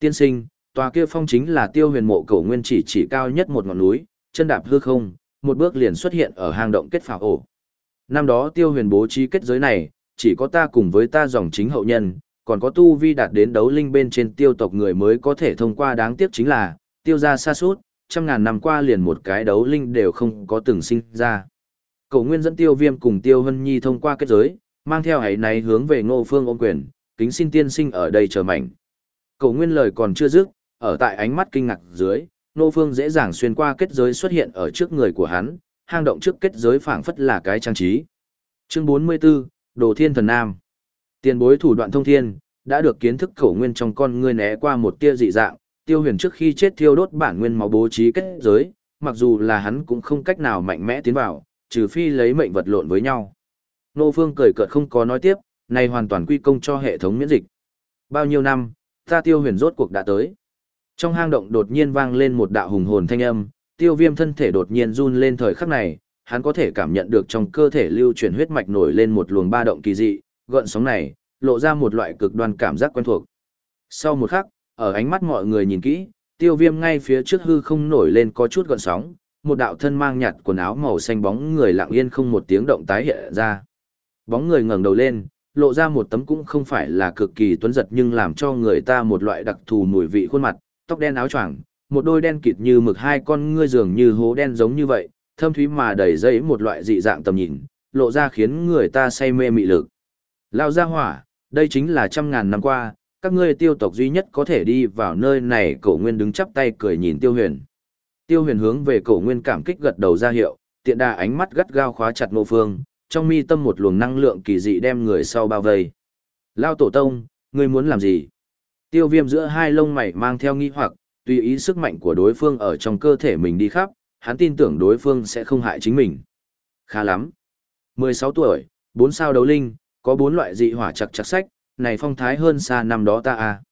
Tiên sinh, tòa kia phong chính là tiêu huyền mộ cổ nguyên chỉ chỉ cao nhất một ngọn núi, chân đạp hư không, một bước liền xuất hiện ở hang động kết phảo ổ. Năm đó tiêu huyền bố trí kết giới này, chỉ có ta cùng với ta dòng chính hậu nhân, còn có tu vi đạt đến đấu linh bên trên tiêu tộc người mới có thể thông qua đáng tiếc chính là, tiêu gia xa suốt, trăm ngàn năm qua liền một cái đấu linh đều không có từng sinh ra. Cổ nguyên dẫn tiêu viêm cùng tiêu hân nhi thông qua kết giới, mang theo hãy này hướng về ngô phương ôm quyền, kính xin tiên sinh ở đây chờ mảnh. Cổ nguyên lời còn chưa dứt, ở tại ánh mắt kinh ngạc dưới, Nô phương dễ dàng xuyên qua kết giới xuất hiện ở trước người của hắn, hang động trước kết giới phảng phất là cái trang trí. Chương 44, Đồ Thiên Thần Nam. Tiền bối thủ đoạn thông thiên, đã được kiến thức cổ nguyên trong con ngươi né qua một tia dị dạng, tiêu huyền trước khi chết thiêu đốt bản nguyên máu bố trí kết giới, mặc dù là hắn cũng không cách nào mạnh mẽ tiến vào, trừ phi lấy mệnh vật lộn với nhau. Nô Phương cười cợt không có nói tiếp, này hoàn toàn quy công cho hệ thống miễn dịch. Bao nhiêu năm, ta tiêu huyền rốt cuộc đã tới. Trong hang động đột nhiên vang lên một đạo hùng hồn thanh âm, tiêu viêm thân thể đột nhiên run lên thời khắc này, hắn có thể cảm nhận được trong cơ thể lưu chuyển huyết mạch nổi lên một luồng ba động kỳ dị, gợn sóng này, lộ ra một loại cực đoan cảm giác quen thuộc. Sau một khắc, ở ánh mắt mọi người nhìn kỹ, tiêu viêm ngay phía trước hư không nổi lên có chút gợn sóng, một đạo thân mang nhạt quần áo màu xanh bóng người lặng yên không một tiếng động tái hiện ra. Bóng người ngẩng đầu lên, lộ ra một tấm cũng không phải là cực kỳ tuấn giật nhưng làm cho người ta một loại đặc thù mùi vị khuôn mặt, tóc đen áo choàng, một đôi đen kịt như mực hai con ngươi dường như hố đen giống như vậy, thâm thúy mà đầy dây một loại dị dạng tầm nhìn, lộ ra khiến người ta say mê mị lực. Lao ra hỏa, đây chính là trăm ngàn năm qua, các ngươi tiêu tộc duy nhất có thể đi vào nơi này cổ nguyên đứng chắp tay cười nhìn tiêu huyền. Tiêu huyền hướng về cổ nguyên cảm kích gật đầu ra hiệu, tiện đà ánh mắt gắt gao khóa chặt ngô phương, trong mi tâm một luồng năng lượng kỳ dị đem người sau bao vây. Lao tổ tông, ngươi muốn làm gì? Tiêu viêm giữa hai lông mày mang theo nghi hoặc, tùy ý sức mạnh của đối phương ở trong cơ thể mình đi khắp, hắn tin tưởng đối phương sẽ không hại chính mình. Khá lắm. 16 tuổi, 4 sao đấu linh, có 4 loại dị hỏa chặt chặt sách, này phong thái hơn xa năm đó ta à.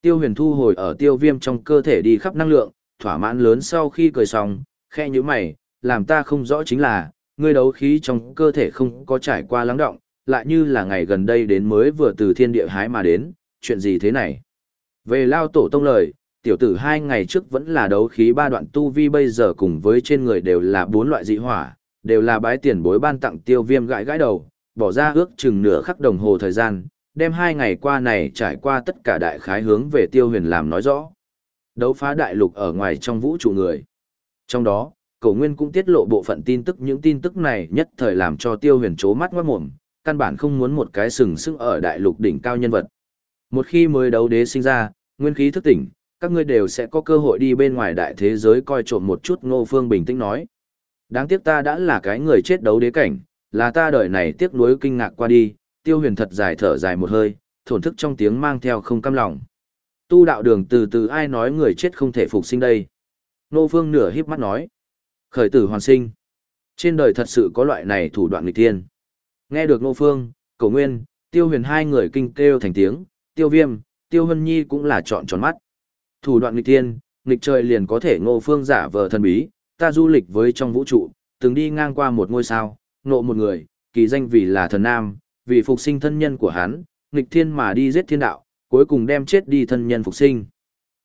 Tiêu huyền thu hồi ở tiêu viêm trong cơ thể đi khắp năng lượng, thỏa mãn lớn sau khi cười xong, khe như mày, làm ta không rõ chính là, ngươi đấu khí trong cơ thể không có trải qua lắng động, lại như là ngày gần đây đến mới vừa từ thiên địa hái mà đến, chuyện gì thế này? Về lao tổ tông lời, tiểu tử hai ngày trước vẫn là đấu khí ba đoạn tu vi bây giờ cùng với trên người đều là bốn loại dị hỏa, đều là bái tiền bối ban tặng tiêu viêm gãi gãi đầu, bỏ ra ước chừng nửa khắc đồng hồ thời gian, đem hai ngày qua này trải qua tất cả đại khái hướng về tiêu huyền làm nói rõ. Đấu phá đại lục ở ngoài trong vũ trụ người. Trong đó, cổ nguyên cũng tiết lộ bộ phận tin tức những tin tức này nhất thời làm cho tiêu huyền chố mắt ngoát mồm, căn bản không muốn một cái sừng sững ở đại lục đỉnh cao nhân vật. Một khi mới đấu đế sinh ra, nguyên khí thức tỉnh, các ngươi đều sẽ có cơ hội đi bên ngoài đại thế giới coi trộm một chút ngô phương bình tĩnh nói. Đáng tiếc ta đã là cái người chết đấu đế cảnh, là ta đời này tiếc nuối kinh ngạc qua đi, tiêu huyền thật dài thở dài một hơi, thổn thức trong tiếng mang theo không cam lòng. Tu đạo đường từ từ ai nói người chết không thể phục sinh đây. Nô phương nửa híp mắt nói. Khởi tử hoàn sinh. Trên đời thật sự có loại này thủ đoạn nghịch tiên. Nghe được ngô phương, cổ nguyên, tiêu huyền hai người kinh kêu thành tiếng, tiêu viêm, tiêu hân nhi cũng là chọn tròn mắt. Thủ đoạn nghịch tiên, nghịch trời liền có thể ngô phương giả vờ thần bí, ta du lịch với trong vũ trụ, từng đi ngang qua một ngôi sao, nộ một người, kỳ danh vì là thần nam, vì phục sinh thân nhân của hắn, nghịch thiên mà đi giết thiên đạo, cuối cùng đem chết đi thân nhân phục sinh.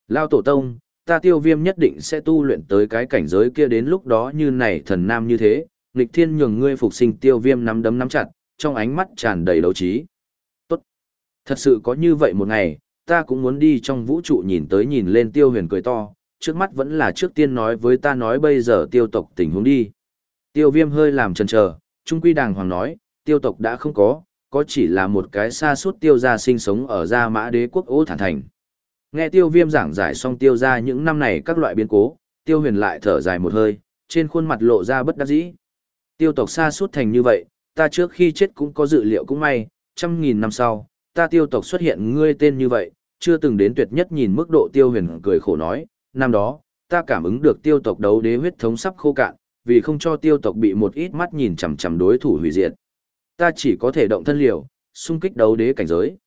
Lao tổ tông, ta tiêu viêm nhất định sẽ tu luyện tới cái cảnh giới kia đến lúc đó như này thần nam như thế, nghịch thiên nhường ngươi phục sinh tiêu viêm nắm đấm nắm chặt, trong ánh mắt tràn đầy đấu trí. Tốt. Thật sự có như vậy một ngày, ta cũng muốn đi trong vũ trụ nhìn tới nhìn lên tiêu huyền cười to, trước mắt vẫn là trước tiên nói với ta nói bây giờ tiêu tộc tình huống đi. Tiêu viêm hơi làm chần chờ, trung quy đàng hoàng nói, tiêu tộc đã không có, có chỉ là một cái xa suốt tiêu gia sinh sống ở gia mã đế quốc ô thản thành. Nghe tiêu viêm giảng giải xong tiêu ra những năm này các loại biến cố, tiêu huyền lại thở dài một hơi, trên khuôn mặt lộ ra bất đắc dĩ. Tiêu tộc xa suốt thành như vậy, ta trước khi chết cũng có dự liệu cũng may, trăm nghìn năm sau, ta tiêu tộc xuất hiện ngươi tên như vậy, chưa từng đến tuyệt nhất nhìn mức độ tiêu huyền cười khổ nói, năm đó, ta cảm ứng được tiêu tộc đấu đế huyết thống sắp khô cạn, vì không cho tiêu tộc bị một ít mắt nhìn chằm chằm đối thủ hủy diệt. Ta chỉ có thể động thân liều, xung kích đấu đế cảnh giới.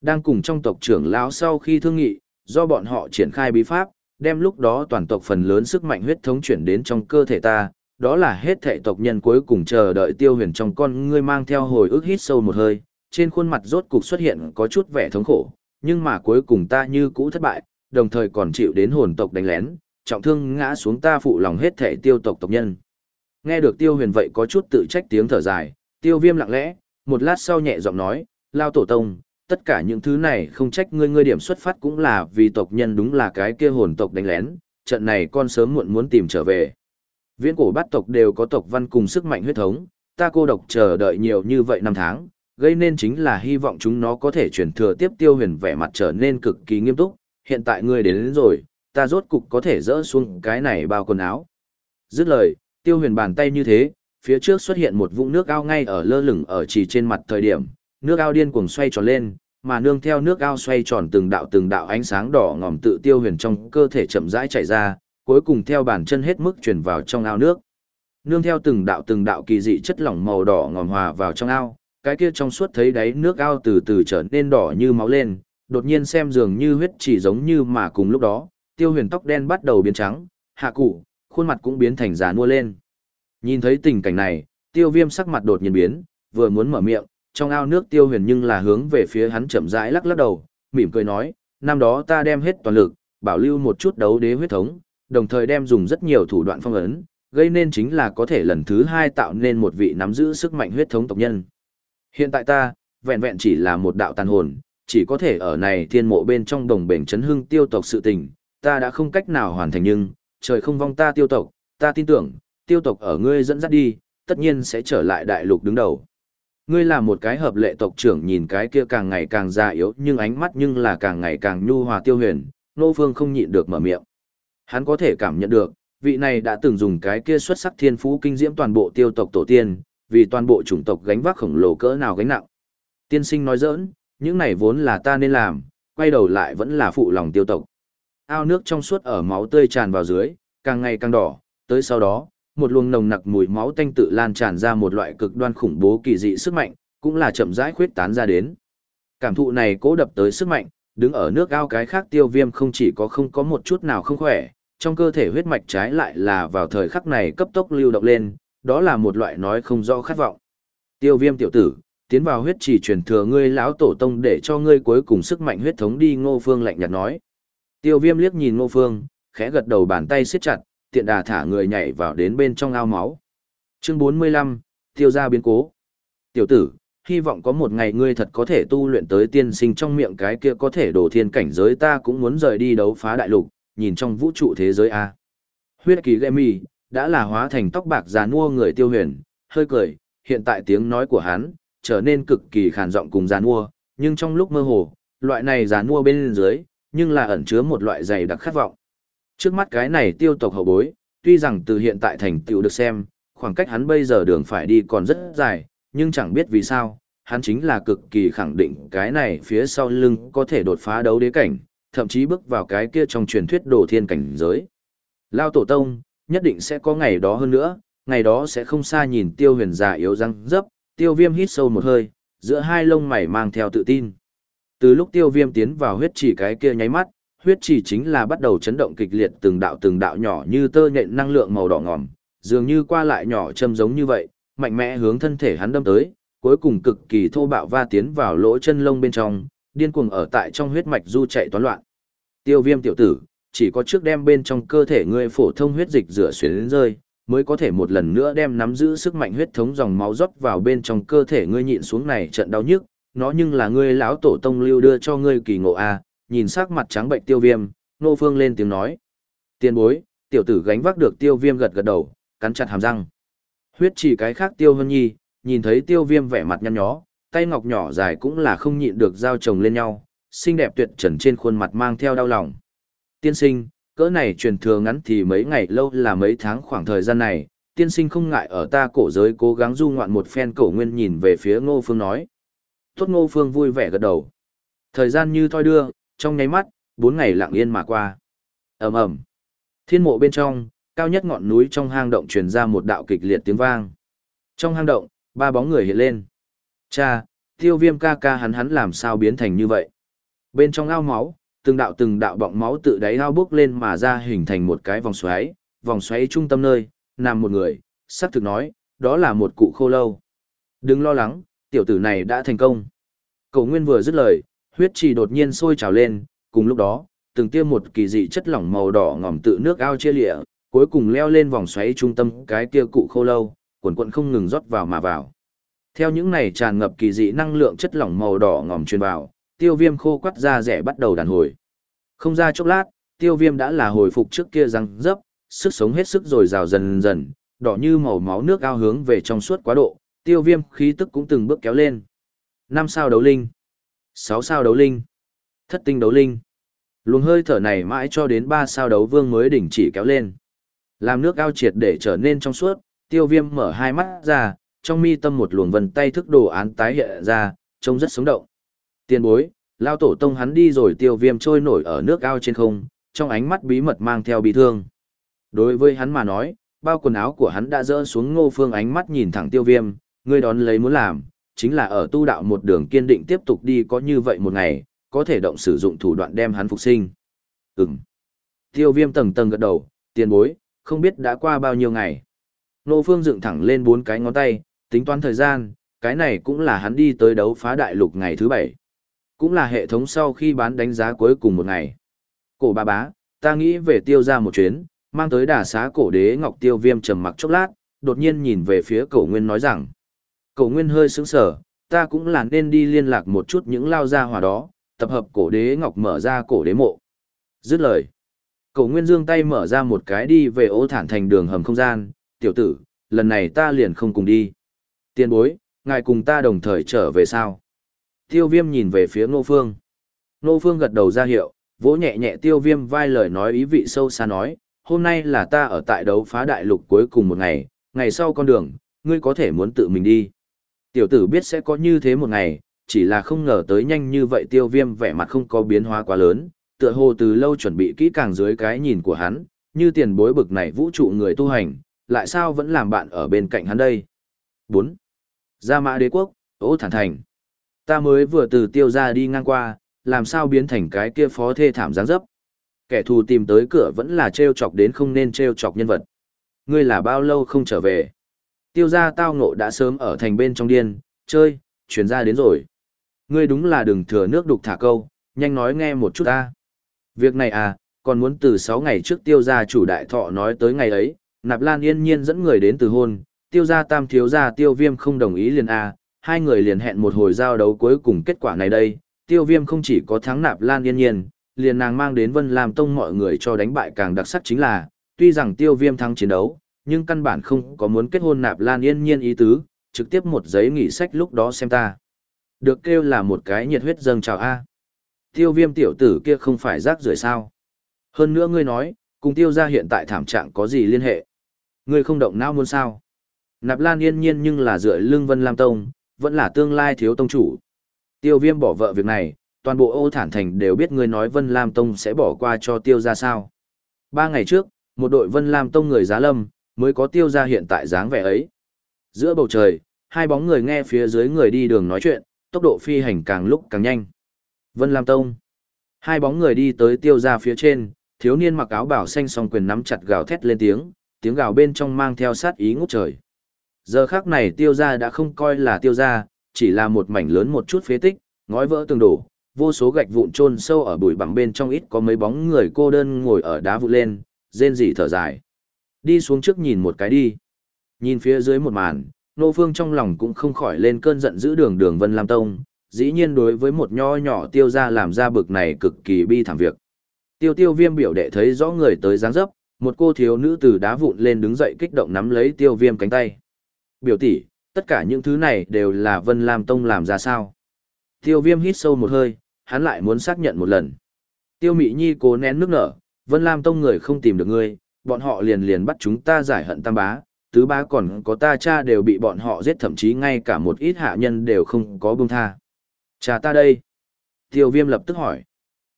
Đang cùng trong tộc trưởng lão sau khi thương nghị, do bọn họ triển khai bí pháp, đem lúc đó toàn tộc phần lớn sức mạnh huyết thống chuyển đến trong cơ thể ta, đó là hết thệ tộc nhân cuối cùng chờ đợi tiêu huyền trong con ngươi mang theo hồi ức hít sâu một hơi, trên khuôn mặt rốt cục xuất hiện có chút vẻ thống khổ, nhưng mà cuối cùng ta như cũ thất bại, đồng thời còn chịu đến hồn tộc đánh lén, trọng thương ngã xuống ta phụ lòng hết thể tiêu tộc tộc nhân. Nghe được tiêu huyền vậy có chút tự trách tiếng thở dài, tiêu viêm lặng lẽ, một lát sau nhẹ giọng nói, lao tổ tông, tất cả những thứ này không trách ngươi ngươi điểm xuất phát cũng là vì tộc nhân đúng là cái kia hồn tộc đánh lén, trận này con sớm muộn muốn tìm trở về. Viễn cổ bát tộc đều có tộc văn cùng sức mạnh huyết thống, ta cô độc chờ đợi nhiều như vậy năm tháng, gây nên chính là hy vọng chúng nó có thể chuyển thừa tiếp tiêu huyền vẻ mặt trở nên cực kỳ nghiêm túc, hiện tại ngươi đến, đến rồi, ta rốt cục có thể dỡ xuống cái này bao quần áo. Dứt lời, tiêu huyền bàn tay như thế, phía trước xuất hiện một vũng nước ao ngay ở lơ lửng ở chỉ trên mặt thời điểm, nước ao điên cuồng xoay tròn lên, mà nương theo nước ao xoay tròn từng đạo từng đạo ánh sáng đỏ ngòm tự tiêu huyền trong cơ thể chậm rãi chảy ra, cuối cùng theo bàn chân hết mức chuyển vào trong ao nước. Nương theo từng đạo từng đạo kỳ dị chất lỏng màu đỏ ngòm hòa vào trong ao, cái kia trong suốt thấy đáy nước ao từ từ trở nên đỏ như máu lên, đột nhiên xem dường như huyết chỉ giống như mà cùng lúc đó, tiêu huyền tóc đen bắt đầu biến trắng, hạ cụ, khuôn mặt cũng biến thành già nua lên. Nhìn thấy tình cảnh này, tiêu viêm sắc mặt đột nhiên biến, vừa muốn mở miệng, trong ao nước tiêu huyền nhưng là hướng về phía hắn chậm rãi lắc lắc đầu, mỉm cười nói, năm đó ta đem hết toàn lực, bảo lưu một chút đấu đế huyết thống, đồng thời đem dùng rất nhiều thủ đoạn phong ấn, gây nên chính là có thể lần thứ hai tạo nên một vị nắm giữ sức mạnh huyết thống tộc nhân. Hiện tại ta, vẹn vẹn chỉ là một đạo tàn hồn, chỉ có thể ở này thiên mộ bên trong đồng bể chấn hưng tiêu tộc sự tình, ta đã không cách nào hoàn thành nhưng, trời không vong ta tiêu tộc, ta tin tưởng, tiêu tộc ở ngươi dẫn dắt đi, tất nhiên sẽ trở lại đại lục đứng đầu. Ngươi là một cái hợp lệ tộc trưởng nhìn cái kia càng ngày càng già yếu nhưng ánh mắt nhưng là càng ngày càng nhu hòa tiêu huyền, nô phương không nhịn được mở miệng. Hắn có thể cảm nhận được, vị này đã từng dùng cái kia xuất sắc thiên phú kinh diễm toàn bộ tiêu tộc tổ tiên, vì toàn bộ chủng tộc gánh vác khổng lồ cỡ nào gánh nặng. Tiên sinh nói giỡn, những này vốn là ta nên làm, quay đầu lại vẫn là phụ lòng tiêu tộc. Ao nước trong suốt ở máu tươi tràn vào dưới, càng ngày càng đỏ, tới sau đó, một luồng nồng nặc mùi máu tanh tự lan tràn ra một loại cực đoan khủng bố kỳ dị sức mạnh, cũng là chậm rãi khuyết tán ra đến. Cảm thụ này cố đập tới sức mạnh, đứng ở nước ao cái khác tiêu viêm không chỉ có không có một chút nào không khỏe, trong cơ thể huyết mạch trái lại là vào thời khắc này cấp tốc lưu động lên, đó là một loại nói không rõ khát vọng. Tiêu viêm tiểu tử, tiến vào huyết chỉ truyền thừa ngươi lão tổ tông để cho ngươi cuối cùng sức mạnh huyết thống đi ngô phương lạnh nhạt nói. Tiêu viêm liếc nhìn ngô phương, khẽ gật đầu bàn tay siết chặt, tiện đà thả người nhảy vào đến bên trong ao máu. Chương 45, tiêu ra biến cố. Tiểu tử, hy vọng có một ngày ngươi thật có thể tu luyện tới tiên sinh trong miệng cái kia có thể đổ thiên cảnh giới ta cũng muốn rời đi đấu phá đại lục, nhìn trong vũ trụ thế giới A. Huyết kỳ Gemi, đã là hóa thành tóc bạc già nua người tiêu huyền, hơi cười, hiện tại tiếng nói của hắn, trở nên cực kỳ khàn giọng cùng già nua, nhưng trong lúc mơ hồ, loại này già nua bên dưới, nhưng là ẩn chứa một loại dày đặc khát vọng. Trước mắt cái này tiêu tộc hậu bối, tuy rằng từ hiện tại thành tựu được xem, khoảng cách hắn bây giờ đường phải đi còn rất dài, nhưng chẳng biết vì sao, hắn chính là cực kỳ khẳng định cái này phía sau lưng có thể đột phá đấu đế cảnh, thậm chí bước vào cái kia trong truyền thuyết đồ thiên cảnh giới. Lao tổ tông, nhất định sẽ có ngày đó hơn nữa, ngày đó sẽ không xa nhìn tiêu huyền già yếu răng dấp, tiêu viêm hít sâu một hơi, giữa hai lông mày mang theo tự tin. Từ lúc tiêu viêm tiến vào huyết chỉ cái kia nháy mắt, huyết chỉ chính là bắt đầu chấn động kịch liệt từng đạo từng đạo nhỏ như tơ nhện năng lượng màu đỏ ngòm, dường như qua lại nhỏ châm giống như vậy, mạnh mẽ hướng thân thể hắn đâm tới, cuối cùng cực kỳ thô bạo va tiến vào lỗ chân lông bên trong, điên cuồng ở tại trong huyết mạch du chạy toán loạn. Tiêu viêm tiểu tử, chỉ có trước đem bên trong cơ thể ngươi phổ thông huyết dịch rửa xuyến rơi, mới có thể một lần nữa đem nắm giữ sức mạnh huyết thống dòng máu rót vào bên trong cơ thể ngươi nhịn xuống này trận đau nhức, nó nhưng là ngươi lão tổ tông lưu đưa cho ngươi kỳ ngộ a, nhìn sắc mặt trắng bệnh tiêu viêm, nô phương lên tiếng nói. Tiên bối, tiểu tử gánh vác được tiêu viêm gật gật đầu, cắn chặt hàm răng. Huyết chỉ cái khác tiêu hân nhi, nhìn thấy tiêu viêm vẻ mặt nhăn nhó, tay ngọc nhỏ dài cũng là không nhịn được giao chồng lên nhau, xinh đẹp tuyệt trần trên khuôn mặt mang theo đau lòng. Tiên sinh, cỡ này truyền thừa ngắn thì mấy ngày lâu là mấy tháng khoảng thời gian này, tiên sinh không ngại ở ta cổ giới cố gắng du ngoạn một phen cổ nguyên nhìn về phía ngô phương nói. Tốt ngô phương vui vẻ gật đầu. Thời gian như thoi đưa, trong nháy mắt, bốn ngày lặng yên mà qua. ầm ầm Thiên mộ bên trong, cao nhất ngọn núi trong hang động truyền ra một đạo kịch liệt tiếng vang. Trong hang động, ba bóng người hiện lên. Cha, tiêu viêm ca ca hắn hắn làm sao biến thành như vậy? Bên trong ao máu, từng đạo từng đạo bọng máu tự đáy ao bước lên mà ra hình thành một cái vòng xoáy, vòng xoáy trung tâm nơi, nằm một người, sắc thực nói, đó là một cụ khô lâu. Đừng lo lắng, tiểu tử này đã thành công. Cầu Nguyên vừa dứt lời, huyết trì đột nhiên sôi trào lên, cùng lúc đó, từng tiêm một kỳ dị chất lỏng màu đỏ ngòm tự nước ao chia lịa, cuối cùng leo lên vòng xoáy trung tâm cái kia cụ khô lâu, quần quần không ngừng rót vào mà vào. Theo những này tràn ngập kỳ dị năng lượng chất lỏng màu đỏ ngòm truyền vào, tiêu viêm khô quắt da rẻ bắt đầu đàn hồi. Không ra chốc lát, tiêu viêm đã là hồi phục trước kia răng dấp, sức sống hết sức rồi rào dần dần, đỏ như màu máu nước ao hướng về trong suốt quá độ, tiêu viêm khí tức cũng từng bước kéo lên. năm sao đấu linh, sáu sao đấu linh, thất tinh đấu linh. Luồng hơi thở này mãi cho đến ba sao đấu vương mới đỉnh chỉ kéo lên. Làm nước ao triệt để trở nên trong suốt, tiêu viêm mở hai mắt ra, trong mi tâm một luồng vần tay thức đồ án tái hiện ra, trông rất sống động. Tiên bối, lao tổ tông hắn đi rồi tiêu viêm trôi nổi ở nước ao trên không, trong ánh mắt bí mật mang theo bị thương. Đối với hắn mà nói, bao quần áo của hắn đã rỡ xuống ngô phương ánh mắt nhìn thẳng tiêu viêm, ngươi đón lấy muốn làm, chính là ở tu đạo một đường kiên định tiếp tục đi có như vậy một ngày, có thể động sử dụng thủ đoạn đem hắn phục sinh. Ừm. Tiêu viêm tầng tầng gật đầu, tiền bối, không biết đã qua bao nhiêu ngày. nô phương dựng thẳng lên bốn cái ngón tay, tính toán thời gian, cái này cũng là hắn đi tới đấu phá đại lục ngày thứ bảy. Cũng là hệ thống sau khi bán đánh giá cuối cùng một ngày. Cổ bà bá, ta nghĩ về tiêu ra một chuyến, mang tới đà xá cổ đế ngọc tiêu viêm trầm mặc chốc lát, đột nhiên nhìn về phía cổ nguyên nói rằng. Cổ nguyên hơi sững sở, ta cũng là nên đi liên lạc một chút những lao gia hỏa đó, tập hợp cổ đế ngọc mở ra cổ đế mộ. Dứt lời. Cổ nguyên dương tay mở ra một cái đi về ô thản thành đường hầm không gian, tiểu tử, lần này ta liền không cùng đi. Tiên bối, ngài cùng ta đồng thời trở về sao? Tiêu viêm nhìn về phía ngô phương. Ngô phương gật đầu ra hiệu, vỗ nhẹ nhẹ tiêu viêm vai lời nói ý vị sâu xa nói, hôm nay là ta ở tại đấu phá đại lục cuối cùng một ngày, ngày sau con đường, ngươi có thể muốn tự mình đi. Tiểu tử biết sẽ có như thế một ngày, chỉ là không ngờ tới nhanh như vậy tiêu viêm vẻ mặt không có biến hóa quá lớn, tựa hồ từ lâu chuẩn bị kỹ càng dưới cái nhìn của hắn, như tiền bối bực này vũ trụ người tu hành, lại sao vẫn làm bạn ở bên cạnh hắn đây. 4. Gia mã đế quốc, ố thản thành. Ta mới vừa từ tiêu ra đi ngang qua, làm sao biến thành cái kia phó thê thảm giáng dấp. Kẻ thù tìm tới cửa vẫn là treo chọc đến không nên treo chọc nhân vật. Ngươi là bao lâu không trở về? Tiêu gia tao ngộ đã sớm ở thành bên trong điên, chơi, chuyển ra đến rồi. Ngươi đúng là đừng thừa nước đục thả câu, nhanh nói nghe một chút ta. Việc này à, còn muốn từ 6 ngày trước tiêu gia chủ đại thọ nói tới ngày ấy, nạp lan yên nhiên dẫn người đến từ hôn, tiêu gia tam thiếu gia tiêu viêm không đồng ý liền a hai người liền hẹn một hồi giao đấu cuối cùng kết quả này đây, tiêu viêm không chỉ có thắng nạp lan yên nhiên, liền nàng mang đến Vân Lam Tông mọi người cho đánh bại càng đặc sắc chính là, tuy rằng tiêu viêm thắng chiến đấu, nhưng căn bản không có muốn kết hôn nạp lan yên nhiên ý tứ, trực tiếp một giấy nghỉ sách lúc đó xem ta. Được kêu là một cái nhiệt huyết dâng chào A. Tiêu viêm tiểu tử kia không phải rác rưởi sao. Hơn nữa ngươi nói, cùng tiêu gia hiện tại thảm trạng có gì liên hệ. Ngươi không động não muốn sao. Nạp lan yên nhiên nhưng là dựa lương Vân Lam Tông, vẫn là tương lai thiếu tông chủ. Tiêu viêm bỏ vợ việc này, toàn bộ ô thản thành đều biết ngươi nói Vân Lam Tông sẽ bỏ qua cho tiêu ra sao. Ba ngày trước, một đội Vân Lam Tông người giá lâm, mới có tiêu ra hiện tại dáng vẻ ấy. Giữa bầu trời, hai bóng người nghe phía dưới người đi đường nói chuyện, tốc độ phi hành càng lúc càng nhanh. Vân Lam Tông. Hai bóng người đi tới tiêu ra phía trên, thiếu niên mặc áo bảo xanh song quyền nắm chặt gào thét lên tiếng, tiếng gào bên trong mang theo sát ý ngút trời. Giờ khác này tiêu ra đã không coi là tiêu ra, chỉ là một mảnh lớn một chút phế tích, ngói vỡ tường đổ, vô số gạch vụn chôn sâu ở bụi bằng bên trong ít có mấy bóng người cô đơn ngồi ở đá vụn lên, rên rỉ thở dài. Đi xuống trước nhìn một cái đi. Nhìn phía dưới một màn, nô phương trong lòng cũng không khỏi lên cơn giận giữ đường đường Vân Lam Tông, dĩ nhiên đối với một nho nhỏ tiêu ra làm ra bực này cực kỳ bi thảm việc. Tiêu tiêu viêm biểu đệ thấy rõ người tới dáng dấp, một cô thiếu nữ từ đá vụn lên đứng dậy kích động nắm lấy tiêu viêm cánh tay. Biểu tỷ, tất cả những thứ này đều là Vân Lam Tông làm ra sao? Tiêu viêm hít sâu một hơi, hắn lại muốn xác nhận một lần. Tiêu Mị Nhi cố nén nước nở, Vân Lam Tông người không tìm được ngươi, bọn họ liền liền bắt chúng ta giải hận tam bá, tứ bá còn có ta cha đều bị bọn họ giết thậm chí ngay cả một ít hạ nhân đều không có buông tha. Cha ta đây. Tiêu viêm lập tức hỏi.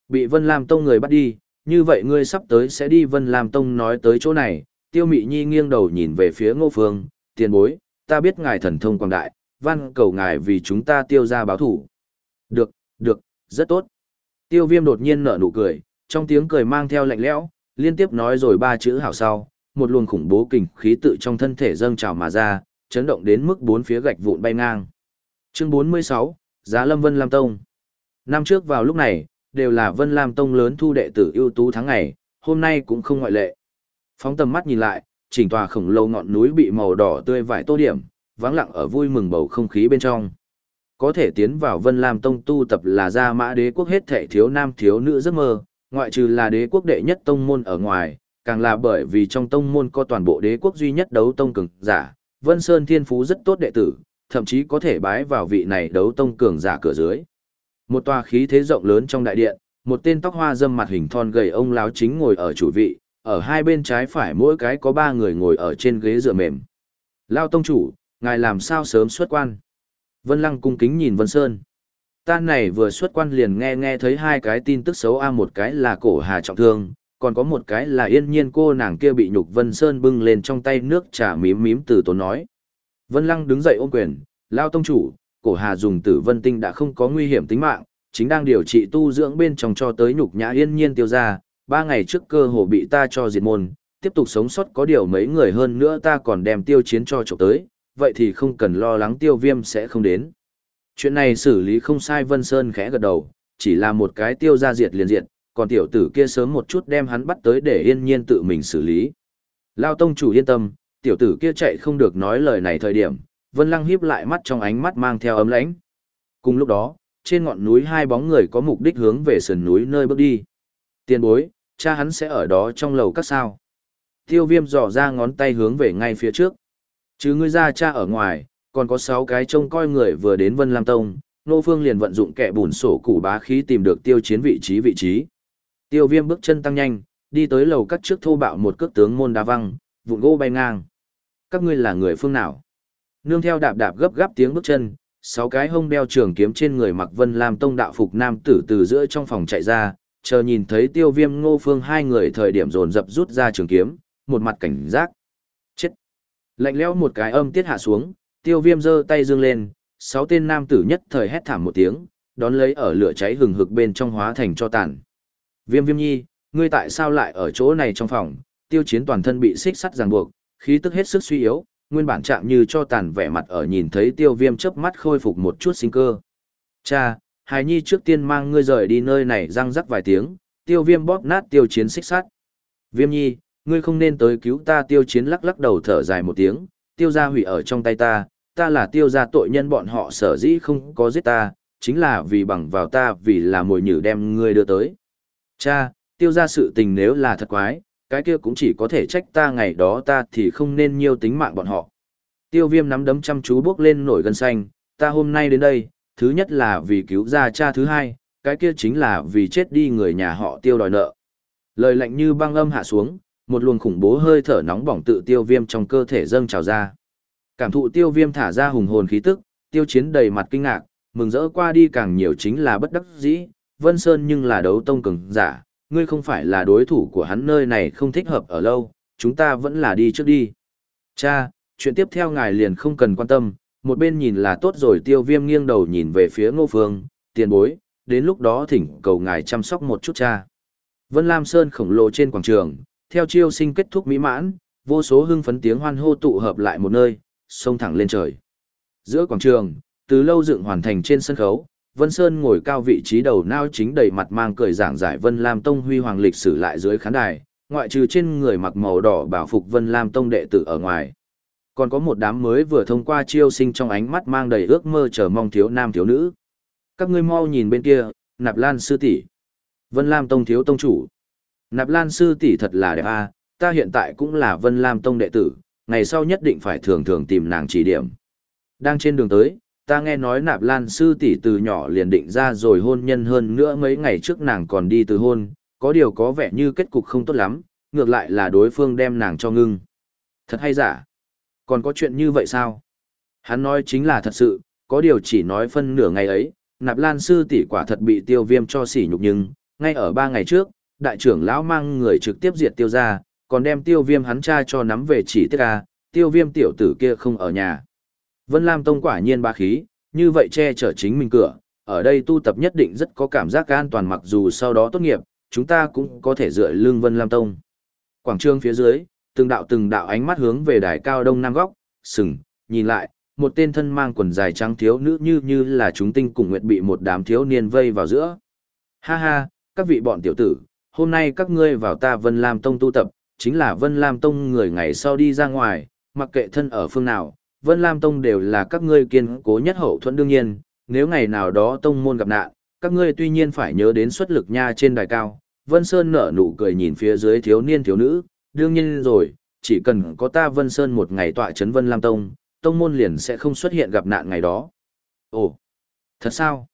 Bị Vân Lam Tông người bắt đi, như vậy ngươi sắp tới sẽ đi Vân Lam Tông nói tới chỗ này. Tiêu Mị Nhi nghiêng đầu nhìn về phía ngô phương, tiền bối, ta biết ngài thần thông quảng đại, văn cầu ngài vì chúng ta tiêu ra báo thủ. Được, được, rất tốt. Tiêu viêm đột nhiên nở nụ cười, trong tiếng cười mang theo lạnh lẽo, liên tiếp nói rồi ba chữ hảo sau, một luồng khủng bố kình khí tự trong thân thể dâng trào mà ra, chấn động đến mức bốn phía gạch vụn bay ngang. Chương 46, Giá Lâm Vân Lam Tông. Năm trước vào lúc này, đều là Vân Lam Tông lớn thu đệ tử ưu tú tháng ngày, hôm nay cũng không ngoại lệ. Phóng tầm mắt nhìn lại, chỉnh tòa khổng lồ ngọn núi bị màu đỏ tươi vải tô điểm, vắng lặng ở vui mừng bầu không khí bên trong. Có thể tiến vào Vân Lam Tông tu tập là gia mã đế quốc hết thể thiếu nam thiếu nữ giấc mơ, ngoại trừ là đế quốc đệ nhất tông môn ở ngoài, càng là bởi vì trong tông môn có toàn bộ đế quốc duy nhất đấu tông cường giả, Vân Sơn Thiên Phú rất tốt đệ tử, thậm chí có thể bái vào vị này đấu tông cường giả cửa dưới. Một tòa khí thế rộng lớn trong đại điện, một tên tóc hoa dâm mặt hình thon gầy ông láo chính ngồi ở chủ vị, ở hai bên trái phải mỗi cái có ba người ngồi ở trên ghế dựa mềm. Lao tông chủ, ngài làm sao sớm xuất quan? Vân Lăng cung kính nhìn Vân Sơn. Ta này vừa xuất quan liền nghe nghe thấy hai cái tin tức xấu a một cái là cổ hà trọng thương, còn có một cái là yên nhiên cô nàng kia bị nhục Vân Sơn bưng lên trong tay nước trà mím mím từ tốn nói. Vân Lăng đứng dậy ôm quyền, lao tông chủ, cổ hà dùng tử vân tinh đã không có nguy hiểm tính mạng, chính đang điều trị tu dưỡng bên trong cho tới nhục nhã yên nhiên tiêu ra, ba ngày trước cơ hồ bị ta cho diệt môn, tiếp tục sống sót có điều mấy người hơn nữa ta còn đem tiêu chiến cho trộm tới, vậy thì không cần lo lắng tiêu viêm sẽ không đến. Chuyện này xử lý không sai Vân Sơn khẽ gật đầu, chỉ là một cái tiêu ra diệt liền diệt, còn tiểu tử kia sớm một chút đem hắn bắt tới để yên nhiên tự mình xử lý. Lao tông chủ yên tâm, tiểu tử kia chạy không được nói lời này thời điểm, Vân Lăng híp lại mắt trong ánh mắt mang theo ấm lãnh. Cùng lúc đó, trên ngọn núi hai bóng người có mục đích hướng về sườn núi nơi bước đi. Tiền bối, cha hắn sẽ ở đó trong lầu các sao. Tiêu viêm dò ra ngón tay hướng về ngay phía trước. Chứ ngươi ra cha ở ngoài, còn có sáu cái trông coi người vừa đến Vân Lam Tông, Nô Phương liền vận dụng kẻ bùn sổ củ bá khí tìm được tiêu chiến vị trí vị trí. Tiêu viêm bước chân tăng nhanh, đi tới lầu cắt trước thô bạo một cước tướng môn đá văng, vụn gỗ bay ngang. Các ngươi là người phương nào? Nương theo đạp đạp gấp gáp tiếng bước chân, sáu cái hông đeo trường kiếm trên người mặc vân Lam tông đạo phục nam tử từ giữa trong phòng chạy ra, chờ nhìn thấy tiêu viêm ngô phương hai người thời điểm dồn dập rút ra trường kiếm, một mặt cảnh giác. Chết! Lạnh lẽo một cái âm tiết hạ xuống, tiêu viêm giơ tay dương lên, sáu tên nam tử nhất thời hét thảm một tiếng, đón lấy ở lửa cháy hừng hực bên trong hóa thành cho tàn. Viêm viêm nhi, ngươi tại sao lại ở chỗ này trong phòng, tiêu chiến toàn thân bị xích sắt ràng buộc, khí tức hết sức suy yếu, nguyên bản trạng như cho tàn vẻ mặt ở nhìn thấy tiêu viêm chớp mắt khôi phục một chút sinh cơ. Cha, hài nhi trước tiên mang ngươi rời đi nơi này răng rắc vài tiếng, tiêu viêm bóp nát tiêu chiến xích sắt. Viêm nhi, ngươi không nên tới cứu ta tiêu chiến lắc lắc đầu thở dài một tiếng, tiêu gia hủy ở trong tay ta, ta là tiêu gia tội nhân bọn họ sở dĩ không có giết ta, chính là vì bằng vào ta vì là mồi nhử đem ngươi đưa tới. Cha, tiêu gia sự tình nếu là thật quái, cái kia cũng chỉ có thể trách ta ngày đó ta thì không nên nhiều tính mạng bọn họ. Tiêu viêm nắm đấm chăm chú bước lên nổi gân xanh, ta hôm nay đến đây, thứ nhất là vì cứu ra cha thứ hai, cái kia chính là vì chết đi người nhà họ tiêu đòi nợ. Lời lạnh như băng âm hạ xuống, một luồng khủng bố hơi thở nóng bỏng tự tiêu viêm trong cơ thể dâng trào ra. Cảm thụ tiêu viêm thả ra hùng hồn khí tức, tiêu chiến đầy mặt kinh ngạc, mừng rỡ qua đi càng nhiều chính là bất đắc dĩ, Vân Sơn nhưng là đấu tông cường giả, ngươi không phải là đối thủ của hắn nơi này không thích hợp ở lâu, chúng ta vẫn là đi trước đi. Cha, chuyện tiếp theo ngài liền không cần quan tâm, một bên nhìn là tốt rồi tiêu viêm nghiêng đầu nhìn về phía ngô phương, tiền bối, đến lúc đó thỉnh cầu ngài chăm sóc một chút cha. Vân Lam Sơn khổng lồ trên quảng trường, theo chiêu sinh kết thúc mỹ mãn, vô số hưng phấn tiếng hoan hô tụ hợp lại một nơi, xông thẳng lên trời. Giữa quảng trường, từ lâu dựng hoàn thành trên sân khấu, Vân Sơn ngồi cao vị trí đầu nao chính đầy mặt mang cười giảng giải Vân Lam Tông huy hoàng lịch sử lại dưới khán đài, ngoại trừ trên người mặc màu đỏ bảo phục Vân Lam Tông đệ tử ở ngoài. Còn có một đám mới vừa thông qua chiêu sinh trong ánh mắt mang đầy ước mơ chờ mong thiếu nam thiếu nữ. Các ngươi mau nhìn bên kia, Nạp Lan sư tỷ. Vân Lam Tông thiếu tông chủ. Nạp Lan sư tỷ thật là đẹp a, ta hiện tại cũng là Vân Lam Tông đệ tử, ngày sau nhất định phải thường thường tìm nàng chỉ điểm. Đang trên đường tới, ta nghe nói nạp lan sư tỷ từ nhỏ liền định ra rồi hôn nhân hơn nữa mấy ngày trước nàng còn đi từ hôn, có điều có vẻ như kết cục không tốt lắm, ngược lại là đối phương đem nàng cho ngưng. Thật hay giả? Còn có chuyện như vậy sao? Hắn nói chính là thật sự, có điều chỉ nói phân nửa ngày ấy, nạp lan sư tỷ quả thật bị tiêu viêm cho sỉ nhục nhưng, ngay ở ba ngày trước, đại trưởng lão mang người trực tiếp diệt tiêu ra, còn đem tiêu viêm hắn cha cho nắm về chỉ tiết ca, tiêu viêm tiểu tử kia không ở nhà. Vân Lam Tông quả nhiên ba khí, như vậy che chở chính mình cửa, ở đây tu tập nhất định rất có cảm giác an toàn mặc dù sau đó tốt nghiệp, chúng ta cũng có thể dựa lưng Vân Lam Tông. Quảng trường phía dưới, từng đạo từng đạo ánh mắt hướng về đài cao đông nam góc, sừng, nhìn lại, một tên thân mang quần dài trắng thiếu nữ như như là chúng tinh cùng nguyệt bị một đám thiếu niên vây vào giữa. Ha ha, các vị bọn tiểu tử, hôm nay các ngươi vào ta Vân Lam Tông tu tập, chính là Vân Lam Tông người ngày sau đi ra ngoài, mặc kệ thân ở phương nào, Vân Lam Tông đều là các ngươi kiên cố nhất hậu thuẫn đương nhiên, nếu ngày nào đó tông môn gặp nạn, các ngươi tuy nhiên phải nhớ đến xuất lực nha trên đài cao. Vân Sơn nở nụ cười nhìn phía dưới thiếu niên thiếu nữ, đương nhiên rồi, chỉ cần có ta Vân Sơn một ngày tọa chấn Vân Lam Tông, tông môn liền sẽ không xuất hiện gặp nạn ngày đó. Ồ, thật sao?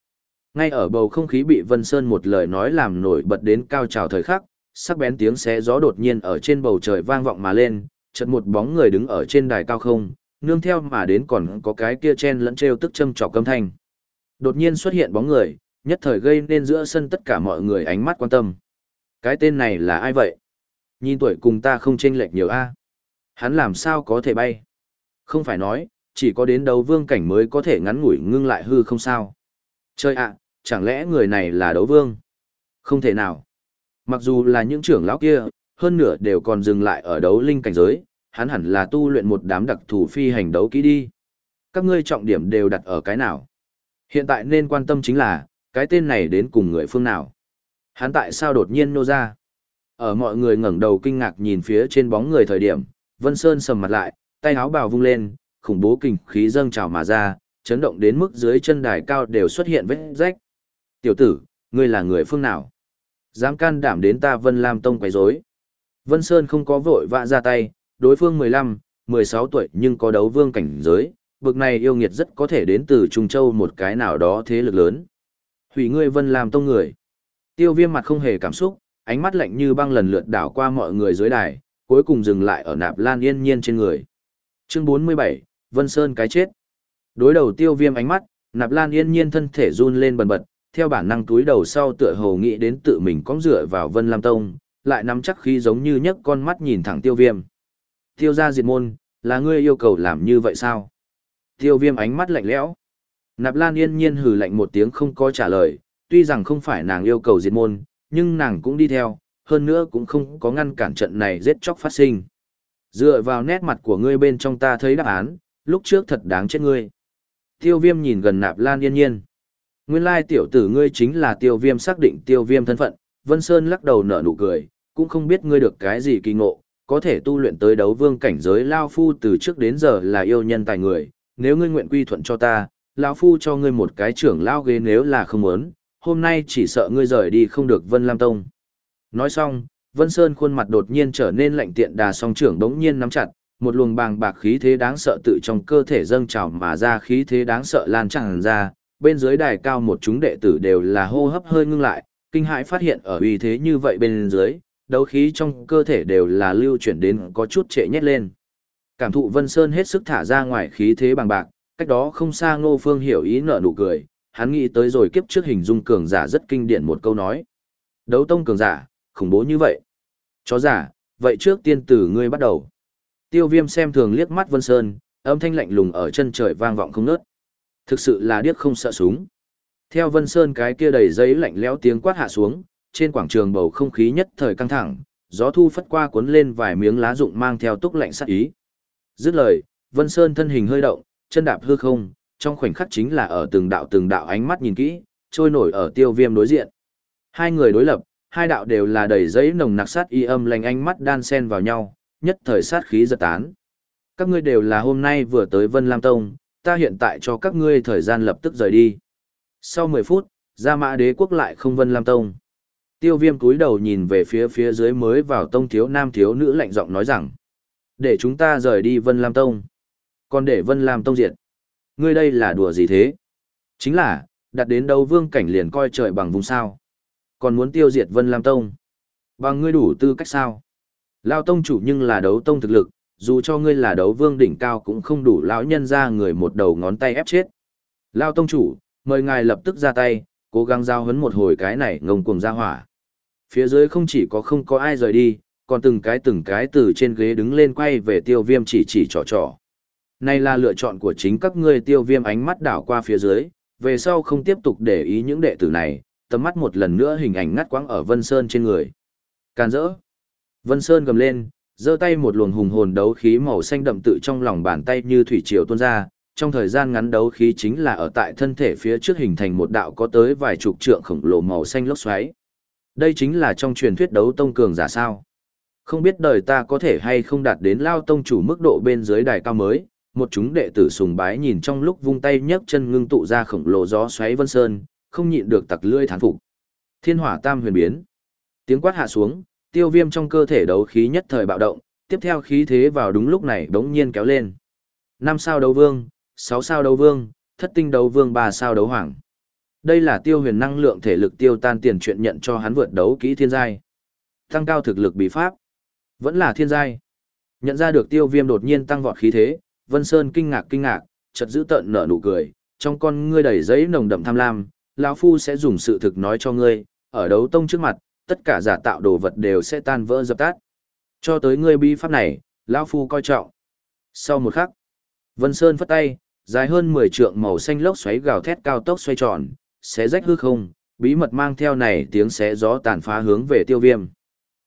Ngay ở bầu không khí bị Vân Sơn một lời nói làm nổi bật đến cao trào thời khắc, sắc bén tiếng xé gió đột nhiên ở trên bầu trời vang vọng mà lên, chợt một bóng người đứng ở trên đài cao không, nương theo mà đến còn có cái kia chen lẫn treo tức châm trọc âm thanh. Đột nhiên xuất hiện bóng người, nhất thời gây nên giữa sân tất cả mọi người ánh mắt quan tâm. Cái tên này là ai vậy? Nhìn tuổi cùng ta không chênh lệch nhiều a. Hắn làm sao có thể bay? Không phải nói, chỉ có đến đấu vương cảnh mới có thể ngắn ngủi ngưng lại hư không sao? Chơi ạ, chẳng lẽ người này là đấu vương? Không thể nào. Mặc dù là những trưởng lão kia, hơn nửa đều còn dừng lại ở đấu linh cảnh giới, hắn hẳn là tu luyện một đám đặc thù phi hành đấu kỹ đi. Các ngươi trọng điểm đều đặt ở cái nào? Hiện tại nên quan tâm chính là, cái tên này đến cùng người phương nào? Hắn tại sao đột nhiên nô ra? Ở mọi người ngẩng đầu kinh ngạc nhìn phía trên bóng người thời điểm, Vân Sơn sầm mặt lại, tay áo bào vung lên, khủng bố kinh khí dâng trào mà ra, chấn động đến mức dưới chân đài cao đều xuất hiện vết rách. Tiểu tử, ngươi là người phương nào? Dám can đảm đến ta Vân Lam Tông quấy rối. Vân Sơn không có vội vã ra tay, đối phương 15, 16 tuổi nhưng có đấu vương cảnh giới, bực này yêu nghiệt rất có thể đến từ Trung Châu một cái nào đó thế lực lớn. Hủy ngươi Vân Lam Tông người. Tiêu viêm mặt không hề cảm xúc, ánh mắt lạnh như băng lần lượt đảo qua mọi người dưới đài, cuối cùng dừng lại ở nạp lan yên nhiên trên người. Chương 47, Vân Sơn cái chết. Đối đầu tiêu viêm ánh mắt, nạp lan yên nhiên thân thể run lên bần bật, theo bản năng túi đầu sau tựa hồ nghĩ đến tự mình cóng dựa vào Vân Lam Tông, lại nắm chắc khi giống như nhấc con mắt nhìn thẳng tiêu viêm. Tiêu ra diệt môn, là ngươi yêu cầu làm như vậy sao? Tiêu viêm ánh mắt lạnh lẽo. Nạp Lan yên nhiên hừ lạnh một tiếng không có trả lời, tuy rằng không phải nàng yêu cầu diệt môn, nhưng nàng cũng đi theo, hơn nữa cũng không có ngăn cản trận này giết chóc phát sinh. Dựa vào nét mặt của ngươi bên trong ta thấy đáp án, lúc trước thật đáng chết ngươi. Tiêu viêm nhìn gần nạp lan yên nhiên. Nguyên lai tiểu tử ngươi chính là tiêu viêm xác định tiêu viêm thân phận, Vân Sơn lắc đầu nở nụ cười, cũng không biết ngươi được cái gì kỳ ngộ, có thể tu luyện tới đấu vương cảnh giới Lao Phu từ trước đến giờ là yêu nhân tài người, nếu ngươi nguyện quy thuận cho ta, Lao Phu cho ngươi một cái trưởng lao ghế nếu là không muốn, hôm nay chỉ sợ ngươi rời đi không được Vân Lam Tông. Nói xong, Vân Sơn khuôn mặt đột nhiên trở nên lạnh tiện đà song trưởng đống nhiên nắm chặt, một luồng bàng bạc khí thế đáng sợ tự trong cơ thể dâng trào mà ra khí thế đáng sợ lan tràn ra, bên dưới đài cao một chúng đệ tử đều là hô hấp hơi ngưng lại, kinh hãi phát hiện ở uy thế như vậy bên dưới, đấu khí trong cơ thể đều là lưu chuyển đến có chút trệ nhét lên. Cảm thụ Vân Sơn hết sức thả ra ngoài khí thế bằng bạc, cách đó không xa Ngô Phương hiểu ý nở nụ cười, hắn nghĩ tới rồi kiếp trước hình dung cường giả rất kinh điển một câu nói. Đấu tông cường giả, khủng bố như vậy. Chó giả, vậy trước tiên tử ngươi bắt đầu. Tiêu viêm xem thường liếc mắt Vân Sơn, âm thanh lạnh lùng ở chân trời vang vọng không nớt. Thực sự là điếc không sợ súng. Theo Vân Sơn cái kia đầy giấy lạnh lẽo tiếng quát hạ xuống, trên quảng trường bầu không khí nhất thời căng thẳng, gió thu phất qua cuốn lên vài miếng lá rụng mang theo túc lạnh sát ý. Dứt lời, Vân Sơn thân hình hơi động, chân đạp hư không, trong khoảnh khắc chính là ở từng đạo từng đạo ánh mắt nhìn kỹ, trôi nổi ở tiêu viêm đối diện. Hai người đối lập, hai đạo đều là đầy giấy nồng nặc sát y âm lành ánh mắt đan xen vào nhau, nhất thời sát khí giật tán. Các ngươi đều là hôm nay vừa tới Vân Lam Tông, ta hiện tại cho các ngươi thời gian lập tức rời đi. Sau 10 phút, Gia Mã Đế quốc lại không Vân Lam Tông. Tiêu viêm cúi đầu nhìn về phía phía dưới mới vào tông thiếu nam thiếu nữ lạnh giọng nói rằng. Để chúng ta rời đi Vân Lam Tông. Còn để Vân Lam Tông diệt. Ngươi đây là đùa gì thế? Chính là, đặt đến đâu vương cảnh liền coi trời bằng vùng sao. Còn muốn tiêu diệt Vân Lam Tông. Bằng ngươi đủ tư cách sao? Lao Tông chủ nhưng là đấu tông thực lực, dù cho ngươi là đấu vương đỉnh cao cũng không đủ lão nhân ra người một đầu ngón tay ép chết. Lao Tông chủ, mời ngài lập tức ra tay, cố gắng giao hấn một hồi cái này ngông cuồng ra hỏa. Phía dưới không chỉ có không có ai rời đi, còn từng cái từng cái từ trên ghế đứng lên quay về tiêu viêm chỉ chỉ trò trò. Này là lựa chọn của chính các ngươi tiêu viêm ánh mắt đảo qua phía dưới, về sau không tiếp tục để ý những đệ tử này, tầm mắt một lần nữa hình ảnh ngắt quãng ở Vân Sơn trên người. Can rỡ. Vân Sơn gầm lên, giơ tay một luồng hùng hồn đấu khí màu xanh đậm tự trong lòng bàn tay như thủy triều tuôn ra, trong thời gian ngắn đấu khí chính là ở tại thân thể phía trước hình thành một đạo có tới vài chục trượng khổng lồ màu xanh lốc xoáy. Đây chính là trong truyền thuyết đấu tông cường giả sao. Không biết đời ta có thể hay không đạt đến lao tông chủ mức độ bên dưới đài cao mới, một chúng đệ tử sùng bái nhìn trong lúc vung tay nhấc chân ngưng tụ ra khổng lồ gió xoáy vân sơn, không nhịn được tặc lưỡi thán phục. Thiên hỏa tam huyền biến. Tiếng quát hạ xuống, tiêu viêm trong cơ thể đấu khí nhất thời bạo động, tiếp theo khí thế vào đúng lúc này đống nhiên kéo lên. Năm sao đấu vương, sáu sao đấu vương, thất tinh đấu vương ba sao đấu hoàng. Đây là tiêu huyền năng lượng thể lực tiêu tan tiền chuyện nhận cho hắn vượt đấu kỹ thiên giai. Tăng cao thực lực bí pháp. Vẫn là thiên giai. Nhận ra được tiêu viêm đột nhiên tăng vọt khí thế, Vân Sơn kinh ngạc kinh ngạc, chợt giữ tợn nở nụ cười, trong con ngươi đầy giấy nồng đậm tham lam, lão phu sẽ dùng sự thực nói cho ngươi, ở đấu tông trước mặt, tất cả giả tạo đồ vật đều sẽ tan vỡ dập tắt. Cho tới ngươi bi pháp này, lão phu coi trọng. Sau một khắc, Vân Sơn phất tay, dài hơn 10 trượng màu xanh lốc xoáy gào thét cao tốc xoay tròn, xé rách hư không, bí mật mang theo này tiếng xé gió tàn phá hướng về tiêu viêm.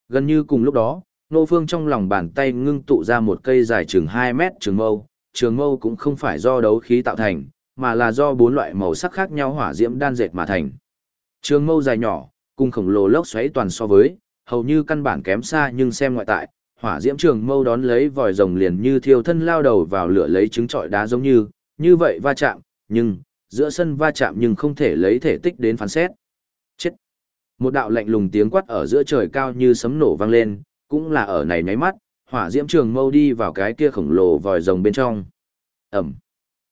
Gần như cùng lúc đó, Nô Phương trong lòng bàn tay ngưng tụ ra một cây dài chừng 2 mét trường mâu, trường mâu cũng không phải do đấu khí tạo thành, mà là do bốn loại màu sắc khác nhau hỏa diễm đan dệt mà thành. Trường mâu dài nhỏ, cùng khổng lồ lốc xoáy toàn so với, hầu như căn bản kém xa nhưng xem ngoại tại, hỏa diễm trường mâu đón lấy vòi rồng liền như thiêu thân lao đầu vào lửa lấy trứng trọi đá giống như, như vậy va chạm, nhưng, giữa sân va chạm nhưng không thể lấy thể tích đến phán xét. Chết! Một đạo lạnh lùng tiếng quát ở giữa trời cao như sấm nổ vang lên, cũng là ở này nháy mắt, hỏa diễm trường mâu đi vào cái kia khổng lồ vòi rồng bên trong. Ẩm!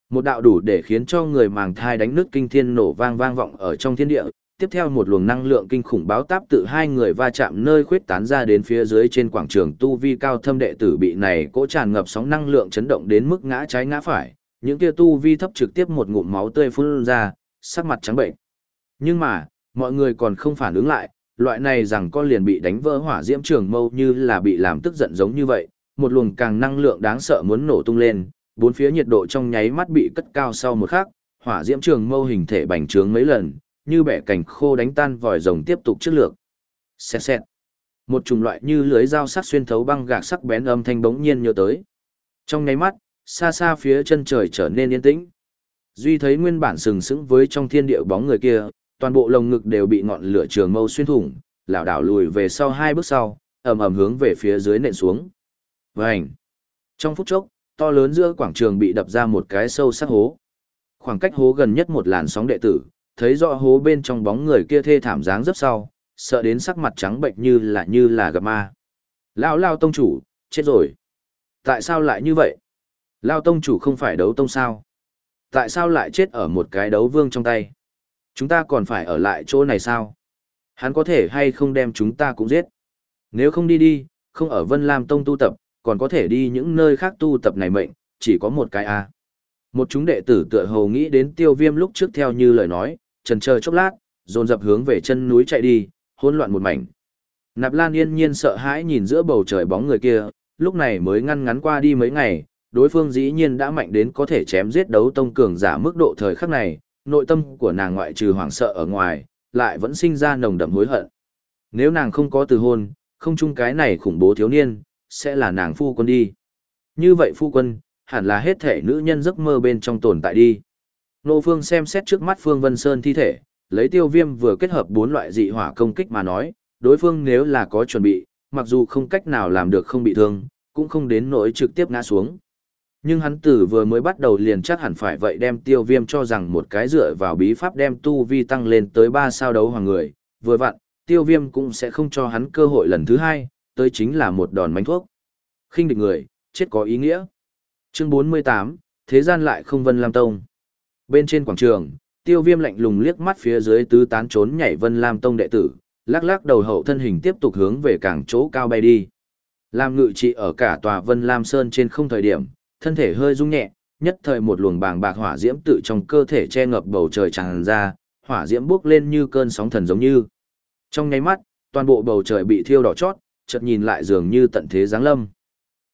Một đạo đủ để khiến cho người màng thai đánh nước kinh thiên nổ vang vang vọng ở trong thiên địa, tiếp theo một luồng năng lượng kinh khủng báo táp tự hai người va chạm nơi khuyết tán ra đến phía dưới trên quảng trường tu vi cao thâm đệ tử bị này cỗ tràn ngập sóng năng lượng chấn động đến mức ngã trái ngã phải, những kia tu vi thấp trực tiếp một ngụm máu tươi phun ra, sắc mặt trắng bệnh. Nhưng mà, mọi người còn không phản ứng lại, loại này rằng con liền bị đánh vỡ hỏa diễm trường mâu như là bị làm tức giận giống như vậy, một luồng càng năng lượng đáng sợ muốn nổ tung lên, bốn phía nhiệt độ trong nháy mắt bị cất cao sau một khắc, hỏa diễm trường mâu hình thể bành trướng mấy lần, như bẻ cành khô đánh tan vòi rồng tiếp tục trước lược. Xẹt xẹt. Một chủng loại như lưới dao sắc xuyên thấu băng gạc sắc bén âm thanh bỗng nhiên nhớ tới. Trong nháy mắt, xa xa phía chân trời trở nên yên tĩnh. Duy thấy nguyên bản sừng sững với trong thiên địa bóng người kia, toàn bộ lồng ngực đều bị ngọn lửa trường mâu xuyên thủng, lảo đảo lùi về sau hai bước sau, ầm ầm hướng về phía dưới nện xuống. Vành. Trong phút chốc, to lớn giữa quảng trường bị đập ra một cái sâu sắc hố. Khoảng cách hố gần nhất một làn sóng đệ tử, thấy rõ hố bên trong bóng người kia thê thảm dáng rất sau, sợ đến sắc mặt trắng bệnh như là như là gặp ma. Lão lao tông chủ, chết rồi. Tại sao lại như vậy? Lao tông chủ không phải đấu tông sao? Tại sao lại chết ở một cái đấu vương trong tay? Chúng ta còn phải ở lại chỗ này sao? Hắn có thể hay không đem chúng ta cũng giết? Nếu không đi đi, không ở Vân Lam Tông tu tập, còn có thể đi những nơi khác tu tập này mệnh, chỉ có một cái a. Một chúng đệ tử tựa hồ nghĩ đến tiêu viêm lúc trước theo như lời nói, trần chờ chốc lát, dồn dập hướng về chân núi chạy đi, hỗn loạn một mảnh. Nạp Lan yên nhiên sợ hãi nhìn giữa bầu trời bóng người kia, lúc này mới ngăn ngắn qua đi mấy ngày, đối phương dĩ nhiên đã mạnh đến có thể chém giết đấu tông cường giả mức độ thời khắc này, nội tâm của nàng ngoại trừ hoảng sợ ở ngoài, lại vẫn sinh ra nồng đậm hối hận. Nếu nàng không có từ hôn, không chung cái này khủng bố thiếu niên, sẽ là nàng phu quân đi. Như vậy phu quân, hẳn là hết thể nữ nhân giấc mơ bên trong tồn tại đi. Nô Phương xem xét trước mắt Phương Vân Sơn thi thể, lấy tiêu viêm vừa kết hợp bốn loại dị hỏa công kích mà nói, đối phương nếu là có chuẩn bị, mặc dù không cách nào làm được không bị thương, cũng không đến nỗi trực tiếp ngã xuống. Nhưng hắn tử vừa mới bắt đầu liền chắc hẳn phải vậy đem tiêu viêm cho rằng một cái dựa vào bí pháp đem tu vi tăng lên tới ba sao đấu hoàng người, vừa vặn, tiêu viêm cũng sẽ không cho hắn cơ hội lần thứ hai, tới chính là một đòn mánh thuốc. khinh địch người, chết có ý nghĩa. Chương 48, Thế gian lại không vân lam tông. Bên trên quảng trường, tiêu viêm lạnh lùng liếc mắt phía dưới tứ tán trốn nhảy vân lam tông đệ tử, lắc lắc đầu hậu thân hình tiếp tục hướng về cảng chỗ cao bay đi. lam ngự trị ở cả tòa vân lam sơn trên không thời điểm, thân thể hơi rung nhẹ, nhất thời một luồng bàng bạc hỏa diễm tự trong cơ thể che ngập bầu trời tràn ra, hỏa diễm bốc lên như cơn sóng thần giống như. Trong nháy mắt, toàn bộ bầu trời bị thiêu đỏ chót, chợt nhìn lại dường như tận thế giáng lâm.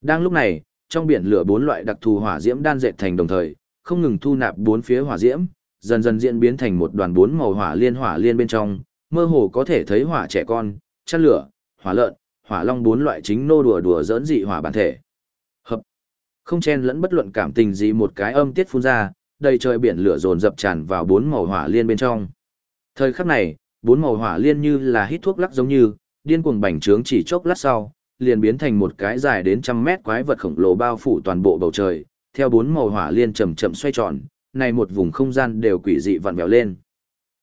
Đang lúc này, trong biển lửa bốn loại đặc thù hỏa diễm đan dệt thành đồng thời, không ngừng thu nạp bốn phía hỏa diễm, dần dần diễn biến thành một đoàn bốn màu hỏa liên hỏa liên bên trong, mơ hồ có thể thấy hỏa trẻ con, chăn lửa, hỏa lợn, hỏa long bốn loại chính nô đùa đùa dỡn dị hỏa bản thể. Hợp. Không chen lẫn bất luận cảm tình gì một cái âm tiết phun ra, đầy trời biển lửa dồn dập tràn vào bốn màu hỏa liên bên trong. Thời khắc này, bốn màu hỏa liên như là hít thuốc lắc giống như, điên cuồng bành trướng chỉ chốc lát sau, liền biến thành một cái dài đến trăm mét quái vật khổng lồ bao phủ toàn bộ bầu trời, theo bốn màu hỏa liên chậm chậm xoay tròn, này một vùng không gian đều quỷ dị vặn vẹo lên.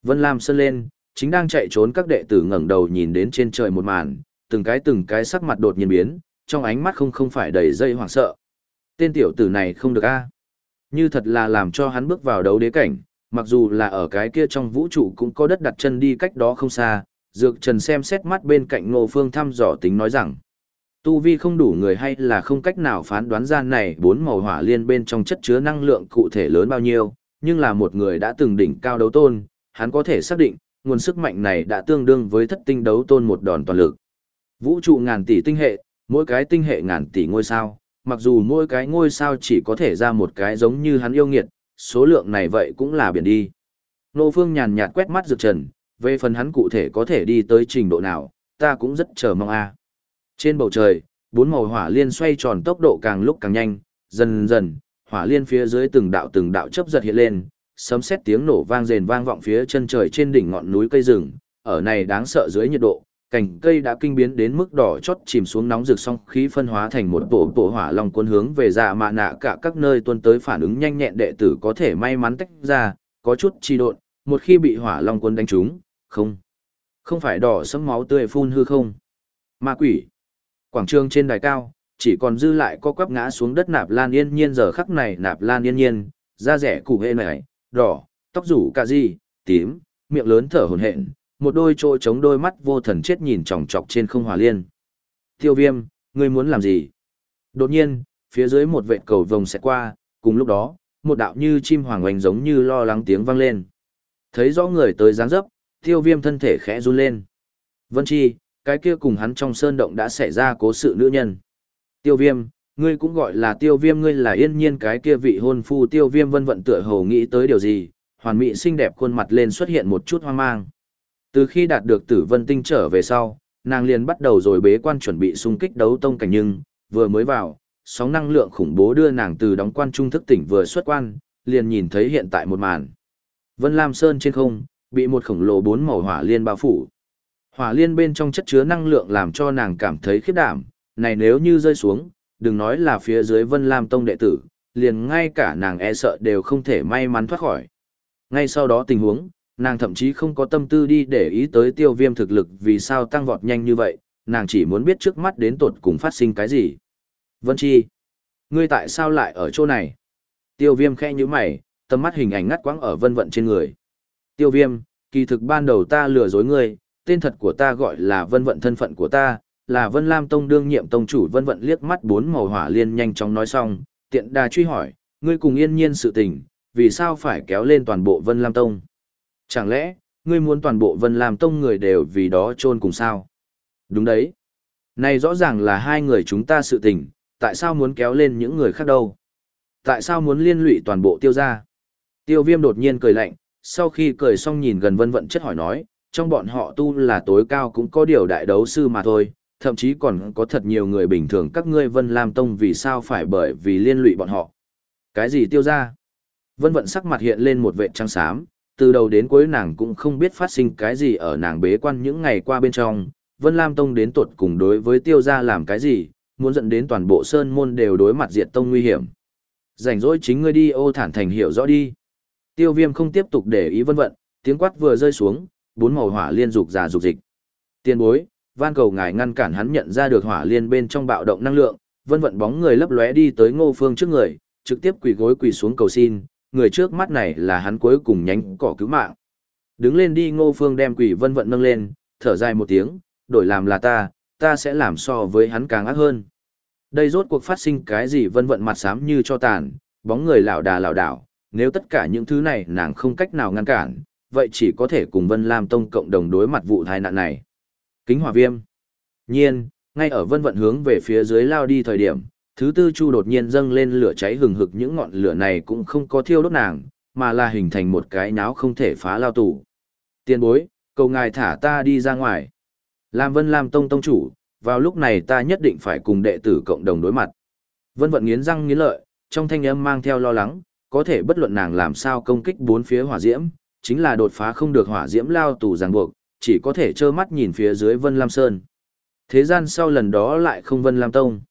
Vân Lam sơn lên, chính đang chạy trốn các đệ tử ngẩng đầu nhìn đến trên trời một màn, từng cái từng cái sắc mặt đột nhiên biến, trong ánh mắt không không phải đầy dây hoảng sợ. Tên tiểu tử này không được a. Như thật là làm cho hắn bước vào đấu đế cảnh, mặc dù là ở cái kia trong vũ trụ cũng có đất đặt chân đi cách đó không xa, Dược Trần xem xét mắt bên cạnh Ngô Phương thăm dò tính nói rằng, tu vi không đủ người hay là không cách nào phán đoán ra này bốn màu hỏa liên bên trong chất chứa năng lượng cụ thể lớn bao nhiêu, nhưng là một người đã từng đỉnh cao đấu tôn, hắn có thể xác định, nguồn sức mạnh này đã tương đương với thất tinh đấu tôn một đòn toàn lực. Vũ trụ ngàn tỷ tinh hệ, mỗi cái tinh hệ ngàn tỷ ngôi sao, mặc dù mỗi cái ngôi sao chỉ có thể ra một cái giống như hắn yêu nghiệt, số lượng này vậy cũng là biển đi. Nô Phương nhàn nhạt quét mắt Dược Trần, về phần hắn cụ thể có thể đi tới trình độ nào, ta cũng rất chờ mong a. Trên bầu trời, bốn màu hỏa liên xoay tròn tốc độ càng lúc càng nhanh, dần dần, hỏa liên phía dưới từng đạo từng đạo chớp giật hiện lên, sấm sét tiếng nổ vang rền vang vọng phía chân trời trên đỉnh ngọn núi cây rừng, ở này đáng sợ dưới nhiệt độ, cành cây đã kinh biến đến mức đỏ chót chìm xuống nóng rực xong khí phân hóa thành một bộ bộ hỏa long cuốn hướng về dạ mạ nạ cả các nơi tuân tới phản ứng nhanh nhẹn đệ tử có thể may mắn tách ra, có chút chi độn, một khi bị hỏa long cuốn đánh trúng, không, không phải đỏ sẫm máu tươi phun hư không. Ma quỷ. Quảng trường trên đài cao, chỉ còn dư lại có quắp ngã xuống đất nạp lan yên nhiên giờ khắc này nạp lan yên nhiên, da rẻ củ hê này, đỏ, tóc rủ cà di, tím, miệng lớn thở hổn hển, một đôi trôi chống đôi mắt vô thần chết nhìn chòng chọc trên không hòa liên. Tiêu viêm, ngươi muốn làm gì? Đột nhiên, phía dưới một vệt cầu vồng sẽ qua, cùng lúc đó, một đạo như chim hoàng oanh giống như lo lắng tiếng vang lên. Thấy rõ người tới dáng dấp, tiêu viêm thân thể khẽ run lên. Vân Chi, cái kia cùng hắn trong sơn động đã xảy ra cố sự nữ nhân. Tiêu viêm, ngươi cũng gọi là tiêu viêm ngươi là yên nhiên cái kia vị hôn phu tiêu viêm vân vận tựa hồ nghĩ tới điều gì, hoàn mỹ xinh đẹp khuôn mặt lên xuất hiện một chút hoang mang. Từ khi đạt được tử vân tinh trở về sau, nàng liền bắt đầu rồi bế quan chuẩn bị xung kích đấu tông cảnh nhưng, vừa mới vào, sóng năng lượng khủng bố đưa nàng từ đóng quan trung thức tỉnh vừa xuất quan, liền nhìn thấy hiện tại một màn. Vân Lam Sơn trên không, bị một khổng lồ bốn màu hỏa liên bao phủ. Hỏa liên bên trong chất chứa năng lượng làm cho nàng cảm thấy khiếp đảm, này nếu như rơi xuống, đừng nói là phía dưới Vân Lam Tông đệ tử, liền ngay cả nàng e sợ đều không thể may mắn thoát khỏi. Ngay sau đó tình huống, nàng thậm chí không có tâm tư đi để ý tới tiêu viêm thực lực vì sao tăng vọt nhanh như vậy, nàng chỉ muốn biết trước mắt đến tột cùng phát sinh cái gì. Vân Chi, ngươi tại sao lại ở chỗ này? Tiêu viêm khẽ như mày, tầm mắt hình ảnh ngắt quãng ở vân vận trên người. Tiêu viêm, kỳ thực ban đầu ta lừa dối ngươi, tên thật của ta gọi là vân vận thân phận của ta, là vân lam tông đương nhiệm tông chủ vân vận liếc mắt bốn màu hỏa liên nhanh chóng nói xong, tiện đà truy hỏi, ngươi cùng yên nhiên sự tình, vì sao phải kéo lên toàn bộ vân lam tông? Chẳng lẽ, ngươi muốn toàn bộ Vân Lam Tông người đều vì đó chôn cùng sao? Đúng đấy. Này rõ ràng là hai người chúng ta sự tình, tại sao muốn kéo lên những người khác đâu? Tại sao muốn liên lụy toàn bộ tiêu gia? Tiêu viêm đột nhiên cười lạnh, sau khi cười xong nhìn gần vân vận chất hỏi nói, trong bọn họ tu là tối cao cũng có điều đại đấu sư mà thôi, thậm chí còn có thật nhiều người bình thường các ngươi Vân Lam Tông vì sao phải bởi vì liên lụy bọn họ. Cái gì tiêu ra? Vân vận sắc mặt hiện lên một vệ trắng xám, từ đầu đến cuối nàng cũng không biết phát sinh cái gì ở nàng bế quan những ngày qua bên trong, Vân Lam Tông đến tuột cùng đối với tiêu gia làm cái gì, muốn dẫn đến toàn bộ sơn môn đều đối mặt diệt tông nguy hiểm. Rảnh rỗi chính ngươi đi ô thản thành hiểu rõ đi. Tiêu viêm không tiếp tục để ý vân vận, tiếng quát vừa rơi xuống, bốn màu hỏa liên dục già dục dịch. Tiên bối, van cầu ngài ngăn cản hắn nhận ra được hỏa liên bên trong bạo động năng lượng, vân vận bóng người lấp lóe đi tới ngô phương trước người, trực tiếp quỳ gối quỳ xuống cầu xin, người trước mắt này là hắn cuối cùng nhánh cỏ cứu mạng. Đứng lên đi ngô phương đem quỷ vân vận nâng lên, thở dài một tiếng, đổi làm là ta, ta sẽ làm so với hắn càng ác hơn. Đây rốt cuộc phát sinh cái gì vân vận mặt xám như cho tàn, bóng người lảo đà lảo đảo, nếu tất cả những thứ này nàng không cách nào ngăn cản, vậy chỉ có thể cùng Vân Lam Tông cộng đồng đối mặt vụ tai nạn này. Kính hỏa viêm. Nhiên, ngay ở vân vận hướng về phía dưới lao đi thời điểm, thứ tư chu đột nhiên dâng lên lửa cháy hừng hực những ngọn lửa này cũng không có thiêu đốt nàng, mà là hình thành một cái náo không thể phá lao tủ. Tiên bối, cầu ngài thả ta đi ra ngoài. Lam Vân Lam Tông Tông chủ, vào lúc này ta nhất định phải cùng đệ tử cộng đồng đối mặt. Vân vận nghiến răng nghiến lợi, trong thanh âm mang theo lo lắng, có thể bất luận nàng làm sao công kích bốn phía hỏa diễm, chính là đột phá không được hỏa diễm lao tù ràng buộc, chỉ có thể trơ mắt nhìn phía dưới Vân Lam Sơn. Thế gian sau lần đó lại không Vân Lam Tông.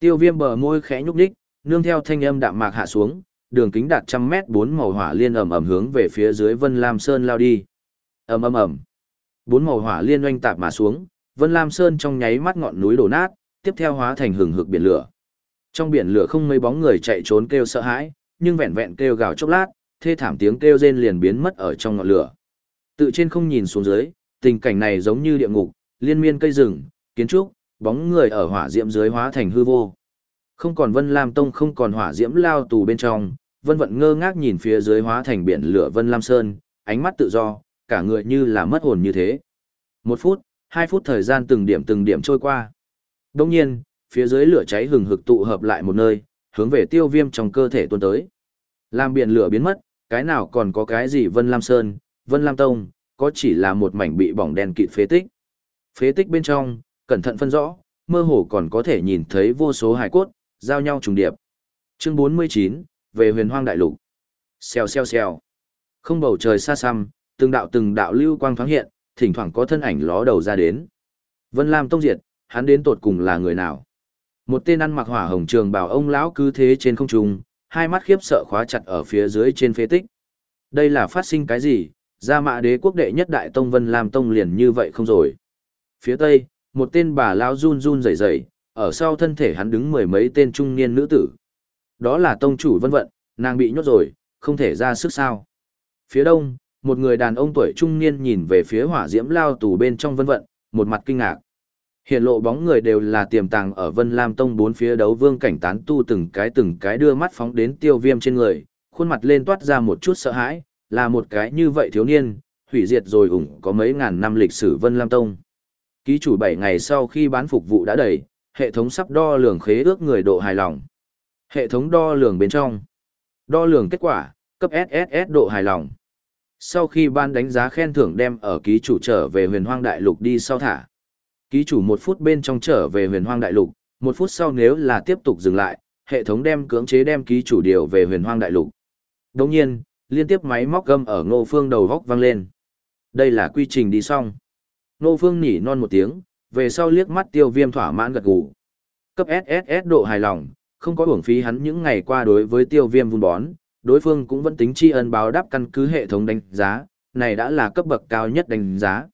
Tiêu viêm bờ môi khẽ nhúc đích, nương theo thanh âm đạm mạc hạ xuống, đường kính đạt trăm mét bốn màu hỏa liên ầm ầm hướng về phía dưới Vân Lam Sơn lao đi. ầm ầm ầm, bốn màu hỏa liên oanh tạp mà xuống, Vân Lam Sơn trong nháy mắt ngọn núi đổ nát, tiếp theo hóa thành hừng hực biển lửa. Trong biển lửa không mấy bóng người chạy trốn kêu sợ hãi, nhưng vẹn vẹn kêu gào chốc lát, thê thảm tiếng kêu rên liền biến mất ở trong ngọn lửa. Tự trên không nhìn xuống dưới, tình cảnh này giống như địa ngục, liên miên cây rừng, kiến trúc, bóng người ở hỏa diễm dưới hóa thành hư vô. Không còn Vân Lam Tông không còn hỏa diễm lao tù bên trong, Vân Vận ngơ ngác nhìn phía dưới hóa thành biển lửa Vân Lam Sơn, ánh mắt tự do, cả người như là mất hồn như thế. Một phút, hai phút thời gian từng điểm từng điểm trôi qua. Đông nhiên, phía dưới lửa cháy hừng hực tụ hợp lại một nơi, hướng về tiêu viêm trong cơ thể tuôn tới. Làm biển lửa biến mất, cái nào còn có cái gì Vân Lam Sơn, Vân Lam Tông, có chỉ là một mảnh bị bỏng đen kịt phế tích. Phế tích bên trong, cẩn thận phân rõ, mơ hồ còn có thể nhìn thấy vô số hải cốt, giao nhau trùng điệp. Chương 49, về huyền hoang đại lục. Xèo xèo xèo. Không bầu trời xa xăm, từng đạo từng đạo lưu quang thoáng hiện, thỉnh thoảng có thân ảnh ló đầu ra đến. Vân Lam Tông diệt, hắn đến tột cùng là người nào? Một tên ăn mặc hỏa hồng trường bảo ông lão cứ thế trên không trung, hai mắt khiếp sợ khóa chặt ở phía dưới trên phế tích. Đây là phát sinh cái gì? Gia mã đế quốc đệ nhất đại tông Vân Lam Tông liền như vậy không rồi. Phía tây, một tên bà lão run run rẩy rẩy, ở sau thân thể hắn đứng mười mấy tên trung niên nữ tử. Đó là tông chủ vân vận, nàng bị nhốt rồi, không thể ra sức sao. Phía đông, một người đàn ông tuổi trung niên nhìn về phía hỏa diễm lao tù bên trong vân vận, một mặt kinh ngạc. Hiện lộ bóng người đều là tiềm tàng ở Vân Lam Tông bốn phía đấu vương cảnh tán tu từng cái từng cái đưa mắt phóng đến tiêu viêm trên người, khuôn mặt lên toát ra một chút sợ hãi, là một cái như vậy thiếu niên, hủy diệt rồi ủng có mấy ngàn năm lịch sử Vân Lam Tông. Ký chủ 7 ngày sau khi bán phục vụ đã đầy, hệ thống sắp đo lường khế ước người độ hài lòng. Hệ thống đo lường bên trong. Đo lường kết quả, cấp SSS độ hài lòng. Sau khi ban đánh giá khen thưởng đem ở ký chủ trở về huyền hoang đại lục đi sau thả. Ký chủ một phút bên trong trở về huyền hoang đại lục, một phút sau nếu là tiếp tục dừng lại, hệ thống đem cưỡng chế đem ký chủ điều về huyền hoang đại lục. Đồng nhiên, liên tiếp máy móc gâm ở ngô phương đầu góc vang lên. Đây là quy trình đi xong. Ngô phương nhỉ non một tiếng, về sau liếc mắt tiêu viêm thỏa mãn gật gù. Cấp SSS độ hài lòng, không có uổng phí hắn những ngày qua đối với tiêu viêm vun bón, đối phương cũng vẫn tính tri ân báo đáp căn cứ hệ thống đánh giá, này đã là cấp bậc cao nhất đánh giá.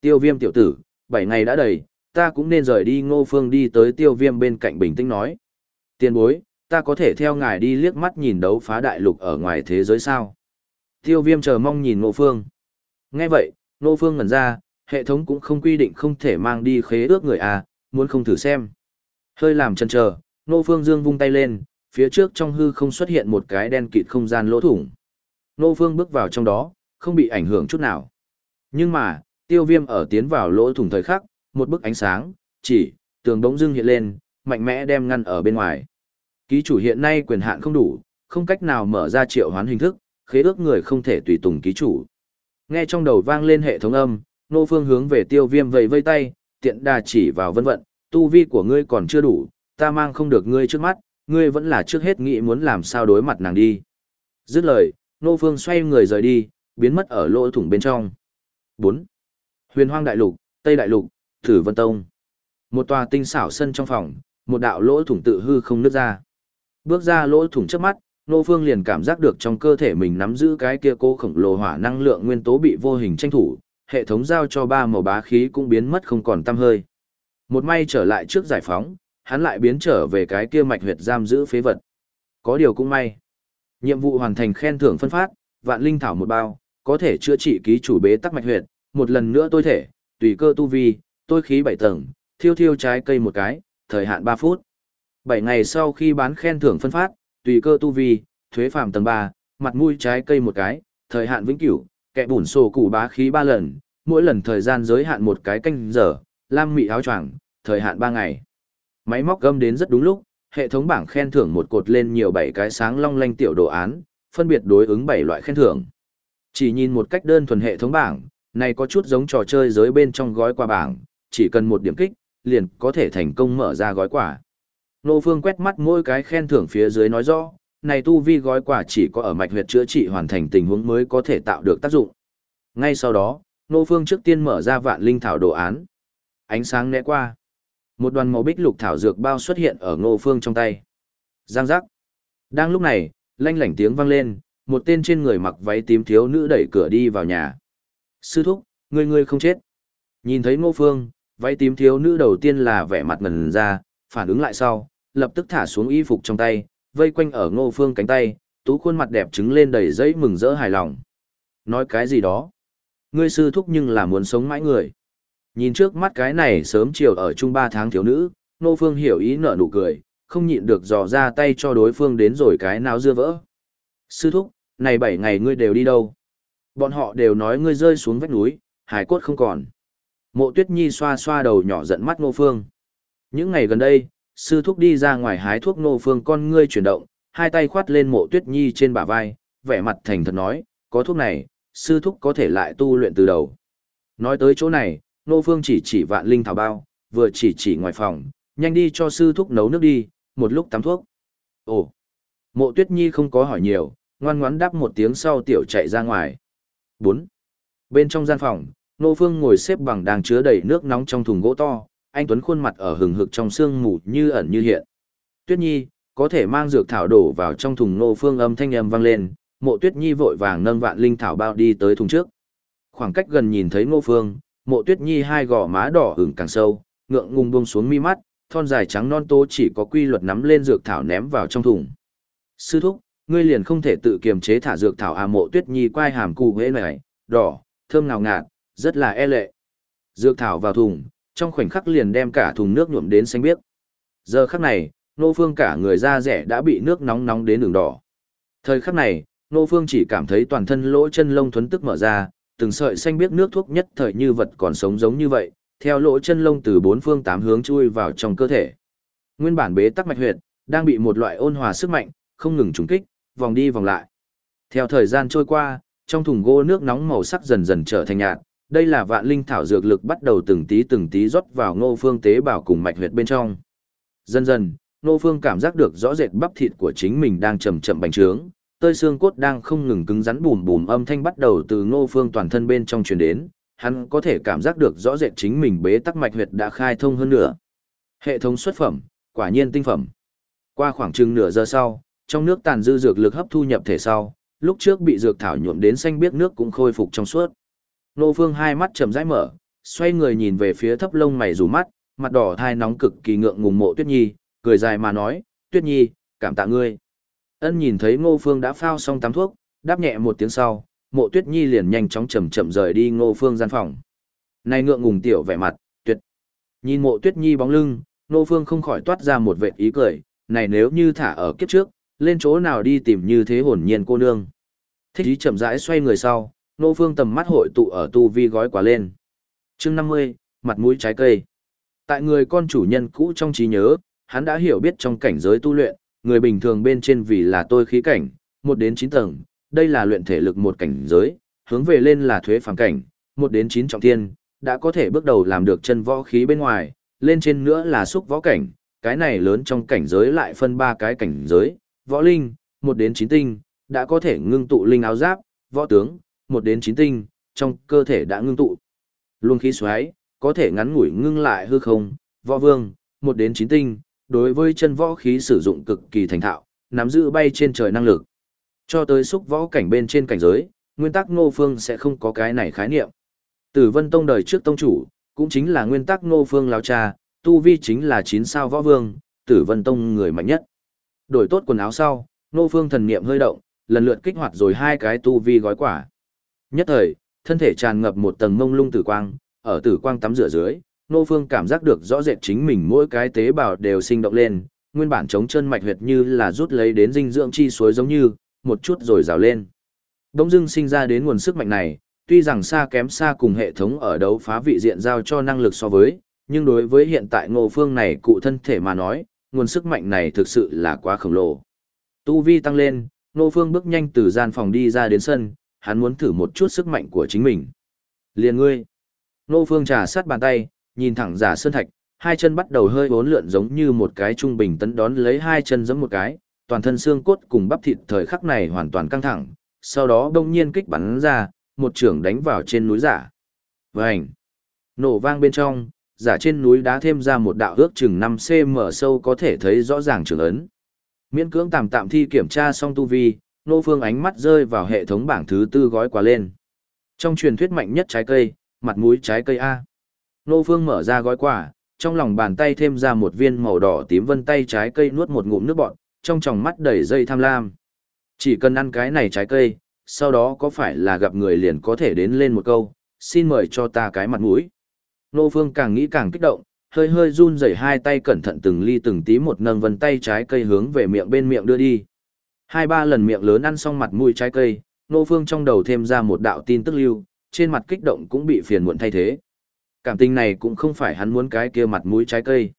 Tiêu viêm tiểu tử, bảy ngày đã đầy, ta cũng nên rời đi ngô phương đi tới tiêu viêm bên cạnh bình tĩnh nói. Tiền bối, ta có thể theo ngài đi liếc mắt nhìn đấu phá đại lục ở ngoài thế giới sao? Tiêu viêm chờ mong nhìn ngô phương. Nghe vậy, ngô phương ngẩn ra, hệ thống cũng không quy định không thể mang đi khế ước người à, muốn không thử xem. Hơi làm chần chờ, ngô phương dương vung tay lên, phía trước trong hư không xuất hiện một cái đen kịt không gian lỗ thủng. Ngô phương bước vào trong đó, không bị ảnh hưởng chút nào. Nhưng mà, tiêu viêm ở tiến vào lỗ thủng thời khắc, một bức ánh sáng, chỉ, tường đống dưng hiện lên, mạnh mẽ đem ngăn ở bên ngoài. Ký chủ hiện nay quyền hạn không đủ, không cách nào mở ra triệu hoán hình thức, khế ước người không thể tùy tùng ký chủ. Nghe trong đầu vang lên hệ thống âm, nô phương hướng về tiêu viêm vầy vây tay, tiện đà chỉ vào vân vận, tu vi của ngươi còn chưa đủ, ta mang không được ngươi trước mắt, ngươi vẫn là trước hết nghĩ muốn làm sao đối mặt nàng đi. Dứt lời, nô phương xoay người rời đi, biến mất ở lỗ thủng bên trong. 4. Huyền Hoang Đại Lục, Tây Đại Lục, Thử Vân Tông. Một tòa tinh xảo sân trong phòng, một đạo lỗ thủng tự hư không nứt ra. Bước ra lỗ thủng trước mắt, Nô Phương liền cảm giác được trong cơ thể mình nắm giữ cái kia cô khổng lồ hỏa năng lượng nguyên tố bị vô hình tranh thủ, hệ thống giao cho ba màu bá khí cũng biến mất không còn tăm hơi. Một may trở lại trước giải phóng, hắn lại biến trở về cái kia mạch huyệt giam giữ phế vật. Có điều cũng may. Nhiệm vụ hoàn thành khen thưởng phân phát, vạn linh thảo một bao, có thể chữa trị ký chủ bế tắc mạch huyệt, một lần nữa tôi thể, tùy cơ tu vi, tôi khí bảy tầng, thiêu thiêu trái cây một cái, thời hạn 3 phút. 7 ngày sau khi bán khen thưởng phân phát, tùy cơ tu vi, thuế phàm tầng 3, mặt mũi trái cây một cái, thời hạn vĩnh cửu, kẻ bùn sổ củ bá khí 3 lần, mỗi lần thời gian giới hạn một cái canh giờ, lam mị áo choàng, thời hạn 3 ngày. Máy móc gâm đến rất đúng lúc, hệ thống bảng khen thưởng một cột lên nhiều bảy cái sáng long lanh tiểu đồ án, phân biệt đối ứng 7 loại khen thưởng. Chỉ nhìn một cách đơn thuần hệ thống bảng, này có chút giống trò chơi giới bên trong gói quà bảng, chỉ cần một điểm kích, liền có thể thành công mở ra gói quà. Nô Phương quét mắt mỗi cái khen thưởng phía dưới nói rõ, này tu vi gói quà chỉ có ở mạch huyệt chữa trị hoàn thành tình huống mới có thể tạo được tác dụng. Ngay sau đó, Nô Phương trước tiên mở ra vạn linh thảo đồ án. Ánh sáng né qua. Một đoàn màu bích lục thảo dược bao xuất hiện ở Nô Phương trong tay. Giang giác. Đang lúc này, lanh lảnh tiếng vang lên, một tên trên người mặc váy tím thiếu nữ đẩy cửa đi vào nhà. Sư thúc, người người không chết. Nhìn thấy Ngô Phương, váy tím thiếu nữ đầu tiên là vẻ mặt ngần ra, phản ứng lại sau, lập tức thả xuống y phục trong tay, vây quanh ở Ngô Phương cánh tay, tú khuôn mặt đẹp trứng lên đầy giấy mừng rỡ hài lòng. Nói cái gì đó? Ngươi sư thúc nhưng là muốn sống mãi người. Nhìn trước mắt cái này sớm chiều ở chung ba tháng thiếu nữ, Ngô Phương hiểu ý nở nụ cười, không nhịn được dò ra tay cho đối phương đến rồi cái nào dưa vỡ. Sư thúc, này bảy ngày ngươi đều đi đâu? Bọn họ đều nói ngươi rơi xuống vách núi, hải cốt không còn. Mộ tuyết nhi xoa xoa đầu nhỏ giận mắt Ngô Phương. Những ngày gần đây, sư thúc đi ra ngoài hái thuốc Ngô Phương con ngươi chuyển động, hai tay khoát lên mộ tuyết nhi trên bả vai, vẻ mặt thành thật nói, có thuốc này, sư thúc có thể lại tu luyện từ đầu. Nói tới chỗ này, Ngô Phương chỉ chỉ vạn linh thảo bao, vừa chỉ chỉ ngoài phòng, nhanh đi cho sư thúc nấu nước đi, một lúc tắm thuốc. Ồ, mộ tuyết nhi không có hỏi nhiều, ngoan ngoãn đáp một tiếng sau tiểu chạy ra ngoài. 4. Bên trong gian phòng, Nô Phương ngồi xếp bằng đang chứa đầy nước nóng trong thùng gỗ to, anh Tuấn khuôn mặt ở hừng hực trong sương mù như ẩn như hiện. Tuyết Nhi, có thể mang dược thảo đổ vào trong thùng Nô Phương âm thanh âm vang lên, mộ Tuyết Nhi vội vàng nâng vạn linh thảo bao đi tới thùng trước. Khoảng cách gần nhìn thấy Nô Phương, mộ Tuyết Nhi hai gò má đỏ ửng càng sâu, ngượng ngùng buông xuống mi mắt, thon dài trắng non tố chỉ có quy luật nắm lên dược thảo ném vào trong thùng. Sư thúc, ngươi liền không thể tự kiềm chế thả dược thảo à mộ Tuyết Nhi quai hàm cù hễ này, đỏ, thơm ngào ngạt, rất là e lệ. Dược thảo vào thùng, trong khoảnh khắc liền đem cả thùng nước nhuộm đến xanh biếc. Giờ khắc này, Nô Phương cả người da rẻ đã bị nước nóng nóng đến đường đỏ. Thời khắc này, Nô Phương chỉ cảm thấy toàn thân lỗ chân lông thuấn tức mở ra, từng sợi xanh biếc nước thuốc nhất thời như vật còn sống giống như vậy, theo lỗ chân lông từ bốn phương tám hướng chui vào trong cơ thể. Nguyên bản bế tắc mạch huyệt, đang bị một loại ôn hòa sức mạnh, không ngừng trùng kích, vòng đi vòng lại. Theo thời gian trôi qua, trong thùng gỗ nước nóng màu sắc dần dần trở thành nhạt, đây là vạn linh thảo dược lực bắt đầu từng tí từng tí rót vào ngô phương tế bào cùng mạch huyệt bên trong. Dần dần, ngô phương cảm giác được rõ rệt bắp thịt của chính mình đang chậm chậm bành trướng, tơi xương cốt đang không ngừng cứng rắn bùm bùm âm thanh bắt đầu từ ngô phương toàn thân bên trong truyền đến, hắn có thể cảm giác được rõ rệt chính mình bế tắc mạch huyệt đã khai thông hơn nữa. Hệ thống xuất phẩm, quả nhiên tinh phẩm. Qua khoảng chừng nửa giờ sau, trong nước tàn dư dược lực hấp thu nhập thể sau, lúc trước bị dược thảo nhuộm đến xanh biếc nước cũng khôi phục trong suốt. Nô Phương hai mắt chậm rãi mở, xoay người nhìn về phía thấp lông mày rủ mắt, mặt đỏ thai nóng cực kỳ ngượng ngùng mộ Tuyết Nhi, cười dài mà nói, Tuyết Nhi, cảm tạ ngươi. Ân nhìn thấy Ngô Phương đã phao xong tắm thuốc, đáp nhẹ một tiếng sau, mộ Tuyết Nhi liền nhanh chóng chậm chậm rời đi Ngô Phương gian phòng. Này ngượng ngùng tiểu vẻ mặt, tuyệt. Nhìn mộ Tuyết Nhi bóng lưng, Ngô Phương không khỏi toát ra một vệt ý cười, này nếu như thả ở kiếp trước, lên chỗ nào đi tìm như thế hồn nhiên cô nương. Thích ý chậm rãi xoay người sau, nô phương tầm mắt hội tụ ở tu vi gói quả lên. chương 50, mặt mũi trái cây. Tại người con chủ nhân cũ trong trí nhớ, hắn đã hiểu biết trong cảnh giới tu luyện, người bình thường bên trên vì là tôi khí cảnh, 1 đến 9 tầng, đây là luyện thể lực một cảnh giới, hướng về lên là thuế phàm cảnh, 1 đến 9 trọng thiên, đã có thể bước đầu làm được chân võ khí bên ngoài, lên trên nữa là xúc võ cảnh, cái này lớn trong cảnh giới lại phân ba cái cảnh giới, võ linh, 1 đến 9 tinh, đã có thể ngưng tụ linh áo giáp, võ tướng, một đến chín tinh, trong cơ thể đã ngưng tụ. Luồng khí xoáy, có thể ngắn ngủi ngưng lại hư không, võ vương, một đến chín tinh, đối với chân võ khí sử dụng cực kỳ thành thạo, nắm giữ bay trên trời năng lực. Cho tới xúc võ cảnh bên trên cảnh giới, nguyên tắc ngô phương sẽ không có cái này khái niệm. Tử vân tông đời trước tông chủ, cũng chính là nguyên tắc ngô phương lão cha, tu vi chính là chín sao võ vương, tử vân tông người mạnh nhất. Đổi tốt quần áo sau, ngô phương thần niệm hơi động, lần lượt kích hoạt rồi hai cái tu vi gói quả. Nhất thời, thân thể tràn ngập một tầng mông lung tử quang, ở tử quang tắm rửa dưới, Nô Phương cảm giác được rõ rệt chính mình mỗi cái tế bào đều sinh động lên, nguyên bản chống chân mạch huyệt như là rút lấy đến dinh dưỡng chi suối giống như, một chút rồi rào lên. Đông dưng sinh ra đến nguồn sức mạnh này, tuy rằng xa kém xa cùng hệ thống ở đấu phá vị diện giao cho năng lực so với, nhưng đối với hiện tại Ngô Phương này cụ thân thể mà nói, nguồn sức mạnh này thực sự là quá khổng lồ. Tu vi tăng lên, Ngô Phương bước nhanh từ gian phòng đi ra đến sân, hắn muốn thử một chút sức mạnh của chính mình. Liền ngươi. Nô Phương trà sát bàn tay, nhìn thẳng giả sơn thạch, hai chân bắt đầu hơi bốn lượn giống như một cái trung bình tấn đón lấy hai chân giống một cái, toàn thân xương cốt cùng bắp thịt thời khắc này hoàn toàn căng thẳng, sau đó đông nhiên kích bắn ra, một trưởng đánh vào trên núi giả. Vành! Nổ vang bên trong, giả trên núi đá thêm ra một đạo ước chừng 5cm sâu có thể thấy rõ ràng trường ấn. Miễn cưỡng tạm tạm thi kiểm tra xong tu vi, nô phương ánh mắt rơi vào hệ thống bảng thứ tư gói quà lên. Trong truyền thuyết mạnh nhất trái cây, mặt mũi trái cây A. Nô phương mở ra gói quà, trong lòng bàn tay thêm ra một viên màu đỏ tím vân tay trái cây nuốt một ngụm nước bọt, trong tròng mắt đầy dây tham lam. Chỉ cần ăn cái này trái cây, sau đó có phải là gặp người liền có thể đến lên một câu, xin mời cho ta cái mặt mũi. Nô Phương càng nghĩ càng kích động, hơi hơi run rẩy hai tay cẩn thận từng ly từng tí một nâng vân tay trái cây hướng về miệng bên miệng đưa đi. Hai ba lần miệng lớn ăn xong mặt mũi trái cây, Nô Phương trong đầu thêm ra một đạo tin tức lưu, trên mặt kích động cũng bị phiền muộn thay thế. Cảm tình này cũng không phải hắn muốn cái kia mặt mũi trái cây.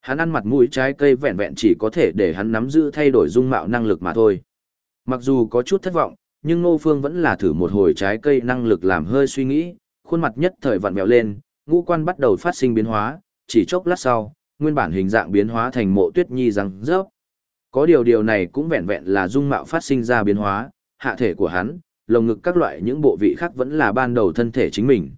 Hắn ăn mặt mũi trái cây vẹn vẹn chỉ có thể để hắn nắm giữ thay đổi dung mạo năng lực mà thôi. Mặc dù có chút thất vọng, nhưng Nô Phương vẫn là thử một hồi trái cây năng lực làm hơi suy nghĩ, khuôn mặt nhất thời vặn mèo lên, ngũ quan bắt đầu phát sinh biến hóa, chỉ chốc lát sau, nguyên bản hình dạng biến hóa thành mộ tuyết nhi răng rớp. Có điều điều này cũng vẹn vẹn là dung mạo phát sinh ra biến hóa, hạ thể của hắn, lồng ngực các loại những bộ vị khác vẫn là ban đầu thân thể chính mình.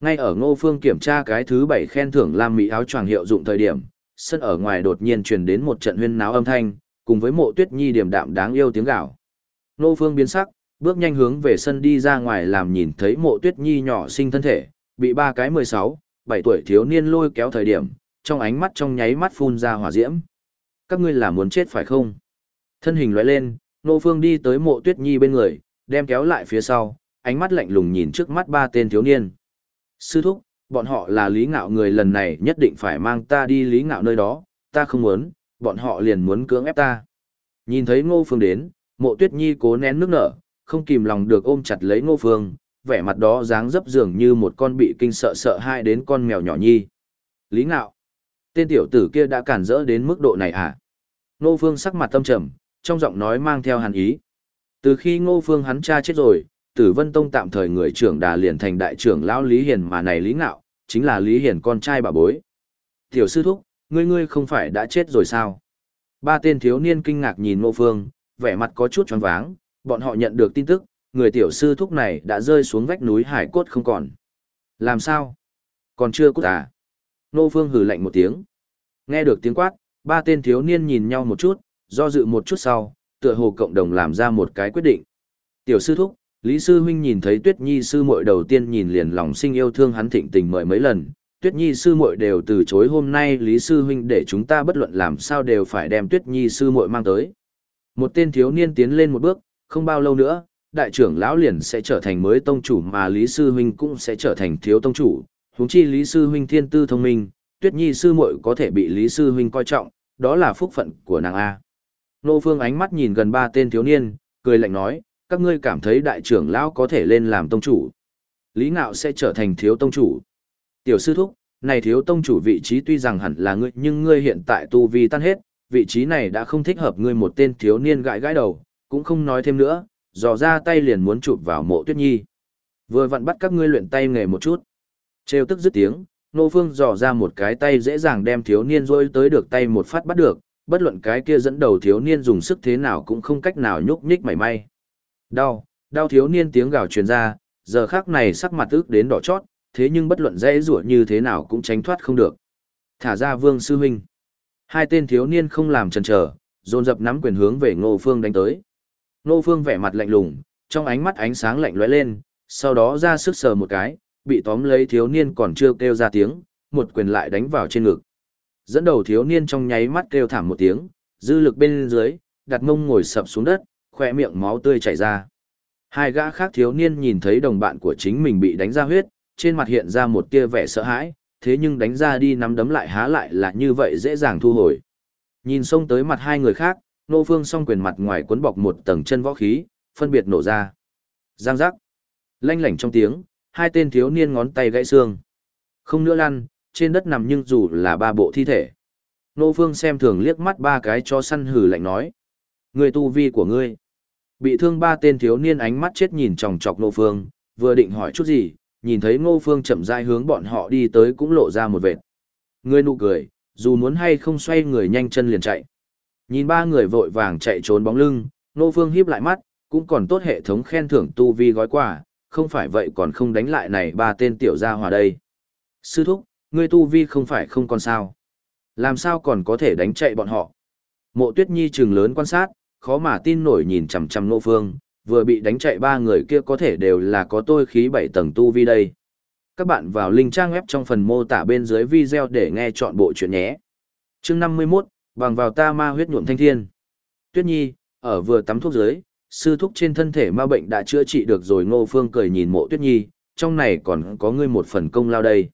Ngay ở Ngô Phương kiểm tra cái thứ bảy khen thưởng Lam Mỹ áo choàng hiệu dụng thời điểm, sân ở ngoài đột nhiên truyền đến một trận huyên náo âm thanh, cùng với mộ tuyết nhi điềm đạm đáng yêu tiếng gào. Ngô Phương biến sắc, bước nhanh hướng về sân đi ra ngoài làm nhìn thấy mộ tuyết nhi nhỏ sinh thân thể, bị ba cái 16, 7 tuổi thiếu niên lôi kéo thời điểm, trong ánh mắt trong nháy mắt phun ra hỏa diễm. Các ngươi là muốn chết phải không? Thân hình lóe lên, Nô Phương đi tới mộ tuyết nhi bên người, đem kéo lại phía sau, ánh mắt lạnh lùng nhìn trước mắt ba tên thiếu niên. Sư thúc, bọn họ là lý ngạo người lần này nhất định phải mang ta đi lý ngạo nơi đó, ta không muốn, bọn họ liền muốn cưỡng ép ta. Nhìn thấy Ngô Phương đến, mộ tuyết nhi cố nén nước nở, không kìm lòng được ôm chặt lấy Ngô Phương, vẻ mặt đó dáng dấp dường như một con bị kinh sợ sợ hai đến con mèo nhỏ nhi. Lý ngạo, tên tiểu tử kia đã cản rỡ đến mức độ này à? Ngô Phương sắc mặt tâm trầm, trong giọng nói mang theo hàn ý. Từ khi Ngô Phương hắn cha chết rồi, Tử Vân Tông tạm thời người trưởng đà liền thành đại trưởng lão Lý Hiền mà này Lý Ngạo, chính là Lý Hiền con trai bà bối. Tiểu sư thúc, ngươi ngươi không phải đã chết rồi sao? Ba tên thiếu niên kinh ngạc nhìn Ngô Phương, vẻ mặt có chút choáng váng, bọn họ nhận được tin tức, người tiểu sư thúc này đã rơi xuống vách núi hải cốt không còn. Làm sao? Còn chưa cút à? Nô Phương hừ lạnh một tiếng. Nghe được tiếng quát, ba tên thiếu niên nhìn nhau một chút, do dự một chút sau, tựa hồ cộng đồng làm ra một cái quyết định. Tiểu sư thúc, Lý sư huynh nhìn thấy Tuyết Nhi sư muội đầu tiên nhìn liền lòng sinh yêu thương hắn thịnh tình mời mấy lần, Tuyết Nhi sư muội đều từ chối hôm nay Lý sư huynh để chúng ta bất luận làm sao đều phải đem Tuyết Nhi sư muội mang tới. Một tên thiếu niên tiến lên một bước, không bao lâu nữa, đại trưởng lão liền sẽ trở thành mới tông chủ mà Lý sư huynh cũng sẽ trở thành thiếu tông chủ, huống chi Lý sư huynh thiên tư thông minh, Tuyết Nhi sư muội có thể bị Lý sư huynh coi trọng, đó là phúc phận của nàng a. Nô Phương ánh mắt nhìn gần ba tên thiếu niên, cười lạnh nói, các ngươi cảm thấy đại trưởng lão có thể lên làm tông chủ. Lý Ngạo sẽ trở thành thiếu tông chủ. Tiểu sư thúc, này thiếu tông chủ vị trí tuy rằng hẳn là ngươi nhưng ngươi hiện tại tu vi tan hết, vị trí này đã không thích hợp ngươi một tên thiếu niên gãi gãi đầu, cũng không nói thêm nữa, dò ra tay liền muốn chụp vào mộ tuyết nhi. Vừa vặn bắt các ngươi luyện tay nghề một chút. Trêu tức dứt tiếng, nô phương dò ra một cái tay dễ dàng đem thiếu niên rôi tới được tay một phát bắt được, bất luận cái kia dẫn đầu thiếu niên dùng sức thế nào cũng không cách nào nhúc nhích mảy may. Đau, đau thiếu niên tiếng gào truyền ra, giờ khác này sắc mặt ức đến đỏ chót, thế nhưng bất luận dễ rủa như thế nào cũng tránh thoát không được. Thả ra vương sư huynh. Hai tên thiếu niên không làm chần chờ, dồn dập nắm quyền hướng về ngô phương đánh tới. Nô phương vẻ mặt lạnh lùng, trong ánh mắt ánh sáng lạnh lóe lên, sau đó ra sức sờ một cái, bị tóm lấy thiếu niên còn chưa kêu ra tiếng, một quyền lại đánh vào trên ngực. Dẫn đầu thiếu niên trong nháy mắt kêu thảm một tiếng, dư lực bên dưới, đặt mông ngồi sập xuống đất, khoe miệng máu tươi chảy ra. Hai gã khác thiếu niên nhìn thấy đồng bạn của chính mình bị đánh ra huyết, trên mặt hiện ra một tia vẻ sợ hãi, thế nhưng đánh ra đi nắm đấm lại há lại là như vậy dễ dàng thu hồi. Nhìn xông tới mặt hai người khác, nô phương song quyền mặt ngoài cuốn bọc một tầng chân võ khí, phân biệt nổ ra. Giang giác. Lanh lảnh trong tiếng, hai tên thiếu niên ngón tay gãy xương. Không nữa lăn, trên đất nằm nhưng dù là ba bộ thi thể. Nô phương xem thường liếc mắt ba cái cho săn hử lạnh nói. Người tu vi của ngươi. Bị thương ba tên thiếu niên ánh mắt chết nhìn chòng chọc Nô Phương, vừa định hỏi chút gì, nhìn thấy Ngô Phương chậm rãi hướng bọn họ đi tới cũng lộ ra một vệt. Người nụ cười, dù muốn hay không xoay người nhanh chân liền chạy. Nhìn ba người vội vàng chạy trốn bóng lưng, Nô Phương híp lại mắt, cũng còn tốt hệ thống khen thưởng tu vi gói quà, không phải vậy còn không đánh lại này ba tên tiểu gia hòa đây. Sư thúc, ngươi tu vi không phải không còn sao. Làm sao còn có thể đánh chạy bọn họ. Mộ tuyết nhi trừng lớn quan sát, khó mà tin nổi nhìn chằm chằm nô phương, vừa bị đánh chạy ba người kia có thể đều là có tôi khí bảy tầng tu vi đây. Các bạn vào link trang web trong phần mô tả bên dưới video để nghe chọn bộ chuyện nhé. Chương 51, bằng vào ta ma huyết nhuộm thanh thiên. Tuyết nhi, ở vừa tắm thuốc dưới, sư thúc trên thân thể ma bệnh đã chữa trị được rồi ngô phương cười nhìn mộ tuyết nhi, trong này còn có ngươi một phần công lao đây.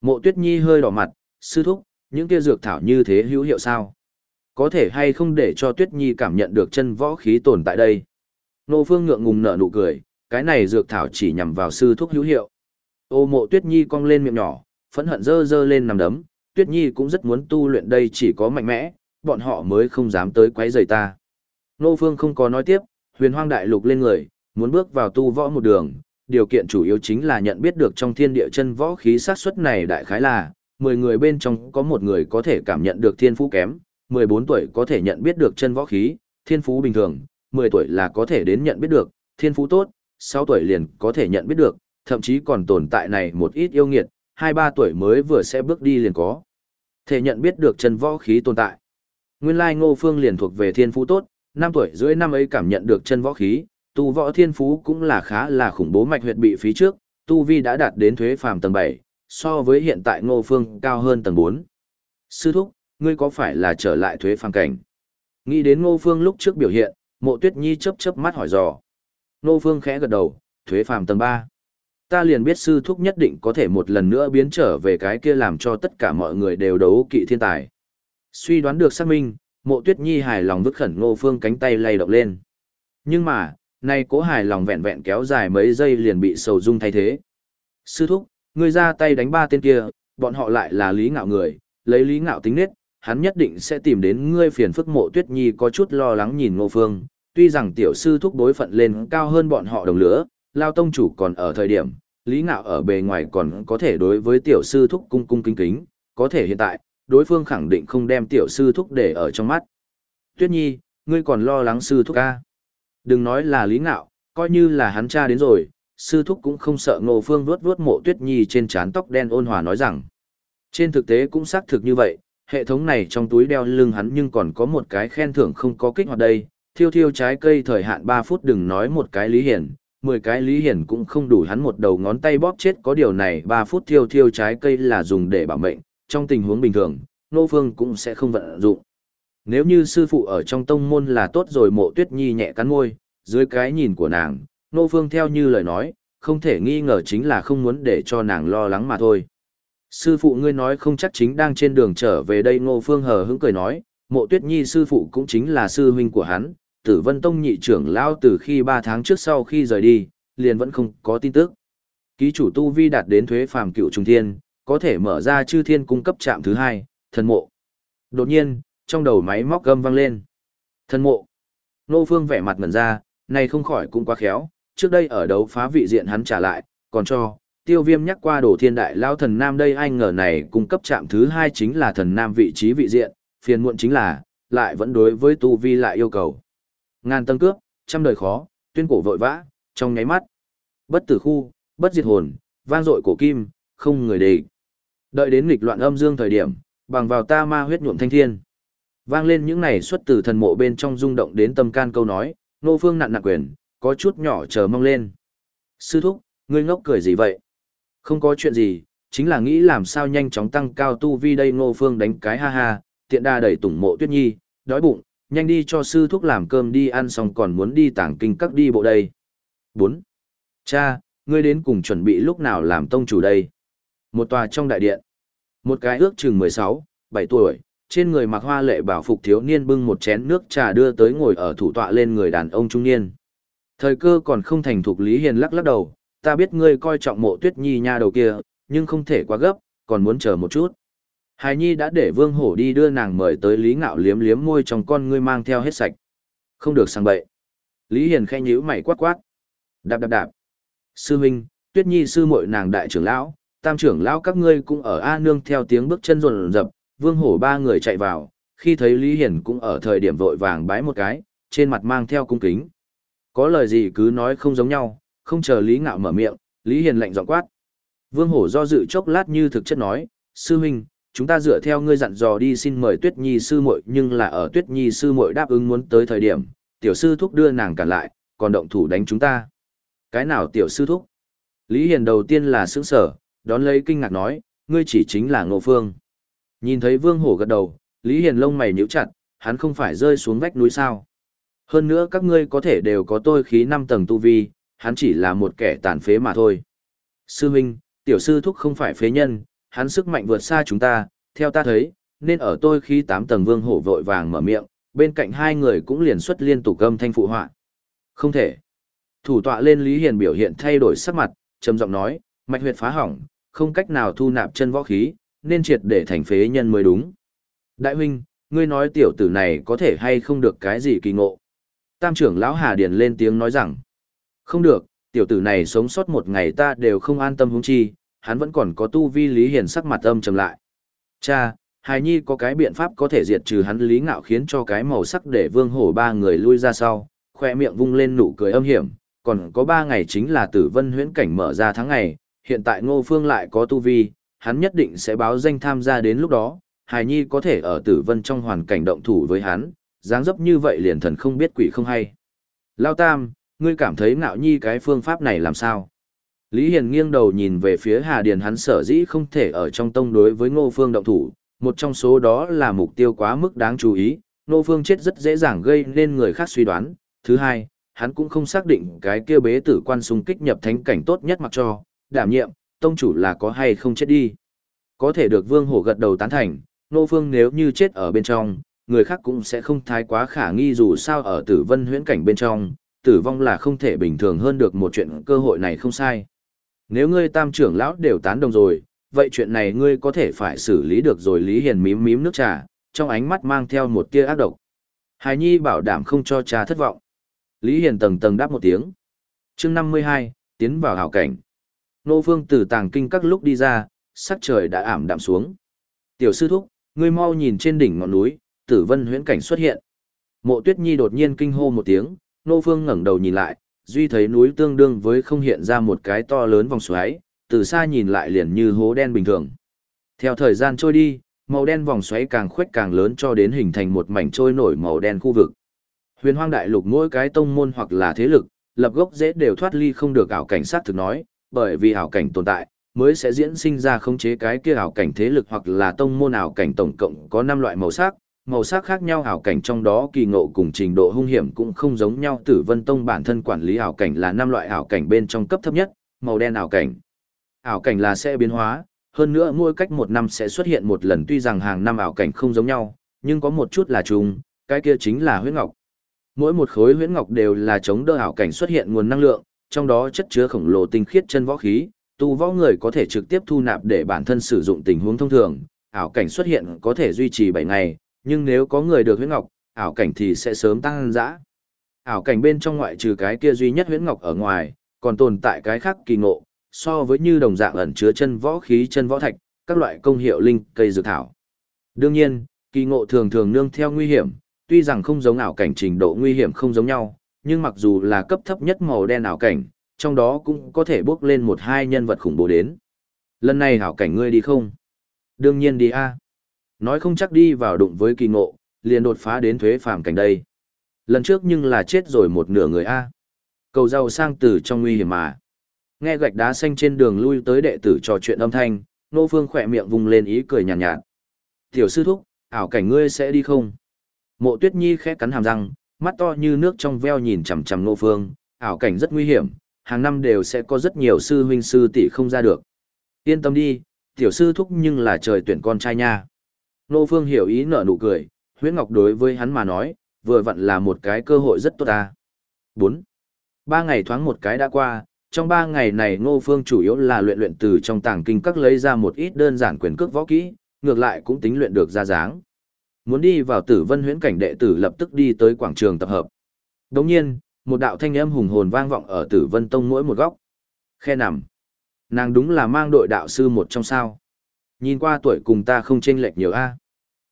Mộ tuyết nhi hơi đỏ mặt, sư thúc, những kia dược thảo như thế hữu hiệu sao? Có thể hay không để cho tuyết nhi cảm nhận được chân võ khí tồn tại đây? Ngô phương ngượng ngùng nở nụ cười, cái này dược thảo chỉ nhằm vào sư thúc hữu hiệu. Ô mộ tuyết nhi cong lên miệng nhỏ, phẫn hận dơ dơ lên nằm đấm, tuyết nhi cũng rất muốn tu luyện đây chỉ có mạnh mẽ, bọn họ mới không dám tới quấy rầy ta. Nô Phương không có nói tiếp, huyền hoang đại lục lên người, muốn bước vào tu võ một đường, điều kiện chủ yếu chính là nhận biết được trong thiên địa chân võ khí sát suất này đại khái là, 10 người bên trong có một người có thể cảm nhận được thiên phú kém, 14 tuổi có thể nhận biết được chân võ khí, thiên phú bình thường, 10 tuổi là có thể đến nhận biết được, thiên phú tốt, 6 tuổi liền có thể nhận biết được, thậm chí còn tồn tại này một ít yêu nghiệt, 2-3 tuổi mới vừa sẽ bước đi liền có. Thể nhận biết được chân võ khí tồn tại. Nguyên lai ngô phương liền thuộc về thiên phú tốt, năm tuổi dưới năm ấy cảm nhận được chân võ khí, tu võ thiên phú cũng là khá là khủng bố mạch huyệt bị phí trước, tu vi đã đạt đến thuế phàm tầng 7, so với hiện tại ngô phương cao hơn tầng 4. Sư thúc, ngươi có phải là trở lại thuế phàm cảnh? Nghĩ đến ngô phương lúc trước biểu hiện, mộ tuyết nhi chớp chớp mắt hỏi dò. Ngô phương khẽ gật đầu, thuế phàm tầng 3. Ta liền biết sư thúc nhất định có thể một lần nữa biến trở về cái kia làm cho tất cả mọi người đều đấu kỵ thiên tài. Suy đoán được xác minh, mộ tuyết nhi hài lòng vứt khẩn ngô phương cánh tay lay động lên. Nhưng mà, nay cố hài lòng vẹn vẹn kéo dài mấy giây liền bị sầu dung thay thế. Sư thúc, ngươi ra tay đánh ba tên kia, bọn họ lại là lý ngạo người, lấy lý ngạo tính nết, hắn nhất định sẽ tìm đến ngươi phiền phức mộ tuyết nhi có chút lo lắng nhìn ngô phương. Tuy rằng tiểu sư thúc đối phận lên cao hơn bọn họ đồng lửa, lao tông chủ còn ở thời điểm, lý ngạo ở bề ngoài còn có thể đối với tiểu sư thúc cung cung kính kính, có thể hiện tại, đối phương khẳng định không đem tiểu sư thúc để ở trong mắt. Tuyết nhi, ngươi còn lo lắng sư thúc ca. Đừng nói là lý ngạo, coi như là hắn cha đến rồi, sư thúc cũng không sợ ngô phương vuốt vuốt mộ tuyết nhi trên trán tóc đen ôn hòa nói rằng. Trên thực tế cũng xác thực như vậy, hệ thống này trong túi đeo lưng hắn nhưng còn có một cái khen thưởng không có kích hoạt đây, thiêu thiêu trái cây thời hạn 3 phút đừng nói một cái lý hiển, 10 cái lý hiển cũng không đủ hắn một đầu ngón tay bóp chết có điều này 3 phút thiêu thiêu trái cây là dùng để bảo mệnh, trong tình huống bình thường, Nô Phương cũng sẽ không vận dụng. Nếu như sư phụ ở trong tông môn là tốt rồi mộ tuyết nhi nhẹ cắn môi, dưới cái nhìn của nàng, Nô Phương theo như lời nói, không thể nghi ngờ chính là không muốn để cho nàng lo lắng mà thôi. Sư phụ ngươi nói không chắc chính đang trên đường trở về đây Ngô Phương hờ hững cười nói, mộ tuyết nhi sư phụ cũng chính là sư huynh của hắn, tử vân tông nhị trưởng lao từ khi ba tháng trước sau khi rời đi, liền vẫn không có tin tức. Ký chủ tu vi đạt đến thuế phàm cựu trung thiên, có thể mở ra chư thiên cung cấp trạm thứ hai, thần mộ. Đột nhiên, trong đầu máy móc gầm vang lên. Thần mộ. Nô Phương vẻ mặt ngẩn ra, này không khỏi cũng quá khéo, trước đây ở đấu phá vị diện hắn trả lại, còn cho, tiêu viêm nhắc qua đổ thiên đại lao thần nam đây ai ngờ này cung cấp trạm thứ hai chính là thần nam vị trí vị diện, phiền muộn chính là, lại vẫn đối với tu vi lại yêu cầu. Ngàn tầng cướp, trăm đời khó, tuyên cổ vội vã, trong nháy mắt. Bất tử khu, bất diệt hồn, vang dội cổ kim, không người địch. Đợi đến nghịch loạn âm dương thời điểm, bằng vào ta ma huyết nhuộm thanh thiên. Vang lên những này xuất từ thần mộ bên trong rung động đến tâm can câu nói, nô phương nặn nặng quyền, có chút nhỏ chờ mong lên. Sư thúc, ngươi ngốc cười gì vậy? Không có chuyện gì, chính là nghĩ làm sao nhanh chóng tăng cao tu vi đây ngô phương đánh cái ha ha, tiện đa đẩy tủng mộ tuyết nhi, đói bụng, nhanh đi cho sư thuốc làm cơm đi ăn xong còn muốn đi tảng kinh các đi bộ đây. 4. Cha, ngươi đến cùng chuẩn bị lúc nào làm tông chủ đây? Một tòa trong đại điện. Một cái ước chừng 16, 7 tuổi, trên người mặc hoa lệ bảo phục thiếu niên bưng một chén nước trà đưa tới ngồi ở thủ tọa lên người đàn ông trung niên. Thời cơ còn không thành thục Lý Hiền lắc lắc đầu, ta biết ngươi coi trọng mộ tuyết nhi nha đầu kia, nhưng không thể quá gấp, còn muốn chờ một chút. Hải Nhi đã để Vương Hổ đi đưa nàng mời tới Lý Ngạo liếm liếm môi trong con ngươi mang theo hết sạch. Không được sang bậy. Lý Hiền khẽ nhíu mày quát quát. Đạp đạp đạp. Sư huynh, Tuyết Nhi sư muội nàng đại trưởng lão, tam trưởng lão các ngươi cũng ở A nương theo tiếng bước chân rộn rập, vương hổ ba người chạy vào, khi thấy Lý Hiền cũng ở thời điểm vội vàng bái một cái, trên mặt mang theo cung kính. Có lời gì cứ nói không giống nhau, không chờ Lý Ngạo mở miệng, Lý Hiền lạnh giọng quát. Vương Hổ do dự chốc lát như thực chất nói, sư huynh, chúng ta dựa theo ngươi dặn dò đi xin mời Tuyết Nhi sư muội, nhưng là ở Tuyết Nhi sư muội đáp ứng muốn tới thời điểm, tiểu sư thúc đưa nàng cản lại, còn động thủ đánh chúng ta. Cái nào tiểu sư thúc? Lý Hiền đầu tiên là sững sở, đón lấy kinh ngạc nói, ngươi chỉ chính là Ngộ Phương. Nhìn thấy Vương Hổ gật đầu, Lý Hiền lông mày nhíu chặt, hắn không phải rơi xuống vách núi sao? Hơn nữa các ngươi có thể đều có tôi khí năm tầng tu vi, hắn chỉ là một kẻ tàn phế mà thôi. Sư Minh, tiểu sư thúc không phải phế nhân, hắn sức mạnh vượt xa chúng ta, theo ta thấy, nên ở tôi khi tám tầng vương hổ vội vàng mở miệng, bên cạnh hai người cũng liền xuất liên tục âm thanh phụ họa. Không thể. Thủ tọa lên Lý Hiền biểu hiện thay đổi sắc mặt, trầm giọng nói, mạch huyệt phá hỏng, không cách nào thu nạp chân võ khí, nên triệt để thành phế nhân mới đúng. Đại huynh, ngươi nói tiểu tử này có thể hay không được cái gì kỳ ngộ. Tam trưởng lão Hà Điền lên tiếng nói rằng, không được, tiểu tử này sống sót một ngày ta đều không an tâm hung chi, hắn vẫn còn có tu vi Lý Hiền sắc mặt âm trầm lại. Cha, Hài Nhi có cái biện pháp có thể diệt trừ hắn Lý Ngạo khiến cho cái màu sắc để vương hổ ba người lui ra sau, khoe miệng vung lên nụ cười âm hiểm, còn có ba ngày chính là tử vân huyễn cảnh mở ra tháng ngày, hiện tại ngô phương lại có tu vi, hắn nhất định sẽ báo danh tham gia đến lúc đó, Hài Nhi có thể ở tử vân trong hoàn cảnh động thủ với hắn, dáng dấp như vậy liền thần không biết quỷ không hay. Lao Tam, ngươi cảm thấy ngạo nhi cái phương pháp này làm sao? Lý Hiền nghiêng đầu nhìn về phía Hà Điền hắn sở dĩ không thể ở trong tông đối với Ngô Phương động thủ, một trong số đó là mục tiêu quá mức đáng chú ý, Ngô Phương chết rất dễ dàng gây nên người khác suy đoán. Thứ hai, hắn cũng không xác định cái kia bế tử quan xung kích nhập thánh cảnh tốt nhất mặc cho, đảm nhiệm, tông chủ là có hay không chết đi. Có thể được Vương Hổ gật đầu tán thành, Ngô Phương nếu như chết ở bên trong, người khác cũng sẽ không thái quá khả nghi dù sao ở tử vân huyễn cảnh bên trong, tử vong là không thể bình thường hơn được một chuyện cơ hội này không sai. Nếu ngươi tam trưởng lão đều tán đồng rồi, vậy chuyện này ngươi có thể phải xử lý được rồi Lý Hiền mím mím nước trà, trong ánh mắt mang theo một tia ác độc. Hài Nhi bảo đảm không cho cha thất vọng. Lý Hiền tầng tầng đáp một tiếng. chương 52, tiến vào hảo cảnh. Nô Phương từ tàng kinh các lúc đi ra, sắc trời đã ảm đạm xuống. Tiểu sư thúc, ngươi mau nhìn trên đỉnh ngọn núi, tử vân huyễn cảnh xuất hiện. Mộ tuyết nhi đột nhiên kinh hô một tiếng, nô phương ngẩng đầu nhìn lại, duy thấy núi tương đương với không hiện ra một cái to lớn vòng xoáy, từ xa nhìn lại liền như hố đen bình thường. Theo thời gian trôi đi, màu đen vòng xoáy càng khuếch càng lớn cho đến hình thành một mảnh trôi nổi màu đen khu vực. Huyền hoang đại lục mỗi cái tông môn hoặc là thế lực, lập gốc dễ đều thoát ly không được ảo cảnh sát thực nói, bởi vì ảo cảnh tồn tại, mới sẽ diễn sinh ra khống chế cái kia ảo cảnh thế lực hoặc là tông môn ảo cảnh tổng cộng có 5 loại màu sắc, màu sắc khác nhau, ảo cảnh trong đó kỳ ngộ cùng trình độ hung hiểm cũng không giống nhau. Tử vân tông bản thân quản lý ảo cảnh là năm loại ảo cảnh bên trong cấp thấp nhất, màu đen ảo cảnh. Ảo cảnh là sẽ biến hóa, hơn nữa mỗi cách một năm sẽ xuất hiện một lần. Tuy rằng hàng năm ảo cảnh không giống nhau, nhưng có một chút là chung cái kia chính là huyết ngọc. Mỗi một khối huyết ngọc đều là chống đỡ ảo cảnh xuất hiện nguồn năng lượng, trong đó chất chứa khổng lồ tinh khiết chân võ khí, tu võ người có thể trực tiếp thu nạp để bản thân sử dụng tình huống thông thường. Ảo cảnh xuất hiện có thể duy trì bảy ngày nhưng nếu có người được huyễn ngọc, ảo cảnh thì sẽ sớm tăng dã. Ảo cảnh bên trong ngoại trừ cái kia duy nhất huyễn ngọc ở ngoài, còn tồn tại cái khác kỳ ngộ, so với như đồng dạng ẩn chứa chân võ khí chân võ thạch, các loại công hiệu linh cây dược thảo. Đương nhiên, kỳ ngộ thường thường nương theo nguy hiểm, tuy rằng không giống ảo cảnh trình độ nguy hiểm không giống nhau, nhưng mặc dù là cấp thấp nhất màu đen ảo cảnh, trong đó cũng có thể bước lên một hai nhân vật khủng bố đến. Lần này ảo cảnh ngươi đi không? Đương nhiên đi a. Nói không chắc đi vào đụng với kỳ ngộ, liền đột phá đến thuế phàm cảnh đây. Lần trước nhưng là chết rồi một nửa người A. Cầu giàu sang từ trong nguy hiểm mà. Nghe gạch đá xanh trên đường lui tới đệ tử trò chuyện âm thanh, nô phương khỏe miệng vùng lên ý cười nhàn nhạt, nhạt. Tiểu sư thúc, ảo cảnh ngươi sẽ đi không? Mộ tuyết nhi khẽ cắn hàm răng, mắt to như nước trong veo nhìn chằm chằm nô phương, ảo cảnh rất nguy hiểm, hàng năm đều sẽ có rất nhiều sư huynh sư tỷ không ra được. Yên tâm đi, tiểu sư thúc nhưng là trời tuyển con trai nha. Nô Phương hiểu ý nở nụ cười, huyễn ngọc đối với hắn mà nói, vừa vặn là một cái cơ hội rất tốt ta. 4. Ba ngày thoáng một cái đã qua, trong ba ngày này Ngô Phương chủ yếu là luyện luyện từ trong tàng kinh các lấy ra một ít đơn giản quyền cước võ kỹ, ngược lại cũng tính luyện được ra dáng. Muốn đi vào tử vân huyễn cảnh đệ tử lập tức đi tới quảng trường tập hợp. Đồng nhiên, một đạo thanh âm hùng hồn vang vọng ở tử vân tông mỗi một góc. Khe nằm. Nàng đúng là mang đội đạo sư một trong sao. Nhìn qua tuổi cùng ta không chênh lệch nhiều a.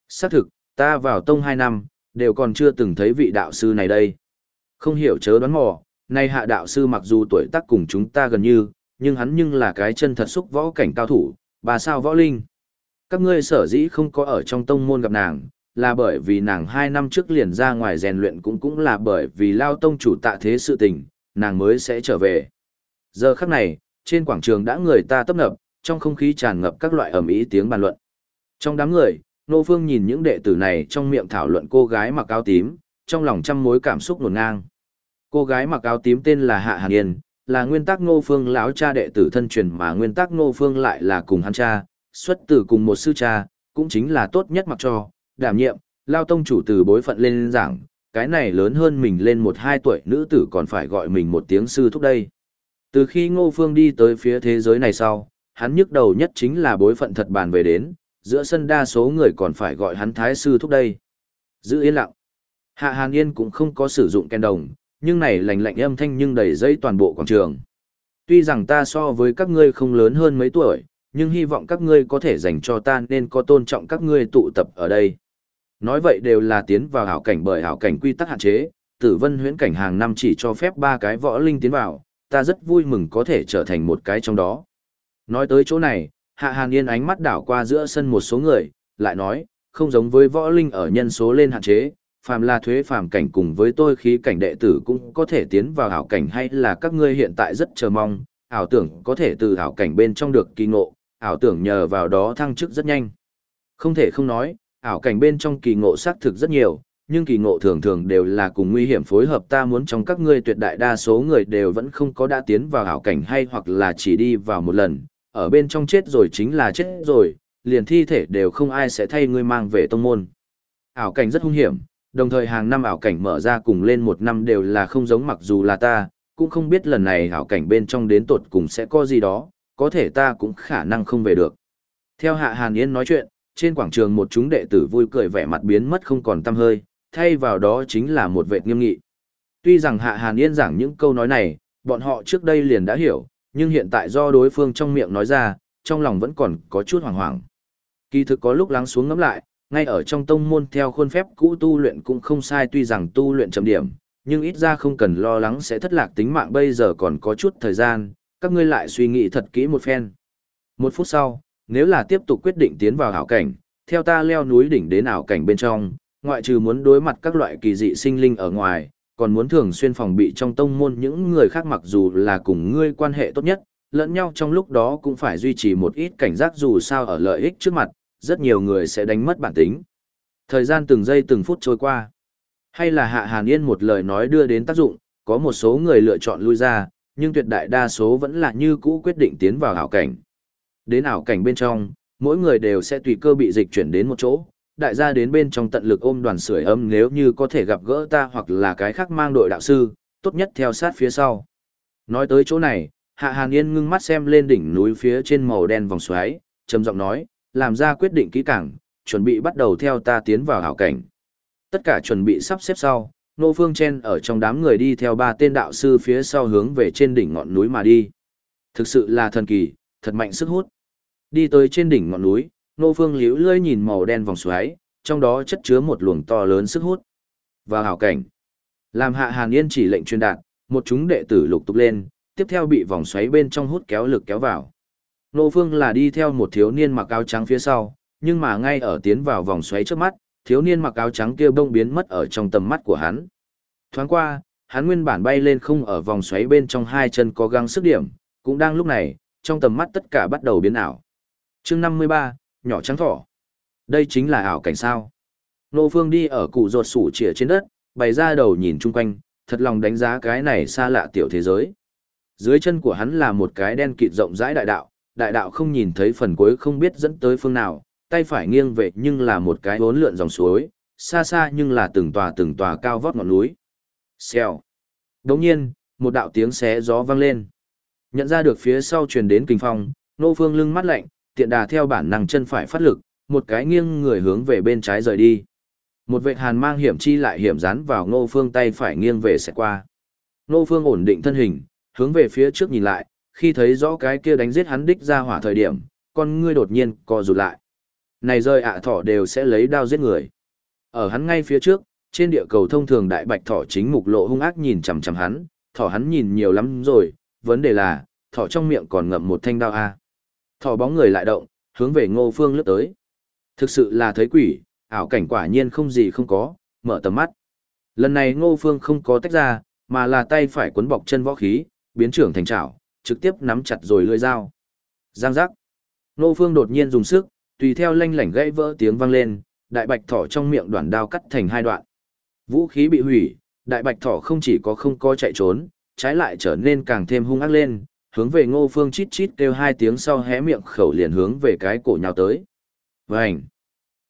Xác thực, ta vào tông 2 năm, đều còn chưa từng thấy vị đạo sư này đây. Không hiểu chớ đoán mò, nay hạ đạo sư mặc dù tuổi tác cùng chúng ta gần như, nhưng hắn nhưng là cái chân thật xúc võ cảnh cao thủ, bà sao võ linh. Các ngươi sở dĩ không có ở trong tông môn gặp nàng, là bởi vì nàng hai năm trước liền ra ngoài rèn luyện cũng cũng là bởi vì lao tông chủ tạ thế sự tình, nàng mới sẽ trở về. Giờ khắc này, trên quảng trường đã người ta tấp nập, trong không khí tràn ngập các loại ẩm ý tiếng bàn luận. Trong đám người, Nô Phương nhìn những đệ tử này trong miệng thảo luận cô gái mặc áo tím, trong lòng trăm mối cảm xúc nổn ngang. Cô gái mặc áo tím tên là Hạ Hàn Yên, là nguyên tắc Ngô Phương lão cha đệ tử thân truyền mà nguyên tắc Ngô Phương lại là cùng hắn cha, xuất từ cùng một sư cha, cũng chính là tốt nhất mặc cho, đảm nhiệm, lao tông chủ từ bối phận lên giảng, cái này lớn hơn mình lên một hai tuổi nữ tử còn phải gọi mình một tiếng sư thúc đây. Từ khi Ngô Phương đi tới phía thế giới này sau, hắn nhức đầu nhất chính là bối phận thật bàn về đến, giữa sân đa số người còn phải gọi hắn thái sư thúc đây. Giữ yên lặng. Hạ Hàn Yên cũng không có sử dụng ken đồng, nhưng này lành lạnh âm thanh nhưng đầy dây toàn bộ quảng trường. Tuy rằng ta so với các ngươi không lớn hơn mấy tuổi, nhưng hy vọng các ngươi có thể dành cho ta nên có tôn trọng các ngươi tụ tập ở đây. Nói vậy đều là tiến vào hảo cảnh bởi hảo cảnh quy tắc hạn chế, tử vân huyễn cảnh hàng năm chỉ cho phép ba cái võ linh tiến vào, ta rất vui mừng có thể trở thành một cái trong đó. Nói tới chỗ này, Hạ Hàn Yên ánh mắt đảo qua giữa sân một số người, lại nói, không giống với võ linh ở nhân số lên hạn chế, phàm là thuế phàm cảnh cùng với tôi khí cảnh đệ tử cũng có thể tiến vào hảo cảnh hay là các ngươi hiện tại rất chờ mong, ảo tưởng có thể từ hảo cảnh bên trong được kỳ ngộ, ảo tưởng nhờ vào đó thăng chức rất nhanh. Không thể không nói, ảo cảnh bên trong kỳ ngộ xác thực rất nhiều, nhưng kỳ ngộ thường thường đều là cùng nguy hiểm phối hợp ta muốn trong các ngươi tuyệt đại đa số người đều vẫn không có đã tiến vào ảo cảnh hay hoặc là chỉ đi vào một lần, ở bên trong chết rồi chính là chết rồi, liền thi thể đều không ai sẽ thay ngươi mang về tông môn. Ảo cảnh rất hung hiểm, đồng thời hàng năm ảo cảnh mở ra cùng lên một năm đều là không giống mặc dù là ta, cũng không biết lần này ảo cảnh bên trong đến tột cùng sẽ có gì đó, có thể ta cũng khả năng không về được. Theo Hạ Hàn Yên nói chuyện, trên quảng trường một chúng đệ tử vui cười vẻ mặt biến mất không còn tăm hơi, thay vào đó chính là một vệ nghiêm nghị. Tuy rằng Hạ Hàn Yên giảng những câu nói này, bọn họ trước đây liền đã hiểu, nhưng hiện tại do đối phương trong miệng nói ra, trong lòng vẫn còn có chút hoảng hoảng. Kỳ thực có lúc lắng xuống ngắm lại, ngay ở trong tông môn theo khuôn phép cũ tu luyện cũng không sai tuy rằng tu luyện chậm điểm, nhưng ít ra không cần lo lắng sẽ thất lạc tính mạng bây giờ còn có chút thời gian, các ngươi lại suy nghĩ thật kỹ một phen. Một phút sau, nếu là tiếp tục quyết định tiến vào ảo cảnh, theo ta leo núi đỉnh đến ảo cảnh bên trong, ngoại trừ muốn đối mặt các loại kỳ dị sinh linh ở ngoài, còn muốn thường xuyên phòng bị trong tông môn những người khác mặc dù là cùng ngươi quan hệ tốt nhất, lẫn nhau trong lúc đó cũng phải duy trì một ít cảnh giác dù sao ở lợi ích trước mặt, rất nhiều người sẽ đánh mất bản tính. Thời gian từng giây từng phút trôi qua. Hay là Hạ Hàn Yên một lời nói đưa đến tác dụng, có một số người lựa chọn lui ra, nhưng tuyệt đại đa số vẫn là như cũ quyết định tiến vào ảo cảnh. Đến ảo cảnh bên trong, mỗi người đều sẽ tùy cơ bị dịch chuyển đến một chỗ, đại gia đến bên trong tận lực ôm đoàn sưởi ấm nếu như có thể gặp gỡ ta hoặc là cái khác mang đội đạo sư, tốt nhất theo sát phía sau. Nói tới chỗ này, Hạ Hàn Yên ngưng mắt xem lên đỉnh núi phía trên màu đen vòng xoáy, trầm giọng nói, làm ra quyết định kỹ càng, chuẩn bị bắt đầu theo ta tiến vào hảo cảnh. Tất cả chuẩn bị sắp xếp sau, Nô Phương Chen ở trong đám người đi theo ba tên đạo sư phía sau hướng về trên đỉnh ngọn núi mà đi. Thực sự là thần kỳ, thật mạnh sức hút. Đi tới trên đỉnh ngọn núi, Nô Phương liễu lơi nhìn màu đen vòng xoáy, trong đó chất chứa một luồng to lớn sức hút. Vào hảo cảnh, làm hạ Hàn Yên chỉ lệnh truyền đạt, một chúng đệ tử lục tục lên, tiếp theo bị vòng xoáy bên trong hút kéo lực kéo vào. Nô Phương là đi theo một thiếu niên mặc áo trắng phía sau, nhưng mà ngay ở tiến vào vòng xoáy trước mắt, thiếu niên mặc áo trắng kia bông biến mất ở trong tầm mắt của hắn. Thoáng qua, hắn nguyên bản bay lên không ở vòng xoáy bên trong hai chân có găng sức điểm, cũng đang lúc này, trong tầm mắt tất cả bắt đầu biến ảo. chương 53, nhỏ trắng thỏ. Đây chính là ảo cảnh sao. Nô Phương đi ở cụ ruột sủ chìa trên đất, bày ra đầu nhìn chung quanh, thật lòng đánh giá cái này xa lạ tiểu thế giới. Dưới chân của hắn là một cái đen kịt rộng rãi đại đạo, đại đạo không nhìn thấy phần cuối không biết dẫn tới phương nào, tay phải nghiêng về nhưng là một cái bốn lượn dòng suối, xa xa nhưng là từng tòa từng tòa cao vót ngọn núi. Xèo. Đồng nhiên, một đạo tiếng xé gió vang lên. Nhận ra được phía sau truyền đến kinh phong, nô phương lưng mắt lạnh, tiện đà theo bản năng chân phải phát lực, một cái nghiêng người hướng về bên trái rời đi. Một vệ hàn mang hiểm chi lại hiểm dán vào Ngô phương tay phải nghiêng về sẽ qua. Ngô phương ổn định thân hình, hướng về phía trước nhìn lại, khi thấy rõ cái kia đánh giết hắn đích ra hỏa thời điểm, con ngươi đột nhiên co rụt lại. Này rơi ạ thỏ đều sẽ lấy đao giết người. Ở hắn ngay phía trước, trên địa cầu thông thường đại bạch thỏ chính mục lộ hung ác nhìn chằm chằm hắn, thỏ hắn nhìn nhiều lắm rồi, vấn đề là, thỏ trong miệng còn ngậm một thanh đao a thò bóng người lại động, hướng về Ngô Phương lướt tới. Thực sự là thấy quỷ, ảo cảnh quả nhiên không gì không có, mở tầm mắt. Lần này Ngô Phương không có tách ra, mà là tay phải cuốn bọc chân võ khí, biến trưởng thành chảo, trực tiếp nắm chặt rồi lưỡi dao. Giang giác. Ngô Phương đột nhiên dùng sức, tùy theo lanh lảnh gãy vỡ tiếng vang lên, đại bạch thỏ trong miệng đoạn đao cắt thành hai đoạn. Vũ khí bị hủy, đại bạch thỏ không chỉ có không có chạy trốn, trái lại trở nên càng thêm hung ác lên, hướng về ngô phương chít chít kêu hai tiếng sau hé miệng khẩu liền hướng về cái cổ nhào tới. Vành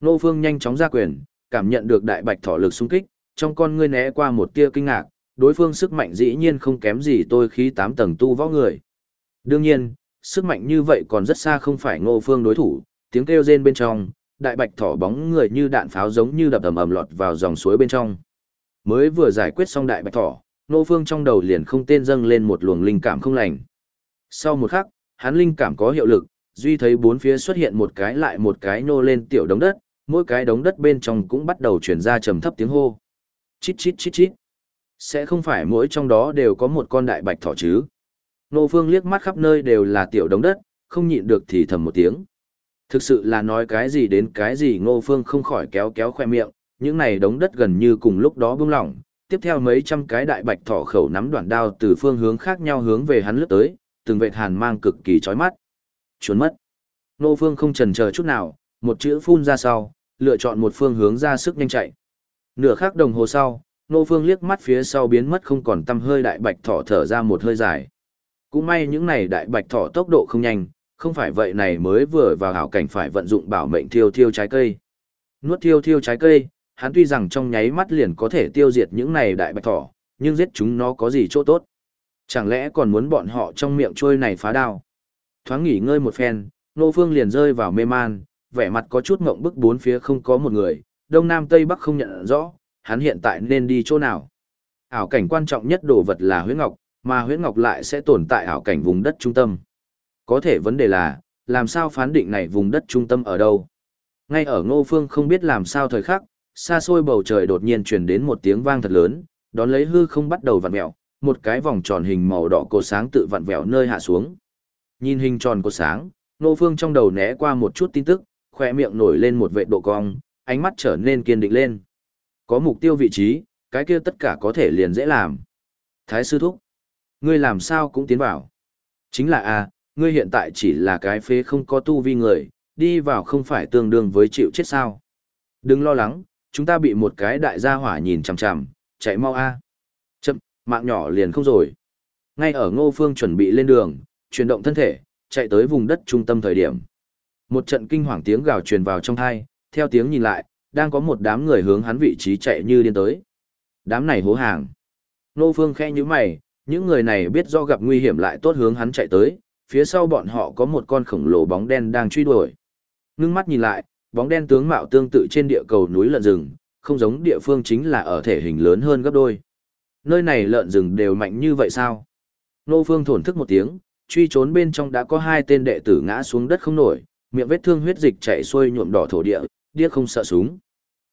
Ngô phương nhanh chóng ra quyền, cảm nhận được đại bạch thỏ lực xung kích, trong con ngươi né qua một tia kinh ngạc, đối phương sức mạnh dĩ nhiên không kém gì tôi khí tám tầng tu võ người. Đương nhiên, sức mạnh như vậy còn rất xa không phải ngô phương đối thủ, tiếng kêu rên bên trong, đại bạch thỏ bóng người như đạn pháo giống như đập ầm ầm lọt vào dòng suối bên trong. Mới vừa giải quyết xong đại bạch thỏ, Nô Phương trong đầu liền không tên dâng lên một luồng linh cảm không lành. Sau một khắc, hắn linh cảm có hiệu lực, duy thấy bốn phía xuất hiện một cái lại một cái nô lên tiểu đống đất, mỗi cái đống đất bên trong cũng bắt đầu truyền ra trầm thấp tiếng hô. Chít chít chít chít. Sẽ không phải mỗi trong đó đều có một con đại bạch thỏ chứ. Nô Phương liếc mắt khắp nơi đều là tiểu đống đất, không nhịn được thì thầm một tiếng. Thực sự là nói cái gì đến cái gì Ngô Phương không khỏi kéo kéo khoe miệng, những này đống đất gần như cùng lúc đó bung lỏng, tiếp theo mấy trăm cái đại bạch thỏ khẩu nắm đoạn đao từ phương hướng khác nhau hướng về hắn lướt tới, từng vệt hàn mang cực kỳ chói mắt. Trốn mất. Nô Phương không chần chờ chút nào, một chữ phun ra sau, lựa chọn một phương hướng ra sức nhanh chạy. Nửa khắc đồng hồ sau, Nô Phương liếc mắt phía sau biến mất không còn tăm hơi đại bạch thỏ thở ra một hơi dài. Cũng may những này đại bạch thỏ tốc độ không nhanh, không phải vậy này mới vừa vào hảo cảnh phải vận dụng bảo mệnh thiêu thiêu trái cây. Nuốt thiêu thiêu trái cây, hắn tuy rằng trong nháy mắt liền có thể tiêu diệt những này đại bạch thỏ, nhưng giết chúng nó có gì chỗ tốt. Chẳng lẽ còn muốn bọn họ trong miệng trôi này phá đao. Thoáng nghỉ ngơi một phen, Nô Phương liền rơi vào mê man, vẻ mặt có chút ngộng bức bốn phía không có một người, đông nam tây bắc không nhận rõ, hắn hiện tại nên đi chỗ nào. Ảo cảnh quan trọng nhất đồ vật là huyết ngọc, mà huyết ngọc lại sẽ tồn tại ảo cảnh vùng đất trung tâm. Có thể vấn đề là, làm sao phán định này vùng đất trung tâm ở đâu? Ngay ở ngô phương không biết làm sao thời khắc, xa xôi bầu trời đột nhiên truyền đến một tiếng vang thật lớn, đón lấy hư không bắt đầu vặn mẹo, một cái vòng tròn hình màu đỏ cổ sáng tự vặn vẹo nơi hạ xuống. Nhìn hình tròn cổ sáng, ngô phương trong đầu né qua một chút tin tức, khỏe miệng nổi lên một vệ độ cong, ánh mắt trở nên kiên định lên. Có mục tiêu vị trí, cái kia tất cả có thể liền dễ làm. Thái sư thúc, ngươi làm sao cũng tiến vào. Chính là a, ngươi hiện tại chỉ là cái phế không có tu vi người, đi vào không phải tương đương với chịu chết sao. Đừng lo lắng, chúng ta bị một cái đại gia hỏa nhìn chằm chằm, chạy mau a mạng nhỏ liền không rồi. Ngay ở Ngô Phương chuẩn bị lên đường, chuyển động thân thể, chạy tới vùng đất trung tâm thời điểm. Một trận kinh hoàng tiếng gào truyền vào trong tai, theo tiếng nhìn lại, đang có một đám người hướng hắn vị trí chạy như điên tới. Đám này hố hàng. Ngô Phương khẽ nhíu mày, những người này biết do gặp nguy hiểm lại tốt hướng hắn chạy tới, phía sau bọn họ có một con khổng lồ bóng đen đang truy đuổi. Ngưng mắt nhìn lại, bóng đen tướng mạo tương tự trên địa cầu núi lợn rừng, không giống địa phương chính là ở thể hình lớn hơn gấp đôi. Nơi này lợn rừng đều mạnh như vậy sao? Nô Phương thổn thức một tiếng, truy trốn bên trong đã có hai tên đệ tử ngã xuống đất không nổi, miệng vết thương huyết dịch chảy xuôi nhuộm đỏ thổ địa, điếc không sợ súng.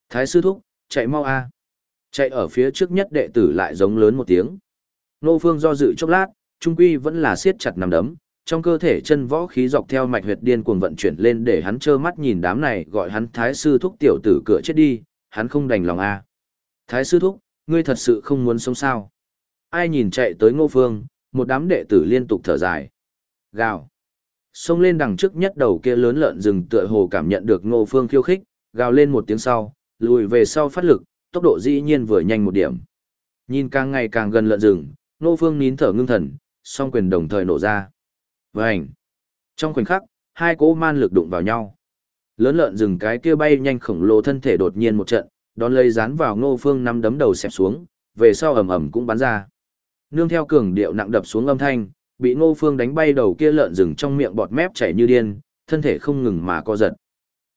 Thái sư thúc, chạy mau a. Chạy ở phía trước nhất đệ tử lại giống lớn một tiếng. Nô Phương do dự chốc lát, trung quy vẫn là siết chặt nằm đấm, trong cơ thể chân võ khí dọc theo mạch huyệt điên cuồng vận chuyển lên để hắn trơ mắt nhìn đám này gọi hắn thái sư thúc tiểu tử cửa chết đi, hắn không đành lòng a. À. Thái sư thúc, ngươi thật sự không muốn sống sao? Ai nhìn chạy tới Ngô Phương, một đám đệ tử liên tục thở dài. Gào. Xông lên đằng trước nhất đầu kia lớn lợn rừng tựa hồ cảm nhận được Ngô Phương khiêu khích, gào lên một tiếng sau, lùi về sau phát lực, tốc độ dĩ nhiên vừa nhanh một điểm. Nhìn càng ngày càng gần lợn rừng, Ngô Phương nín thở ngưng thần, song quyền đồng thời nổ ra. Vành. Trong khoảnh khắc, hai cỗ man lực đụng vào nhau. Lớn lợn rừng cái kia bay nhanh khổng lồ thân thể đột nhiên một trận, đón lấy dán vào Ngô Phương năm đấm đầu xẹp xuống, về sau ầm ầm cũng bắn ra. Nương theo cường điệu nặng đập xuống âm thanh, bị Ngô Phương đánh bay đầu kia lợn rừng trong miệng bọt mép chảy như điên, thân thể không ngừng mà co giật.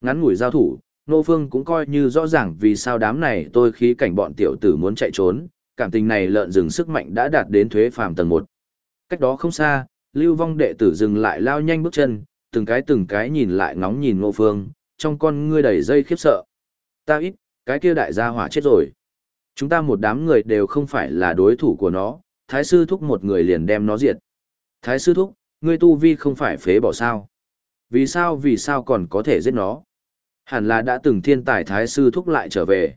Ngắn ngủi giao thủ, Ngô Phương cũng coi như rõ ràng vì sao đám này tôi khí cảnh bọn tiểu tử muốn chạy trốn, cảm tình này lợn rừng sức mạnh đã đạt đến thuế phàm tầng 1. Cách đó không xa, lưu vong đệ tử dừng lại lao nhanh bước chân, từng cái từng cái nhìn lại ngóng nhìn ngô phương, trong con ngươi đầy dây khiếp sợ. Ta ít, cái kia đại gia hỏa chết rồi. Chúng ta một đám người đều không phải là đối thủ của nó, thái sư thúc một người liền đem nó diệt. Thái sư thúc, ngươi tu vi không phải phế bỏ sao? Vì sao vì sao còn có thể giết nó? Hẳn là đã từng thiên tài thái sư thúc lại trở về.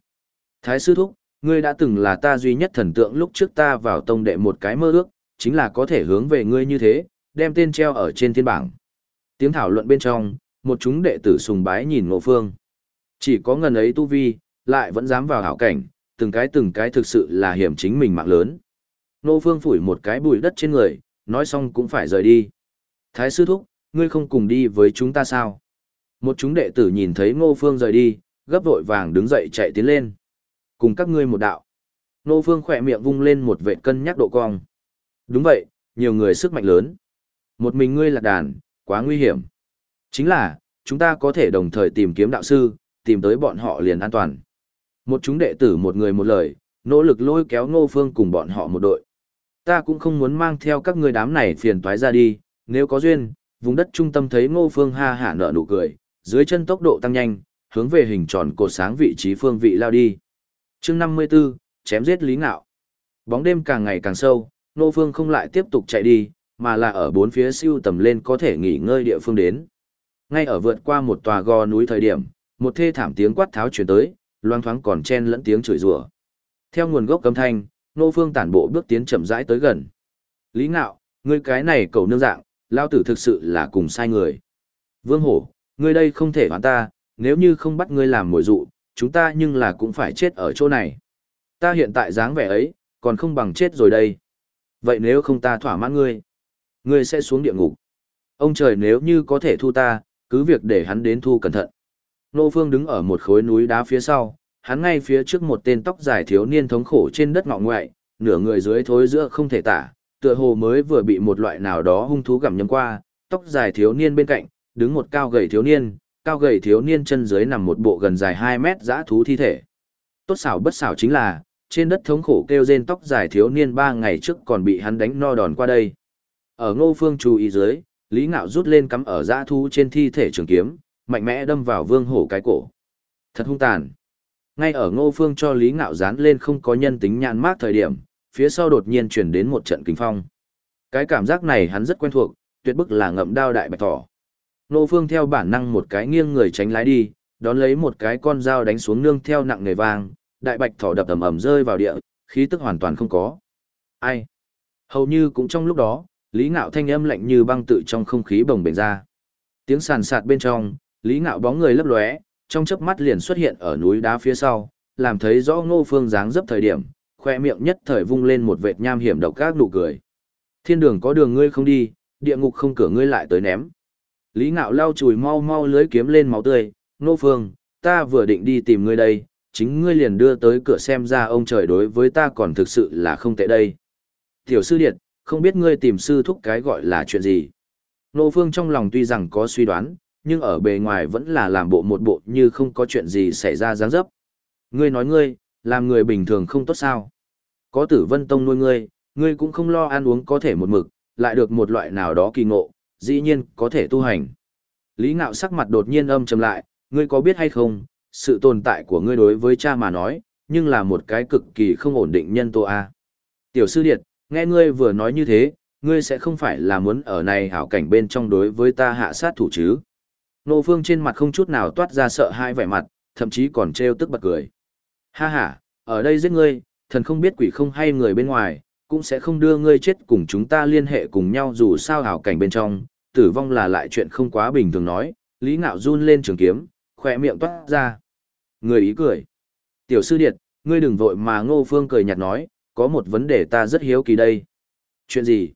Thái sư thúc, ngươi đã từng là ta duy nhất thần tượng lúc trước ta vào tông đệ một cái mơ ước, chính là có thể hướng về ngươi như thế, đem tên treo ở trên thiên bảng. Tiếng thảo luận bên trong, một chúng đệ tử sùng bái nhìn ngộ phương. Chỉ có ngần ấy tu vi, lại vẫn dám vào hảo cảnh, từng cái từng cái thực sự là hiểm chính mình mạng lớn. nô phương phủi một cái bụi đất trên người, nói xong cũng phải rời đi. Thái sư thúc, ngươi không cùng đi với chúng ta sao? Một chúng đệ tử nhìn thấy ngô phương rời đi, gấp vội vàng đứng dậy chạy tiến lên. Cùng các ngươi một đạo. Ngô phương khỏe miệng vung lên một vệ cân nhắc độ cong. Đúng vậy, nhiều người sức mạnh lớn. Một mình ngươi lạc đàn, quá nguy hiểm. Chính là, chúng ta có thể đồng thời tìm kiếm đạo sư, tìm tới bọn họ liền an toàn. Một chúng đệ tử một người một lời, nỗ lực lôi kéo ngô phương cùng bọn họ một đội. Ta cũng không muốn mang theo các người đám này phiền toái ra đi, nếu có duyên, vùng đất trung tâm thấy ngô phương ha hả nở nụ cười, dưới chân tốc độ tăng nhanh, hướng về hình tròn cột sáng vị trí phương vị lao đi. chương 54, chém giết lý ngạo. Bóng đêm càng ngày càng sâu, ngô phương không lại tiếp tục chạy đi, mà là ở bốn phía siêu tầm lên có thể nghỉ ngơi địa phương đến. Ngay ở vượt qua một tòa gò núi thời điểm, một thê thảm tiếng quát tháo truyền tới, loang thoáng còn chen lẫn tiếng chửi rủa. Theo nguồn gốc cấm thanh, Nô Phương tản bộ bước tiến chậm rãi tới gần. Lý Ngạo, ngươi cái này cầu nương dạng, lao tử thực sự là cùng sai người. Vương Hổ, ngươi đây không thể hoán ta, nếu như không bắt ngươi làm mồi dụ, chúng ta nhưng là cũng phải chết ở chỗ này. Ta hiện tại dáng vẻ ấy, còn không bằng chết rồi đây. Vậy nếu không ta thỏa mãn ngươi, ngươi sẽ xuống địa ngục. Ông trời nếu như có thể thu ta, cứ việc để hắn đến thu cẩn thận. Nô Phương đứng ở một khối núi đá phía sau, hắn ngay phía trước một tên tóc dài thiếu niên thống khổ trên đất ngọ ngoại, nửa người dưới thối giữa không thể tả, tựa hồ mới vừa bị một loại nào đó hung thú gặm nhấm qua, tóc dài thiếu niên bên cạnh, đứng một cao gầy thiếu niên, cao gầy thiếu niên chân dưới nằm một bộ gần dài 2 mét dã thú thi thể. Tốt xảo bất xảo chính là, trên đất thống khổ kêu rên tóc dài thiếu niên 3 ngày trước còn bị hắn đánh no đòn qua đây. Ở ngô phương chú ý dưới, Lý Ngạo rút lên cắm ở dã thú trên thi thể trường kiếm, mạnh mẽ đâm vào vương hổ cái cổ. Thật hung tàn. Ngay ở ngô phương cho Lý Ngạo dán lên không có nhân tính nhãn mát thời điểm, phía sau đột nhiên chuyển đến một trận kinh phong. Cái cảm giác này hắn rất quen thuộc, tuyệt bức là ngậm đao đại bạch thỏ. Ngô phương theo bản năng một cái nghiêng người tránh lái đi, đón lấy một cái con dao đánh xuống nương theo nặng người vang, đại bạch thỏ đập ầm ầm rơi vào địa, khí tức hoàn toàn không có. Ai? Hầu như cũng trong lúc đó, Lý Ngạo thanh âm lạnh như băng tự trong không khí bồng bềnh ra. Tiếng sàn sạt bên trong, Lý Ngạo bóng người lấp lóe, trong chớp mắt liền xuất hiện ở núi đá phía sau, làm thấy rõ Ngô Phương dáng dấp thời điểm, khoe miệng nhất thời vung lên một vệt nham hiểm độc các nụ cười. Thiên đường có đường ngươi không đi, địa ngục không cửa ngươi lại tới ném. Lý Ngạo lau chùi mau mau lưới kiếm lên máu tươi, Ngô Phương, ta vừa định đi tìm ngươi đây, chính ngươi liền đưa tới cửa xem ra ông trời đối với ta còn thực sự là không tệ đây. Tiểu sư điệt, không biết ngươi tìm sư thúc cái gọi là chuyện gì. Nô Phương trong lòng tuy rằng có suy đoán, nhưng ở bề ngoài vẫn là làm bộ một bộ như không có chuyện gì xảy ra dáng dấp. Ngươi nói ngươi, làm người bình thường không tốt sao. Có tử vân tông nuôi ngươi, ngươi cũng không lo ăn uống có thể một mực, lại được một loại nào đó kỳ ngộ, dĩ nhiên có thể tu hành. Lý ngạo sắc mặt đột nhiên âm trầm lại, ngươi có biết hay không, sự tồn tại của ngươi đối với cha mà nói, nhưng là một cái cực kỳ không ổn định nhân tố A. Tiểu sư điệt, nghe ngươi vừa nói như thế, ngươi sẽ không phải là muốn ở này hảo cảnh bên trong đối với ta hạ sát thủ chứ. Nô Phương trên mặt không chút nào toát ra sợ hãi vẻ mặt, thậm chí còn trêu tức bật cười. Ha ha, ở đây giết ngươi, thần không biết quỷ không hay người bên ngoài, cũng sẽ không đưa ngươi chết cùng chúng ta liên hệ cùng nhau dù sao hảo cảnh bên trong, tử vong là lại chuyện không quá bình thường nói, Lý Ngạo run lên trường kiếm, khỏe miệng toát ra. Người ý cười. Tiểu sư điệt, ngươi đừng vội mà Ngô Phương cười nhạt nói, có một vấn đề ta rất hiếu kỳ đây. Chuyện gì?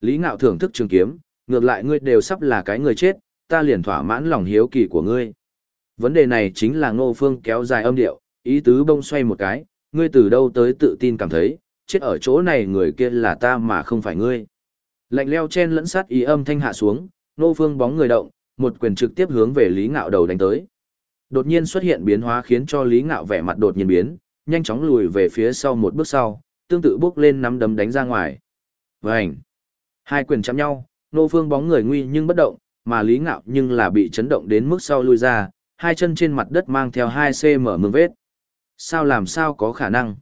Lý Ngạo thưởng thức trường kiếm, ngược lại ngươi đều sắp là cái người chết, ta liền thỏa mãn lòng hiếu kỳ của ngươi. Vấn đề này chính là Ngô Phương kéo dài âm điệu, ý tứ bông xoay một cái, ngươi từ đâu tới tự tin cảm thấy, chết ở chỗ này người kia là ta mà không phải ngươi. Lạnh leo chen lẫn sát ý âm thanh hạ xuống, Ngô Phương bóng người động, một quyền trực tiếp hướng về Lý Ngạo đầu đánh tới. Đột nhiên xuất hiện biến hóa khiến cho Lý Ngạo vẻ mặt đột nhiên biến, nhanh chóng lùi về phía sau một bước sau, tương tự bước lên nắm đấm đánh ra ngoài. Vành! Hai quyền chạm nhau, Nô Phương bóng người nguy nhưng bất động, mà Lý Ngạo nhưng là bị chấn động đến mức sau lui ra, hai chân trên mặt đất mang theo hai cm mương vết. Sao làm sao có khả năng?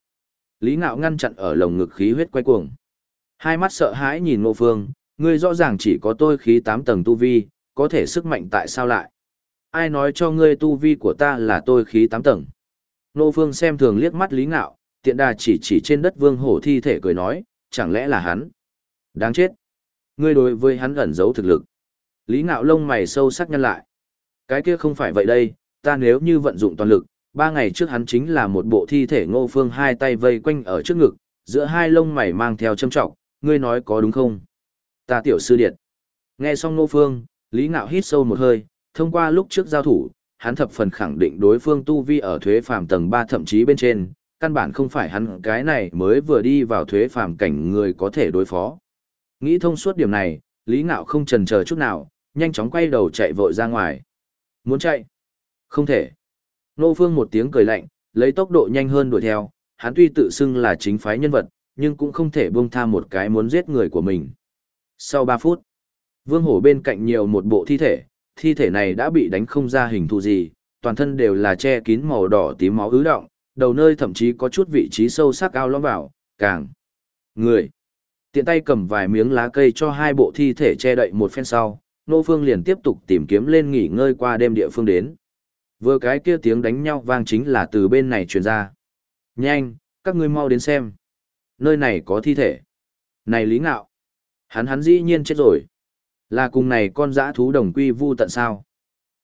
Lý Ngạo ngăn chặn ở lồng ngực khí huyết quay cuồng. Hai mắt sợ hãi nhìn Ngô Phương, ngươi rõ ràng chỉ có tôi khí 8 tầng tu vi, có thể sức mạnh tại sao lại? Ai nói cho ngươi tu vi của ta là tôi khí 8 tầng? Ngô Phương xem thường liếc mắt Lý Ngạo, tiện đà chỉ chỉ trên đất vương hổ thi thể cười nói, chẳng lẽ là hắn? Đáng chết! Ngươi đối với hắn ẩn giấu thực lực. Lý Ngạo lông mày sâu sắc nhăn lại. Cái kia không phải vậy đây, ta nếu như vận dụng toàn lực, ba ngày trước hắn chính là một bộ thi thể ngô phương hai tay vây quanh ở trước ngực, giữa hai lông mày mang theo châm trọng, ngươi nói có đúng không? Ta tiểu sư điện. Nghe xong ngô phương, Lý Ngạo hít sâu một hơi, thông qua lúc trước giao thủ, hắn thập phần khẳng định đối phương tu vi ở thuế phàm tầng 3 thậm chí bên trên, căn bản không phải hắn cái này mới vừa đi vào thuế phàm cảnh người có thể đối phó. Nghĩ thông suốt điểm này, Lý Ngạo không chần chờ chút nào, nhanh chóng quay đầu chạy vội ra ngoài. Muốn chạy? Không thể. Nô Phương một tiếng cười lạnh, lấy tốc độ nhanh hơn đuổi theo, hắn tuy tự xưng là chính phái nhân vật, nhưng cũng không thể buông tha một cái muốn giết người của mình. Sau 3 phút, Vương Hổ bên cạnh nhiều một bộ thi thể, thi thể này đã bị đánh không ra hình thù gì, toàn thân đều là che kín màu đỏ tím máu ứ động, đầu nơi thậm chí có chút vị trí sâu sắc ao lõm vào, càng. Người. Tiện tay cầm vài miếng lá cây cho hai bộ thi thể che đậy một phen sau, Nô Phương liền tiếp tục tìm kiếm lên nghỉ ngơi qua đêm địa phương đến. Vừa cái kia tiếng đánh nhau vang chính là từ bên này truyền ra. Nhanh, các ngươi mau đến xem. Nơi này có thi thể. Này Lý Ngạo. Hắn hắn dĩ nhiên chết rồi. Là cùng này con dã thú đồng quy vu tận sao.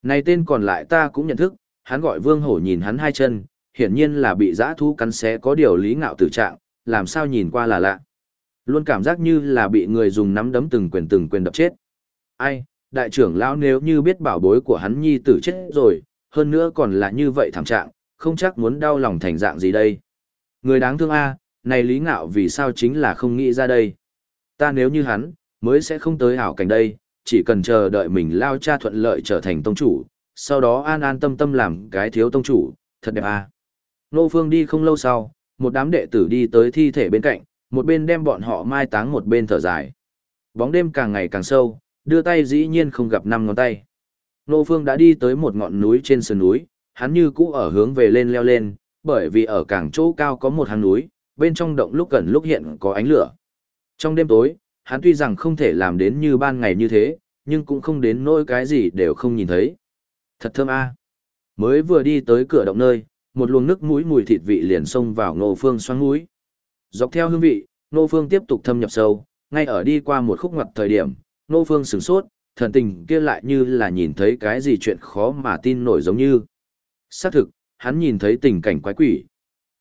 Này tên còn lại ta cũng nhận thức, hắn gọi Vương Hổ nhìn hắn hai chân, hiển nhiên là bị dã thú cắn xé có điều Lý Ngạo tử trạng, làm sao nhìn qua là lạ. Luôn cảm giác như là bị người dùng nắm đấm từng quyền từng quyền đập chết. Ai, đại trưởng lão nếu như biết bảo bối của hắn nhi tử chết rồi, hơn nữa còn là như vậy thảm trạng, không chắc muốn đau lòng thành dạng gì đây. Người đáng thương a, này lý ngạo vì sao chính là không nghĩ ra đây. Ta nếu như hắn, mới sẽ không tới hảo cảnh đây, chỉ cần chờ đợi mình lao cha thuận lợi trở thành tông chủ, sau đó an an tâm tâm làm cái thiếu tông chủ, thật đẹp a. Nô Phương đi không lâu sau, một đám đệ tử đi tới thi thể bên cạnh, một bên đem bọn họ mai táng một bên thở dài. Bóng đêm càng ngày càng sâu, đưa tay dĩ nhiên không gặp năm ngón tay. Nô Phương đã đi tới một ngọn núi trên sườn núi, hắn như cũ ở hướng về lên leo lên, bởi vì ở càng chỗ cao có một hang núi, bên trong động lúc gần lúc hiện có ánh lửa. Trong đêm tối, hắn tuy rằng không thể làm đến như ban ngày như thế, nhưng cũng không đến nỗi cái gì đều không nhìn thấy. Thật thơm a. Mới vừa đi tới cửa động nơi, một luồng nước mũi mùi thịt vị liền xông vào Ngô Phương xoắn mũi. Dọc theo hương vị, Ngô Phương tiếp tục thâm nhập sâu, ngay ở đi qua một khúc ngoặt thời điểm, Nô Phương sửng sốt, thần tình kia lại như là nhìn thấy cái gì chuyện khó mà tin nổi giống như. Xác thực, hắn nhìn thấy tình cảnh quái quỷ.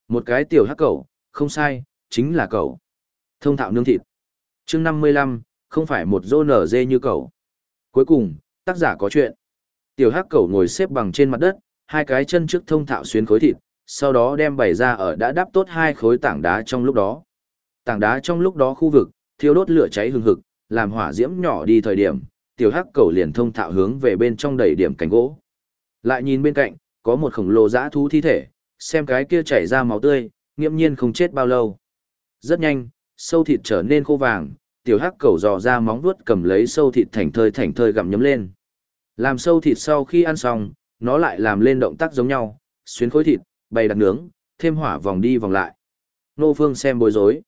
Một cái tiểu hắc cẩu, không sai, chính là cẩu. Thông thạo nương thịt. chương 55, không phải một dô nở dê như cẩu. Cuối cùng, tác giả có chuyện. Tiểu hắc cẩu ngồi xếp bằng trên mặt đất, hai cái chân trước thông thạo xuyến khối thịt, sau đó đem bày ra ở đã đắp tốt hai khối tảng đá trong lúc đó. Tảng đá trong lúc đó khu vực, thiêu đốt lửa cháy hừng hực, làm hỏa diễm nhỏ đi thời điểm, tiểu hắc cầu liền thông thạo hướng về bên trong đầy điểm cánh gỗ. Lại nhìn bên cạnh, có một khổng lồ dã thú thi thể, xem cái kia chảy ra máu tươi, nghiêm nhiên không chết bao lâu. Rất nhanh, sâu thịt trở nên khô vàng, tiểu hắc cầu dò ra móng vuốt cầm lấy sâu thịt thành thơi thành thơi gặm nhấm lên. Làm sâu thịt sau khi ăn xong, nó lại làm lên động tác giống nhau, xuyến khối thịt, bày đặt nướng, thêm hỏa vòng đi vòng lại. Nô Phương xem bối rối.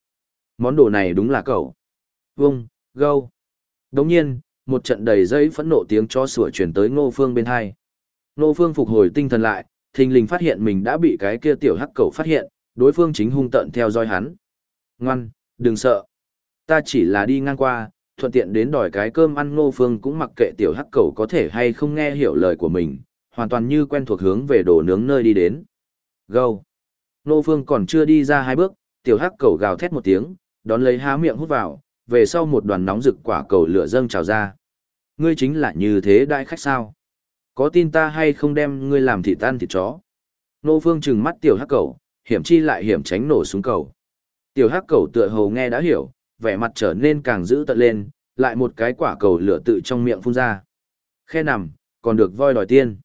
Món đồ này đúng là cậu. Vung, gâu. Đồng nhiên, một trận đầy dây phẫn nộ tiếng cho sủa chuyển tới Ngô Phương bên hai. Ngô Phương phục hồi tinh thần lại, thình lình phát hiện mình đã bị cái kia tiểu hắc cầu phát hiện, đối phương chính hung tận theo dõi hắn. Ngoan, đừng sợ. Ta chỉ là đi ngang qua, thuận tiện đến đòi cái cơm ăn Ngô Phương cũng mặc kệ tiểu hắc cầu có thể hay không nghe hiểu lời của mình, hoàn toàn như quen thuộc hướng về đồ nướng nơi đi đến. Gâu. Ngô Phương còn chưa đi ra hai bước, tiểu hắc cầu gào thét một tiếng, đón lấy há miệng hút vào, về sau một đoàn nóng rực quả cầu lửa dâng trào ra. Ngươi chính là như thế đại khách sao? Có tin ta hay không đem ngươi làm thịt tan thịt chó? Nô Phương trừng mắt tiểu hắc cầu, hiểm chi lại hiểm tránh nổ xuống cầu. Tiểu hắc cầu tựa hồ nghe đã hiểu, vẻ mặt trở nên càng dữ tợn lên, lại một cái quả cầu lửa tự trong miệng phun ra. Khe nằm, còn được voi đòi tiên.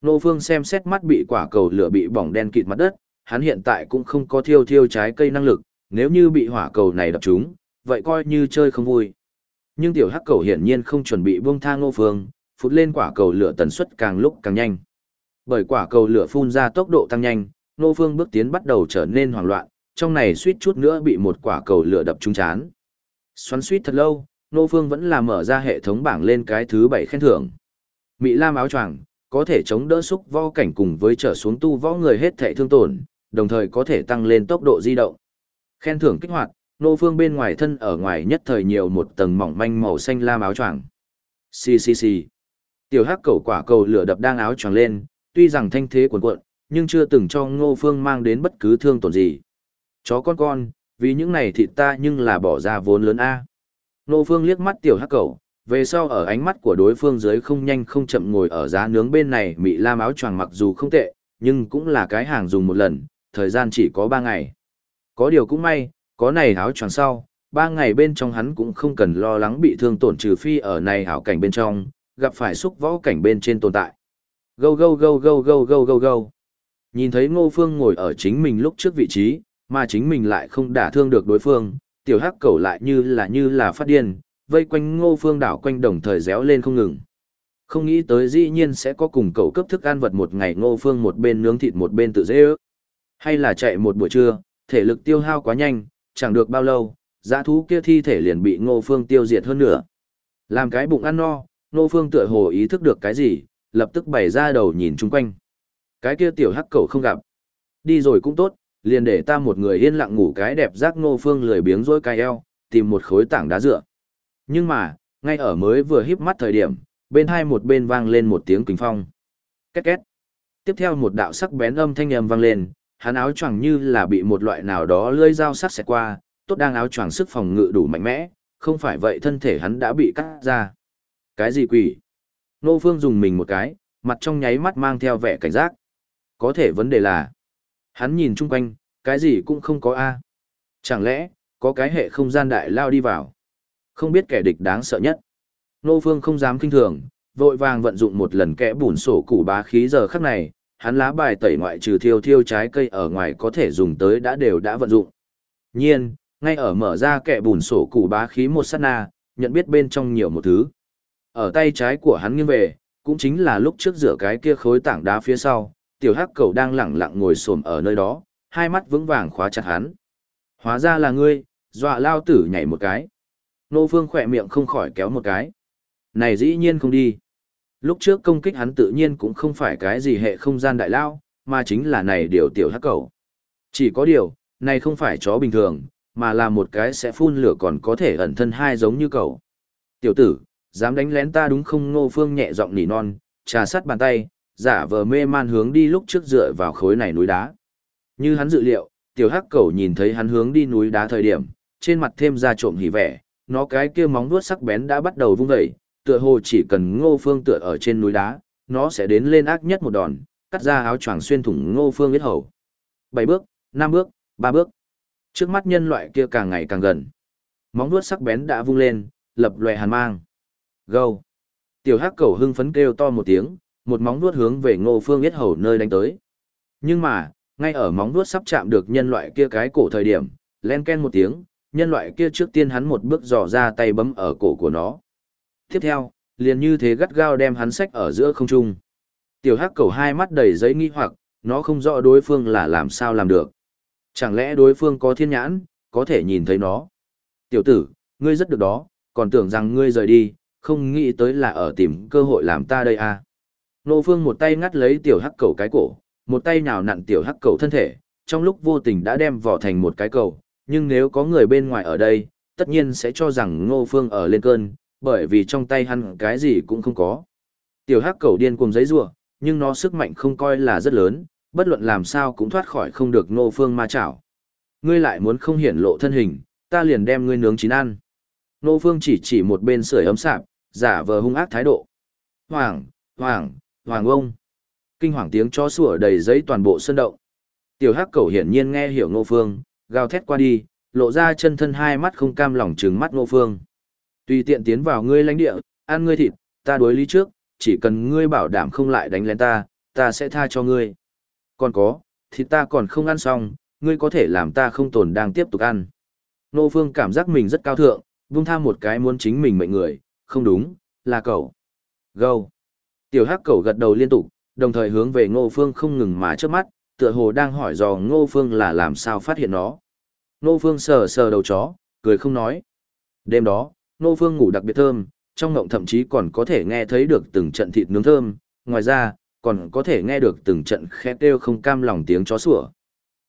Nô Phương xem xét mắt bị quả cầu lửa bị bỏng đen kịt mặt đất, hắn hiện tại cũng không có thiêu thiêu trái cây năng lực, nếu như bị hỏa cầu này đập trúng, vậy coi như chơi không vui. Nhưng tiểu hắc cầu hiển nhiên không chuẩn bị buông tha ngô phương, phụt lên quả cầu lửa tần suất càng lúc càng nhanh. Bởi quả cầu lửa phun ra tốc độ tăng nhanh, ngô phương bước tiến bắt đầu trở nên hoảng loạn, trong này suýt chút nữa bị một quả cầu lửa đập trúng chán. Xoắn suýt thật lâu, ngô phương vẫn là mở ra hệ thống bảng lên cái thứ bảy khen thưởng. Mỹ Lam áo choàng có thể chống đỡ xúc võ cảnh cùng với trở xuống tu võ người hết thệ thương tổn, đồng thời có thể tăng lên tốc độ di động. Khen thưởng kích hoạt, nô phương bên ngoài thân ở ngoài nhất thời nhiều một tầng mỏng manh màu xanh lam áo choàng. Xì xì xì. Tiểu hắc cầu quả cầu lửa đập đang áo choàng lên, tuy rằng thanh thế cuồn cuộn, nhưng chưa từng cho ngô phương mang đến bất cứ thương tổn gì. Chó con con, vì những này thịt ta nhưng là bỏ ra vốn lớn A. Ngô phương liếc mắt tiểu hắc cầu, về sau ở ánh mắt của đối phương dưới không nhanh không chậm ngồi ở giá nướng bên này mị lam áo choàng mặc dù không tệ, nhưng cũng là cái hàng dùng một lần, thời gian chỉ có 3 ngày. Có điều cũng may, có này áo choàng sau, ba ngày bên trong hắn cũng không cần lo lắng bị thương tổn trừ phi ở này hảo cảnh bên trong, gặp phải xúc võ cảnh bên trên tồn tại. Gâu gâu gâu gâu gâu gâu gâu gâu. Nhìn thấy ngô phương ngồi ở chính mình lúc trước vị trí, mà chính mình lại không đả thương được đối phương, tiểu hắc cẩu lại như là như là phát điên, vây quanh ngô phương đảo quanh đồng thời réo lên không ngừng. Không nghĩ tới dĩ nhiên sẽ có cùng cậu cấp thức ăn vật một ngày ngô phương một bên nướng thịt một bên tự dễ ước. Hay là chạy một buổi trưa, thể lực tiêu hao quá nhanh, chẳng được bao lâu, dã thú kia thi thể liền bị ngô phương tiêu diệt hơn nữa. Làm cái bụng ăn no, ngô phương tựa hồ ý thức được cái gì, lập tức bày ra đầu nhìn chung quanh. Cái kia tiểu hắc cầu không gặp. Đi rồi cũng tốt, liền để ta một người yên lặng ngủ cái đẹp giác ngô phương lười biếng rối cai eo, tìm một khối tảng đá dựa. Nhưng mà, ngay ở mới vừa híp mắt thời điểm, bên hai một bên vang lên một tiếng kính phong. Két két. Tiếp theo một đạo sắc bén âm thanh ầm vang lên, hắn áo choàng như là bị một loại nào đó lưỡi dao sắc xẹt qua, tốt đang áo choàng sức phòng ngự đủ mạnh mẽ, không phải vậy thân thể hắn đã bị cắt ra. Cái gì quỷ? Nô Phương dùng mình một cái, mặt trong nháy mắt mang theo vẻ cảnh giác. Có thể vấn đề là, hắn nhìn chung quanh, cái gì cũng không có a. Chẳng lẽ, có cái hệ không gian đại lao đi vào? Không biết kẻ địch đáng sợ nhất. Nô Phương không dám kinh thường, vội vàng vận dụng một lần kẽ bùn sổ củ bá khí giờ khắc này, hắn lá bài tẩy ngoại trừ thiêu thiêu trái cây ở ngoài có thể dùng tới đã đều đã vận dụng. Nhiên, ngay ở mở ra kẽ bùn sổ củ bá khí một sát na, nhận biết bên trong nhiều một thứ. Ở tay trái của hắn nghiêng về, cũng chính là lúc trước rửa cái kia khối tảng đá phía sau, tiểu hắc cầu đang lẳng lặng ngồi xổm ở nơi đó, hai mắt vững vàng khóa chặt hắn. Hóa ra là ngươi, dọa lao tử nhảy một cái. Nô Phương khỏe miệng không khỏi kéo một cái. Này dĩ nhiên không đi. Lúc trước công kích hắn tự nhiên cũng không phải cái gì hệ không gian đại lao, mà chính là này điều tiểu hắc cầu. Chỉ có điều, này không phải chó bình thường, mà là một cái sẽ phun lửa còn có thể ẩn thân hai giống như cầu. Tiểu tử, dám đánh lén ta đúng không ngô phương nhẹ giọng nỉ non, trà sắt bàn tay, giả vờ mê man hướng đi lúc trước dựa vào khối này núi đá. Như hắn dự liệu, tiểu hắc cầu nhìn thấy hắn hướng đi núi đá thời điểm, trên mặt thêm ra trộm hỉ vẻ, nó cái kia móng vuốt sắc bén đã bắt đầu vung dậy, tựa hồ chỉ cần ngô phương tựa ở trên núi đá, nó sẽ đến lên ác nhất một đòn, cắt ra áo choàng xuyên thủng ngô phương biết hầu. Bảy bước, năm bước, ba bước. Trước mắt nhân loại kia càng ngày càng gần. Móng vuốt sắc bén đã vung lên, lập lòe hàn mang. Gâu. Tiểu hắc cầu hưng phấn kêu to một tiếng, một móng vuốt hướng về ngô phương biết hầu nơi đánh tới. Nhưng mà, ngay ở móng vuốt sắp chạm được nhân loại kia cái cổ thời điểm, len ken một tiếng, nhân loại kia trước tiên hắn một bước dò ra tay bấm ở cổ của nó. Tiếp theo, liền như thế gắt gao đem hắn sách ở giữa không trung. Tiểu hắc cầu hai mắt đầy giấy nghi hoặc, nó không rõ đối phương là làm sao làm được. Chẳng lẽ đối phương có thiên nhãn, có thể nhìn thấy nó. Tiểu tử, ngươi rất được đó, còn tưởng rằng ngươi rời đi, không nghĩ tới là ở tìm cơ hội làm ta đây à. Nô phương một tay ngắt lấy tiểu hắc cầu cái cổ, một tay nhào nặn tiểu hắc cầu thân thể, trong lúc vô tình đã đem vỏ thành một cái cầu, nhưng nếu có người bên ngoài ở đây, tất nhiên sẽ cho rằng ngô phương ở lên cơn, bởi vì trong tay hắn cái gì cũng không có. Tiểu hắc cầu điên cuồng giấy rủa nhưng nó sức mạnh không coi là rất lớn, bất luận làm sao cũng thoát khỏi không được nô phương ma chảo. Ngươi lại muốn không hiển lộ thân hình, ta liền đem ngươi nướng chín ăn. nô phương chỉ chỉ một bên sưởi ấm sạp, giả vờ hung ác thái độ. Hoàng, hoàng, hoàng ông. Kinh hoàng tiếng chó sủa đầy giấy toàn bộ sân động. Tiểu hắc cầu hiển nhiên nghe hiểu nô phương, gào thét qua đi, lộ ra chân thân hai mắt không cam lòng trừng mắt nô phương. Tùy tiện tiến vào ngươi lãnh địa, ăn ngươi thịt, ta đối lý trước, chỉ cần ngươi bảo đảm không lại đánh lén ta, ta sẽ tha cho ngươi. Còn có, thịt ta còn không ăn xong, ngươi có thể làm ta không tồn đang tiếp tục ăn. Ngô phương cảm giác mình rất cao thượng, buông tham một cái muốn chính mình mệnh người, không đúng, là cậu. Gâu. Tiểu hắc cậu gật đầu liên tục, đồng thời hướng về ngô phương không ngừng mà trước mắt, tựa hồ đang hỏi dò ngô phương là làm sao phát hiện nó. Ngô phương sờ sờ đầu chó, cười không nói. Đêm đó, Nô phương ngủ đặc biệt thơm, trong ngộng thậm chí còn có thể nghe thấy được từng trận thịt nướng thơm, ngoài ra, còn có thể nghe được từng trận khét kêu không cam lòng tiếng chó sủa.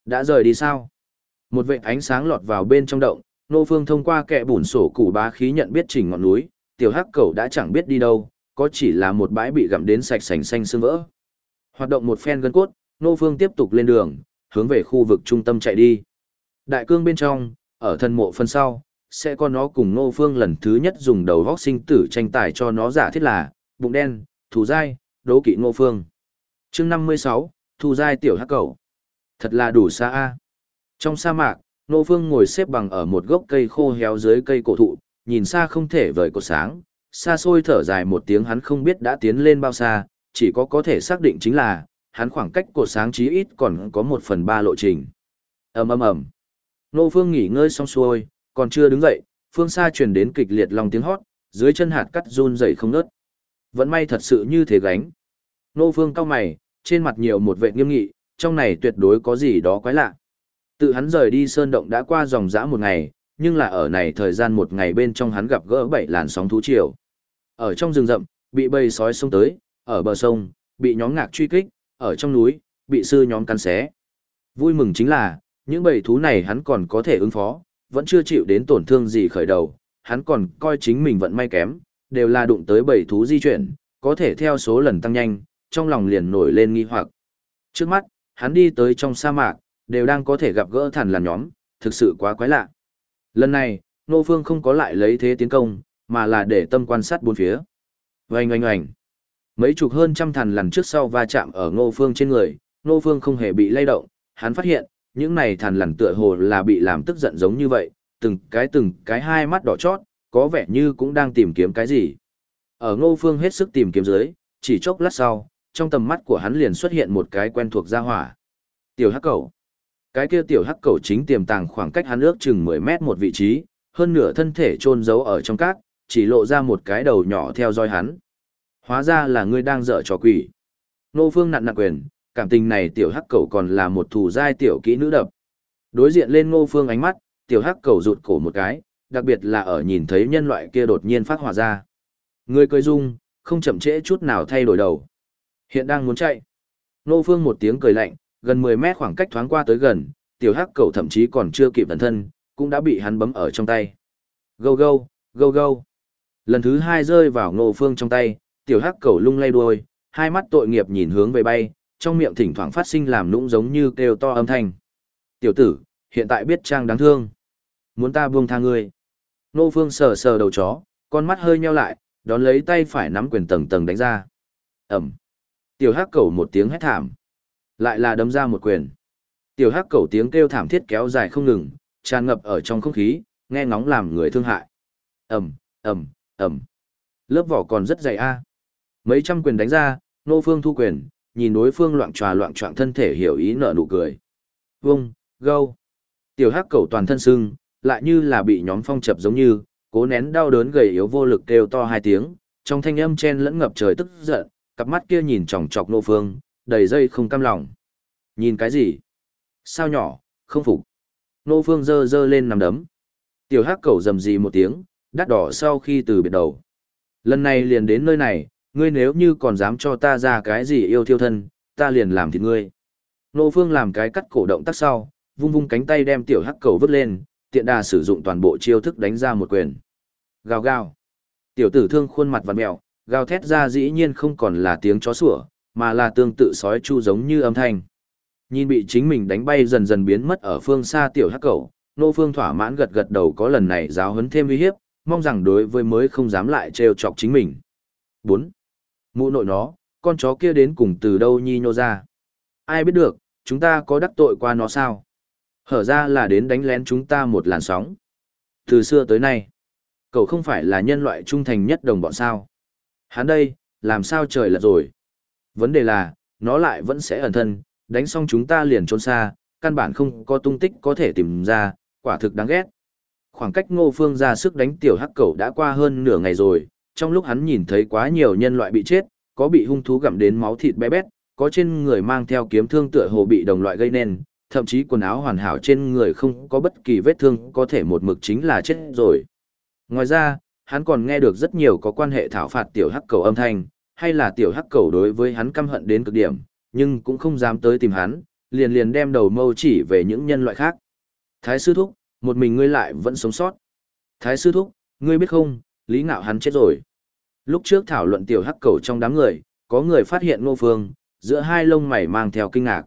Đã rời đi sao? Một vệt ánh sáng lọt vào bên trong động, Nô Phương thông qua kẹ bùn sổ củ bá khí nhận biết chỉnh ngọn núi, tiểu hắc cẩu đã chẳng biết đi đâu, có chỉ là một bãi bị gặm đến sạch sành xanh sương vỡ. Hoạt động một phen gân cốt, Nô Phương tiếp tục lên đường, hướng về khu vực trung tâm chạy đi. Đại cương bên trong, ở thân mộ phân sau, sẽ có nó cùng Ngô Phương lần thứ nhất dùng đầu góc sinh tử tranh tài cho nó giả thiết là, bụng đen, thủ dai, đố kỵ Ngô Phương. chương 56, thủ dai tiểu hắc cầu Thật là đủ xa a Trong sa mạc, Ngô Phương ngồi xếp bằng ở một gốc cây khô héo dưới cây cổ thụ, nhìn xa không thể vời cột sáng, xa xôi thở dài một tiếng hắn không biết đã tiến lên bao xa, chỉ có có thể xác định chính là, hắn khoảng cách cột sáng chí ít còn có một phần ba lộ trình. ầm ầm ầm Nô Phương nghỉ ngơi xong xuôi, còn chưa đứng dậy, phương xa truyền đến kịch liệt lòng tiếng hót, dưới chân hạt cắt run dậy không nớt. Vẫn may thật sự như thế gánh. Nô Phương cao mày, trên mặt nhiều một vệ nghiêm nghị, trong này tuyệt đối có gì đó quái lạ. Tự hắn rời đi sơn động đã qua dòng dã một ngày, nhưng là ở này thời gian một ngày bên trong hắn gặp gỡ bảy làn sóng thú triều. Ở trong rừng rậm, bị bầy sói xông tới, ở bờ sông, bị nhóm ngạc truy kích, ở trong núi, bị sư nhóm cắn xé. Vui mừng chính là, những bầy thú này hắn còn có thể ứng phó, vẫn chưa chịu đến tổn thương gì khởi đầu, hắn còn coi chính mình vận may kém, đều là đụng tới bảy thú di chuyển, có thể theo số lần tăng nhanh, trong lòng liền nổi lên nghi hoặc. Trước mắt, hắn đi tới trong sa mạc, đều đang có thể gặp gỡ thằn lằn nhóm, thực sự quá quái lạ. Lần này, Nô Phương không có lại lấy thế tiến công, mà là để tâm quan sát bốn phía. Oanh oanh oanh. Mấy chục hơn trăm thằn lằn trước sau va chạm ở Ngô Phương trên người, Ngô Phương không hề bị lay động, hắn phát hiện, những này thằn lằn tựa hồ là bị làm tức giận giống như vậy, từng cái từng cái hai mắt đỏ chót, có vẻ như cũng đang tìm kiếm cái gì. Ở Ngô Phương hết sức tìm kiếm dưới, chỉ chốc lát sau, trong tầm mắt của hắn liền xuất hiện một cái quen thuộc gia hỏa. Tiểu Hắc cầu. Cái kia tiểu hắc cầu chính tiềm tàng khoảng cách hắn ước chừng 10 mét một vị trí, hơn nửa thân thể chôn giấu ở trong cát, chỉ lộ ra một cái đầu nhỏ theo dõi hắn. Hóa ra là ngươi đang dở trò quỷ. Nô Phương nặn nặn quyền, cảm tình này tiểu hắc cầu còn là một thủ giai tiểu kỹ nữ đập. Đối diện lên Ngô Phương ánh mắt, tiểu hắc cầu rụt cổ một cái, đặc biệt là ở nhìn thấy nhân loại kia đột nhiên phát hỏa ra. Người cười dung, không chậm trễ chút nào thay đổi đầu. Hiện đang muốn chạy. Nô Phương một tiếng cười lạnh, gần 10 mét khoảng cách thoáng qua tới gần, tiểu hắc cầu thậm chí còn chưa kịp tấn thân, cũng đã bị hắn bấm ở trong tay. Go go, go go. Lần thứ hai rơi vào ngô phương trong tay, tiểu hắc cầu lung lay đuôi, hai mắt tội nghiệp nhìn hướng về bay, trong miệng thỉnh thoảng phát sinh làm nũng giống như kêu to âm thanh. Tiểu tử, hiện tại biết trang đáng thương. Muốn ta buông tha ngươi. nô phương sờ sờ đầu chó, con mắt hơi nheo lại, đón lấy tay phải nắm quyền tầng tầng đánh ra. Ẩm. Tiểu hắc cẩu một tiếng hét thảm, lại là đấm ra một quyền. Tiểu hắc cẩu tiếng kêu thảm thiết kéo dài không ngừng, tràn ngập ở trong không khí, nghe ngóng làm người thương hại. Ầm, ầm, ầm. Lớp vỏ còn rất dày a. Mấy trăm quyền đánh ra, Nô Phương thu quyền, nhìn đối phương loạn tròa loạn trọng thân thể hiểu ý nở nụ cười. Vông, gâu. Tiểu hắc cẩu toàn thân sưng, lại như là bị nhóm phong chập giống như, cố nén đau đớn gầy yếu vô lực kêu to hai tiếng, trong thanh âm chen lẫn ngập trời tức giận, cặp mắt kia nhìn chòng chọc Nô Phương, đầy dây không cam lòng. Nhìn cái gì? Sao nhỏ, không phục. Nô Phương dơ dơ lên nằm đấm. Tiểu hắc cẩu rầm rì một tiếng, đắt đỏ sau khi từ biệt đầu. Lần này liền đến nơi này, ngươi nếu như còn dám cho ta ra cái gì yêu thiêu thân, ta liền làm thịt ngươi. Nô Phương làm cái cắt cổ động tác sau, vung vung cánh tay đem tiểu hắc cầu vứt lên, tiện đà sử dụng toàn bộ chiêu thức đánh ra một quyền. Gào gào. Tiểu tử thương khuôn mặt vặn mèo, gào thét ra dĩ nhiên không còn là tiếng chó sủa, mà là tương tự sói chu giống như âm thanh. Nhìn bị chính mình đánh bay dần dần biến mất ở phương xa tiểu hắc cầu, nô phương thỏa mãn gật gật đầu có lần này giáo huấn thêm uy hiếp, mong rằng đối với mới không dám lại trêu chọc chính mình. 4. Mụ nội nó, con chó kia đến cùng từ đâu nhi nhô ra. Ai biết được, chúng ta có đắc tội qua nó sao? Hở ra là đến đánh lén chúng ta một làn sóng. Từ xưa tới nay, cậu không phải là nhân loại trung thành nhất đồng bọn sao. Hắn đây, làm sao trời lật rồi. Vấn đề là, nó lại vẫn sẽ ẩn thân, đánh xong chúng ta liền trốn xa, căn bản không có tung tích có thể tìm ra, quả thực đáng ghét. Khoảng cách ngô phương ra sức đánh tiểu hắc Cẩu đã qua hơn nửa ngày rồi, trong lúc hắn nhìn thấy quá nhiều nhân loại bị chết, có bị hung thú gặm đến máu thịt bé bét, có trên người mang theo kiếm thương tựa hồ bị đồng loại gây nên, thậm chí quần áo hoàn hảo trên người không có bất kỳ vết thương có thể một mực chính là chết rồi. Ngoài ra, hắn còn nghe được rất nhiều có quan hệ thảo phạt tiểu hắc cầu âm thanh, hay là tiểu hắc cầu đối với hắn căm hận đến cực điểm, nhưng cũng không dám tới tìm hắn, liền liền đem đầu mâu chỉ về những nhân loại khác. Thái sư thúc, một mình ngươi lại vẫn sống sót. Thái sư thúc, ngươi biết không, lý ngạo hắn chết rồi. Lúc trước thảo luận tiểu hắc cầu trong đám người, có người phát hiện Ngô Phương, giữa hai lông mày mang theo kinh ngạc.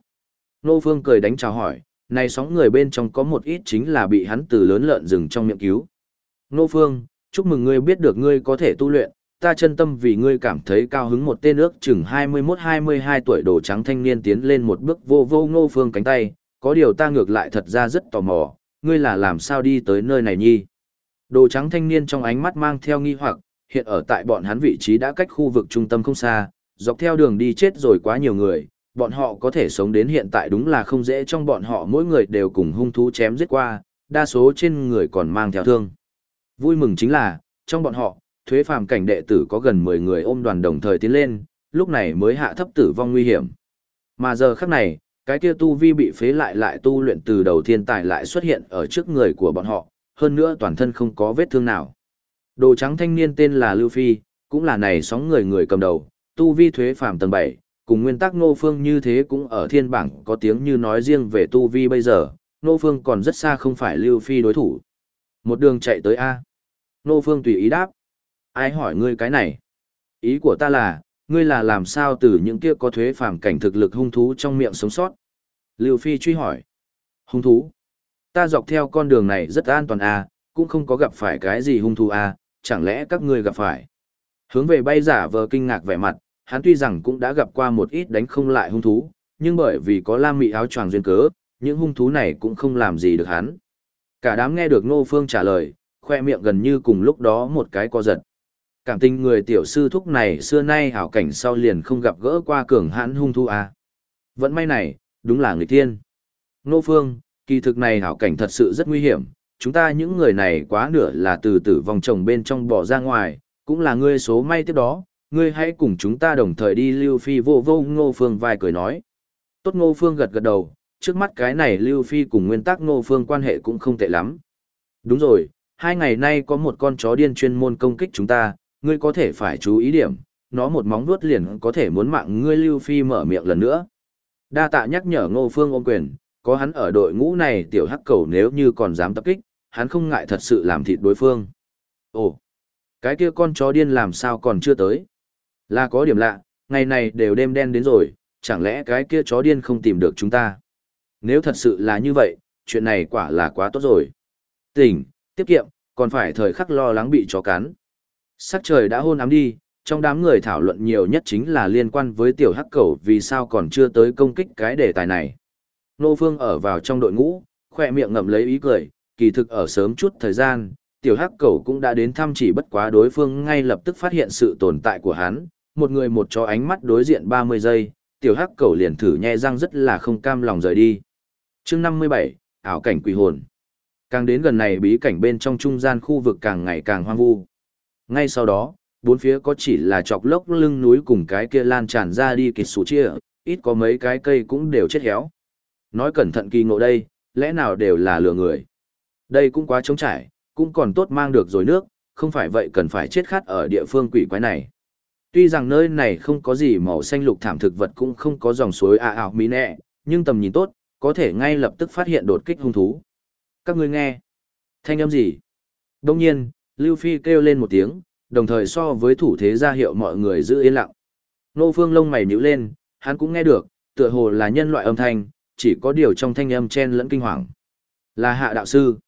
Ngô Phương cười đánh chào hỏi, này sóng người bên trong có một ít chính là bị hắn từ lớn lợn rừng trong miệng cứu. Ngô Phương, chúc mừng ngươi biết được ngươi có thể tu luyện, ta chân tâm vì ngươi cảm thấy cao hứng một tên ước chừng 21-22 tuổi đồ trắng thanh niên tiến lên một bước vô vô Ngô Phương cánh tay, có điều ta ngược lại thật ra rất tò mò, ngươi là làm sao đi tới nơi này nhi. Đồ trắng thanh niên trong ánh mắt mang theo nghi hoặc, hiện ở tại bọn hắn vị trí đã cách khu vực trung tâm không xa, dọc theo đường đi chết rồi quá nhiều người, bọn họ có thể sống đến hiện tại đúng là không dễ trong bọn họ mỗi người đều cùng hung thú chém giết qua, đa số trên người còn mang theo thương. Vui mừng chính là, trong bọn họ, thuế phàm cảnh đệ tử có gần 10 người ôm đoàn đồng thời tiến lên, lúc này mới hạ thấp tử vong nguy hiểm. Mà giờ khắc này, cái kia tu vi bị phế lại lại tu luyện từ đầu thiên tài lại xuất hiện ở trước người của bọn họ, hơn nữa toàn thân không có vết thương nào. Đồ trắng thanh niên tên là Lưu Phi, cũng là này sóng người người cầm đầu, tu vi thuế phàm tầng 7, cùng nguyên tắc Nô Phương như thế cũng ở thiên bảng có tiếng như nói riêng về tu vi bây giờ, Nô Phương còn rất xa không phải Lưu Phi đối thủ. Một đường chạy tới A. Nô Phương tùy ý đáp. Ai hỏi ngươi cái này? Ý của ta là, ngươi là làm sao từ những kia có thuế phàm cảnh thực lực hung thú trong miệng sống sót? Lưu Phi truy hỏi. Hung thú? Ta dọc theo con đường này rất an toàn A, cũng không có gặp phải cái gì hung thú A, chẳng lẽ các ngươi gặp phải? Hướng về bay giả vờ kinh ngạc vẻ mặt, hắn tuy rằng cũng đã gặp qua một ít đánh không lại hung thú, nhưng bởi vì có lam mị áo choàng duyên cớ, những hung thú này cũng không làm gì được hắn. Cả đám nghe được Ngô Phương trả lời, khoe miệng gần như cùng lúc đó một cái co giật. Cảm tình người tiểu sư thúc này xưa nay hảo cảnh sau liền không gặp gỡ qua cường hãn hung thú à. Vẫn may này, đúng là người tiên. Ngô Phương, kỳ thực này hảo cảnh thật sự rất nguy hiểm, chúng ta những người này quá nửa là từ tử vong chồng bên trong bỏ ra ngoài, cũng là ngươi số may tiếp đó, ngươi hãy cùng chúng ta đồng thời đi Lưu Phi vô vô Ngô Phương vai cười nói. Tốt Ngô Phương gật gật đầu, trước mắt cái này Lưu Phi cùng nguyên tắc Ngô Phương quan hệ cũng không tệ lắm. Đúng rồi, hai ngày nay có một con chó điên chuyên môn công kích chúng ta, ngươi có thể phải chú ý điểm, nó một móng vuốt liền có thể muốn mạng ngươi Lưu Phi mở miệng lần nữa. Đa tạ nhắc nhở Ngô Phương ôm quyền, có hắn ở đội ngũ này tiểu hắc cầu nếu như còn dám tập kích, hắn không ngại thật sự làm thịt đối phương. Ồ, cái kia con chó điên làm sao còn chưa tới? Là có điểm lạ, ngày này đều đêm đen đến rồi, chẳng lẽ cái kia chó điên không tìm được chúng ta? Nếu thật sự là như vậy, chuyện này quả là quá tốt rồi. Tỉnh, tiết kiệm, còn phải thời khắc lo lắng bị chó cắn. Sắc trời đã hôn ám đi, trong đám người thảo luận nhiều nhất chính là liên quan với tiểu hắc cầu vì sao còn chưa tới công kích cái đề tài này. Nô Phương ở vào trong đội ngũ, khỏe miệng ngậm lấy ý cười, kỳ thực ở sớm chút thời gian, tiểu hắc cầu cũng đã đến thăm chỉ bất quá đối phương ngay lập tức phát hiện sự tồn tại của hắn, một người một chó ánh mắt đối diện 30 giây, tiểu hắc cầu liền thử nhe răng rất là không cam lòng rời đi. chương 57, ảo cảnh quỷ hồn. Càng đến gần này bí cảnh bên trong trung gian khu vực càng ngày càng hoang vu. Ngay sau đó, bốn phía có chỉ là chọc lốc lưng núi cùng cái kia lan tràn ra đi kịt sủ chia, ít có mấy cái cây cũng đều chết héo. Nói cẩn thận kỳ ngộ đây, lẽ nào đều là lừa người. Đây cũng quá trống trải, cũng còn tốt mang được rồi nước, không phải vậy cần phải chết khát ở địa phương quỷ quái này. Tuy rằng nơi này không có gì màu xanh lục thảm thực vật cũng không có dòng suối à ảo mỹ nẹ, nhưng tầm nhìn tốt, có thể ngay lập tức phát hiện đột kích hung thú. Các ngươi nghe. Thanh âm gì? Đông nhiên, Lưu Phi kêu lên một tiếng, đồng thời so với thủ thế ra hiệu mọi người giữ yên lặng. Nô Phương lông mày nhíu lên, hắn cũng nghe được, tựa hồ là nhân loại âm thanh, chỉ có điều trong thanh âm chen lẫn kinh hoàng. Là hạ đạo sư.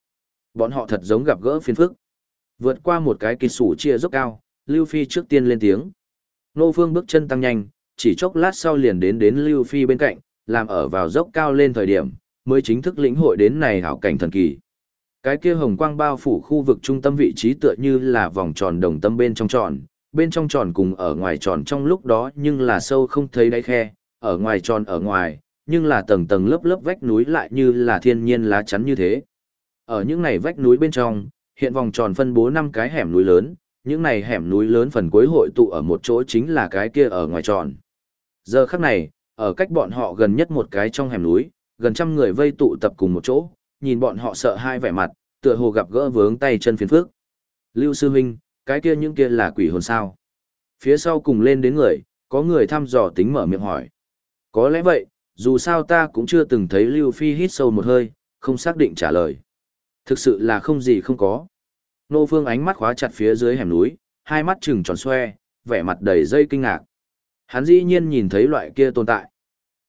Bọn họ thật giống gặp gỡ phiền phức. Vượt qua một cái kỳ sủ chia dốc cao, Lưu Phi trước tiên lên tiếng. Nô Phương bước chân tăng nhanh, chỉ chốc lát sau liền đến đến Lưu Phi bên cạnh, làm ở vào dốc cao lên thời điểm, mới chính thức lĩnh hội đến này hảo cảnh thần kỳ. Cái kia hồng quang bao phủ khu vực trung tâm vị trí tựa như là vòng tròn đồng tâm bên trong tròn, bên trong tròn cùng ở ngoài tròn trong lúc đó nhưng là sâu không thấy đáy khe, ở ngoài tròn ở ngoài, nhưng là tầng tầng lớp lớp vách núi lại như là thiên nhiên lá chắn như thế. Ở những này vách núi bên trong, hiện vòng tròn phân bố năm cái hẻm núi lớn, những này hẻm núi lớn phần cuối hội tụ ở một chỗ chính là cái kia ở ngoài tròn. Giờ khắc này, ở cách bọn họ gần nhất một cái trong hẻm núi, gần trăm người vây tụ tập cùng một chỗ, nhìn bọn họ sợ hai vẻ mặt, tựa hồ gặp gỡ vướng tay chân phiền phức. Lưu sư huynh, cái kia những kia là quỷ hồn sao? Phía sau cùng lên đến người, có người thăm dò tính mở miệng hỏi. Có lẽ vậy, dù sao ta cũng chưa từng thấy Lưu Phi hít sâu một hơi, không xác định trả lời. Thực sự là không gì không có. Nô Phương ánh mắt khóa chặt phía dưới hẻm núi, hai mắt trừng tròn xoe, vẻ mặt đầy dây kinh ngạc. Hắn dĩ nhiên nhìn thấy loại kia tồn tại.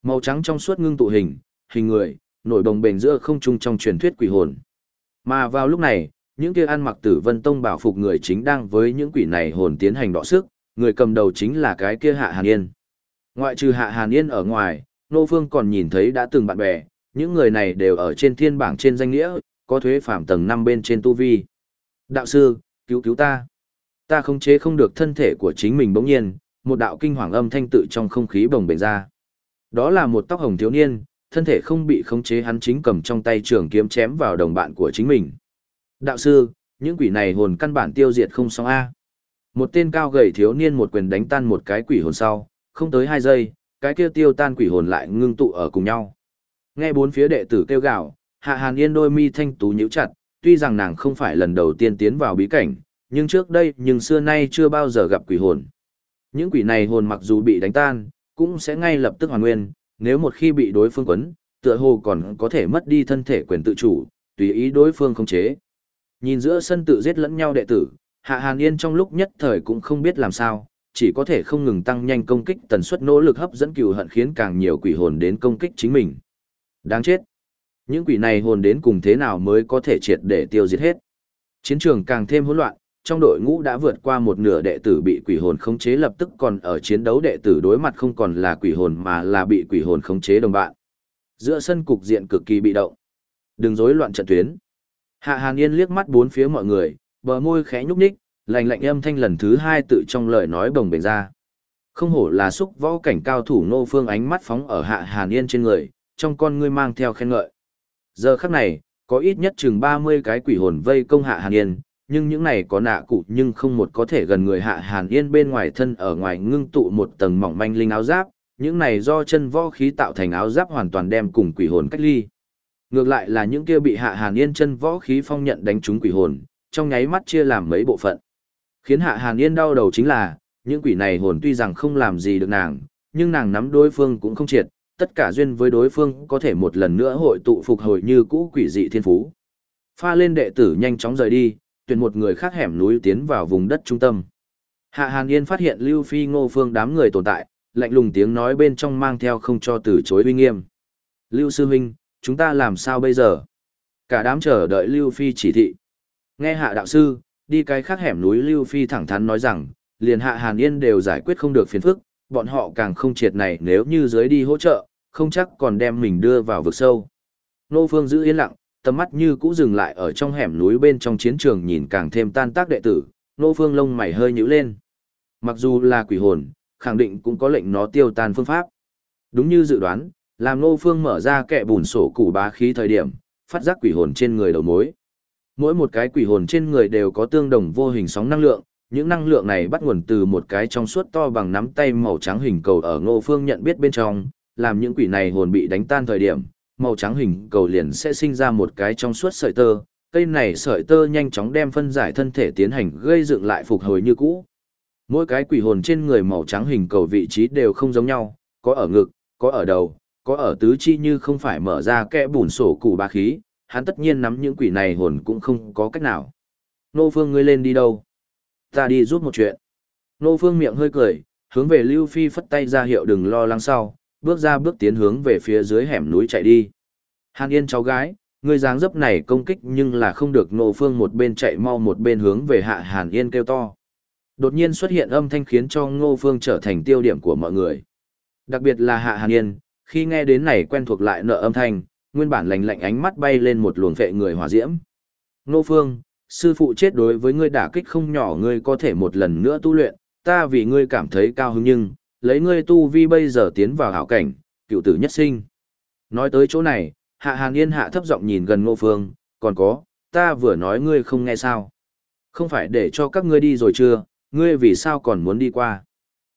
Màu trắng trong suốt ngưng tụ hình, hình người, nổi đồng bền giữa không trung trong truyền thuyết quỷ hồn. Mà vào lúc này, những kia ăn mặc tử vân tông bảo phục người chính đang với những quỷ này hồn tiến hành đọ sức, người cầm đầu chính là cái kia Hạ Hàn Yên. Ngoại trừ Hạ Hàn Yên ở ngoài, Nô Phương còn nhìn thấy đã từng bạn bè, những người này đều ở trên thiên bảng trên danh nghĩa, có thuế phạm tầng 5 bên trên tu vi. Đạo sư, cứu cứu ta. Ta không chế không được thân thể của chính mình bỗng nhiên, một đạo kinh hoàng âm thanh tự trong không khí bồng bềnh ra. Đó là một tóc hồng thiếu niên, thân thể không bị khống chế hắn chính cầm trong tay trường kiếm chém vào đồng bạn của chính mình. Đạo sư, những quỷ này hồn căn bản tiêu diệt không xong A. Một tên cao gầy thiếu niên một quyền đánh tan một cái quỷ hồn sau, không tới hai giây, cái kia tiêu tan quỷ hồn lại ngưng tụ ở cùng nhau. Nghe bốn phía đệ tử kêu gào, Hạ Hàn Yên đôi mi thanh tú nhíu chặt, tuy rằng nàng không phải lần đầu tiên tiến vào bí cảnh, nhưng trước đây nhưng xưa nay chưa bao giờ gặp quỷ hồn. Những quỷ này hồn mặc dù bị đánh tan, cũng sẽ ngay lập tức hoàn nguyên, nếu một khi bị đối phương quấn, tựa hồ còn có thể mất đi thân thể quyền tự chủ, tùy ý đối phương không chế. Nhìn giữa sân tự giết lẫn nhau đệ tử, Hạ Hàn Yên trong lúc nhất thời cũng không biết làm sao, chỉ có thể không ngừng tăng nhanh công kích tần suất nỗ lực hấp dẫn cừu hận khiến càng nhiều quỷ hồn đến công kích chính mình. Đáng chết. Những quỷ này hồn đến cùng thế nào mới có thể triệt để tiêu diệt hết. Chiến trường càng thêm hỗn loạn, trong đội ngũ đã vượt qua một nửa đệ tử bị quỷ hồn khống chế lập tức còn ở chiến đấu đệ tử đối mặt không còn là quỷ hồn mà là bị quỷ hồn khống chế đồng bạn. Giữa sân cục diện cực kỳ bị động. Đừng rối loạn trận tuyến. Hạ Hàn Yên liếc mắt bốn phía mọi người, bờ môi khẽ nhúc nhích, lạnh lạnh âm thanh lần thứ hai tự trong lời nói bồng bềnh ra. Không hổ là xúc võ cảnh cao thủ nô phương ánh mắt phóng ở Hạ Hàn Yên trên người, trong con ngươi mang theo khen ngợi. Giờ khắc này, có ít nhất chừng 30 cái quỷ hồn vây công Hạ Hàn Yên, nhưng những này có nạ cụ nhưng không một có thể gần người Hạ Hàn Yên bên ngoài thân ở ngoài ngưng tụ một tầng mỏng manh linh áo giáp, những này do chân võ khí tạo thành áo giáp hoàn toàn đem cùng quỷ hồn cách ly. Ngược lại là những kia bị Hạ Hàn Yên chân võ khí phong nhận đánh trúng quỷ hồn, trong nháy mắt chia làm mấy bộ phận. Khiến Hạ Hàn Yên đau đầu chính là, những quỷ này hồn tuy rằng không làm gì được nàng, nhưng nàng nắm đối phương cũng không triệt, tất cả duyên với đối phương có thể một lần nữa hội tụ phục hồi như cũ quỷ dị thiên phú. Pha lên đệ tử nhanh chóng rời đi, tuyển một người khác hẻm núi tiến vào vùng đất trung tâm. Hạ Hàn Yên phát hiện Lưu Phi Ngô Phương đám người tồn tại, lạnh lùng tiếng nói bên trong mang theo không cho từ chối uy nghiêm. Lưu Sư Minh, chúng ta làm sao bây giờ? Cả đám chờ đợi Lưu Phi chỉ thị. Nghe Hạ Đạo Sư, đi cái khác hẻm núi Lưu Phi thẳng thắn nói rằng, liền Hạ Hàn Yên đều giải quyết không được phiền phức, bọn họ càng không triệt này nếu như dưới đi hỗ trợ, không chắc còn đem mình đưa vào vực sâu. Nô Phương giữ yên lặng, tầm mắt như cũ dừng lại ở trong hẻm núi bên trong chiến trường nhìn càng thêm tan tác đệ tử, Nô Phương lông mày hơi nhíu lên. Mặc dù là quỷ hồn, khẳng định cũng có lệnh nó tiêu tan phương pháp. Đúng như dự đoán, làm Nô Phương mở ra kẹ bùn sổ củ bá khí thời điểm, phát giác quỷ hồn trên người đầu mối. Mỗi một cái quỷ hồn trên người đều có tương đồng vô hình sóng năng lượng, những năng lượng này bắt nguồn từ một cái trong suốt to bằng nắm tay màu trắng hình cầu ở Ngô Phương nhận biết bên trong, làm những quỷ này hồn bị đánh tan thời điểm, màu trắng hình cầu liền sẽ sinh ra một cái trong suốt sợi tơ, cây này sợi tơ nhanh chóng đem phân giải thân thể tiến hành gây dựng lại phục hồi như cũ. Mỗi cái quỷ hồn trên người màu trắng hình cầu vị trí đều không giống nhau, có ở ngực, có ở đầu, có ở tứ chi như không phải mở ra kẽ bùn sổ củ ba khí, hắn tất nhiên nắm những quỷ này hồn cũng không có cách nào. Nô Phương ngươi lên đi đâu? Ta đi giúp một chuyện. Nô Phương miệng hơi cười, hướng về Lưu Phi phất tay ra hiệu đừng lo lắng sau, bước ra bước tiến hướng về phía dưới hẻm núi chạy đi. Hàn Yên cháu gái, người dáng dấp này công kích nhưng là không được Nô Phương một bên chạy mau một bên hướng về hạ Hàn Yên kêu to. Đột nhiên xuất hiện âm thanh khiến cho Ngô Phương trở thành tiêu điểm của mọi người. Đặc biệt là hạ Hàn Yên, khi nghe đến này quen thuộc lại nợ âm thanh, nguyên bản lạnh lạnh ánh mắt bay lên một luồng vệ người hỏa diễm. Ngô Phương, sư phụ chết đối với ngươi đả kích không nhỏ ngươi có thể một lần nữa tu luyện, ta vì ngươi cảm thấy cao hứng nhưng, lấy ngươi tu vi bây giờ tiến vào hảo cảnh, cựu tử nhất sinh. Nói tới chỗ này, Hạ Hàn Yên hạ thấp giọng nhìn gần Ngô Phương, còn có, ta vừa nói ngươi không nghe sao. Không phải để cho các ngươi đi rồi chưa, ngươi vì sao còn muốn đi qua.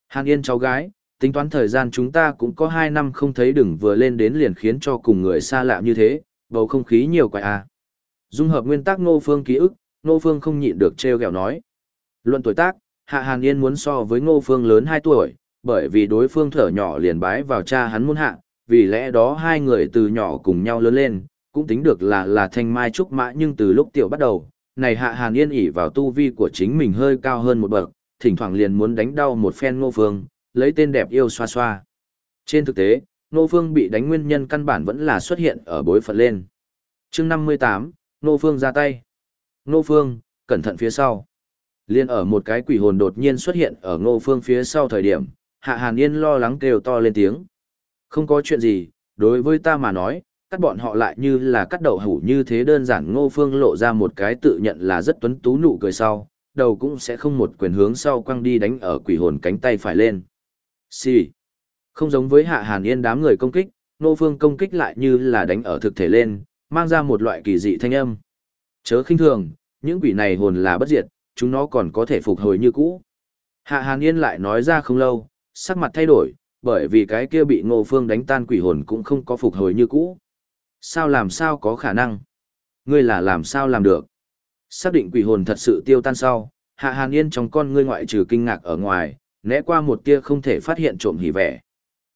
Hàn Yên cháu gái, tính toán thời gian chúng ta cũng có 2 năm không thấy đừng vừa lên đến liền khiến cho cùng người xa lạ như thế, bầu không khí nhiều quái à. Dung hợp nguyên tắc Ngô Phương ký ức, Ngô Phương không nhịn được treo gẹo nói. Luận tuổi tác, Hạ Hàn Yên muốn so với Ngô Phương lớn 2 tuổi, bởi vì đối phương thở nhỏ liền bái vào cha hắn muốn hạ, vì lẽ đó hai người từ nhỏ cùng nhau lớn lên, cũng tính được là là thanh mai trúc mã nhưng từ lúc tiểu bắt đầu, này Hạ Hàn Yên ỉ vào tu vi của chính mình hơi cao hơn một bậc, thỉnh thoảng liền muốn đánh đau một phen Ngô Phương, lấy tên đẹp yêu xoa xoa. Trên thực tế, Ngô Phương bị đánh nguyên nhân căn bản vẫn là xuất hiện ở bối phận lên. chương 58, Ngô Phương ra tay. Ngô Phương, cẩn thận phía sau. Liên ở một cái quỷ hồn đột nhiên xuất hiện ở Ngô Phương phía sau thời điểm, Hạ Hàn Yên lo lắng kêu to lên tiếng. Không có chuyện gì, đối với ta mà nói, cắt bọn họ lại như là cắt đầu hủ như thế đơn giản Ngô Phương lộ ra một cái tự nhận là rất tuấn tú nụ cười sau, đầu cũng sẽ không một quyền hướng sau quăng đi đánh ở quỷ hồn cánh tay phải lên. Xì. Không giống với Hạ Hàn Yên đám người công kích, Ngô Phương công kích lại như là đánh ở thực thể lên, mang ra một loại kỳ dị thanh âm. Chớ khinh thường, những quỷ này hồn là bất diệt, chúng nó còn có thể phục hồi như cũ. Hạ Hàn Yên lại nói ra không lâu, sắc mặt thay đổi, bởi vì cái kia bị Ngô Phương đánh tan quỷ hồn cũng không có phục hồi như cũ. Sao làm sao có khả năng? Ngươi là làm sao làm được? Xác định quỷ hồn thật sự tiêu tan sau, Hạ Hàn Yên trong con ngươi ngoại trừ kinh ngạc ở ngoài, né qua một tia không thể phát hiện trộm hỉ vẻ.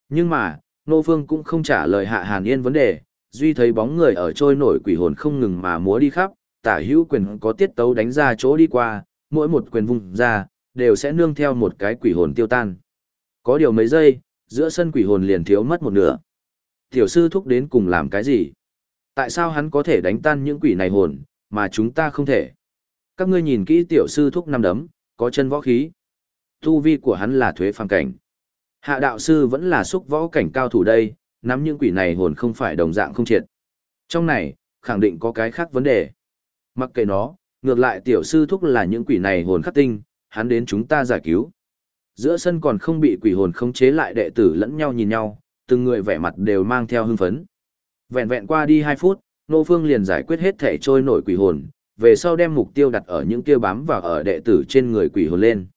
Nhưng mà, Ngô Phương cũng không trả lời Hạ Hàn Yên vấn đề, duy thấy bóng người ở trôi nổi quỷ hồn không ngừng mà múa đi khắp, tả hữu quyền có tiết tấu đánh ra chỗ đi qua, mỗi một quyền vùng ra, đều sẽ nương theo một cái quỷ hồn tiêu tan. Có điều mấy giây, giữa sân quỷ hồn liền thiếu mất một nửa. Tiểu sư thúc đến cùng làm cái gì? Tại sao hắn có thể đánh tan những quỷ này hồn, mà chúng ta không thể? Các ngươi nhìn kỹ tiểu sư thúc năm đấm, có chân võ khí. Tu vi của hắn là thuế phàm cảnh. Hạ đạo sư vẫn là xúc võ cảnh cao thủ đây, nắm những quỷ này hồn không phải đồng dạng không triệt. Trong này, khẳng định có cái khác vấn đề. Mặc kệ nó, ngược lại tiểu sư thúc là những quỷ này hồn khắc tinh, hắn đến chúng ta giải cứu. Giữa sân còn không bị quỷ hồn khống chế lại đệ tử lẫn nhau nhìn nhau, từng người vẻ mặt đều mang theo hưng phấn. Vẹn vẹn qua đi 2 phút, Nô Phương liền giải quyết hết thể trôi nổi quỷ hồn, về sau đem mục tiêu đặt ở những kia bám vào ở đệ tử trên người quỷ hồn lên.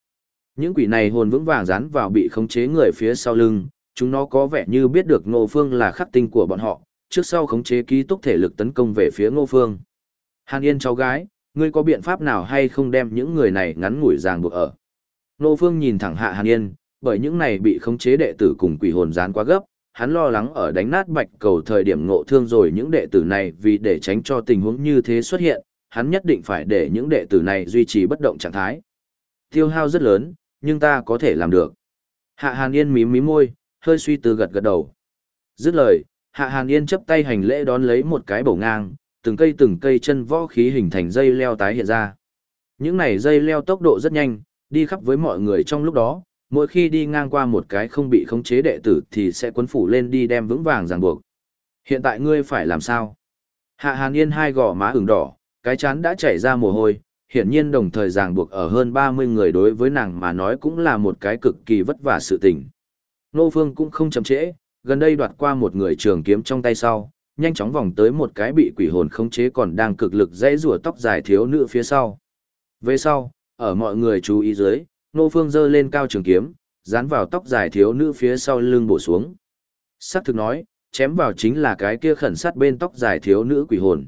Những quỷ này hồn vững vàng dán vào bị khống chế người phía sau lưng, chúng nó có vẻ như biết được Ngô Phương là khắc tinh của bọn họ, trước sau khống chế ký túc thể lực tấn công về phía Ngô Phương. Hàn Yên cháu gái, ngươi có biện pháp nào hay không đem những người này ngắn ngủi ràng buộc ở? Nô Phương nhìn thẳng hạ Hàn Yên, bởi những này bị khống chế đệ tử cùng quỷ hồn gián quá gấp, hắn lo lắng ở đánh nát bạch cầu thời điểm ngộ thương rồi những đệ tử này vì để tránh cho tình huống như thế xuất hiện, hắn nhất định phải để những đệ tử này duy trì bất động trạng thái. Tiêu hao rất lớn, nhưng ta có thể làm được. Hạ Hàn Yên mím mím môi, hơi suy tư gật gật đầu. Dứt lời, Hạ Hàn Yên chấp tay hành lễ đón lấy một cái bổ ngang, từng cây từng cây chân võ khí hình thành dây leo tái hiện ra. Những này dây leo tốc độ rất nhanh, đi khắp với mọi người trong lúc đó, mỗi khi đi ngang qua một cái không bị khống chế đệ tử thì sẽ quấn phủ lên đi đem vững vàng ràng buộc. Hiện tại ngươi phải làm sao? Hạ Hàn Yên hai gò má ửng đỏ, cái chán đã chảy ra mồ hôi, hiển nhiên đồng thời ràng buộc ở hơn 30 người đối với nàng mà nói cũng là một cái cực kỳ vất vả sự tình. Nô Phương cũng không chậm trễ, gần đây đoạt qua một người trường kiếm trong tay sau, nhanh chóng vòng tới một cái bị quỷ hồn khống chế còn đang cực lực dãy rủa tóc dài thiếu nữ phía sau. Về sau, ở mọi người chú ý dưới, Nô Phương giơ lên cao trường kiếm, dán vào tóc dài thiếu nữ phía sau lưng bổ xuống. Sắc thực nói, chém vào chính là cái kia khẩn sát bên tóc dài thiếu nữ quỷ hồn.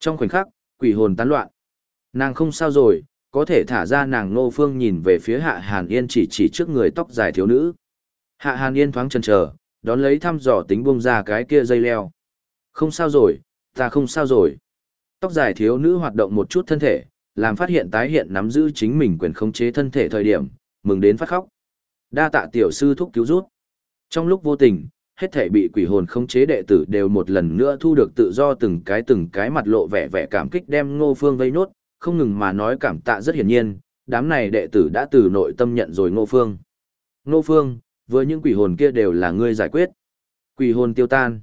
Trong khoảnh khắc, quỷ hồn tán loạn. Nàng không sao rồi, có thể thả ra nàng Nô Phương nhìn về phía Hạ Hàn Yên chỉ chỉ trước người tóc dài thiếu nữ. Hạ Hàn Yên thoáng chần chờ, đón lấy thăm dò tính buông ra cái kia dây leo. Không sao rồi, ta không sao rồi. Tóc dài thiếu nữ hoạt động một chút thân thể, làm phát hiện tái hiện nắm giữ chính mình quyền khống chế thân thể thời điểm, mừng đến phát khóc. Đa tạ tiểu sư thúc cứu rút. Trong lúc vô tình, hết thể bị quỷ hồn khống chế đệ tử đều một lần nữa thu được tự do từng cái từng cái mặt lộ vẻ vẻ cảm kích đem Ngô Phương vây nốt, không ngừng mà nói cảm tạ rất hiển nhiên, đám này đệ tử đã từ nội tâm nhận rồi Ngô Phương. Ngô Phương, với những quỷ hồn kia đều là ngươi giải quyết. Quỷ hồn tiêu tan.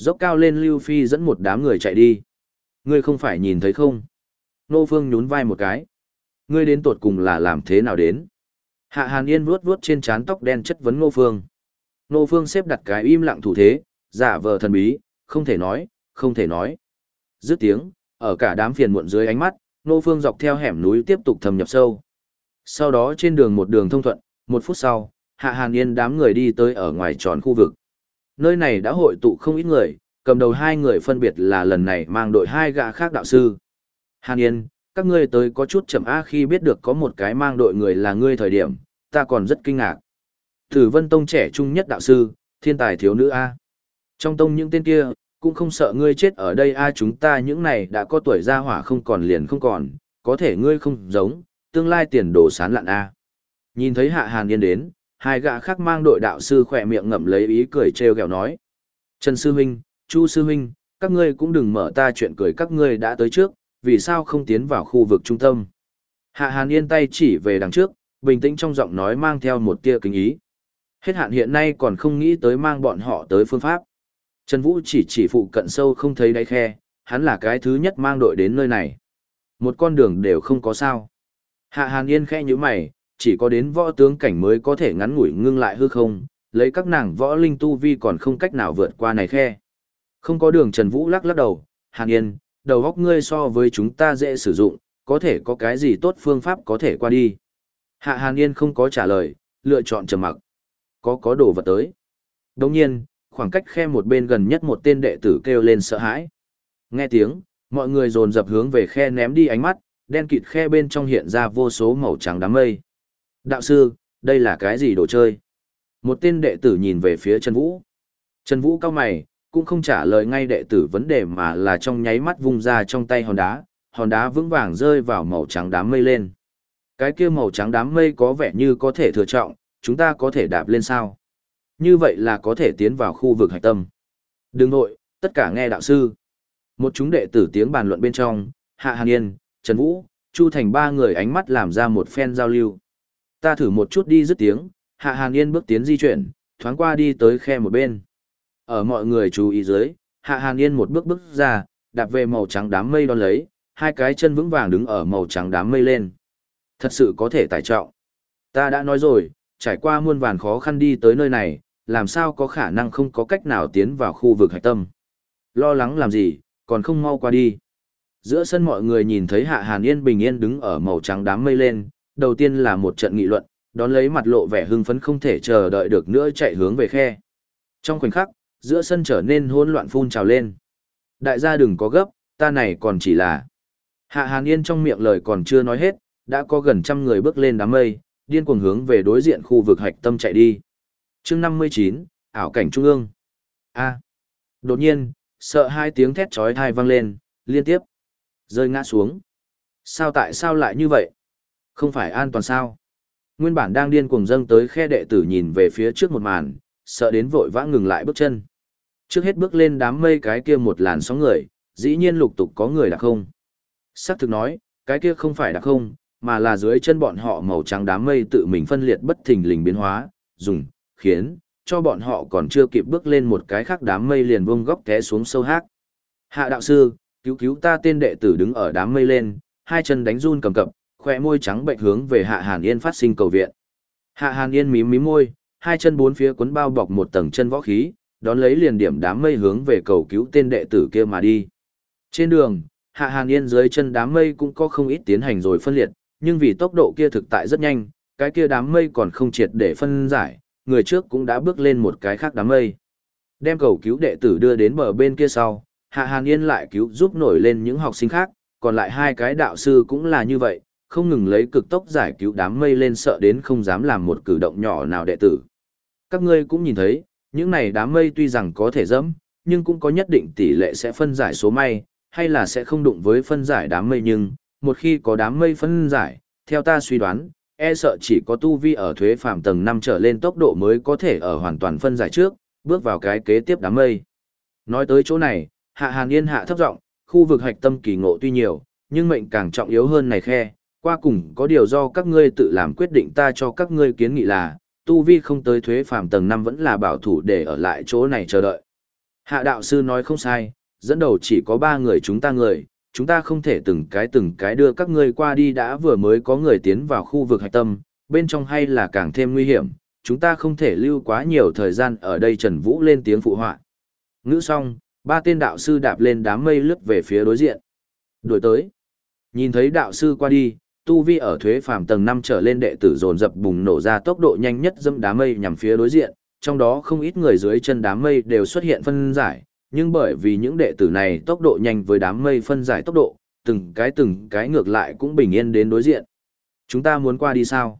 Dốc cao lên Lưu Phi dẫn một đám người chạy đi. Ngươi không phải nhìn thấy không? Ngô Phương nhún vai một cái. Ngươi đến tột cùng là làm thế nào đến? Hạ Hàn Yên vuốt vuốt trên trán tóc đen chất vấn Ngô Phương. Ngô Phương xếp đặt cái im lặng thủ thế, giả vờ thần bí, không thể nói, không thể nói. Dứt tiếng, Ở cả đám phiền muộn dưới ánh mắt, Nô Phương dọc theo hẻm núi tiếp tục thâm nhập sâu. Sau đó trên đường một đường thông thuận, một phút sau, Hạ Hàn Yên đám người đi tới ở ngoài tròn khu vực. Nơi này đã hội tụ không ít người, cầm đầu hai người phân biệt là lần này mang đội hai gã khác đạo sư. Hàn Yên, các ngươi tới có chút chậm á khi biết được có một cái mang đội người là ngươi thời điểm, ta còn rất kinh ngạc. Tử Vân Tông trẻ trung nhất đạo sư, thiên tài thiếu nữ A. Trong tông những tên kia, cũng không sợ ngươi chết ở đây A chúng ta những này đã có tuổi ra hỏa không còn liền không còn, có thể ngươi không giống, tương lai tiền đồ sán lạn A. Nhìn thấy Hạ Hàn Yên đến, hai gã khác mang đội đạo sư khỏe miệng ngậm lấy ý cười trêu ghẹo nói. Trần Sư Huynh, Chu Sư Huynh, các ngươi cũng đừng mở ta chuyện cười các ngươi đã tới trước, vì sao không tiến vào khu vực trung tâm. Hạ Hàn Yên tay chỉ về đằng trước, bình tĩnh trong giọng nói mang theo một tia kính ý. Hết hạn hiện nay còn không nghĩ tới mang bọn họ tới phương pháp. Trần Vũ chỉ chỉ phụ cận sâu không thấy đáy khe, hắn là cái thứ nhất mang đội đến nơi này. Một con đường đều không có sao. Hạ Hàn Yên khẽ như mày, chỉ có đến võ tướng cảnh mới có thể ngắn ngủi ngưng lại hư không, lấy các nàng võ linh tu vi còn không cách nào vượt qua này khe. Không có đường Trần Vũ lắc lắc đầu, Hàn Yên, đầu góc ngươi so với chúng ta dễ sử dụng, có thể có cái gì tốt phương pháp có thể qua đi. Hạ Hàn Yên không có trả lời, lựa chọn trầm mặc. Có có đồ vật tới. Đồng nhiên, khoảng cách khe một bên gần nhất một tên đệ tử kêu lên sợ hãi. Nghe tiếng, mọi người dồn dập hướng về khe ném đi ánh mắt, đen kịt khe bên trong hiện ra vô số màu trắng đám mây. Đạo sư, đây là cái gì đồ chơi? Một tên đệ tử nhìn về phía Trần Vũ. Trần Vũ cao mày, cũng không trả lời ngay đệ tử vấn đề mà là trong nháy mắt vung ra trong tay hòn đá, hòn đá vững vàng rơi vào màu trắng đám mây lên. Cái kia màu trắng đám mây có vẻ như có thể thừa trọng, chúng ta có thể đạp lên sao? Như vậy là có thể tiến vào khu vực hạch tâm. Đừng nội, tất cả nghe đạo sư. Một chúng đệ tử tiếng bàn luận bên trong, Hạ Hàn Yên, Trần Vũ, Chu Thành ba người ánh mắt làm ra một phen giao lưu. Ta thử một chút đi dứt tiếng, Hạ Hàn Yên bước tiến di chuyển, thoáng qua đi tới khe một bên. Ở mọi người chú ý dưới, Hạ Hàn Yên một bước bước ra, đạp về màu trắng đám mây đón lấy, hai cái chân vững vàng đứng ở màu trắng đám mây lên. Thật sự có thể tải trọng. Ta đã nói rồi, trải qua muôn vàn khó khăn đi tới nơi này, làm sao có khả năng không có cách nào tiến vào khu vực hạch tâm. Lo lắng làm gì, còn không mau qua đi. Giữa sân mọi người nhìn thấy Hạ Hàn Yên bình yên đứng ở màu trắng đám mây lên, đầu tiên là một trận nghị luận, đón lấy mặt lộ vẻ hưng phấn không thể chờ đợi được nữa chạy hướng về khe. Trong khoảnh khắc, giữa sân trở nên hỗn loạn phun trào lên. Đại gia đừng có gấp, ta này còn chỉ là... Hạ Hàn Yên trong miệng lời còn chưa nói hết, đã có gần trăm người bước lên đám mây, điên cuồng hướng về đối diện khu vực hạch tâm chạy đi. chương 59, ảo cảnh trung ương. A. Đột nhiên, sợ hai tiếng thét chói tai vang lên, liên tiếp. Rơi ngã xuống. Sao tại sao lại như vậy? Không phải an toàn sao? Nguyên bản đang điên cuồng dâng tới khe đệ tử nhìn về phía trước một màn, sợ đến vội vã ngừng lại bước chân. Trước hết bước lên đám mây cái kia một làn sóng người, dĩ nhiên lục tục có người đặc không. Sắc thực nói, cái kia không phải đặc không, mà là dưới chân bọn họ màu trắng đám mây tự mình phân liệt bất thình lình biến hóa, dùng, khiến, cho bọn họ còn chưa kịp bước lên một cái khác đám mây liền vông góc té xuống sâu hát. Hạ đạo sư, cứu cứu ta tên đệ tử đứng ở đám mây lên, hai chân đánh run cầm cập, khỏe môi trắng bệnh hướng về Hạ Hàn Yên phát sinh cầu viện. Hạ Hàn Yên mím mím môi, hai chân bốn phía cuốn bao bọc một tầng chân võ khí, đón lấy liền điểm đám mây hướng về cầu cứu tên đệ tử kia mà đi. Trên đường, Hạ Hàn Yên dưới chân đám mây cũng có không ít tiến hành rồi phân liệt, nhưng vì tốc độ kia thực tại rất nhanh, cái kia đám mây còn không triệt để phân giải, người trước cũng đã bước lên một cái khác đám mây. Đem cầu cứu đệ tử đưa đến bờ bên kia sau, Hạ Hàn Yên lại cứu giúp nổi lên những học sinh khác, còn lại hai cái đạo sư cũng là như vậy, không ngừng lấy cực tốc giải cứu đám mây lên sợ đến không dám làm một cử động nhỏ nào đệ tử. Các ngươi cũng nhìn thấy, những này đám mây tuy rằng có thể dẫm, nhưng cũng có nhất định tỷ lệ sẽ phân giải số may, hay là sẽ không đụng với phân giải đám mây nhưng, một khi có đám mây phân giải, theo ta suy đoán, e sợ chỉ có tu vi ở thuế phạm tầng 5 trở lên tốc độ mới có thể ở hoàn toàn phân giải trước, bước vào cái kế tiếp đám mây. Nói tới chỗ này, Hạ Hàn Yên hạ thấp giọng, khu vực hạch tâm kỳ ngộ tuy nhiều, nhưng mệnh càng trọng yếu hơn này khe, qua cùng có điều do các ngươi tự làm quyết định ta cho các ngươi kiến nghị là, tu vi không tới thuế phàm tầng 5 vẫn là bảo thủ để ở lại chỗ này chờ đợi. Hạ đạo sư nói không sai, dẫn đầu chỉ có 3 người chúng ta người, chúng ta không thể từng cái từng cái đưa các ngươi qua đi đã vừa mới có người tiến vào khu vực hạch tâm, bên trong hay là càng thêm nguy hiểm, chúng ta không thể lưu quá nhiều thời gian ở đây Trần Vũ lên tiếng phụ họa. Ngữ xong, ba tên đạo sư đạp lên đám mây lướt về phía đối diện. Đuổi tới. Nhìn thấy đạo sư qua đi, tu vi ở thuế phàm tầng 5 trở lên đệ tử dồn dập bùng nổ ra tốc độ nhanh nhất dâm đám mây nhằm phía đối diện, trong đó không ít người dưới chân đám mây đều xuất hiện phân giải, nhưng bởi vì những đệ tử này tốc độ nhanh với đám mây phân giải tốc độ, từng cái từng cái ngược lại cũng bình yên đến đối diện. Chúng ta muốn qua đi sao?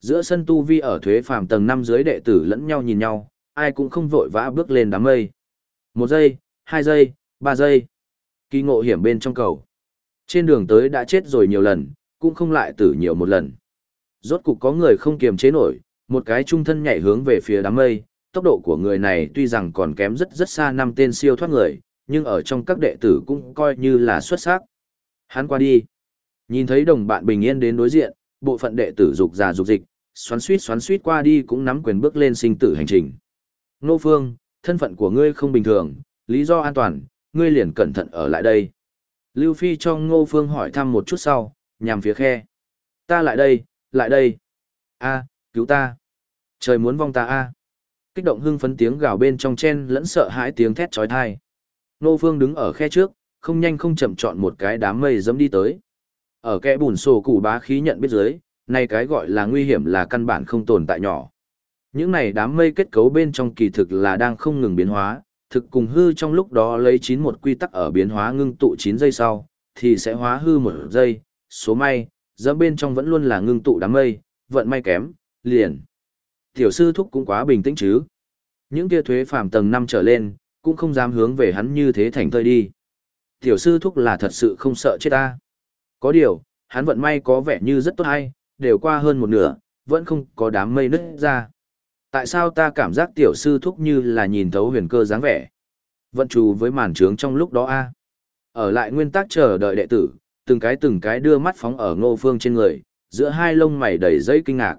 Giữa sân tu vi ở thuế phàm tầng 5 dưới đệ tử lẫn nhau nhìn nhau, ai cũng không vội vã bước lên đám mây. Một giây, hai giây, ba giây. Kỳ ngộ hiểm bên trong cầu. Trên đường tới đã chết rồi nhiều lần, cũng không lại tử nhiều một lần. Rốt cục có người không kiềm chế nổi, một cái trung thân nhảy hướng về phía đám mây, tốc độ của người này tuy rằng còn kém rất rất xa năm tên siêu thoát người, nhưng ở trong các đệ tử cũng coi như là xuất sắc. Hắn qua đi. Nhìn thấy đồng bạn bình yên đến đối diện, bộ phận đệ tử dục già dục dịch, xoắn suýt xoắn suýt qua đi cũng nắm quyền bước lên sinh tử hành trình. Nô Phương, thân phận của ngươi không bình thường, lý do an toàn, ngươi liền cẩn thận ở lại đây. Lưu Phi cho Ngô Phương hỏi thăm một chút sau, nhằm phía khe. Ta lại đây, lại đây. a cứu ta. Trời muốn vong ta a Kích động hưng phấn tiếng gào bên trong chen lẫn sợ hãi tiếng thét chói tai nô Phương đứng ở khe trước, không nhanh không chậm chọn một cái đám mây dẫm đi tới. Ở kẽ bùn sổ củ bá khí nhận biết dưới, này cái gọi là nguy hiểm là căn bản không tồn tại nhỏ. Những này đám mây kết cấu bên trong kỳ thực là đang không ngừng biến hóa, thực cùng hư trong lúc đó lấy chín một quy tắc ở biến hóa ngưng tụ 9 giây sau, thì sẽ hóa hư một giây, số may, dẫm bên trong vẫn luôn là ngưng tụ đám mây, vận may kém, liền. Tiểu sư thúc cũng quá bình tĩnh chứ. Những kia thuế phàm tầng 5 trở lên, cũng không dám hướng về hắn như thế thành thơi đi. Tiểu sư thúc là thật sự không sợ chết ta. Có điều, hắn vận may có vẻ như rất tốt hay, đều qua hơn một nửa, vẫn không có đám mây nứt ra. Tại sao ta cảm giác tiểu sư thúc như là nhìn thấu huyền cơ dáng vẻ? Vận trù với màn trướng trong lúc đó a Ở lại nguyên tắc chờ đợi đệ tử, từng cái từng cái đưa mắt phóng ở ngô phương trên người, giữa hai lông mày đầy dây kinh ngạc.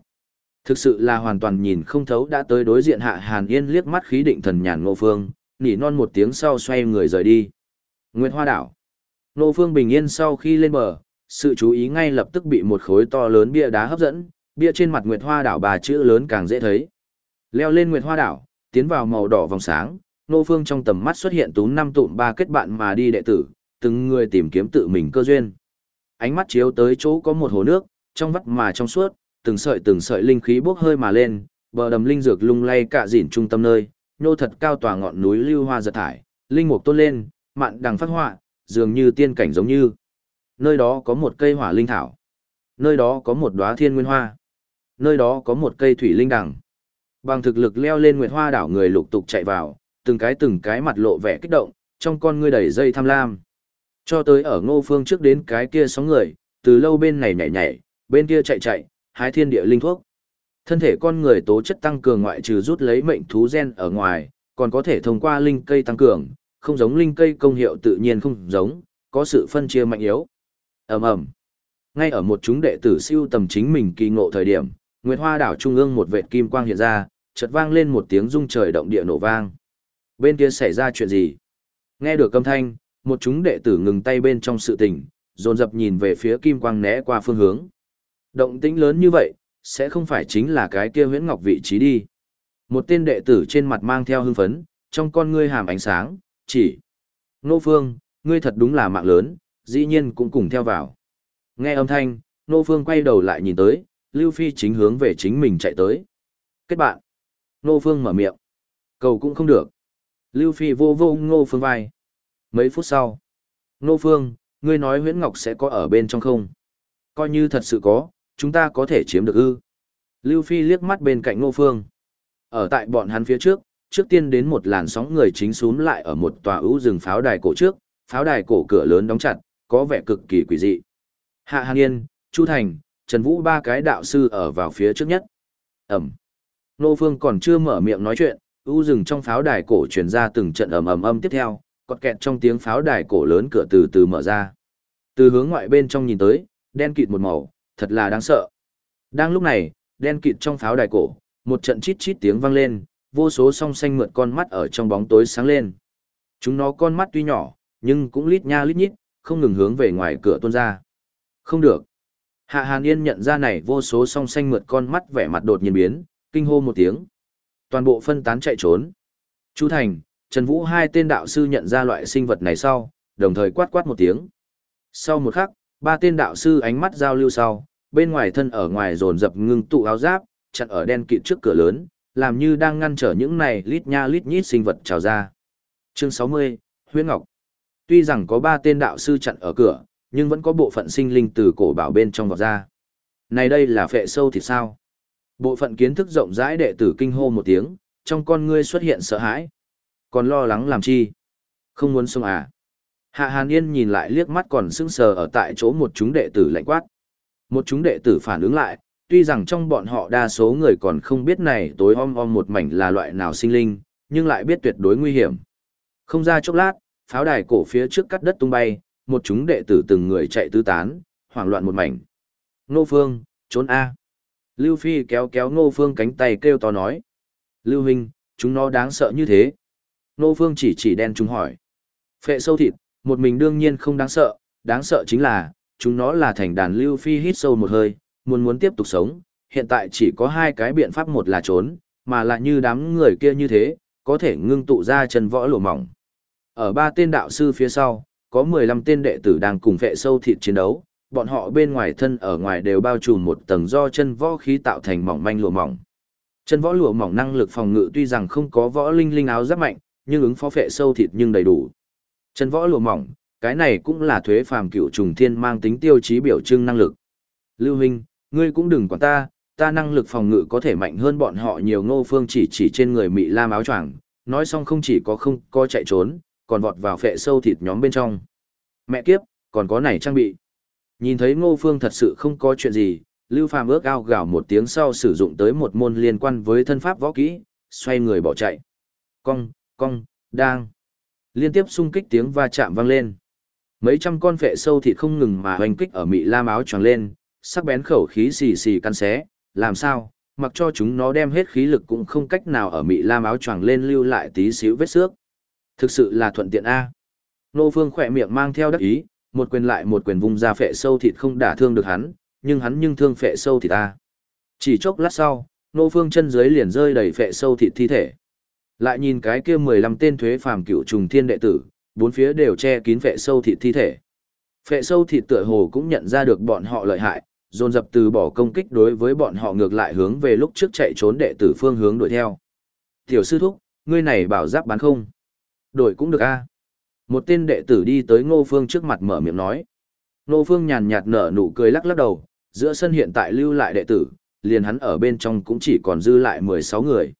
Thực sự là hoàn toàn nhìn không thấu đã tới đối diện hạ hàn yên liếc mắt khí định thần nhàn ngô phương, nỉ non một tiếng sau xoay người rời đi. Nguyệt Hoa Đảo Ngô phương bình yên sau khi lên bờ, sự chú ý ngay lập tức bị một khối to lớn bia đá hấp dẫn, bia trên mặt Nguyệt Hoa Đảo bà chữ lớn càng dễ thấy. Leo lên Nguyệt Hoa Đảo, tiến vào màu đỏ vòng sáng, Ngô Phương trong tầm mắt xuất hiện tú năm tụm ba kết bạn mà đi đệ tử, từng người tìm kiếm tự mình cơ duyên. Ánh mắt chiếu tới chỗ có một hồ nước, trong vắt mà trong suốt, từng sợi từng sợi linh khí bốc hơi mà lên, bờ đầm linh dược lung lay cả dỉn trung tâm nơi, nô thật cao tòa ngọn núi lưu hoa giật thải, linh mục tôn lên, mạn đằng phát họa, dường như tiên cảnh giống như. Nơi đó có một cây hỏa linh thảo. Nơi đó có một đóa thiên nguyên hoa. Nơi đó có một cây thủy linh đằng. Bằng thực lực leo lên Nguyệt Hoa đảo người lục tục chạy vào, từng cái từng cái mặt lộ vẻ kích động, trong con ngươi đầy dây tham lam. Cho tới ở ngô phương trước đến cái kia sóng người, từ lâu bên này nhảy nhảy, bên kia chạy chạy, hái thiên địa linh thuốc. Thân thể con người tố chất tăng cường ngoại trừ rút lấy mệnh thú gen ở ngoài, còn có thể thông qua linh cây tăng cường, không giống linh cây công hiệu tự nhiên không giống, có sự phân chia mạnh yếu. ầm ầm Ngay ở một chúng đệ tử siêu tầm chính mình kỳ ngộ thời điểm, Nguyệt Hoa đảo trung ương một vệt kim quang hiện ra, chợt vang lên một tiếng rung trời động địa nổ vang. Bên kia xảy ra chuyện gì? Nghe được âm thanh, một chúng đệ tử ngừng tay bên trong sự tình, dồn dập nhìn về phía kim quang né qua phương hướng. Động tĩnh lớn như vậy, sẽ không phải chính là cái kia huyễn ngọc vị trí đi. Một tên đệ tử trên mặt mang theo hưng phấn, trong con ngươi hàm ánh sáng, chỉ. Nô Phương, ngươi thật đúng là mạng lớn, dĩ nhiên cũng cùng theo vào. Nghe âm thanh, Nô Phương quay đầu lại nhìn tới, Lưu Phi chính hướng về chính mình chạy tới. Kết bạn. Nô Phương mở miệng. Cầu cũng không được. Lưu Phi vô vô Ngô Phương vai. Mấy phút sau. Nô Phương, ngươi nói Huyễn Ngọc sẽ có ở bên trong không? Coi như thật sự có, chúng ta có thể chiếm được ư. Lưu Phi liếc mắt bên cạnh Nô Phương. Ở tại bọn hắn phía trước, trước tiên đến một làn sóng người chính xuống lại ở một tòa ưu rừng pháo đài cổ trước, pháo đài cổ cửa lớn đóng chặt, có vẻ cực kỳ quỷ dị. Hạ Hàn Yên, Chu Thành, Trần Vũ ba cái đạo sư ở vào phía trước nhất. Ẩm. Nô Phương còn chưa mở miệng nói chuyện, ưu rừng trong pháo đài cổ truyền ra từng trận ầm ầm âm tiếp theo, cọt kẹt trong tiếng pháo đài cổ lớn cửa từ từ mở ra. Từ hướng ngoại bên trong nhìn tới, đen kịt một màu, thật là đáng sợ. Đang lúc này, đen kịt trong pháo đài cổ, một trận chít chít tiếng vang lên, vô số song xanh mượt con mắt ở trong bóng tối sáng lên. Chúng nó con mắt tuy nhỏ, nhưng cũng lít nha lít nhít, không ngừng hướng về ngoài cửa tuôn ra. Không được. Hạ Hàn Yên nhận ra này vô số song xanh mượt con mắt vẻ mặt đột nhiên biến, kinh hô một tiếng. Toàn bộ phân tán chạy trốn. Chu Thành, Trần Vũ hai tên đạo sư nhận ra loại sinh vật này sau, đồng thời quát quát một tiếng. Sau một khắc, ba tên đạo sư ánh mắt giao lưu sau, bên ngoài thân ở ngoài dồn dập ngưng tụ áo giáp, chặn ở đen kịt trước cửa lớn, làm như đang ngăn trở những này lít nha lít nhít sinh vật trào ra. Chương 60, Huyễn Ngọc. Tuy rằng có ba tên đạo sư chặn ở cửa, nhưng vẫn có bộ phận sinh linh từ cổ bảo bên trong vọt ra. Này đây là phệ sâu thì sao? Bộ phận kiến thức rộng rãi đệ tử kinh hô một tiếng, trong con ngươi xuất hiện sợ hãi. Còn lo lắng làm chi? Không muốn sống à? Hạ Hàn Yên nhìn lại liếc mắt còn sững sờ ở tại chỗ một chúng đệ tử lạnh quát. Một chúng đệ tử phản ứng lại, tuy rằng trong bọn họ đa số người còn không biết này tối om om một mảnh là loại nào sinh linh, nhưng lại biết tuyệt đối nguy hiểm. Không ra chốc lát, pháo đài cổ phía trước cắt đất tung bay, một chúng đệ tử từng người chạy tứ tán, hoảng loạn một mảnh. Nô Phương, trốn A. Lưu Phi kéo kéo Nô Phương cánh tay kêu to nói. Lưu Huynh, chúng nó đáng sợ như thế. Nô Phương chỉ chỉ đen chúng hỏi. Phệ sâu thịt, một mình đương nhiên không đáng sợ, đáng sợ chính là, chúng nó là thành đàn Lưu Phi hít sâu một hơi, muốn muốn tiếp tục sống, hiện tại chỉ có hai cái biện pháp một là trốn, mà là như đám người kia như thế, có thể ngưng tụ ra chân võ lụa mỏng. Ở ba tên đạo sư phía sau, có 15 tên đệ tử đang cùng vệ sâu thịt chiến đấu, bọn họ bên ngoài thân ở ngoài đều bao trùm một tầng do chân võ khí tạo thành mỏng manh lụa mỏng. Chân võ lụa mỏng năng lực phòng ngự tuy rằng không có võ linh linh áo giáp mạnh, nhưng ứng phó phệ sâu thịt nhưng đầy đủ. Chân võ lùa mỏng, cái này cũng là thuế phàm cựu trùng thiên mang tính tiêu chí biểu trưng năng lực. Lưu Minh, ngươi cũng đừng quản ta, ta năng lực phòng ngự có thể mạnh hơn bọn họ nhiều ngô phương chỉ chỉ trên người mị lam áo choàng nói xong không chỉ có không có chạy trốn, còn vọt vào phệ sâu thịt nhóm bên trong. Mẹ kiếp, còn có này trang bị. Nhìn thấy ngô phương thật sự không có chuyện gì, Lưu Phàm ước ao gào một tiếng sau sử dụng tới một môn liên quan với thân pháp võ kỹ, xoay người bỏ chạy. Cong, cong, đang. Liên tiếp xung kích tiếng va chạm vang lên. Mấy trăm con phệ sâu thịt không ngừng mà hoành kích ở mị lam áo choàng lên, sắc bén khẩu khí xì xì căn xé, làm sao, mặc cho chúng nó đem hết khí lực cũng không cách nào ở mị lam áo choàng lên lưu lại tí xíu vết xước. Thực sự là thuận tiện A. Nô Phương khỏe miệng mang theo đắc ý, một quyền lại một quyền vung ra phệ sâu thịt không đả thương được hắn, nhưng hắn nhưng thương phệ sâu thịt ta. Chỉ chốc lát sau, Nô Phương chân dưới liền rơi đầy phệ sâu thịt thi thể. Lại nhìn cái kia 15 tên thuế phàm cựu trùng thiên đệ tử, bốn phía đều che kín vệ sâu thịt thi thể. Phệ sâu thịt tựa hồ cũng nhận ra được bọn họ lợi hại, dồn dập từ bỏ công kích đối với bọn họ ngược lại hướng về lúc trước chạy trốn đệ tử phương hướng đuổi theo. Tiểu sư thúc, ngươi này bảo giáp bán không? Đổi cũng được a. Một tên đệ tử đi tới Ngô Phương trước mặt mở miệng nói. Ngô Phương nhàn nhạt nở nụ cười lắc lắc đầu, giữa sân hiện tại lưu lại đệ tử, liền hắn ở bên trong cũng chỉ còn dư lại 16 người.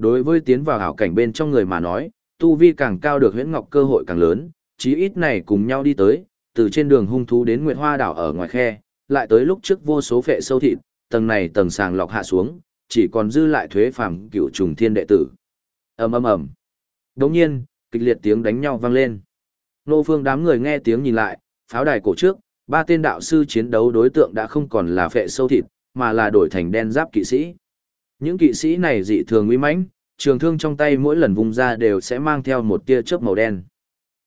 Đối với tiến vào hảo cảnh bên trong người mà nói, tu vi càng cao được huyễn ngọc cơ hội càng lớn, chí ít này cùng nhau đi tới, từ trên đường hung thú đến Nguyệt Hoa đảo ở ngoài khe, lại tới lúc trước vô số phệ sâu thịt, tầng này tầng sàng lọc hạ xuống, chỉ còn dư lại thuế phàm cựu trùng thiên đệ tử. ầm ầm ầm. đột nhiên, kịch liệt tiếng đánh nhau vang lên. Nô phương đám người nghe tiếng nhìn lại, pháo đài cổ trước, ba tên đạo sư chiến đấu đối tượng đã không còn là phệ sâu thịt, mà là đổi thành đen giáp kỵ sĩ. Những kỵ sĩ này dị thường uy mãnh, trường thương trong tay mỗi lần vung ra đều sẽ mang theo một tia chớp màu đen.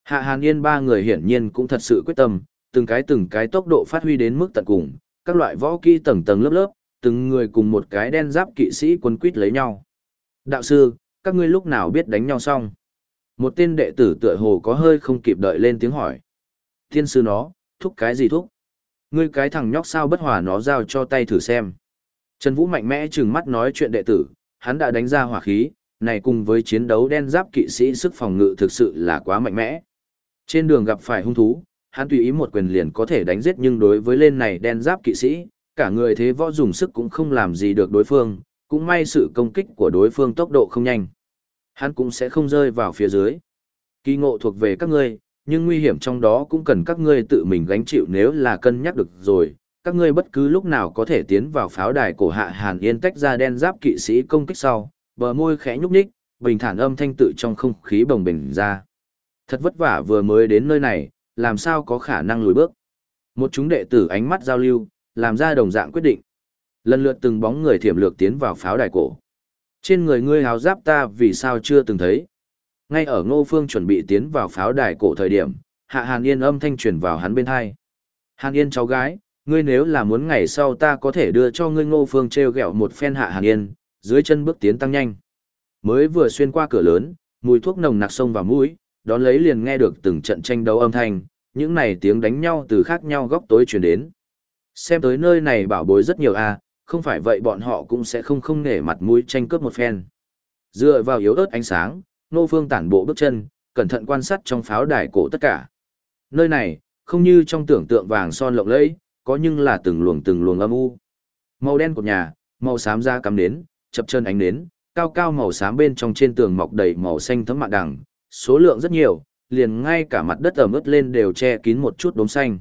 Hạ Hàn Yên ba người hiển nhiên cũng thật sự quyết tâm, từng cái từng cái tốc độ phát huy đến mức tận cùng, các loại võ kỹ tầng tầng lớp lớp, từng người cùng một cái đen giáp kỵ sĩ quân quýt lấy nhau. Đạo sư, các ngươi lúc nào biết đánh nhau xong? Một tên đệ tử tựa hồ có hơi không kịp đợi lên tiếng hỏi. Tiên sư nó, thúc cái gì thúc? Ngươi cái thằng nhóc sao bất hòa nó giao cho tay thử xem. Trần Vũ mạnh mẽ trừng mắt nói chuyện đệ tử, hắn đã đánh ra hỏa khí, này cùng với chiến đấu đen giáp kỵ sĩ sức phòng ngự thực sự là quá mạnh mẽ. Trên đường gặp phải hung thú, hắn tùy ý một quyền liền có thể đánh giết nhưng đối với lên này đen giáp kỵ sĩ, cả người thế võ dùng sức cũng không làm gì được đối phương, cũng may sự công kích của đối phương tốc độ không nhanh. Hắn cũng sẽ không rơi vào phía dưới. Kỳ ngộ thuộc về các ngươi, nhưng nguy hiểm trong đó cũng cần các ngươi tự mình gánh chịu nếu là cân nhắc được rồi. Các ngươi bất cứ lúc nào có thể tiến vào pháo đài cổ hạ Hàn Yên tách ra đen giáp kỵ sĩ công kích sau, bờ môi khẽ nhúc nhích, bình thản âm thanh tự trong không khí bồng bềnh ra. Thật vất vả vừa mới đến nơi này, làm sao có khả năng lùi bước. Một chúng đệ tử ánh mắt giao lưu, làm ra đồng dạng quyết định. Lần lượt từng bóng người thiểm lược tiến vào pháo đài cổ. Trên người ngươi háo giáp ta vì sao chưa từng thấy. Ngay ở ngô phương chuẩn bị tiến vào pháo đài cổ thời điểm, hạ hàn yên âm thanh truyền vào hắn bên hai. Hàn yên cháu gái, ngươi nếu là muốn ngày sau ta có thể đưa cho ngươi ngô phương treo gẹo một phen hạ hàn yên, dưới chân bước tiến tăng nhanh. Mới vừa xuyên qua cửa lớn, mùi thuốc nồng nặc sông vào mũi, đón lấy liền nghe được từng trận tranh đấu âm thanh, những này tiếng đánh nhau từ khác nhau góc tối truyền đến. Xem tới nơi này bảo bối rất nhiều a, à, không phải vậy bọn họ cũng sẽ không không nể mặt mũi tranh cướp một phen. Dựa vào yếu ớt ánh sáng, Nô Phương tản bộ bước chân, cẩn thận quan sát trong pháo đài cổ tất cả. Nơi này, không như trong tưởng tượng vàng son lộng lẫy, có nhưng là từng luồng từng luồng âm u. Màu đen của nhà, màu xám da cắm nến, chập chân ánh nến, cao cao màu xám bên trong trên tường mọc đầy màu xanh thấm mạ đằng, số lượng rất nhiều, liền ngay cả mặt đất ẩm ướt lên đều che kín một chút đốm xanh.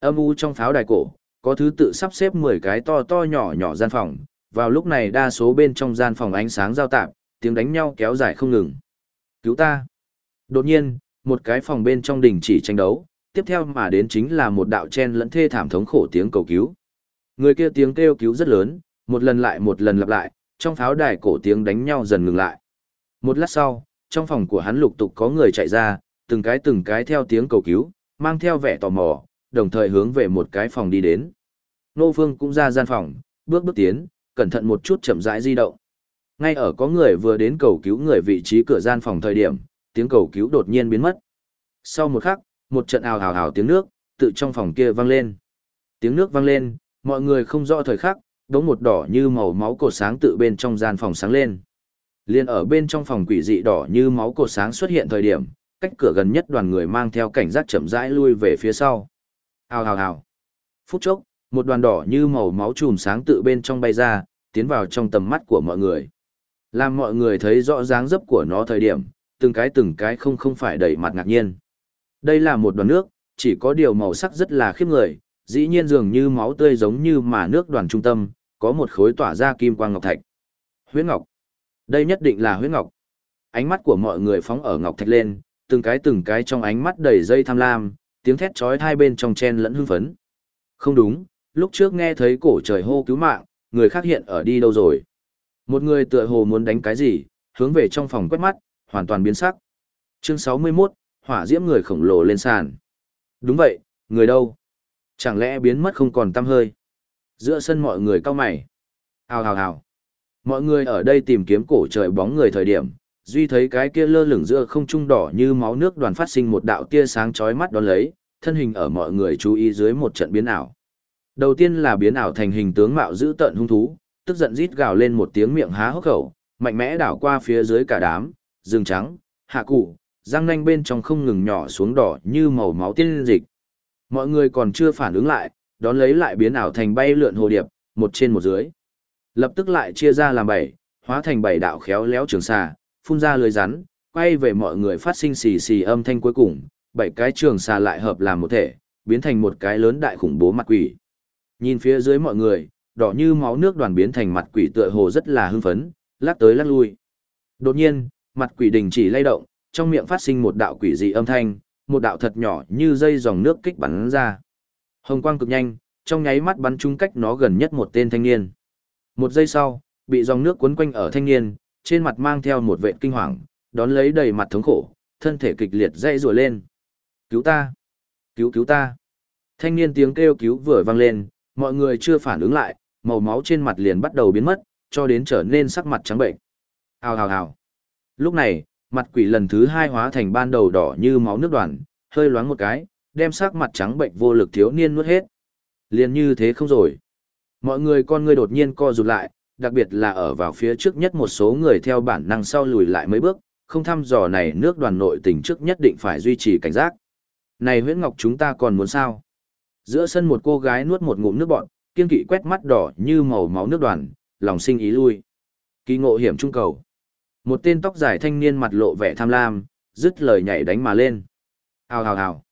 Âm u trong pháo đài cổ, có thứ tự sắp xếp 10 cái to to nhỏ nhỏ gian phòng, vào lúc này đa số bên trong gian phòng ánh sáng giao tạp, tiếng đánh nhau kéo dài không ngừng. Cứu ta! Đột nhiên, một cái phòng bên trong đình chỉ tranh đấu, tiếp theo mà đến chính là một đạo chen lẫn thê thảm thống khổ tiếng cầu cứu. Người kia tiếng kêu cứu rất lớn, một lần lại một lần lặp lại, trong pháo đài cổ tiếng đánh nhau dần ngừng lại. Một lát sau, trong phòng của hắn lục tục có người chạy ra, từng cái từng cái theo tiếng cầu cứu, mang theo vẻ tò mò, đồng thời hướng về một cái phòng đi đến. Nô Phương cũng ra gian phòng, bước bước tiến, cẩn thận một chút chậm rãi di động. Ngay ở có người vừa đến cầu cứu người vị trí cửa gian phòng thời điểm, tiếng cầu cứu đột nhiên biến mất. Sau một khắc, một trận ào ào ào tiếng nước, tự trong phòng kia vang lên. Tiếng nước vang lên, mọi người không rõ thời khắc, đống một đỏ như màu máu cột sáng tự bên trong gian phòng sáng lên. Liên ở bên trong phòng quỷ dị đỏ như máu cột sáng xuất hiện thời điểm, cách cửa gần nhất đoàn người mang theo cảnh giác chậm rãi lui về phía sau. Hào hào hào. Phút chốc, một đoàn đỏ như màu máu chùm sáng tự bên trong bay ra, tiến vào trong tầm mắt của mọi người. Làm mọi người thấy rõ dáng dấp của nó thời điểm, từng cái từng cái không không phải đẩy mặt ngạc nhiên. Đây là một đoàn nước, chỉ có điều màu sắc rất là khiếp người, dĩ nhiên dường như máu tươi giống như mà nước đoàn trung tâm, có một khối tỏa ra kim quang ngọc thạch. Huyết ngọc. Đây nhất định là huyết ngọc. Ánh mắt của mọi người phóng ở ngọc thạch lên, từng cái từng cái trong ánh mắt đầy dây tham lam, tiếng thét chói hai bên trong chen lẫn hưng phấn. Không đúng, lúc trước nghe thấy cổ trời hô cứu mạng, người khác hiện ở đi đâu rồi. Một người tựa hồ muốn đánh cái gì, hướng về trong phòng quét mắt, hoàn toàn biến sắc. Chương 61, hỏa diễm người khổng lồ lên sàn. Đúng vậy, người đâu? Chẳng lẽ biến mất không còn tăm hơi? Giữa sân mọi người cao mày. Hào hào hào. Mọi người ở đây tìm kiếm cổ trời bóng người thời điểm, duy thấy cái kia lơ lửng giữa không trung đỏ như máu nước đoàn phát sinh một đạo tia sáng chói mắt đón lấy, thân hình ở mọi người chú ý dưới một trận biến ảo. Đầu tiên là biến ảo thành hình tướng mạo dữ tợn hung thú, tức giận rít gào lên một tiếng miệng há hốc khẩu, mạnh mẽ đảo qua phía dưới cả đám, rừng trắng, hạ cụ, răng nanh bên trong không ngừng nhỏ xuống đỏ như màu máu tiên dịch. Mọi người còn chưa phản ứng lại, đón lấy lại biến ảo thành bay lượn hồ điệp, một trên một dưới. Lập tức lại chia ra làm bảy, hóa thành bảy đạo khéo léo trường xà, phun ra lưới rắn, quay về mọi người phát sinh xì xì âm thanh cuối cùng, bảy cái trường xà lại hợp làm một thể, biến thành một cái lớn đại khủng bố mặt quỷ. Nhìn phía dưới mọi người, đỏ như máu nước đoàn biến thành mặt quỷ tựa hồ rất là hưng phấn, lắc tới lắc lui. Đột nhiên, mặt quỷ đình chỉ lay động, trong miệng phát sinh một đạo quỷ dị âm thanh, một đạo thật nhỏ như dây dòng nước kích bắn ra. Hồng quang cực nhanh, trong nháy mắt bắn trúng cách nó gần nhất một tên thanh niên. Một giây sau, bị dòng nước cuốn quanh ở thanh niên, trên mặt mang theo một vệ kinh hoàng, đón lấy đầy mặt thống khổ, thân thể kịch liệt dây rùa lên. Cứu ta! Cứu cứu ta! Thanh niên tiếng kêu cứu vừa vang lên, mọi người chưa phản ứng lại, màu máu trên mặt liền bắt đầu biến mất, cho đến trở nên sắc mặt trắng bệnh. Hào hào hào! Lúc này, mặt quỷ lần thứ hai hóa thành ban đầu đỏ như máu nước đoàn, hơi loáng một cái, đem sắc mặt trắng bệnh vô lực thiếu niên nuốt hết. Liền như thế không rồi. Mọi người con người đột nhiên co rụt lại, đặc biệt là ở vào phía trước nhất một số người theo bản năng sau lùi lại mấy bước, không thăm dò này nước đoàn nội tình trước nhất định phải duy trì cảnh giác. Này huyễn ngọc chúng ta còn muốn sao? Giữa sân một cô gái nuốt một ngụm nước bọn, kiên kỵ quét mắt đỏ như màu máu nước đoàn, lòng sinh ý lui. Kỳ ngộ hiểm trung cầu. Một tên tóc dài thanh niên mặt lộ vẻ tham lam, dứt lời nhảy đánh mà lên. Hào hào hào.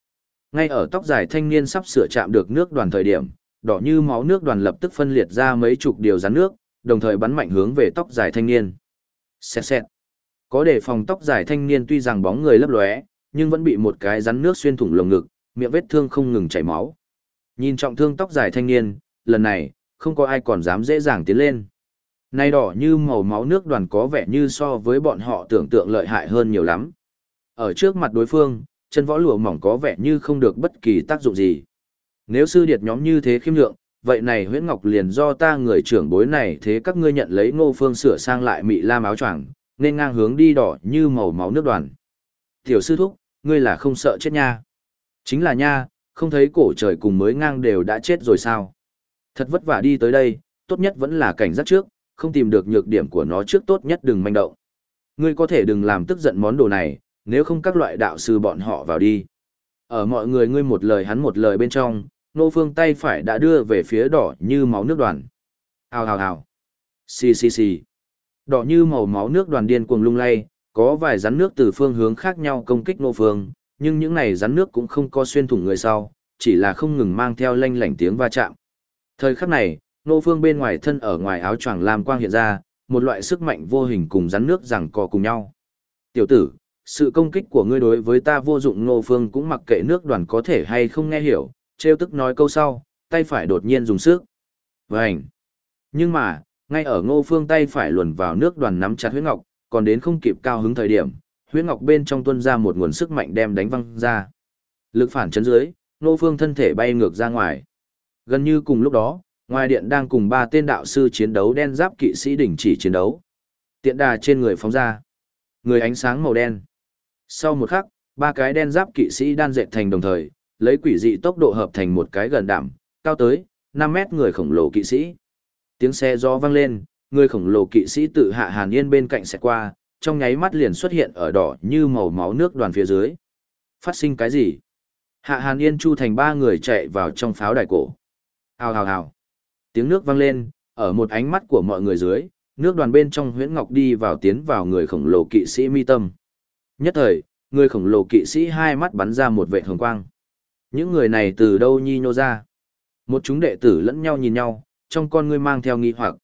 Ngay ở tóc dài thanh niên sắp sửa chạm được nước đoàn thời điểm, đỏ như máu nước đoàn lập tức phân liệt ra mấy chục điều rắn nước, đồng thời bắn mạnh hướng về tóc dài thanh niên. Xẹt xẹt. Có đề phòng tóc dài thanh niên tuy rằng bóng người lấp lóe, nhưng vẫn bị một cái rắn nước xuyên thủng lồng ngực, miệng vết thương không ngừng chảy máu. Nhìn trọng thương tóc dài thanh niên, lần này, không có ai còn dám dễ dàng tiến lên. Nay đỏ như màu máu nước đoàn có vẻ như so với bọn họ tưởng tượng lợi hại hơn nhiều lắm. Ở trước mặt đối phương, chân võ lụa mỏng có vẻ như không được bất kỳ tác dụng gì. Nếu sư điệt nhóm như thế khiêm lượng, vậy này huyễn ngọc liền do ta người trưởng bối này thế các ngươi nhận lấy ngô phương sửa sang lại mị lam áo choàng nên ngang hướng đi đỏ như màu máu nước đoàn. Tiểu sư thúc, ngươi là không sợ chết nha. Chính là nha, không thấy cổ trời cùng mới ngang đều đã chết rồi sao. Thật vất vả đi tới đây, tốt nhất vẫn là cảnh giác trước, không tìm được nhược điểm của nó trước tốt nhất đừng manh động. Ngươi có thể đừng làm tức giận món đồ này, nếu không các loại đạo sư bọn họ vào đi. Ở mọi người ngươi một lời hắn một lời bên trong, nô phương tay phải đã đưa về phía đỏ như máu nước đoàn. Hào hào hào. Xì xì xì. Đỏ như màu máu nước đoàn điên cuồng lung lay, có vài rắn nước từ phương hướng khác nhau công kích nô phương, nhưng những này rắn nước cũng không có xuyên thủng người sau, chỉ là không ngừng mang theo lanh lảnh tiếng va chạm. Thời khắc này, nô phương bên ngoài thân ở ngoài áo choàng lam quang hiện ra, một loại sức mạnh vô hình cùng rắn nước rằng co cùng nhau. Tiểu tử, sự công kích của ngươi đối với ta vô dụng nô phương cũng mặc kệ nước đoàn có thể hay không nghe hiểu, treo tức nói câu sau, tay phải đột nhiên dùng sức. Vânh! Nhưng mà, ngay ở ngô phương tay phải luồn vào nước đoàn nắm chặt huyết ngọc, còn đến không kịp cao hứng thời điểm, huyết ngọc bên trong tuôn ra một nguồn sức mạnh đem đánh văng ra. Lực phản chấn dưới, ngô phương thân thể bay ngược ra ngoài. Gần như cùng lúc đó, ngoài điện đang cùng ba tên đạo sư chiến đấu đen giáp kỵ sĩ đỉnh chỉ chiến đấu. Tiện đà trên người phóng ra. Người ánh sáng màu đen. Sau một khắc, ba cái đen giáp kỵ sĩ đan dệt thành đồng thời, lấy quỷ dị tốc độ hợp thành một cái gần đảm, cao tới 5 mét người khổng lồ kỵ sĩ. Tiếng xe gió vang lên, người khổng lồ kỵ sĩ tự hạ Hàn Yên bên cạnh sẽ qua, trong nháy mắt liền xuất hiện ở đỏ như màu máu nước đoàn phía dưới. Phát sinh cái gì? Hạ Hàn Yên chu thành ba người chạy vào trong pháo đài cổ. Hào hào hào. Tiếng nước vang lên, ở một ánh mắt của mọi người dưới, nước đoàn bên trong huyễn ngọc đi vào tiến vào người khổng lồ kỵ sĩ mi tâm. Nhất thời, người khổng lồ kỵ sĩ hai mắt bắn ra một vệ hồng quang. Những người này từ đâu nhi nhô ra? Một chúng đệ tử lẫn nhau nhìn nhau, trong con ngươi mang theo nghi hoặc.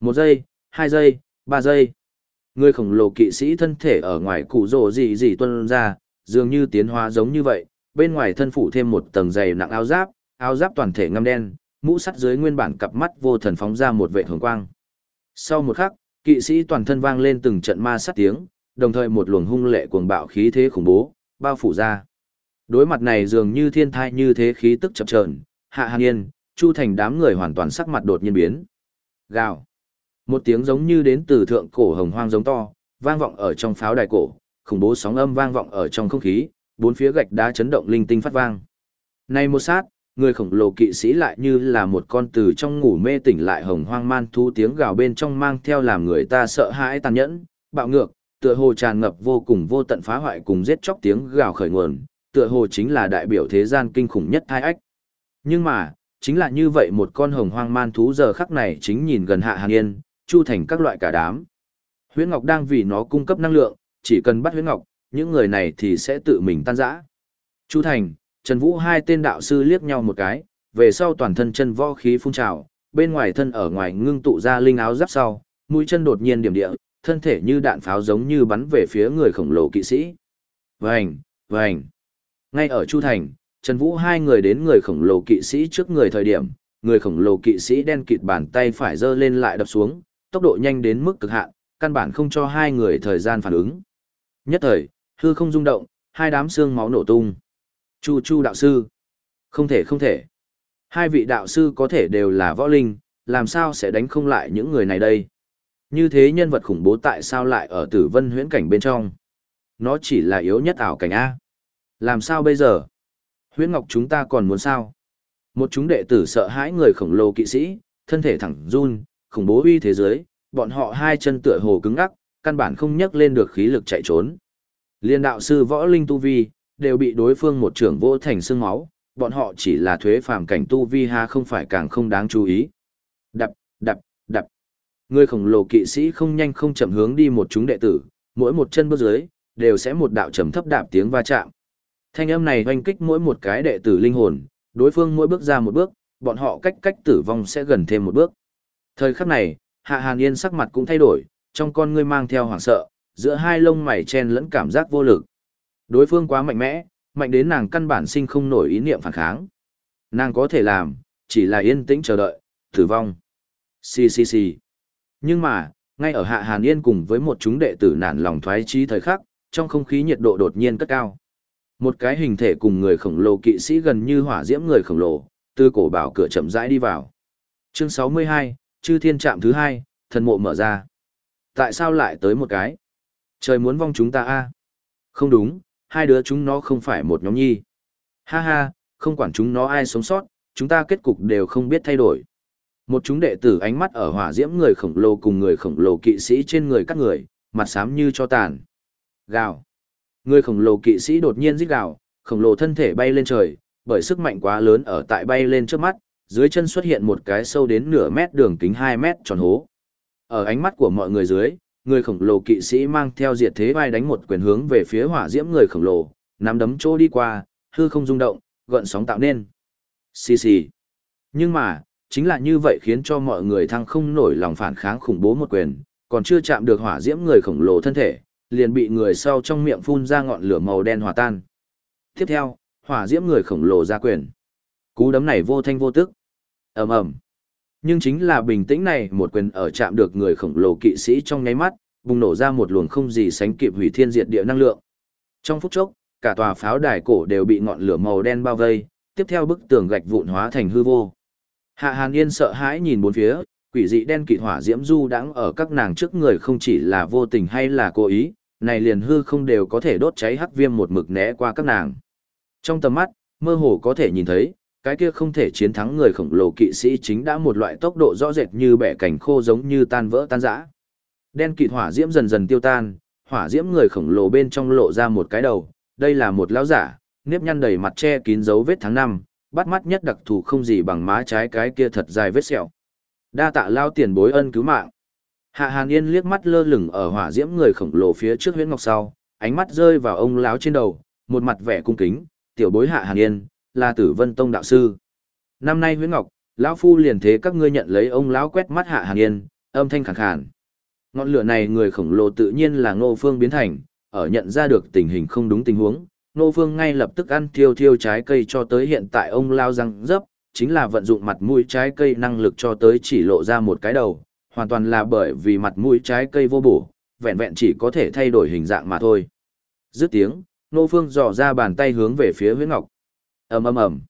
Một giây, hai giây, ba giây. Người khổng lồ kỵ sĩ thân thể ở ngoài cụ rồ gì gì tuân ra, dường như tiến hóa giống như vậy, bên ngoài thân phủ thêm một tầng dày nặng áo giáp, áo giáp toàn thể ngăm đen, mũ sắt dưới nguyên bản cặp mắt vô thần phóng ra một vệ hồng quang. Sau một khắc, kỵ sĩ toàn thân vang lên từng trận ma sát tiếng, đồng thời một luồng hung lệ cuồng bạo khí thế khủng bố, bao phủ ra. Đối mặt này dường như thiên thai như thế khí tức chập chờn, Hạ Hàn Yên, Chu Thành đám người hoàn toàn sắc mặt đột nhiên biến. Gào. Một tiếng giống như đến từ thượng cổ hồng hoang giống to, vang vọng ở trong pháo đài cổ, khủng bố sóng âm vang vọng ở trong không khí, bốn phía gạch đá chấn động linh tinh phát vang. Này một sát, người khổng lồ kỵ sĩ lại như là một con từ trong ngủ mê tỉnh lại hồng hoang man thu tiếng gào bên trong mang theo làm người ta sợ hãi tàn nhẫn, bạo ngược, tựa hồ tràn ngập vô cùng vô tận phá hoại cùng giết chóc tiếng gào khởi nguồn, tựa hồ chính là đại biểu thế gian kinh khủng nhất thai ách. Nhưng mà, chính là như vậy một con hồng hoang man thú giờ khắc này chính nhìn gần hạ hàn yên, chu thành các loại cả đám. Huyễn Ngọc đang vì nó cung cấp năng lượng, chỉ cần bắt Huyễn Ngọc, những người này thì sẽ tự mình tan rã. Chu Thành, Trần Vũ hai tên đạo sư liếc nhau một cái, về sau toàn thân chân võ khí phun trào, bên ngoài thân ở ngoài ngưng tụ ra linh áo giáp sau, mũi chân đột nhiên điểm địa, thân thể như đạn pháo giống như bắn về phía người khổng lồ kỵ sĩ. Vành, vành. Ngay ở Chu Thành, Trần Vũ hai người đến người khổng lồ kỵ sĩ trước người thời điểm, người khổng lồ kỵ sĩ đen kịt bàn tay phải giơ lên lại đập xuống, tốc độ nhanh đến mức cực hạn, căn bản không cho hai người thời gian phản ứng. Nhất thời, hư không rung động, hai đám xương máu nổ tung. Chu Chu đạo sư. Không thể không thể. Hai vị đạo sư có thể đều là võ linh, làm sao sẽ đánh không lại những người này đây? Như thế nhân vật khủng bố tại sao lại ở tử vân huyễn cảnh bên trong? Nó chỉ là yếu nhất ảo cảnh A. Làm sao bây giờ? Huyễn Ngọc chúng ta còn muốn sao? Một chúng đệ tử sợ hãi người khổng lồ kỵ sĩ, thân thể thẳng run, khủng bố uy thế giới, bọn họ hai chân tựa hồ cứng ngắc, căn bản không nhấc lên được khí lực chạy trốn. Liên đạo sư võ linh tu vi, đều bị đối phương một trưởng vô thành xương máu, bọn họ chỉ là thuế phàm cảnh tu vi ha không phải càng không đáng chú ý. Đập, đập, đập. Người khổng lồ kỵ sĩ không nhanh không chậm hướng đi một chúng đệ tử, mỗi một chân bước dưới, đều sẽ một đạo trầm thấp đạp tiếng va chạm. Thanh âm này hoành kích mỗi một cái đệ tử linh hồn, đối phương mỗi bước ra một bước, bọn họ cách cách tử vong sẽ gần thêm một bước. Thời khắc này, Hạ Hàn Yên sắc mặt cũng thay đổi, trong con ngươi mang theo hoảng sợ, giữa hai lông mày chen lẫn cảm giác vô lực. Đối phương quá mạnh mẽ, mạnh đến nàng căn bản sinh không nổi ý niệm phản kháng. Nàng có thể làm, chỉ là yên tĩnh chờ đợi, tử vong. Xì xì xì. Nhưng mà, ngay ở Hạ Hàn Yên cùng với một chúng đệ tử nản lòng thoái chí thời khắc, trong không khí nhiệt độ đột nhiên cất cao. Một cái hình thể cùng người khổng lồ kỵ sĩ gần như hỏa diễm người khổng lồ, từ cổ bảo cửa chậm rãi đi vào. Chương 62, Chư Thiên Trạm thứ hai, thần mộ mở ra. Tại sao lại tới một cái? Trời muốn vong chúng ta a? Không đúng, hai đứa chúng nó không phải một nhóm nhi. Ha ha, không quản chúng nó ai sống sót, chúng ta kết cục đều không biết thay đổi. Một chúng đệ tử ánh mắt ở hỏa diễm người khổng lồ cùng người khổng lồ kỵ sĩ trên người các người, mặt xám như cho tàn. Gào. Người khổng lồ kỵ sĩ đột nhiên rít gào, khổng lồ thân thể bay lên trời, bởi sức mạnh quá lớn ở tại bay lên trước mắt, dưới chân xuất hiện một cái sâu đến nửa mét đường kính 2 mét tròn hố. Ở ánh mắt của mọi người dưới, người khổng lồ kỵ sĩ mang theo diệt thế vai đánh một quyền hướng về phía hỏa diễm người khổng lồ, nắm đấm chỗ đi qua, hư không rung động, gợn sóng tạo nên. Xì xì. Nhưng mà, chính là như vậy khiến cho mọi người thăng không nổi lòng phản kháng khủng bố một quyền, còn chưa chạm được hỏa diễm người khổng lồ thân thể, liền bị người sau trong miệng phun ra ngọn lửa màu đen hòa tan. Tiếp theo, hỏa diễm người khổng lồ ra quyền. Cú đấm này vô thanh vô tức. ầm ầm. Nhưng chính là bình tĩnh này một quyền ở chạm được người khổng lồ kỵ sĩ trong nháy mắt, bùng nổ ra một luồng không gì sánh kịp hủy thiên diệt địa năng lượng. Trong phút chốc, cả tòa pháo đài cổ đều bị ngọn lửa màu đen bao vây, tiếp theo bức tường gạch vụn hóa thành hư vô. Hạ Hàn Yên sợ hãi nhìn bốn phía, quỷ dị đen kịt hỏa diễm du đãng ở các nàng trước người không chỉ là vô tình hay là cố ý, này liền hư không đều có thể đốt cháy hắc viêm một mực né qua các nàng. Trong tầm mắt, mơ hồ có thể nhìn thấy, cái kia không thể chiến thắng người khổng lồ kỵ sĩ chính đã một loại tốc độ rõ rệt như bẻ cảnh khô giống như tan vỡ tan rã. Đen kịt hỏa diễm dần dần tiêu tan, hỏa diễm người khổng lồ bên trong lộ ra một cái đầu, đây là một lão giả, nếp nhăn đầy mặt che kín dấu vết tháng năm, bắt mắt nhất đặc thù không gì bằng má trái cái kia thật dài vết sẹo. Đa tạ lao tiền bối ân cứu mạng. Hạ Hàn Yên liếc mắt lơ lửng ở hỏa diễm người khổng lồ phía trước huyễn ngọc sau, ánh mắt rơi vào ông lão trên đầu, một mặt vẻ cung kính, tiểu bối Hạ Hàn Yên, là Tử Vân Tông đạo sư. Năm nay huyễn ngọc, lão phu liền thế các ngươi nhận lấy ông lão quét mắt Hạ Hàn Yên, âm thanh khàn khàn. Ngọn lửa này người khổng lồ tự nhiên là Ngô Phương biến thành, ở nhận ra được tình hình không đúng tình huống, Ngô Phương ngay lập tức ăn thiêu thiêu trái cây cho tới hiện tại ông lao răng dấp, chính là vận dụng mặt mũi trái cây năng lực cho tới chỉ lộ ra một cái đầu, hoàn toàn là bởi vì mặt mũi trái cây vô bổ, vẹn vẹn chỉ có thể thay đổi hình dạng mà thôi. Dứt tiếng, Ngô Phương dò ra bàn tay hướng về phía nguyễn Ngọc. Ầm ầm ầm.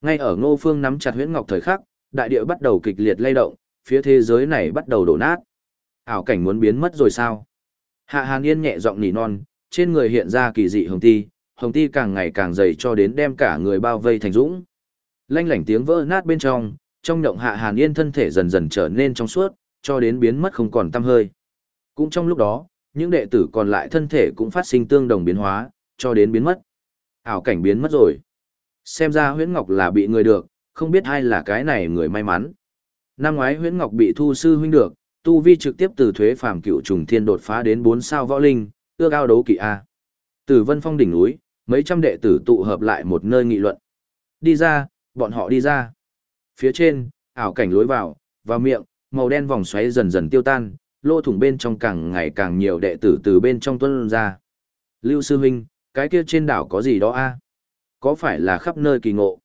Ngay ở Ngô Phương nắm chặt Huyễn Ngọc thời khắc, đại địa bắt đầu kịch liệt lay động, phía thế giới này bắt đầu đổ nát. Ảo cảnh muốn biến mất rồi sao? Hạ Hàn Yên nhẹ giọng nỉ non, trên người hiện ra kỳ dị hồng ti, hồng ti càng ngày càng dày cho đến đem cả người bao vây thành dũng. Lanh lảnh tiếng vỡ nát bên trong, trong động Hạ Hàn Yên thân thể dần dần trở nên trong suốt, cho đến biến mất không còn tăm hơi. Cũng trong lúc đó, những đệ tử còn lại thân thể cũng phát sinh tương đồng biến hóa, cho đến biến mất. Ảo cảnh biến mất rồi. Xem ra Huyễn Ngọc là bị người được, không biết ai là cái này người may mắn. Năm ngoái Huyễn Ngọc bị thu sư huynh được, tu vi trực tiếp từ thuế phàm cựu trùng thiên đột phá đến bốn sao võ linh, ước ao đấu kỵ A. Từ vân phong đỉnh núi, mấy trăm đệ tử tụ hợp lại một nơi nghị luận. Đi ra, bọn họ đi ra. Phía trên, ảo cảnh lối vào, vào miệng, màu đen vòng xoáy dần dần tiêu tan, lô thủng bên trong càng ngày càng nhiều đệ tử từ bên trong tuân ra. Lưu sư huynh, cái kia trên đảo có gì đó a? Có phải là khắp nơi kỳ ngộ?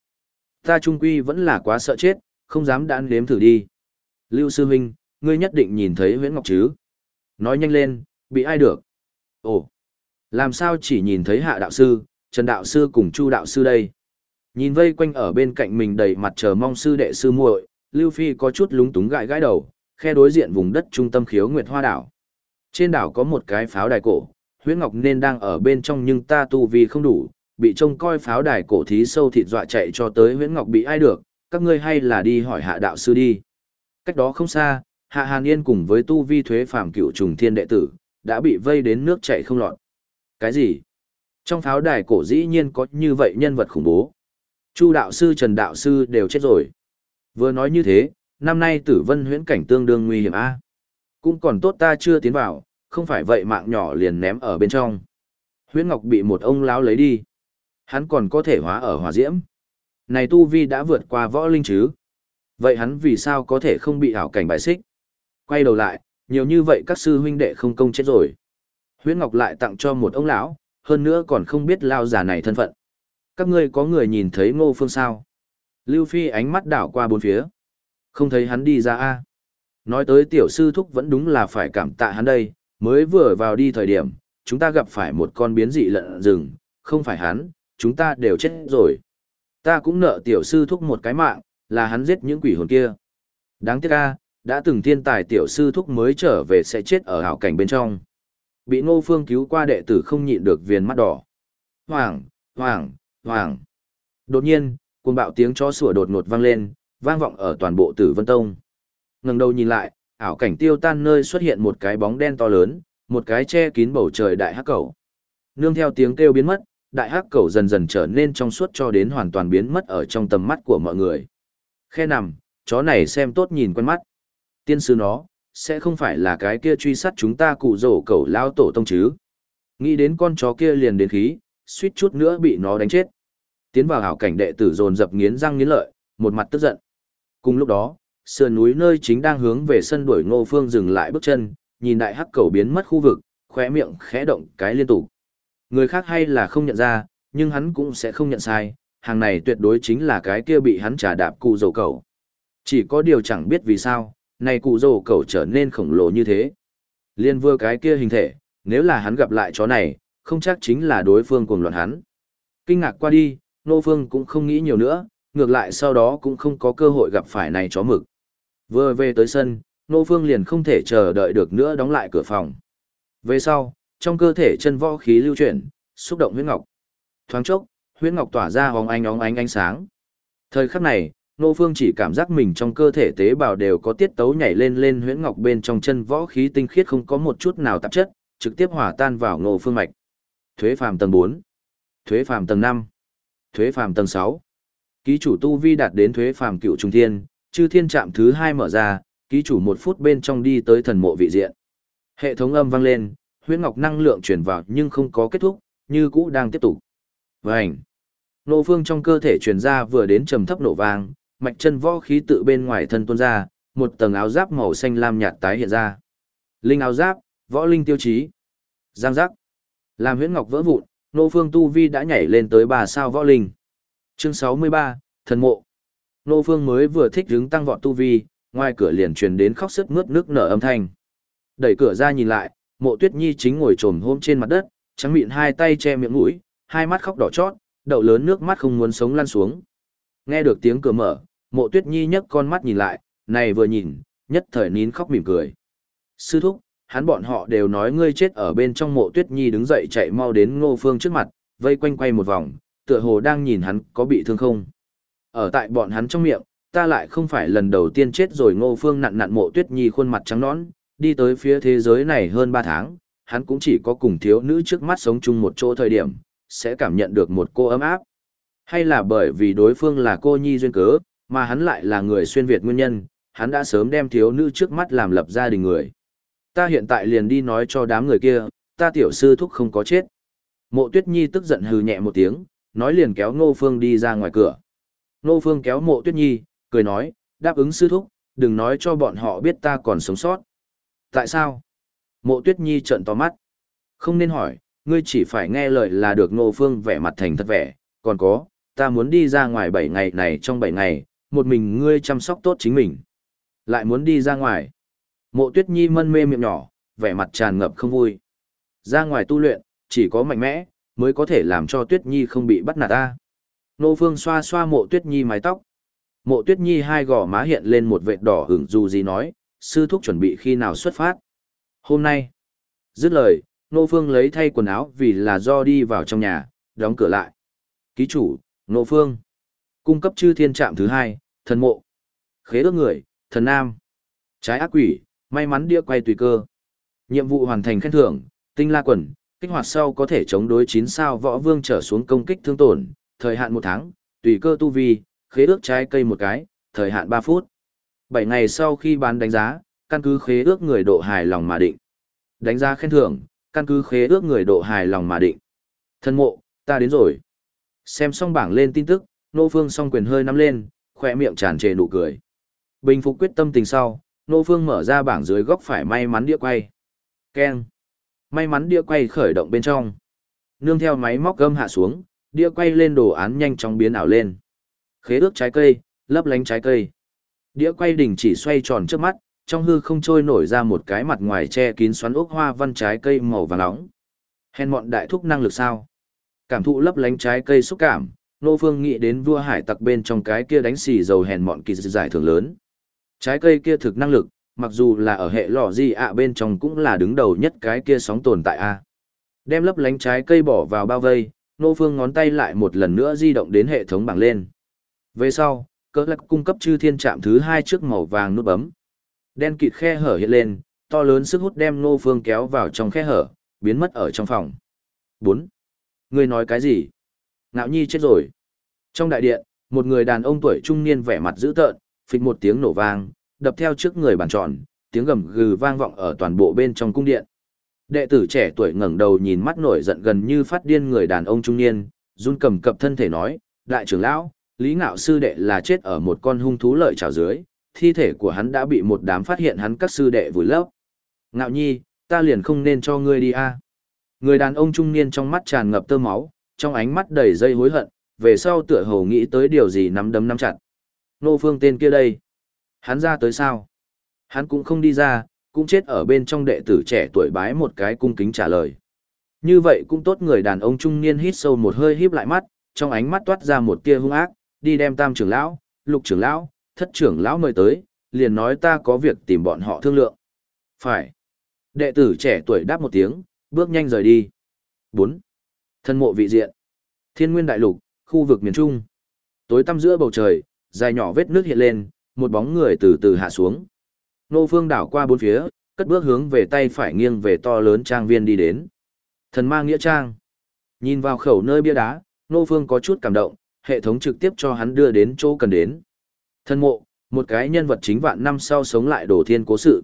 Ta trung quy vẫn là quá sợ chết, không dám đạn đếm thử đi. Lưu sư huynh, ngươi nhất định nhìn thấy Huyễn Ngọc chứ? Nói nhanh lên, bị ai được? Ồ, làm sao chỉ nhìn thấy Hạ đạo sư, Trần đạo sư cùng Chu đạo sư đây? Nhìn vây quanh ở bên cạnh mình đầy mặt chờ mong sư đệ sư muội, Lưu Phi có chút lúng túng gãi gãi đầu, khe đối diện vùng đất trung tâm khiếu Nguyệt Hoa đảo. Trên đảo có một cái pháo đài cổ, Huyễn Ngọc nên đang ở bên trong nhưng ta tu vi không đủ, bị trông coi pháo đài cổ thí sâu thịt dọa chạy cho tới Huyễn Ngọc bị ai được, các ngươi hay là đi hỏi hạ đạo sư đi. Cách đó không xa, Hạ Hàn Yên cùng với tu vi thuế phàm cựu trùng thiên đệ tử, đã bị vây đến nước chảy không lọt. Cái gì? Trong pháo đài cổ dĩ nhiên có như vậy nhân vật khủng bố. Chu đạo sư Trần đạo sư đều chết rồi. Vừa nói như thế, năm nay tử vân huyễn cảnh tương đương nguy hiểm a. Cũng còn tốt ta chưa tiến vào, không phải vậy mạng nhỏ liền ném ở bên trong. Huyễn Ngọc bị một ông lão lấy đi. Hắn còn có thể hóa ở hỏa diễm. Này tu vi đã vượt qua võ linh chứ. Vậy hắn vì sao có thể không bị ảo cảnh bại xích? Quay đầu lại, nhiều như vậy các sư huynh đệ không công chết rồi. Huyễn Ngọc lại tặng cho một ông lão, hơn nữa còn không biết lao già này thân phận. Các ngươi có người nhìn thấy Ngô Phương sao? Lưu Phi ánh mắt đảo qua bốn phía. Không thấy hắn đi ra a. Nói tới tiểu sư thúc vẫn đúng là phải cảm tạ hắn đây, mới vừa vào đi thời điểm, chúng ta gặp phải một con biến dị lợn rừng, không phải hắn, chúng ta đều chết rồi. Ta cũng nợ tiểu sư thúc một cái mạng, là hắn giết những quỷ hồn kia. Đáng tiếc a, đã từng thiên tài tiểu sư thúc mới trở về sẽ chết ở hảo cảnh bên trong. Bị ngô phương cứu qua đệ tử không nhịn được viền mắt đỏ. Hoàng, hoàng, hoàng. Đột nhiên, cuồng bạo tiếng chó sủa đột ngột vang lên, vang vọng ở toàn bộ Tử Vân Tông. Ngẩng đầu nhìn lại, ảo cảnh tiêu tan nơi xuất hiện một cái bóng đen to lớn, một cái che kín bầu trời đại hắc cầu. Nương theo tiếng kêu biến mất, đại hắc cầu dần dần trở nên trong suốt cho đến hoàn toàn biến mất ở trong tầm mắt của mọi người. Khe nằm, chó này xem tốt nhìn quen mắt. Tiên sư nó, sẽ không phải là cái kia truy sát chúng ta cụ rổ cầu lao tổ tông chứ. Nghĩ đến con chó kia liền đến khí, suýt chút nữa bị nó đánh chết. Tiến vào hảo cảnh đệ tử dồn dập nghiến răng nghiến lợi, một mặt tức giận. Cùng lúc đó, sườn núi nơi chính đang hướng về sân đuổi ngô phương dừng lại bước chân, nhìn đại hắc cầu biến mất khu vực, khóe miệng khẽ động cái liên tục. Người khác hay là không nhận ra, nhưng hắn cũng sẽ không nhận sai, hàng này tuyệt đối chính là cái kia bị hắn trả đạp cụ dầu cầu. Chỉ có điều chẳng biết vì sao, này cụ dầu cầu trở nên khổng lồ như thế. Liên vừa cái kia hình thể, nếu là hắn gặp lại chó này, không chắc chính là đối phương cùng loạn hắn. Kinh ngạc qua đi, Nô Phương cũng không nghĩ nhiều nữa, ngược lại sau đó cũng không có cơ hội gặp phải này chó mực. Vừa về tới sân, Nô Phương liền không thể chờ đợi được nữa đóng lại cửa phòng. Về sau, trong cơ thể chân võ khí lưu chuyển, xúc động huyết ngọc. Thoáng chốc, huyết ngọc tỏa ra hóng ánh óng ánh ánh sáng. Thời khắc này, Nô Phương chỉ cảm giác mình trong cơ thể tế bào đều có tiết tấu nhảy lên lên huyễn ngọc bên trong chân võ khí tinh khiết không có một chút nào tạp chất, trực tiếp hòa tan vào Nô Phương mạch. Thuế phàm tầng 4, thuế phàm tầng 5, thuế phàm tầng 6. Ký chủ tu vi đạt đến thuế phàm cựu trung thiên, chư thiên trạm thứ 2 mở ra, ký chủ một phút bên trong đi tới thần mộ vị diện. Hệ thống âm vang lên, huyễn ngọc năng lượng truyền vào nhưng không có kết thúc, như cũ đang tiếp tục. Vành. Nô phương trong cơ thể truyền ra vừa đến trầm thấp nổ vang, mạch chân võ khí tự bên ngoài thân tuôn ra, một tầng áo giáp màu xanh lam nhạt tái hiện ra. Linh áo giáp, võ linh tiêu chí. Giang giác. Làm huyễn ngọc vỡ vụn, nô phương tu vi đã nhảy lên tới ba sao võ linh. Chương 63, thần mộ. Nô phương mới vừa thích đứng tăng vọt tu vi, ngoài cửa liền truyền đến khóc sức mướt nước nở âm thanh. Đẩy cửa ra nhìn lại, mộ tuyết nhi chính ngồi trồm hôm trên mặt đất, trắng miệng hai tay che miệng mũi, hai mắt khóc đỏ chót, đậu lớn nước mắt không muốn sống lăn xuống. Nghe được tiếng cửa mở, mộ tuyết nhi nhấc con mắt nhìn lại, này vừa nhìn, nhất thời nín khóc mỉm cười. Sư thúc, hắn bọn họ đều nói ngươi chết ở bên trong mộ tuyết nhi đứng dậy chạy mau đến ngô phương trước mặt, vây quanh quay một vòng, tựa hồ đang nhìn hắn có bị thương không. Ở tại bọn hắn trong miệng, ta lại không phải lần đầu tiên chết rồi ngô phương nặn nặn mộ tuyết nhi khuôn mặt trắng nõn, đi tới phía thế giới này hơn 3 tháng, hắn cũng chỉ có cùng thiếu nữ trước mắt sống chung một chỗ thời điểm, sẽ cảm nhận được một cô ấm áp. Hay là bởi vì đối phương là cô nhi duyên cớ, mà hắn lại là người xuyên Việt nguyên nhân, hắn đã sớm đem thiếu nữ trước mắt làm lập gia đình người. Ta hiện tại liền đi nói cho đám người kia, ta tiểu sư thúc không có chết. Mộ tuyết nhi tức giận hừ nhẹ một tiếng, nói liền kéo ngô phương đi ra ngoài cửa. Ngô phương kéo mộ tuyết nhi, cười nói, đáp ứng sư thúc, đừng nói cho bọn họ biết ta còn sống sót. Tại sao? Mộ tuyết nhi trợn to mắt. Không nên hỏi, ngươi chỉ phải nghe lời là được ngô phương vẻ mặt thành thật vẻ, còn có, ta muốn đi ra ngoài 7 ngày này trong 7 ngày, một mình ngươi chăm sóc tốt chính mình. Lại muốn đi ra ngoài. Mộ tuyết nhi mân mê miệng nhỏ, vẻ mặt tràn ngập không vui. Ra ngoài tu luyện, chỉ có mạnh mẽ, mới có thể làm cho tuyết nhi không bị bắt nạt ta. Nô phương xoa xoa mộ tuyết nhi mái tóc. Mộ tuyết nhi hai gò má hiện lên một vệt đỏ hửng dù gì nói, sư thúc chuẩn bị khi nào xuất phát. Hôm nay. Dứt lời, Nô Phương lấy thay quần áo vì là do đi vào trong nhà, đóng cửa lại. Ký chủ, Nô Phương. Cung cấp chư thiên trạm thứ hai, thần mộ. Khế ước người, thần nam. Trái ác quỷ, may mắn đĩa quay tùy cơ. Nhiệm vụ hoàn thành khen thưởng, tinh la quần, kích hoạt sau có thể chống đối 9 sao võ vương trở xuống công kích thương tổn, thời hạn 1 tháng, tùy cơ tu vi, khế ước trái cây một cái, thời hạn 3 phút. 7 ngày sau khi bán đánh giá, căn cứ khế ước người độ hài lòng mà định. Đánh giá khen thưởng, căn cứ khế ước người độ hài lòng mà định. Thân mộ, ta đến rồi. Xem xong bảng lên tin tức, Nô Phương song quyền hơi nắm lên, khỏe miệng tràn trề nụ cười. Bình phục quyết tâm tình sau, Nô Phương mở ra bảng dưới góc phải may mắn đĩa quay. Keng. May mắn đĩa quay khởi động bên trong. Nương theo máy móc gâm hạ xuống, đĩa quay lên đồ án nhanh chóng biến ảo lên. Khế ước trái cây, lấp lánh trái cây. Đĩa quay đỉnh chỉ xoay tròn trước mắt, trong hư không trôi nổi ra một cái mặt ngoài che kín xoắn ốc hoa văn trái cây màu vàng nóng. Hèn mọn đại thúc năng lực sao? Cảm thụ lấp lánh trái cây xúc cảm, Nô Phương nghĩ đến vua hải tặc bên trong cái kia đánh xì dầu hèn mọn kỳ giải thưởng lớn. Trái cây kia thực năng lực, mặc dù là ở hệ lò gì ạ bên trong cũng là đứng đầu nhất cái kia sóng tồn tại a. Đem lấp lánh trái cây bỏ vào bao vây, Nô Phương ngón tay lại một lần nữa di động đến hệ thống bảng lên. Về sau, cỡ lạc cung cấp chư thiên trạm thứ hai trước màu vàng nút bấm. Đen kịt khe hở hiện lên, to lớn sức hút đem Nô Phương kéo vào trong khe hở, biến mất ở trong phòng. 4. Người nói cái gì? Nạo nhi chết rồi. Trong đại điện, một người đàn ông tuổi trung niên vẻ mặt dữ tợn, phịch một tiếng nổ vang, đập theo trước người bàn tròn, tiếng gầm gừ vang vọng ở toàn bộ bên trong cung điện. Đệ tử trẻ tuổi ngẩng đầu nhìn mắt nổi giận gần như phát điên người đàn ông trung niên, run cầm cập thân thể nói, đại trưởng lão, Lý Ngạo sư đệ là chết ở một con hung thú lợi trào dưới, thi thể của hắn đã bị một đám phát hiện hắn các sư đệ vùi lấp. Ngạo nhi, ta liền không nên cho ngươi đi a. Người đàn ông trung niên trong mắt tràn ngập tơ máu, trong ánh mắt đầy dây hối hận, về sau tựa hồ nghĩ tới điều gì nắm đấm nắm chặt. Nô phương tên kia đây. Hắn ra tới sao? Hắn cũng không đi ra, cũng chết ở bên trong đệ tử trẻ tuổi bái một cái cung kính trả lời. Như vậy cũng tốt người đàn ông trung niên hít sâu một hơi híp lại mắt, trong ánh mắt toát ra một tia hung ác, đi đem tam trưởng lão, lục trưởng lão, thất trưởng lão mời tới, liền nói ta có việc tìm bọn họ thương lượng. Phải. Đệ tử trẻ tuổi đáp một tiếng, bước nhanh rời đi. 4. Thân mộ vị diện. Thiên nguyên đại lục, khu vực miền Trung. Tối tăm giữa bầu trời, dài nhỏ vết nước hiện lên, một bóng người từ từ hạ xuống. Nô Phương đảo qua bốn phía, cất bước hướng về tay phải nghiêng về to lớn trang viên đi đến. Thần ma nghĩa trang. Nhìn vào khẩu nơi bia đá, Nô Phương có chút cảm động, hệ thống trực tiếp cho hắn đưa đến chỗ cần đến. Thân mộ, một cái nhân vật chính vạn năm sau sống lại đổ thiên cố sự.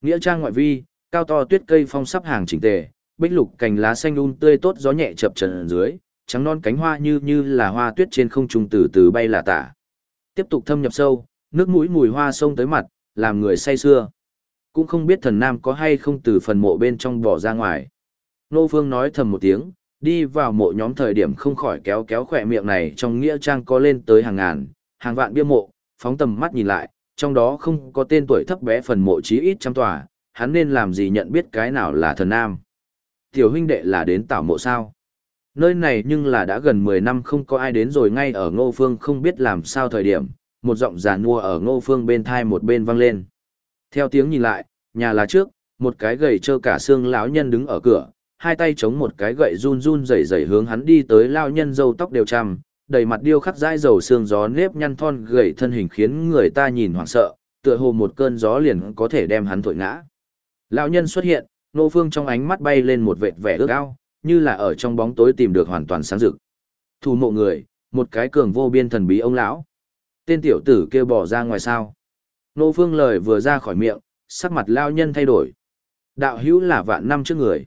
Nghĩa trang ngoại vi, cao to tuyết cây phong sắp hàng chỉnh tề, bích lục cành lá xanh un tươi tốt gió nhẹ chập trần dưới, trắng non cánh hoa như như là hoa tuyết trên không trung từ từ bay là tả. Tiếp tục thâm nhập sâu, nước mũi mùi hoa sông tới mặt, làm người say xưa. Cũng không biết thần nam có hay không từ phần mộ bên trong bỏ ra ngoài. Nô vương nói thầm một tiếng, đi vào mộ nhóm thời điểm không khỏi kéo kéo khỏe miệng này trong nghĩa trang có lên tới hàng ngàn, hàng vạn bia mộ, phóng tầm mắt nhìn lại, trong đó không có tên tuổi thấp bé phần mộ chí ít trăm tòa, hắn nên làm gì nhận biết cái nào là thần nam. Tiểu huynh đệ là đến tảo mộ sao? Nơi này nhưng là đã gần 10 năm không có ai đến rồi ngay ở ngô phương không biết làm sao thời điểm, một giọng già nua ở ngô phương bên thai một bên vang lên. Theo tiếng nhìn lại, nhà là trước, một cái gầy trơ cả xương lão nhân đứng ở cửa, hai tay chống một cái gậy run run rẩy rẩy hướng hắn đi tới lão nhân râu tóc đều trầm, đầy mặt điêu khắc dãi dầu xương gió nếp nhăn thon gầy thân hình khiến người ta nhìn hoảng sợ, tựa hồ một cơn gió liền có thể đem hắn thổi ngã. Lão nhân xuất hiện, nô phương trong ánh mắt bay lên một vệt vẻ ước ao, như là ở trong bóng tối tìm được hoàn toàn sáng rực. Thủ mộ người, một cái cường vô biên thần bí ông lão. Tên tiểu tử kêu bỏ ra ngoài sao. Nô phương lời vừa ra khỏi miệng, sắc mặt lao nhân thay đổi. Đạo hữu là vạn năm trước người.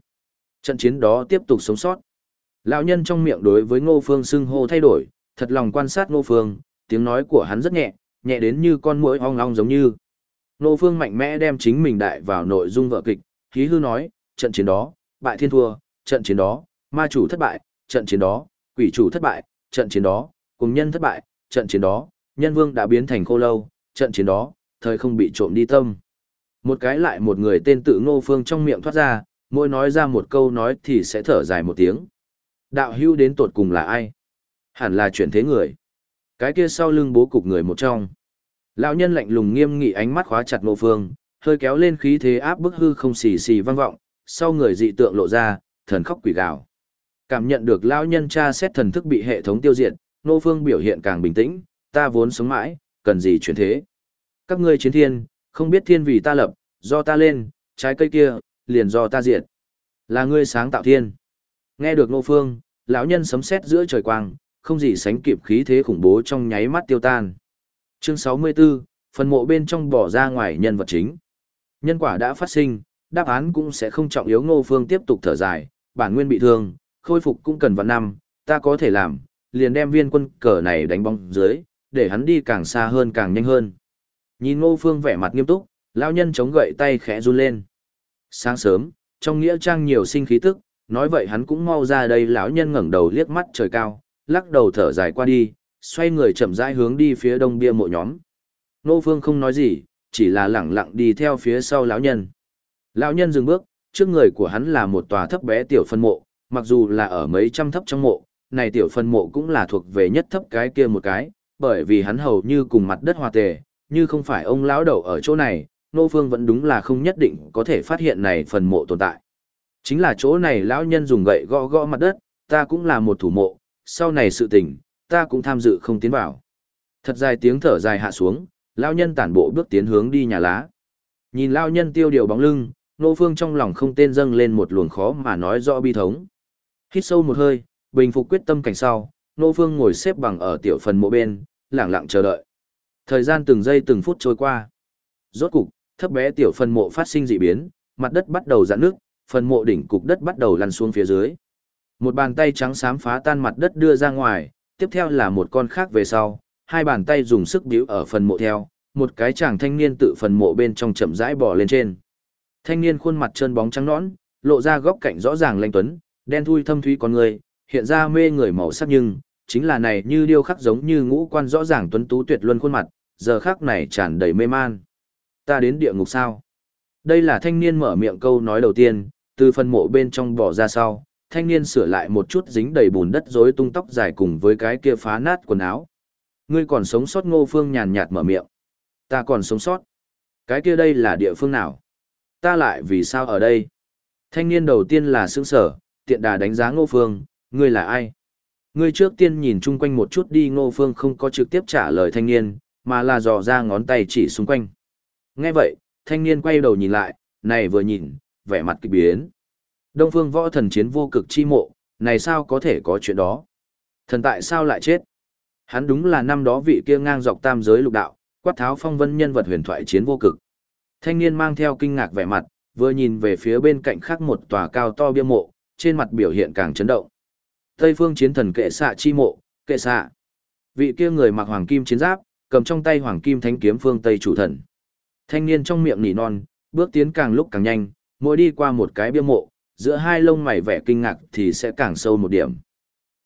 Trận chiến đó tiếp tục sống sót. Lão nhân trong miệng đối với ngô phương xưng hô thay đổi, thật lòng quan sát ngô phương, tiếng nói của hắn rất nhẹ, nhẹ đến như con muỗi ong ong giống như. Ngô phương mạnh mẽ đem chính mình đại vào nội dung vợ kịch, khí hư nói, trận chiến đó, bại thiên thua, trận chiến đó, ma chủ thất bại, trận chiến đó, quỷ chủ thất bại, trận chiến đó, cùng nhân thất bại, trận chiến đó, nhân vương đã biến thành khô lâu, trận chiến đó, thời không bị trộm đi tâm. Một cái lại một người tên tự ngô phương trong miệng thoát ra, mỗi nói ra một câu nói thì sẽ thở dài một tiếng. Đạo hưu đến tột cùng là ai? Hẳn là chuyển thế người. Cái kia sau lưng bố cục người một trong. Lão nhân lạnh lùng nghiêm nghị ánh mắt khóa chặt ngô phương, hơi kéo lên khí thế áp bức hư không xì xì vang vọng, sau người dị tượng lộ ra, thần khóc quỷ gào. Cảm nhận được lão nhân tra xét thần thức bị hệ thống tiêu diệt, Ngô Phương biểu hiện càng bình tĩnh, ta vốn sống mãi, cần gì chuyển thế. Các ngươi chiến thiên, không biết thiên vì ta lập, do ta lên, trái cây kia, liền do ta diệt. Là ngươi sáng tạo thiên. Nghe được Ngô Phương, lão nhân sấm sét giữa trời quang, không gì sánh kịp khí thế khủng bố trong nháy mắt tiêu tan. Chương 64, phần mộ bên trong bỏ ra ngoài nhân vật chính. Nhân quả đã phát sinh, đáp án cũng sẽ không trọng yếu Ngô Phương tiếp tục thở dài, bản nguyên bị thương, khôi phục cũng cần vạn năm, ta có thể làm, liền đem viên quân cờ này đánh bóng dưới, để hắn đi càng xa hơn càng nhanh hơn. Nhìn Ngô Phương vẻ mặt nghiêm túc, lão nhân chống gậy tay khẽ run lên. Sáng sớm, trong nghĩa trang nhiều sinh khí tức, nói vậy hắn cũng mau ra đây lão nhân ngẩng đầu liếc mắt trời cao, lắc đầu thở dài qua đi, xoay người chậm rãi hướng đi phía đông bia mộ nhóm. Nô Phương không nói gì, chỉ là lẳng lặng đi theo phía sau lão nhân. Lão nhân dừng bước, trước người của hắn là một tòa thấp bé tiểu phân mộ, mặc dù là ở mấy trăm thấp trong mộ, này tiểu phân mộ cũng là thuộc về nhất thấp cái kia một cái, bởi vì hắn hầu như cùng mặt đất hòa tề, như không phải ông lão đầu ở chỗ này, Nô Phương vẫn đúng là không nhất định có thể phát hiện này phần mộ tồn tại. Chính là chỗ này lão nhân dùng gậy gõ gõ mặt đất, ta cũng là một thủ mộ, sau này sự tình, ta cũng tham dự không tiến vào. Thật dài tiếng thở dài hạ xuống, lão nhân tản bộ bước tiến hướng đi nhà lá. Nhìn lão nhân tiêu điều bóng lưng, nô phương trong lòng không tên dâng lên một luồng khó mà nói rõ bi thống. Hít sâu một hơi, bình phục quyết tâm cảnh sau, nô phương ngồi xếp bằng ở tiểu phần mộ bên, lặng lặng chờ đợi. Thời gian từng giây từng phút trôi qua. Rốt cục, thấp bé tiểu phần mộ phát sinh dị biến, mặt đất bắt đầu giãn nước, phần mộ đỉnh cục đất bắt đầu lăn xuống phía dưới. Một bàn tay trắng xám phá tan mặt đất đưa ra ngoài, tiếp theo là một con khác về sau, hai bàn tay dùng sức biếu ở phần mộ theo, một cái chàng thanh niên tự phần mộ bên trong chậm rãi bò lên trên. Thanh niên khuôn mặt trơn bóng trắng nõn, lộ ra góc cạnh rõ ràng lanh tuấn, đen thui thâm thúy con người, hiện ra mê người màu sắc nhưng, chính là này như điêu khắc giống như ngũ quan rõ ràng tuấn tú tuyệt luân khuôn mặt, giờ khắc này tràn đầy mê man. Ta đến địa ngục sao? Đây là thanh niên mở miệng câu nói đầu tiên, từ phần mộ bên trong bỏ ra sau, thanh niên sửa lại một chút dính đầy bùn đất rối tung tóc dài cùng với cái kia phá nát quần áo. Ngươi còn sống sót ngô phương nhàn nhạt mở miệng. Ta còn sống sót. Cái kia đây là địa phương nào? Ta lại vì sao ở đây? Thanh niên đầu tiên là sướng sở, tiện đà đánh giá ngô phương, ngươi là ai? Ngươi trước tiên nhìn chung quanh một chút đi ngô phương không có trực tiếp trả lời thanh niên, mà là dò ra ngón tay chỉ xung quanh. Nghe vậy, thanh niên quay đầu nhìn lại, này vừa nhìn, vẻ mặt kỳ biến. Đông phương võ thần chiến vô cực chi mộ, này sao có thể có chuyện đó? Thần tại sao lại chết? Hắn đúng là năm đó vị kia ngang dọc tam giới lục đạo, quát tháo phong vân nhân vật huyền thoại chiến vô cực. Thanh niên mang theo kinh ngạc vẻ mặt, vừa nhìn về phía bên cạnh khác một tòa cao to bia mộ, trên mặt biểu hiện càng chấn động. Tây phương chiến thần kệ xạ chi mộ, kệ xạ. Vị kia người mặc hoàng kim chiến giáp, cầm trong tay hoàng kim thánh kiếm phương Tây chủ thần. Thanh niên trong miệng nỉ non, bước tiến càng lúc càng nhanh, mỗi đi qua một cái bia mộ, giữa hai lông mày vẻ kinh ngạc thì sẽ càng sâu một điểm.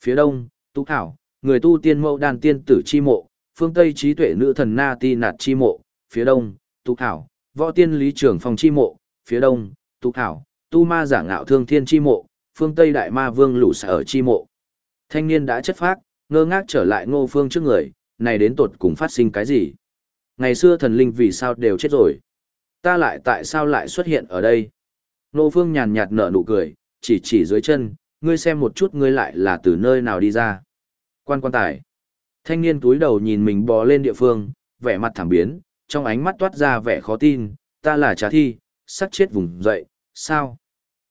Phía đông, Túc Thảo, người tu tiên mẫu đàn tiên tử chi mộ, phương Tây trí tuệ nữ thần Na Ti Nạt chi mộ, phía đông, Túc Thảo, võ tiên lý trưởng phòng chi mộ, phía đông, Túc Thảo, tu ma giả ngạo thương thiên chi mộ, phương Tây đại ma vương lũ sở chi mộ. Thanh niên đã chất phác, ngơ ngác trở lại ngô phương trước người, này đến tột cùng phát sinh cái gì? Ngày xưa thần linh vì sao đều chết rồi? Ta lại tại sao lại xuất hiện ở đây? Nô phương nhàn nhạt nở nụ cười, chỉ chỉ dưới chân, ngươi xem một chút ngươi lại là từ nơi nào đi ra. Quan quan tài. Thanh niên túi đầu nhìn mình bò lên địa phương, vẻ mặt thảm biến, trong ánh mắt toát ra vẻ khó tin, ta là trá thi, sắc chết vùng dậy, sao?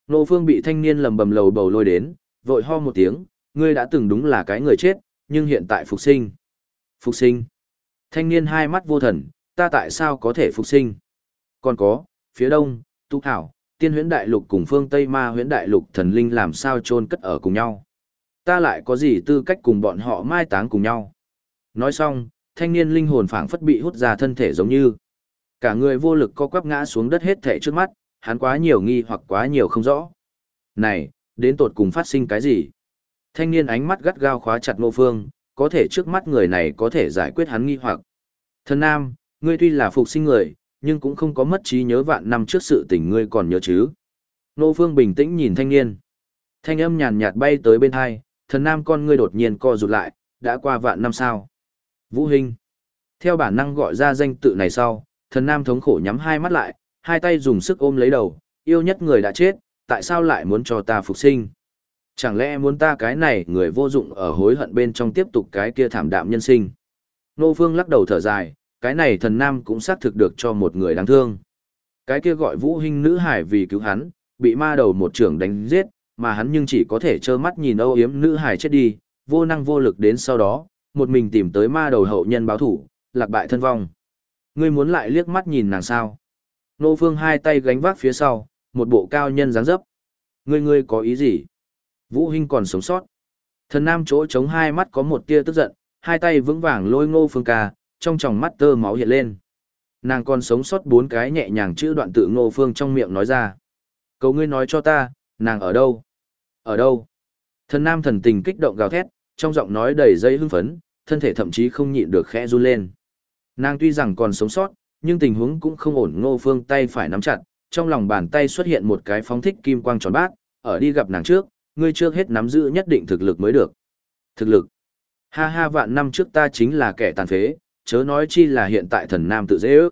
Nô Phương bị thanh niên lầm bầm lầu bầu lôi đến, vội ho một tiếng, ngươi đã từng đúng là cái người chết, nhưng hiện tại phục sinh. Phục sinh. Thanh niên hai mắt vô thần, ta tại sao có thể phục sinh? Còn có, phía đông, tu thảo, tiên huyễn đại lục cùng phương Tây ma huyễn đại lục thần linh làm sao chôn cất ở cùng nhau? Ta lại có gì tư cách cùng bọn họ mai táng cùng nhau? Nói xong, thanh niên linh hồn phảng phất bị hút ra thân thể giống như. Cả người vô lực co quắp ngã xuống đất hết thể trước mắt, hắn quá nhiều nghi hoặc quá nhiều không rõ. Này, đến tột cùng phát sinh cái gì? Thanh niên ánh mắt gắt gao khóa chặt Ngô Phương, có thể trước mắt người này có thể giải quyết hắn nghi hoặc. Thần nam, ngươi tuy là phục sinh người, nhưng cũng không có mất trí nhớ vạn năm trước sự tình ngươi còn nhớ chứ. Nô Phương bình tĩnh nhìn thanh niên. Thanh âm nhàn nhạt bay tới bên hai, thần nam con ngươi đột nhiên co rụt lại, đã qua vạn năm sao. Vũ Hinh. Theo bản năng gọi ra danh tự này sau, thần nam thống khổ nhắm hai mắt lại, hai tay dùng sức ôm lấy đầu, yêu nhất người đã chết, tại sao lại muốn cho ta phục sinh? Chẳng lẽ muốn ta cái này người vô dụng ở hối hận bên trong tiếp tục cái kia thảm đạm nhân sinh? Nô Phương lắc đầu thở dài, cái này thần nam cũng xác thực được cho một người đáng thương. Cái kia gọi vũ hình nữ hải vì cứu hắn, bị ma đầu một trưởng đánh giết, mà hắn nhưng chỉ có thể trơ mắt nhìn âu yếm nữ hải chết đi, vô năng vô lực đến sau đó, một mình tìm tới ma đầu hậu nhân báo thủ, lạc bại thân vong. Ngươi muốn lại liếc mắt nhìn nàng sao? Nô Phương hai tay gánh vác phía sau, một bộ cao nhân dáng dấp. Ngươi ngươi có ý gì? Vũ Hinh còn sống sót. Thần nam chỗ chống hai mắt có một tia tức giận, hai tay vững vàng lôi Ngô Phương ca, trong tròng mắt tơ máu hiện lên. Nàng còn sống sót bốn cái nhẹ nhàng chữ đoạn tự Ngô Phương trong miệng nói ra. Cầu ngươi nói cho ta, nàng ở đâu? Ở đâu? Thần nam thần tình kích động gào thét, trong giọng nói đầy dây hưng phấn, thân thể thậm chí không nhịn được khẽ run lên. Nàng tuy rằng còn sống sót, nhưng tình huống cũng không ổn ngô phương tay phải nắm chặt, trong lòng bàn tay xuất hiện một cái phóng thích kim quang tròn bát, ở đi gặp nàng trước, ngươi trước hết nắm giữ nhất định thực lực mới được. Thực lực. Ha ha vạn năm trước ta chính là kẻ tàn phế, chớ nói chi là hiện tại thần nam tự dễ ước.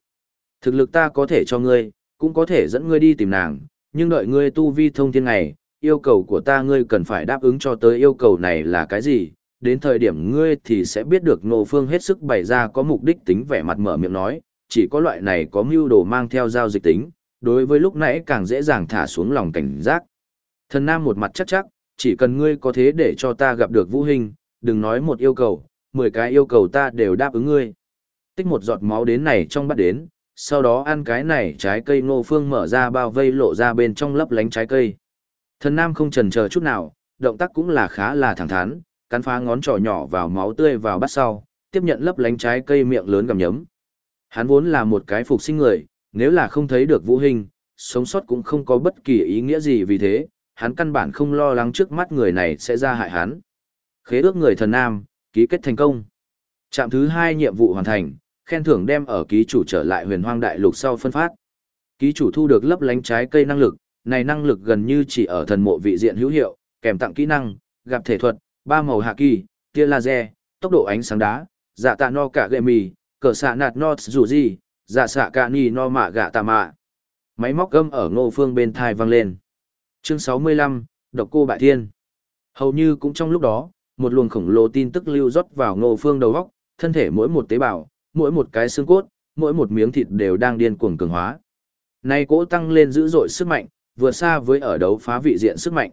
Thực lực ta có thể cho ngươi, cũng có thể dẫn ngươi đi tìm nàng, nhưng đợi ngươi tu vi thông thiên ngày, yêu cầu của ta ngươi cần phải đáp ứng cho tới yêu cầu này là cái gì, đến thời điểm ngươi thì sẽ biết được Ngô Phương hết sức bày ra có mục đích tính vẻ mặt mở miệng nói, chỉ có loại này có mưu đồ mang theo giao dịch tính, đối với lúc nãy càng dễ dàng thả xuống lòng cảnh giác. Thần Nam một mặt chắc chắc, chỉ cần ngươi có thế để cho ta gặp được Vũ Hình, đừng nói một yêu cầu, mười cái yêu cầu ta đều đáp ứng ngươi. Tích một giọt máu đến này trong bắt đến, sau đó ăn cái này trái cây ngô phương mở ra bao vây lộ ra bên trong lấp lánh trái cây. Thần Nam không chần chờ chút nào, động tác cũng là khá là thẳng thắn, cắn phá ngón trỏ nhỏ vào máu tươi vào bắt sau, tiếp nhận lấp lánh trái cây miệng lớn gặm nhấm. Hắn vốn là một cái phục sinh người, nếu là không thấy được vũ hình, sống sót cũng không có bất kỳ ý nghĩa gì vì thế, hắn căn bản không lo lắng trước mắt người này sẽ ra hại hắn. Khế ước người thần nam, ký kết thành công. Trạm thứ hai nhiệm vụ hoàn thành, khen thưởng đem ở ký chủ trở lại huyền hoang đại lục sau phân phát. Ký chủ thu được lấp lánh trái cây năng lực, này năng lực gần như chỉ ở thần mộ vị diện hữu hiệu, kèm tặng kỹ năng, gặp thể thuật, ba màu hạ kỳ, tia laser, tốc độ ánh sáng đá, dạ tạ no cả gệ mì, cờ xạ nạt no dù gì, dạ xạ cả ni no mạ gạ tà mạ. Máy móc gâm ở ngô phương bên thai vang lên. Chương 65, Độc Cô Bại Thiên. Hầu như cũng trong lúc đó, một luồng khổng lồ tin tức lưu rót vào ngô phương đầu góc, thân thể mỗi một tế bào, mỗi một cái xương cốt, mỗi một miếng thịt đều đang điên cuồng cường hóa. Nay cỗ tăng lên dữ dội sức mạnh, vượt xa với ở đấu phá vị diện sức mạnh.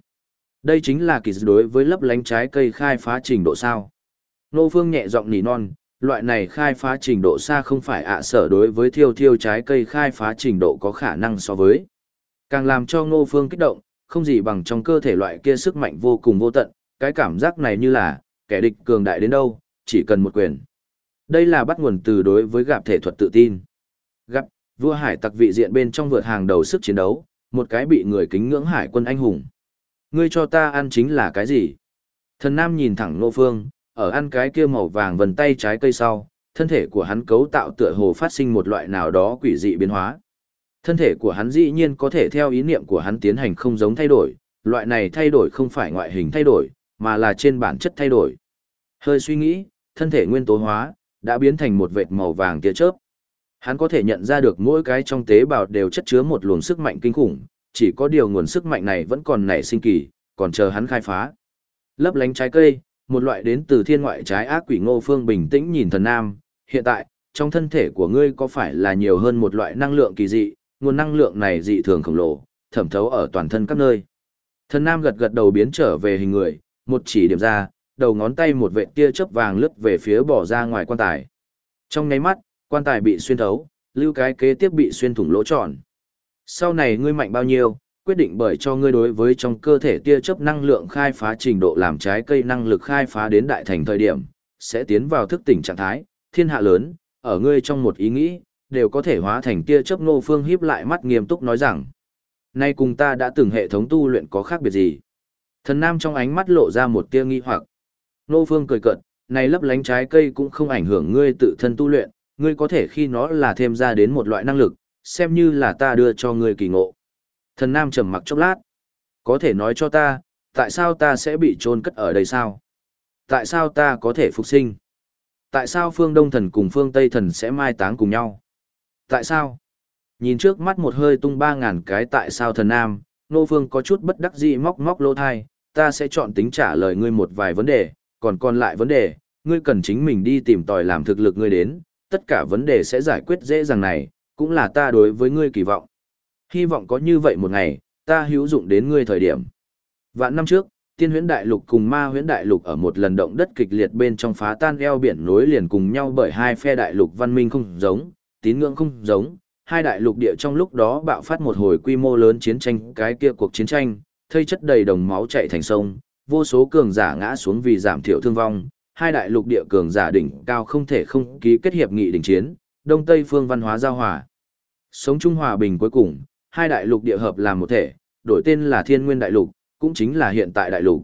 Đây chính là kỳ đối với lấp lánh trái cây khai phá trình độ sao. Nô Phương nhẹ giọng nỉ non, loại này khai phá trình độ xa không phải ạ sở đối với thiêu thiêu trái cây khai phá trình độ có khả năng so với. Càng làm cho Ngô Phương kích động, không gì bằng trong cơ thể loại kia sức mạnh vô cùng vô tận, cái cảm giác này như là, kẻ địch cường đại đến đâu, chỉ cần một quyền. Đây là bắt nguồn từ đối với gặp thể thuật tự tin. Gặp, vua hải tặc vị diện bên trong vượt hàng đầu sức chiến đấu, một cái bị người kính ngưỡng hải quân anh hùng. Ngươi cho ta ăn chính là cái gì? Thần Nam nhìn thẳng Nô Phương, ở ăn cái kia màu vàng vần tay trái cây sau, thân thể của hắn cấu tạo tựa hồ phát sinh một loại nào đó quỷ dị biến hóa. Thân thể của hắn dĩ nhiên có thể theo ý niệm của hắn tiến hành không giống thay đổi, loại này thay đổi không phải ngoại hình thay đổi, mà là trên bản chất thay đổi. Hơi suy nghĩ, thân thể nguyên tố hóa, đã biến thành một vệt màu vàng tia chớp. Hắn có thể nhận ra được mỗi cái trong tế bào đều chất chứa một luồng sức mạnh kinh khủng, chỉ có điều nguồn sức mạnh này vẫn còn nảy sinh kỳ, còn chờ hắn khai phá. Lấp lánh trái cây, một loại đến từ thiên ngoại trái ác quỷ ngô phương bình tĩnh nhìn thần nam, hiện tại, trong thân thể của ngươi có phải là nhiều hơn một loại năng lượng kỳ dị, nguồn năng lượng này dị thường khổng lồ, thẩm thấu ở toàn thân các nơi. Thần nam gật gật đầu biến trở về hình người, một chỉ điểm ra, đầu ngón tay một vệ tia chớp vàng lướt về phía bỏ ra ngoài quan tài. Trong nháy mắt, quan tài bị xuyên thấu, lưu cái kế tiếp bị xuyên thủng lỗ tròn. Sau này ngươi mạnh bao nhiêu, quyết định bởi cho ngươi đối với trong cơ thể tia chớp năng lượng khai phá trình độ làm trái cây năng lực khai phá đến đại thành thời điểm, sẽ tiến vào thức tỉnh trạng thái, thiên hạ lớn, ở ngươi trong một ý nghĩ, đều có thể hóa thành tia chớp nô phương híp lại mắt nghiêm túc nói rằng, nay cùng ta đã từng hệ thống tu luyện có khác biệt gì. Thần nam trong ánh mắt lộ ra một tia nghi hoặc. Nô phương cười cợt, này lấp lánh trái cây cũng không ảnh hưởng ngươi tự thân tu luyện, ngươi có thể khi nó là thêm ra đến một loại năng lực, xem như là ta đưa cho ngươi kỳ ngộ. Thần Nam trầm mặc chốc lát. Có thể nói cho ta, tại sao ta sẽ bị trôn cất ở đây sao? Tại sao ta có thể phục sinh? Tại sao phương Đông thần cùng phương Tây thần sẽ mai táng cùng nhau? Tại sao? Nhìn trước mắt một hơi tung ba ngàn cái tại sao thần Nam, Nô Phương có chút bất đắc dĩ móc móc lỗ thai, ta sẽ chọn tính trả lời ngươi một vài vấn đề, còn còn lại vấn đề, ngươi cần chính mình đi tìm tòi làm thực lực ngươi đến, tất cả vấn đề sẽ giải quyết dễ dàng này, cũng là ta đối với ngươi kỳ vọng. Hy vọng có như vậy một ngày, ta hữu dụng đến ngươi thời điểm. Vạn năm trước, tiên huyễn đại lục cùng ma huyễn đại lục ở một lần động đất kịch liệt bên trong phá tan eo biển nối liền cùng nhau bởi hai phe đại lục văn minh không giống, tín ngưỡng không giống, hai đại lục địa trong lúc đó bạo phát một hồi quy mô lớn chiến tranh cái kia cuộc chiến tranh, thây chất đầy đồng máu chạy thành sông, vô số cường giả ngã xuống vì giảm thiểu thương vong, hai đại lục địa cường giả đỉnh cao không thể không ký kết hiệp nghị đình chiến, đông tây phương văn hóa giao hòa. Sống chung hòa bình cuối cùng, hai đại lục địa hợp làm một thể, đổi tên là Thiên Nguyên Đại Lục, cũng chính là hiện tại đại lục.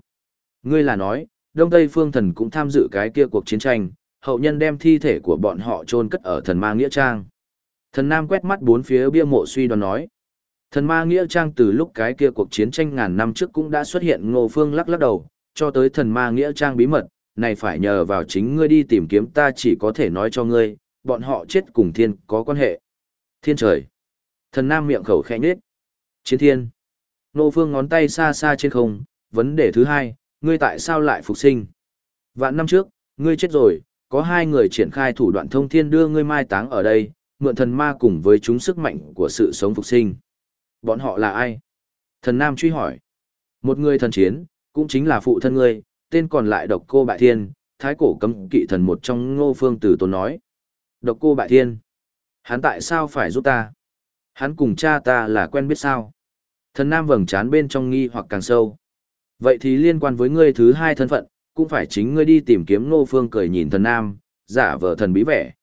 Ngươi là nói, Đông Tây Phương Thần cũng tham dự cái kia cuộc chiến tranh, hậu nhân đem thi thể của bọn họ chôn cất ở thần ma nghĩa trang. Thần Nam quét mắt bốn phía bia mộ suy đoán nói. Thần ma nghĩa trang từ lúc cái kia cuộc chiến tranh ngàn năm trước cũng đã xuất hiện ngô phương lắc lắc đầu, cho tới thần ma nghĩa trang bí mật, này phải nhờ vào chính ngươi đi tìm kiếm ta chỉ có thể nói cho ngươi, bọn họ chết cùng thiên có quan hệ. Thiên trời. Thần nam miệng khẩu khẽ nhếch. Chiến thiên. Ngô Phương ngón tay xa xa trên không, vấn đề thứ hai, ngươi tại sao lại phục sinh? Vạn năm trước, ngươi chết rồi, có hai người triển khai thủ đoạn thông thiên đưa ngươi mai táng ở đây, mượn thần ma cùng với chúng sức mạnh của sự sống phục sinh. Bọn họ là ai? Thần Nam truy hỏi. Một người thần chiến, cũng chính là phụ thân ngươi, tên còn lại độc cô bại thiên, thái cổ cấm kỵ thần một trong ngô phương tử tôn nói. Độc cô bại thiên. Hắn tại sao phải giúp ta? Hắn cùng cha ta là quen biết sao? Thần Nam vầng trán bên trong nghi hoặc càng sâu. Vậy thì liên quan với ngươi thứ hai thân phận, cũng phải chính ngươi đi tìm kiếm ngô phương cười nhìn thần Nam, giả vờ thần bí vẻ.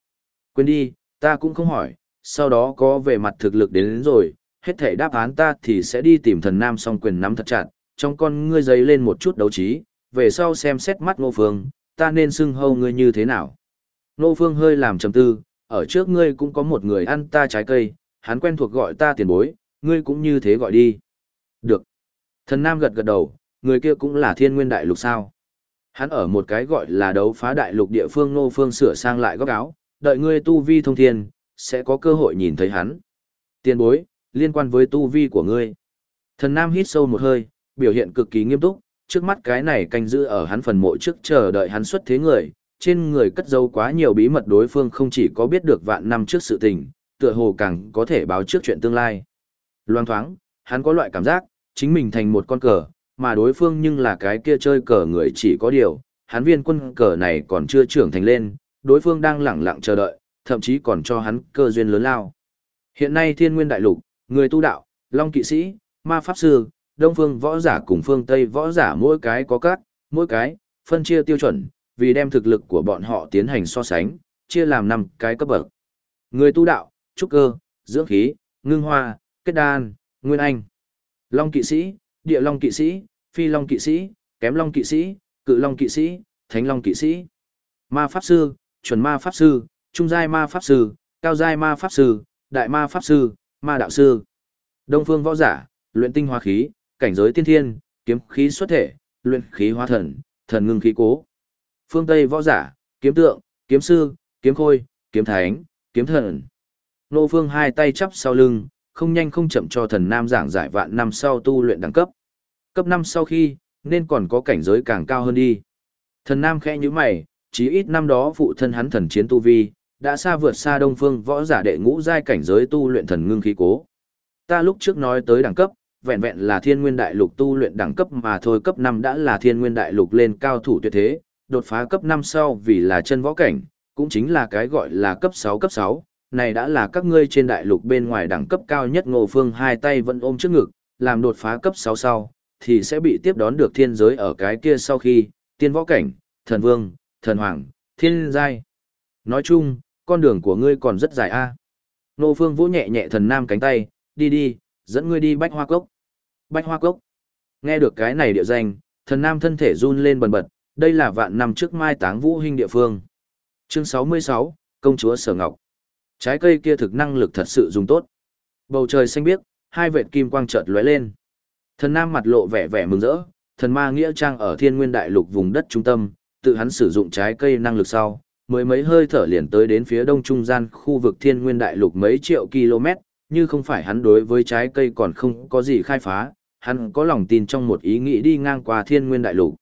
Quên đi, ta cũng không hỏi, sau đó có về mặt thực lực đến, đến rồi, hết thể đáp án ta thì sẽ đi tìm thần Nam song quyền nắm thật chặt, trong con ngươi dấy lên một chút đấu trí, về sau xem xét mắt ngô phương, ta nên xưng hâu ngươi như thế nào. Ngô phương hơi làm trầm tư, ở trước ngươi cũng có một người ăn ta trái cây, hắn quen thuộc gọi ta tiền bối, ngươi cũng như thế gọi đi. Được. Thần Nam gật gật đầu, người kia cũng là thiên nguyên đại lục sao. Hắn ở một cái gọi là đấu phá đại lục địa phương nô phương sửa sang lại góc áo, đợi ngươi tu vi thông thiên, sẽ có cơ hội nhìn thấy hắn. tiên bối, liên quan với tu vi của ngươi. Thần Nam hít sâu một hơi, biểu hiện cực kỳ nghiêm túc, trước mắt cái này canh giữ ở hắn phần mộ trước chờ đợi hắn xuất thế người, trên người cất giấu quá nhiều bí mật đối phương không chỉ có biết được vạn năm trước sự tình, tựa hồ càng có thể báo trước chuyện tương lai. Loan thoáng, hắn có loại cảm giác, chính mình thành một con cờ, mà đối phương nhưng là cái kia chơi cờ người chỉ có điều, hắn viên quân cờ này còn chưa trưởng thành lên, đối phương đang lẳng lặng chờ đợi, thậm chí còn cho hắn cơ duyên lớn lao. Hiện nay thiên nguyên đại lục, người tu đạo, long kỵ sĩ, ma pháp sư, đông phương võ giả cùng phương tây võ giả mỗi cái có các, mỗi cái, phân chia tiêu chuẩn, vì đem thực lực của bọn họ tiến hành so sánh, chia làm năm cái cấp bậc. Người tu đạo, trúc cơ, dưỡng khí, ngưng hoa, kết đan, nguyên anh. Long kỵ sĩ, địa long kỵ sĩ, phi long kỵ sĩ, kém long kỵ sĩ, cự long kỵ sĩ, thánh long kỵ sĩ. Ma pháp sư, chuẩn ma pháp sư, trung giai ma pháp sư, cao giai ma pháp sư, đại ma pháp sư, ma đạo sư. Đông phương võ giả, luyện tinh hoa khí, cảnh giới tiên thiên, kiếm khí xuất thể, luyện khí hóa thần, thần ngưng khí cố. Phương Tây võ giả, kiếm tượng, kiếm sư, kiếm khôi, kiếm thánh, kiếm thần. Nô Phương hai tay chắp sau lưng, không nhanh không chậm cho thần nam giảng giải vạn năm sau tu luyện đẳng cấp. Cấp 5 sau khi, nên còn có cảnh giới càng cao hơn đi. Thần nam khẽ như mày, chí ít năm đó phụ thân hắn thần chiến tu vi, đã xa vượt xa đông phương võ giả đệ ngũ giai cảnh giới tu luyện thần ngưng khí cố. Ta lúc trước nói tới đẳng cấp, vẹn vẹn là thiên nguyên đại lục tu luyện đẳng cấp mà thôi cấp 5 đã là thiên nguyên đại lục lên cao thủ tuyệt thế, đột phá cấp 5 sau vì là chân võ cảnh, cũng chính là cái gọi là cấp 6 cấp 6, này đã là các ngươi trên đại lục bên ngoài đẳng cấp cao nhất ngô phương hai tay vẫn ôm trước ngực, làm đột phá cấp 6 sau, thì sẽ bị tiếp đón được thiên giới ở cái kia sau khi, tiên võ cảnh, thần vương, thần hoàng, thiên giai. Nói chung, con đường của ngươi còn rất dài a. Ngô phương vỗ nhẹ nhẹ thần nam cánh tay, đi đi, dẫn ngươi đi bách hoa cốc. Bách hoa cốc. Nghe được cái này địa danh, thần nam thân thể run lên bần bật, đây là vạn năm trước mai táng vũ hình địa phương. Chương 66, Công chúa Sở Ngọc. Trái cây kia thực năng lực thật sự dùng tốt. Bầu trời xanh biếc, hai vệt kim quang chợt lóe lên. Thần Nam mặt lộ vẻ vẻ mừng rỡ, thần ma nghĩa trang ở Thiên Nguyên Đại Lục vùng đất trung tâm, tự hắn sử dụng trái cây năng lực sau, mới mấy hơi thở liền tới đến phía đông trung gian khu vực Thiên Nguyên Đại Lục mấy triệu km, như không phải hắn đối với trái cây còn không có gì khai phá, hắn có lòng tin trong một ý nghĩ đi ngang qua Thiên Nguyên Đại Lục.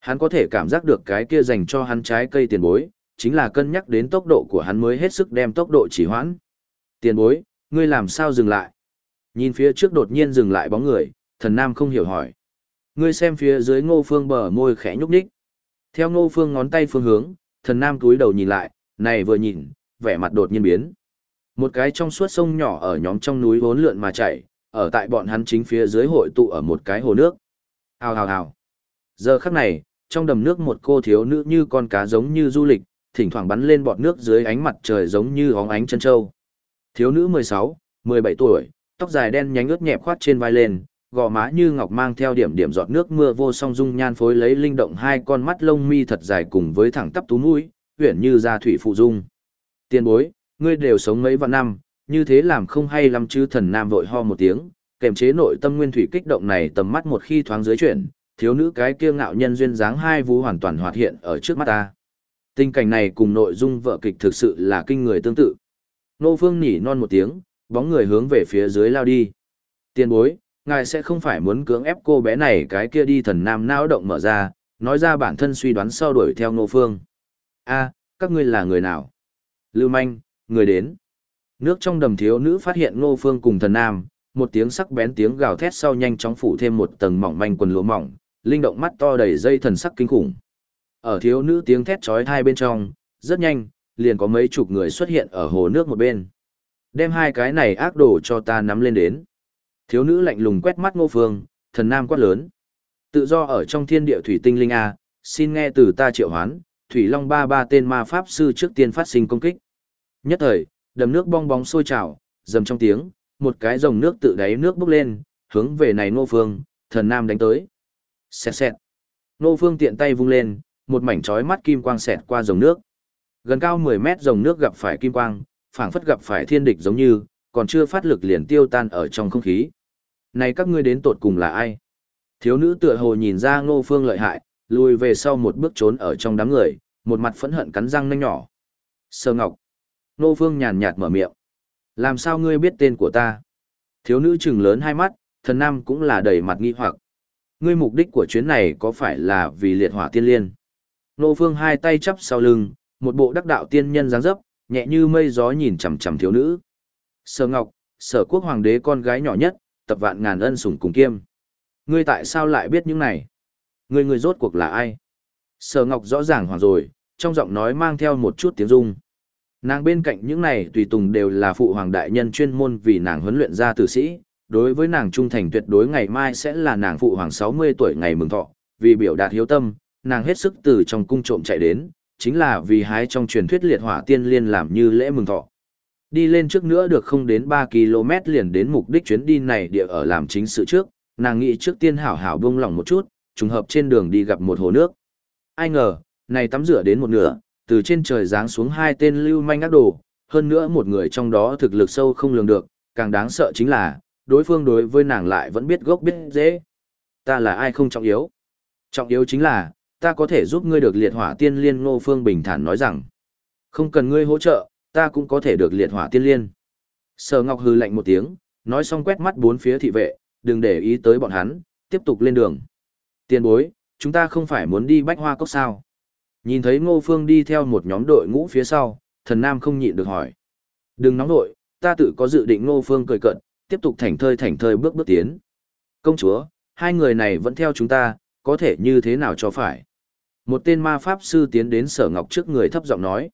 Hắn có thể cảm giác được cái kia dành cho hắn trái cây tiền bối, chính là cân nhắc đến tốc độ của hắn mới hết sức đem tốc độ chỉ hoãn. Tiền bối, ngươi làm sao dừng lại? Nhìn phía trước đột nhiên dừng lại bóng người, thần nam không hiểu hỏi. Ngươi xem phía dưới ngô phương bờ môi khẽ nhúc nhích. Theo ngô phương ngón tay phương hướng, thần nam túi đầu nhìn lại, này vừa nhìn, vẻ mặt đột nhiên biến. Một cái trong suốt sông nhỏ ở nhóm trong núi vốn lượn mà chảy, ở tại bọn hắn chính phía dưới hội tụ ở một cái hồ nước. Hào hào hào. Giờ khắc này, trong đầm nước một cô thiếu nữ như con cá giống như du lịch, thỉnh thoảng bắn lên bọt nước dưới ánh mặt trời giống như óng ánh chân trâu. Thiếu nữ 16, 17 tuổi, tóc dài đen nhánh ướt nhẹp khoát trên vai lên, gò má như ngọc mang theo điểm điểm giọt nước mưa vô song dung nhan phối lấy linh động hai con mắt lông mi thật dài cùng với thẳng tắp tú mũi, uyển như gia thủy phụ dung. Tiên bối, ngươi đều sống mấy vạn năm, như thế làm không hay lắm chứ thần nam vội ho một tiếng, kềm chế nội tâm nguyên thủy kích động này tầm mắt một khi thoáng dưới chuyển, thiếu nữ cái kia ngạo nhân duyên dáng hai vú hoàn toàn hoạt hiện ở trước mắt ta. Tình cảnh này cùng nội dung vợ kịch thực sự là kinh người tương tự. Nô Phương nhỉ non một tiếng, bóng người hướng về phía dưới lao đi. Tiền bối, Ngài sẽ không phải muốn cưỡng ép cô bé này cái kia đi thần nam não động mở ra, nói ra bản thân suy đoán sau đuổi theo Nô Phương. a các ngươi là người nào? Lưu manh, người đến. Nước trong đầm thiếu nữ phát hiện Nô Phương cùng thần nam, một tiếng sắc bén tiếng gào thét sau nhanh chóng phủ thêm một tầng mỏng manh quần lụa mỏng, linh động mắt to đầy dây thần sắc kinh khủng. Ở thiếu nữ tiếng thét chói tai bên trong, rất nhanh, liền có mấy chục người xuất hiện ở hồ nước một bên. Đem hai cái này ác đồ cho ta nắm lên đến. Thiếu nữ lạnh lùng quét mắt Ngô Phương, thần nam quát lớn. Tự do ở trong thiên địa thủy tinh linh a, xin nghe từ ta triệu hoán, Thủy Long ba ba tên ma pháp sư trước tiên phát sinh công kích. Nhất thời, đầm nước bong bóng sôi trào, dầm trong tiếng, một cái dòng nước tự đáy nước bốc lên, hướng về này Ngô Phương, thần nam đánh tới. Xẹt xẹt. Ngô Phương tiện tay vung lên, một mảnh chói mắt kim quang xẹt qua dòng nước. Gần cao 10 mét dòng nước gặp phải kim quang, phảng phất gặp phải thiên địch giống như, còn chưa phát lực liền tiêu tan ở trong không khí. Này các ngươi đến tột cùng là ai? Thiếu nữ tựa hồ nhìn ra Ngô Phương lợi hại, lùi về sau một bước trốn ở trong đám người, một mặt phẫn hận cắn răng nanh nhỏ. Sơ Ngọc. Ngô Phương nhàn nhạt mở miệng. Làm sao ngươi biết tên của ta? Thiếu nữ trừng lớn hai mắt, thần nam cũng là đầy mặt nghi hoặc. Ngươi mục đích của chuyến này có phải là vì liệt hỏa tiên liên? Nô Phương hai tay chắp sau lưng, một bộ đắc đạo tiên nhân dáng dấp, nhẹ như mây gió nhìn chằm chằm thiếu nữ. Sở Ngọc, sở quốc hoàng đế con gái nhỏ nhất, tập vạn ngàn ân sủng cùng kiêm. Ngươi tại sao lại biết những này? Ngươi người rốt cuộc là ai? Sở Ngọc rõ ràng hoàng rồi, trong giọng nói mang theo một chút tiếng rung. Nàng bên cạnh những này tùy tùng đều là phụ hoàng đại nhân chuyên môn vì nàng huấn luyện ra tử sĩ, đối với nàng trung thành tuyệt đối ngày mai sẽ là nàng phụ hoàng 60 tuổi ngày mừng thọ, vì biểu đạt hiếu tâm, nàng hết sức từ trong cung trộm chạy đến, chính là vì hái trong truyền thuyết liệt hỏa tiên liên làm như lễ mừng thọ. Đi lên trước nữa được không đến 3 km liền đến mục đích chuyến đi này địa ở làm chính sự trước, nàng nghĩ trước tiên hảo hảo buông lòng một chút, trùng hợp trên đường đi gặp một hồ nước. Ai ngờ, này tắm rửa đến một nửa, từ trên trời giáng xuống hai tên lưu manh ác đồ, hơn nữa một người trong đó thực lực sâu không lường được, càng đáng sợ chính là, đối phương đối với nàng lại vẫn biết gốc biết dễ. Ta là ai không trọng yếu. Trọng yếu chính là, ta có thể giúp ngươi được liệt hỏa tiên liên ngô phương bình thản nói rằng. Không cần ngươi hỗ trợ, ta cũng có thể được liệt hỏa tiên liên. Sở Ngọc hư lạnh một tiếng, nói xong quét mắt bốn phía thị vệ, đừng để ý tới bọn hắn, tiếp tục lên đường. Tiên bối, chúng ta không phải muốn đi bách hoa cốc sao? Nhìn thấy Ngô Phương đi theo một nhóm đội ngũ phía sau, thần nam không nhịn được hỏi. Đừng nóng đội, ta tự có dự định Ngô Phương cười cận, tiếp tục thảnh thơi thảnh thơi bước bước tiến. Công chúa, hai người này vẫn theo chúng ta, có thể như thế nào cho phải? Một tên ma pháp sư tiến đến sở ngọc trước người thấp giọng nói.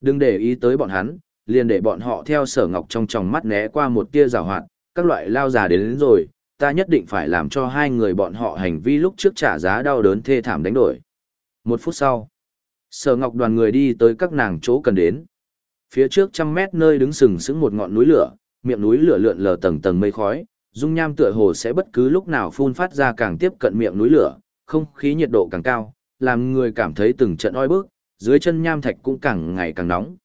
Đừng để ý tới bọn hắn, liền để bọn họ theo sở ngọc trong tròng mắt né qua một tia rào hoạt. các loại lao già đến, đến rồi, ta nhất định phải làm cho hai người bọn họ hành vi lúc trước trả giá đau đớn thê thảm đánh đổi. Một phút sau, sở ngọc đoàn người đi tới các nàng chỗ cần đến. Phía trước trăm mét nơi đứng sừng sững một ngọn núi lửa, miệng núi lửa lượn lờ tầng tầng mây khói, dung nham tựa hồ sẽ bất cứ lúc nào phun phát ra càng tiếp cận miệng núi lửa, không khí nhiệt độ càng cao, làm người cảm thấy từng trận oi bức, dưới chân nham thạch cũng càng ngày càng nóng.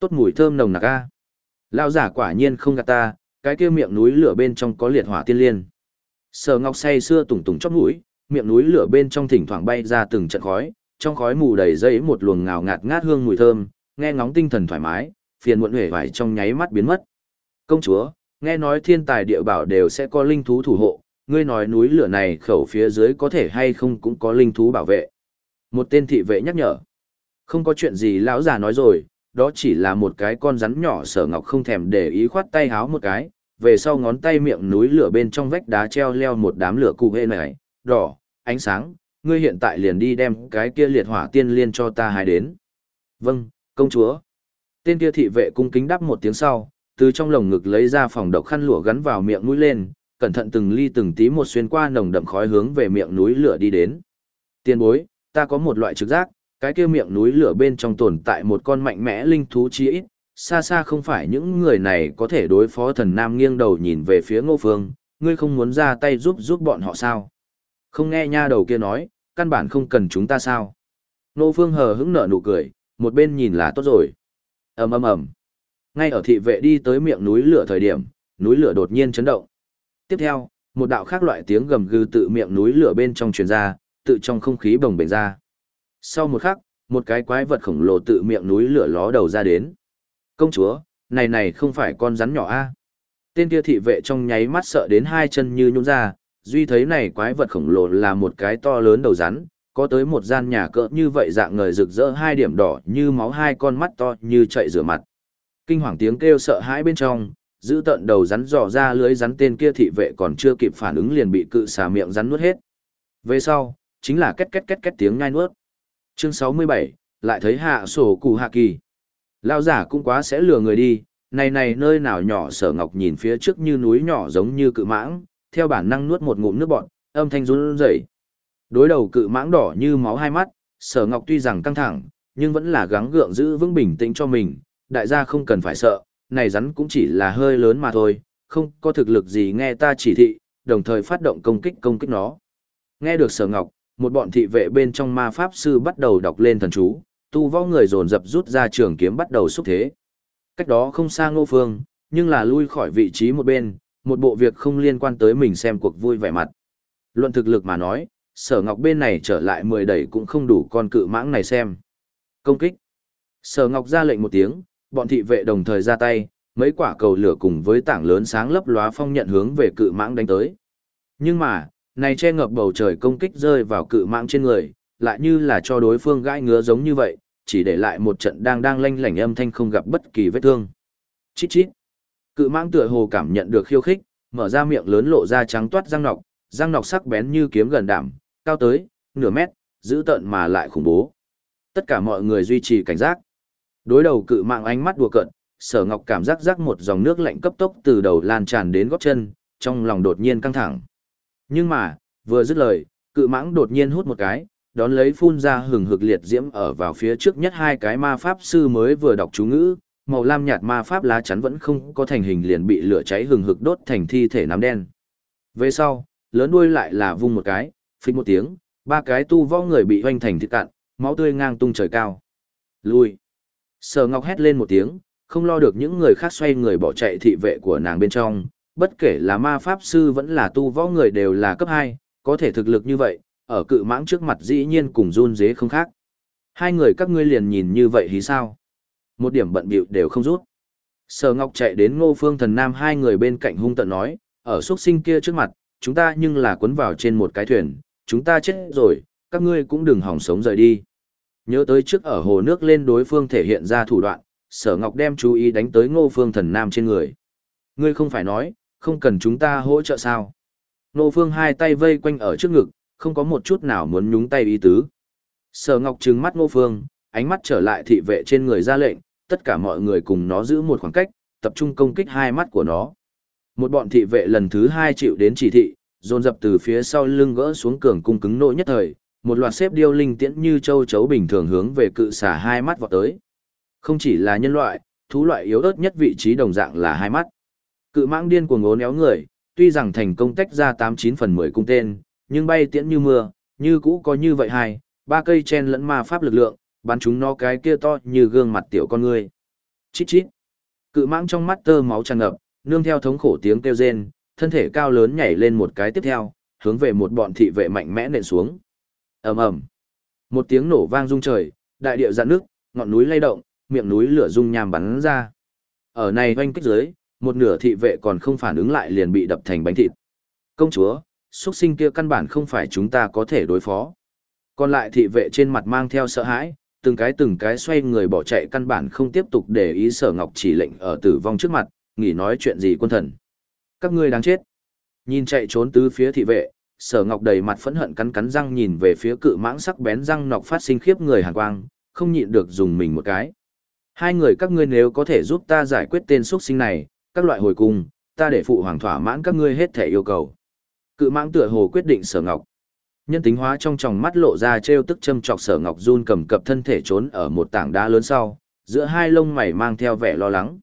Tốt mùi thơm nồng nặc a. Lão giả quả nhiên không gạt ta, cái kia miệng núi lửa bên trong có liệt hỏa tiên liên. Sở Ngọc say xưa tùng tùng chóp mũi, miệng núi lửa bên trong thỉnh thoảng bay ra từng trận khói, trong khói mù đầy dây một luồng ngào ngạt ngát hương mùi thơm, nghe ngóng tinh thần thoải mái, phiền muộn huệ vải trong nháy mắt biến mất. Công chúa, nghe nói thiên tài địa bảo đều sẽ có linh thú thủ hộ, ngươi nói núi lửa này khẩu phía dưới có thể hay không cũng có linh thú bảo vệ. Một tên thị vệ nhắc nhở. Không có chuyện gì lão già nói rồi, đó chỉ là một cái con rắn nhỏ sở ngọc không thèm để ý khoát tay háo một cái, về sau ngón tay miệng núi lửa bên trong vách đá treo leo một đám lửa cụ hê này, đỏ, ánh sáng, ngươi hiện tại liền đi đem cái kia liệt hỏa tiên liên cho ta hái đến. Vâng, công chúa. Tên kia thị vệ cung kính đáp một tiếng sau, từ trong lồng ngực lấy ra phòng độc khăn lụa gắn vào miệng mũi lên, cẩn thận từng ly từng tí một xuyên qua nồng đậm khói hướng về miệng núi lửa đi đến. Tiên bối, ta có một loại trực giác, cái kia miệng núi lửa bên trong tồn tại một con mạnh mẽ linh thú chí ít, xa xa không phải những người này có thể đối phó thần nam nghiêng đầu nhìn về phía ngô phương, ngươi không muốn ra tay giúp giúp bọn họ sao? Không nghe nha đầu kia nói, căn bản không cần chúng ta sao? Ngô phương hờ hững nở nụ cười, một bên nhìn là tốt rồi. ầm ầm ầm. Ngay ở thị vệ đi tới miệng núi lửa thời điểm, núi lửa đột nhiên chấn động. Tiếp theo, một đạo khác loại tiếng gầm gừ tự miệng núi lửa bên trong truyền ra, tự trong không khí bồng bềnh ra. Sau một khắc, một cái quái vật khổng lồ tự miệng núi lửa ló đầu ra đến. Công chúa, này này không phải con rắn nhỏ a? Tên kia thị vệ trong nháy mắt sợ đến hai chân như nhũn ra, duy thấy này quái vật khổng lồ là một cái to lớn đầu rắn, có tới một gian nhà cỡ như vậy dạng người rực rỡ hai điểm đỏ như máu hai con mắt to như chạy rửa mặt. Kinh hoàng tiếng kêu sợ hãi bên trong, giữ tận đầu rắn dò ra lưới rắn tên kia thị vệ còn chưa kịp phản ứng liền bị cự xà miệng rắn nuốt hết. Về sau, chính là két két két két tiếng nhai nuốt. Chương 67, lại thấy hạ sổ cụ hạ kỳ. Lao giả cũng quá sẽ lừa người đi, này này nơi nào nhỏ sở ngọc nhìn phía trước như núi nhỏ giống như cự mãng, theo bản năng nuốt một ngụm nước bọt, âm thanh run rẩy. Đối đầu cự mãng đỏ như máu hai mắt, sở ngọc tuy rằng căng thẳng, nhưng vẫn là gắng gượng giữ vững bình tĩnh cho mình, đại gia không cần phải sợ, này rắn cũng chỉ là hơi lớn mà thôi, không có thực lực gì nghe ta chỉ thị, đồng thời phát động công kích công kích nó. Nghe được sở ngọc, một bọn thị vệ bên trong ma pháp sư bắt đầu đọc lên thần chú, tu võ người dồn dập rút ra trường kiếm bắt đầu xúc thế. Cách đó không xa ngô phương, nhưng là lui khỏi vị trí một bên, một bộ việc không liên quan tới mình xem cuộc vui vẻ mặt. Luận thực lực mà nói, sở ngọc bên này trở lại mười đẩy cũng không đủ con cự mãng này xem. Công kích. Sở ngọc ra lệnh một tiếng, bọn thị vệ đồng thời ra tay, mấy quả cầu lửa cùng với tảng lớn sáng lấp lóa phong nhận hướng về cự mãng đánh tới. Nhưng mà, này che ngập bầu trời công kích rơi vào cự mãng trên người, lại như là cho đối phương gãi ngứa giống như vậy, chỉ để lại một trận đang đang lanh lảnh âm thanh không gặp bất kỳ vết thương. Chít chít. Cự mãng tựa hồ cảm nhận được khiêu khích, mở ra miệng lớn lộ ra trắng toát răng nọc, răng nọc sắc bén như kiếm gần đảm, cao tới nửa mét, giữ tận mà lại khủng bố. Tất cả mọi người duy trì cảnh giác. Đối đầu cự mạng ánh mắt đùa cận, Sở Ngọc cảm giác rắc một dòng nước lạnh cấp tốc từ đầu lan tràn đến gót chân, trong lòng đột nhiên căng thẳng. Nhưng mà, vừa dứt lời, cự mãng đột nhiên hút một cái, đón lấy phun ra hừng hực liệt diễm ở vào phía trước nhất hai cái ma pháp sư mới vừa đọc chú ngữ, màu lam nhạt ma pháp lá chắn vẫn không có thành hình liền bị lửa cháy hừng hực đốt thành thi thể nám đen. Về sau, lớn đuôi lại là vung một cái, phích một tiếng, ba cái tu võ người bị hoanh thành thịt cạn, máu tươi ngang tung trời cao. Lui. Sở Ngọc hét lên một tiếng, không lo được những người khác xoay người bỏ chạy thị vệ của nàng bên trong, bất kể là ma pháp sư vẫn là tu võ người đều là cấp 2, có thể thực lực như vậy, ở cự mãng trước mặt dĩ nhiên cùng run dế không khác. Hai người các ngươi liền nhìn như vậy thì sao? Một điểm bận bịu đều không rút. Sở Ngọc chạy đến Ngô Phương Thần Nam hai người bên cạnh hung tận nói, ở xuất sinh kia trước mặt, chúng ta nhưng là quấn vào trên một cái thuyền, chúng ta chết rồi, các ngươi cũng đừng hỏng sống rời đi. Nhớ tới trước ở hồ nước lên đối phương thể hiện ra thủ đoạn, Sở Ngọc đem chú ý đánh tới Ngô Phương Thần Nam trên người. Ngươi không phải nói, không cần chúng ta hỗ trợ sao? Ngô Phương hai tay vây quanh ở trước ngực, không có một chút nào muốn nhúng tay ý tứ. Sở Ngọc trừng mắt Ngô Phương, ánh mắt trở lại thị vệ trên người ra lệnh, tất cả mọi người cùng nó giữ một khoảng cách, tập trung công kích hai mắt của nó. Một bọn thị vệ lần thứ hai chịu đến chỉ thị, dồn dập từ phía sau lưng gỡ xuống cường cung cứng nỗi nhất thời, một loạt xếp điêu linh tiễn như châu chấu bình thường hướng về cự xả hai mắt vọt tới. Không chỉ là nhân loại, thú loại yếu ớt nhất vị trí đồng dạng là hai mắt. Cự mãng điên cuồng ngốn néo người, tuy rằng thành công tách ra tám chín phần mười cung tên, nhưng bay tiễn như mưa, như cũ có như vậy hai, ba cây chen lẫn ma pháp lực lượng, bắn chúng nó cái kia to như gương mặt tiểu con người. Chít chít. Cự mãng trong mắt tơ máu tràn ngập, nương theo thống khổ tiếng kêu rên, thân thể cao lớn nhảy lên một cái tiếp theo, hướng về một bọn thị vệ mạnh mẽ nện xuống. Ầm ầm. Một tiếng nổ vang rung trời, đại địa dạn nước, ngọn núi lay động, miệng núi lửa rung nham bắn ra. Ở này oanh kích dưới, một nửa thị vệ còn không phản ứng lại liền bị đập thành bánh thịt. Công chúa, xuất sinh kia căn bản không phải chúng ta có thể đối phó. Còn lại thị vệ trên mặt mang theo sợ hãi, từng cái từng cái xoay người bỏ chạy căn bản không tiếp tục để ý sở ngọc chỉ lệnh ở tử vong trước mặt, nghỉ nói chuyện gì quân thần. Các ngươi đáng chết. Nhìn chạy trốn tứ phía thị vệ, sở ngọc đầy mặt phẫn hận cắn cắn răng nhìn về phía cự mãng sắc bén răng nọc phát sinh khiếp người hàn quang, không nhịn được dùng mình một cái. Hai người các ngươi nếu có thể giúp ta giải quyết tên xuất sinh này, các loại hồi cung, ta để phụ hoàng thỏa mãn các ngươi hết thể yêu cầu. Cự mãng tựa hồ quyết định sở ngọc. Nhân tính hóa trong tròng mắt lộ ra trêu tức châm chọc sở ngọc run cầm cập thân thể trốn ở một tảng đá lớn sau, giữa hai lông mày mang theo vẻ lo lắng.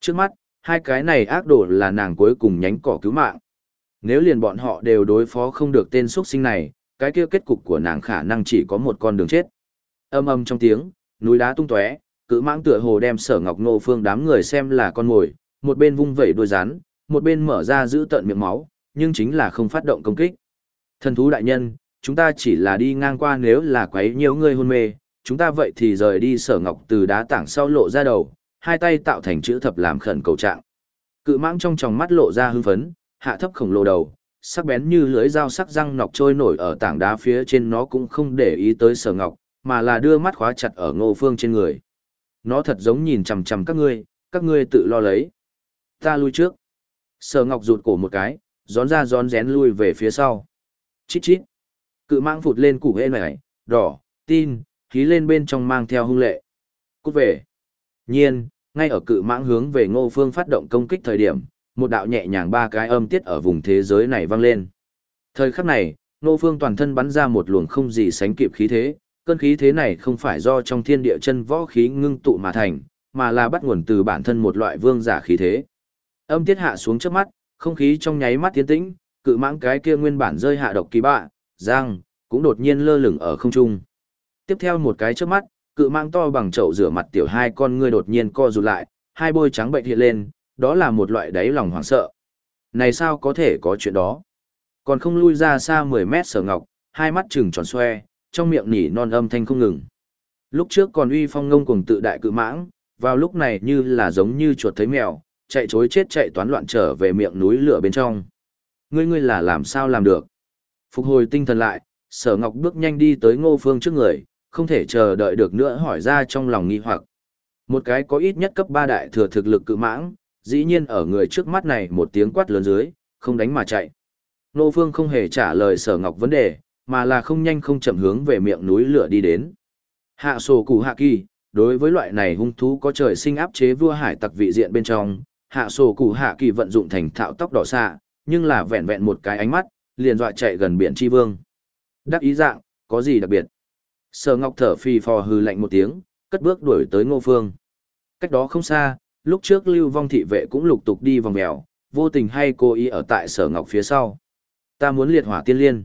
Trước mắt, hai cái này ác đồ là nàng cuối cùng nhánh cỏ cứu mạng. Nếu liền bọn họ đều đối phó không được tên xuất sinh này, cái kia kết cục của nàng khả năng chỉ có một con đường chết. Âm âm trong tiếng, núi đá tung tóe, cự mãng tựa hồ đem sở ngọc nô phương đám người xem là con mồi, một bên vung vẩy đuôi rắn, một bên mở ra giữ tận miệng máu, nhưng chính là không phát động công kích. Thần thú đại nhân, chúng ta chỉ là đi ngang qua nếu là quấy nhiều người hôn mê, chúng ta vậy thì rời đi sở ngọc từ đá tảng sau lộ ra đầu, hai tay tạo thành chữ thập làm khẩn cầu trạng. Cự mãng trong tròng mắt lộ ra hưng phấn, hạ thấp khổng lồ đầu, sắc bén như lưỡi dao sắc răng nọc trôi nổi ở tảng đá phía trên nó cũng không để ý tới sở ngọc, mà là đưa mắt khóa chặt ở ngô phương trên người. Nó thật giống nhìn chằm chằm các ngươi, các ngươi tự lo lấy. Ta lui trước. Sở ngọc rụt cổ một cái, gión ra gión rén lui về phía sau. Chít chít. Cự mãng phụt lên củ hê này, đỏ, tin, khí lên bên trong mang theo hung lệ. Cút về. Nhiên, ngay ở cự mãng hướng về ngô phương phát động công kích thời điểm, một đạo nhẹ nhàng ba cái âm tiết ở vùng thế giới này vang lên. Thời khắc này, ngô phương toàn thân bắn ra một luồng không gì sánh kịp khí thế, cơn khí thế này không phải do trong thiên địa chân võ khí ngưng tụ mà thành, mà là bắt nguồn từ bản thân một loại vương giả khí thế. Âm tiết hạ xuống trước mắt, không khí trong nháy mắt tiến tĩnh, cự mãng cái kia nguyên bản rơi hạ độc kỳ bạ, giang, cũng đột nhiên lơ lửng ở không trung. Tiếp theo một cái trước mắt, cự mãng to bằng chậu rửa mặt tiểu hai con ngươi đột nhiên co rụt lại, hai bôi trắng bệnh hiện lên, đó là một loại đáy lòng hoảng sợ. Này sao có thể có chuyện đó? Còn không lui ra xa 10 mét sở ngọc, hai mắt trừng tròn xoe, trong miệng nỉ non âm thanh không ngừng. Lúc trước còn uy phong ngông cuồng tự đại cự mãng, vào lúc này như là giống như chuột thấy mèo, chạy chối chết chạy toán loạn trở về miệng núi lửa bên trong. Ngươi ngươi là làm sao làm được? Phục hồi tinh thần lại, sở ngọc bước nhanh đi tới ngô phương trước người, không thể chờ đợi được nữa hỏi ra trong lòng nghi hoặc. Một cái có ít nhất cấp 3 đại thừa thực lực cự mãng, dĩ nhiên ở người trước mắt này một tiếng quát lớn dưới, không đánh mà chạy. Ngô phương không hề trả lời sở ngọc vấn đề, mà là không nhanh không chậm hướng về miệng núi lửa đi đến. Hạ sổ củ hạ kỳ, đối với loại này hung thú có trời sinh áp chế vua hải tặc vị diện bên trong, hạ sổ cụ hạ kỳ vận dụng thành thạo tóc đỏ xạ, nhưng là vẹn vẹn một cái ánh mắt, liền dọa chạy gần biển tri vương. Đắc ý dạng, có gì đặc biệt? Sở Ngọc thở phì phò hừ lạnh một tiếng, cất bước đuổi tới Ngô Phương. Cách đó không xa, lúc trước Lưu Vong thị vệ cũng lục tục đi vòng mèo, vô tình hay cố ý ở tại Sở Ngọc phía sau. Ta muốn liệt hỏa tiên liên.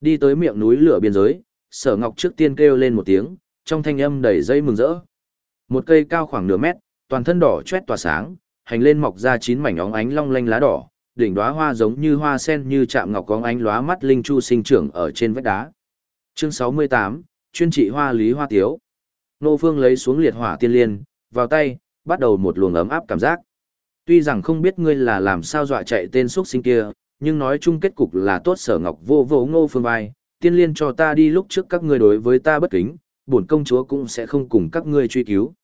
Đi tới miệng núi lửa biên giới, Sở Ngọc trước tiên kêu lên một tiếng, trong thanh âm đầy dây mừng rỡ. Một cây cao khoảng nửa mét, toàn thân đỏ chét tỏa sáng, hành lên mọc ra chín mảnh óng ánh long lanh lá đỏ, đỉnh đóa hoa giống như hoa sen như chạm ngọc óng ánh lóa mắt linh chu sinh trưởng ở trên vách đá. Chương 68, chuyên trị hoa lý hoa tiếu. Nô Phương lấy xuống liệt hỏa tiên liên, vào tay, bắt đầu một luồng ấm áp cảm giác. Tuy rằng không biết ngươi là làm sao dọa chạy tên xuất sinh kia, nhưng nói chung kết cục là tốt sở ngọc vô vô ngô phương vai, tiên liên cho ta đi lúc trước các ngươi đối với ta bất kính, bổn công chúa cũng sẽ không cùng các ngươi truy cứu.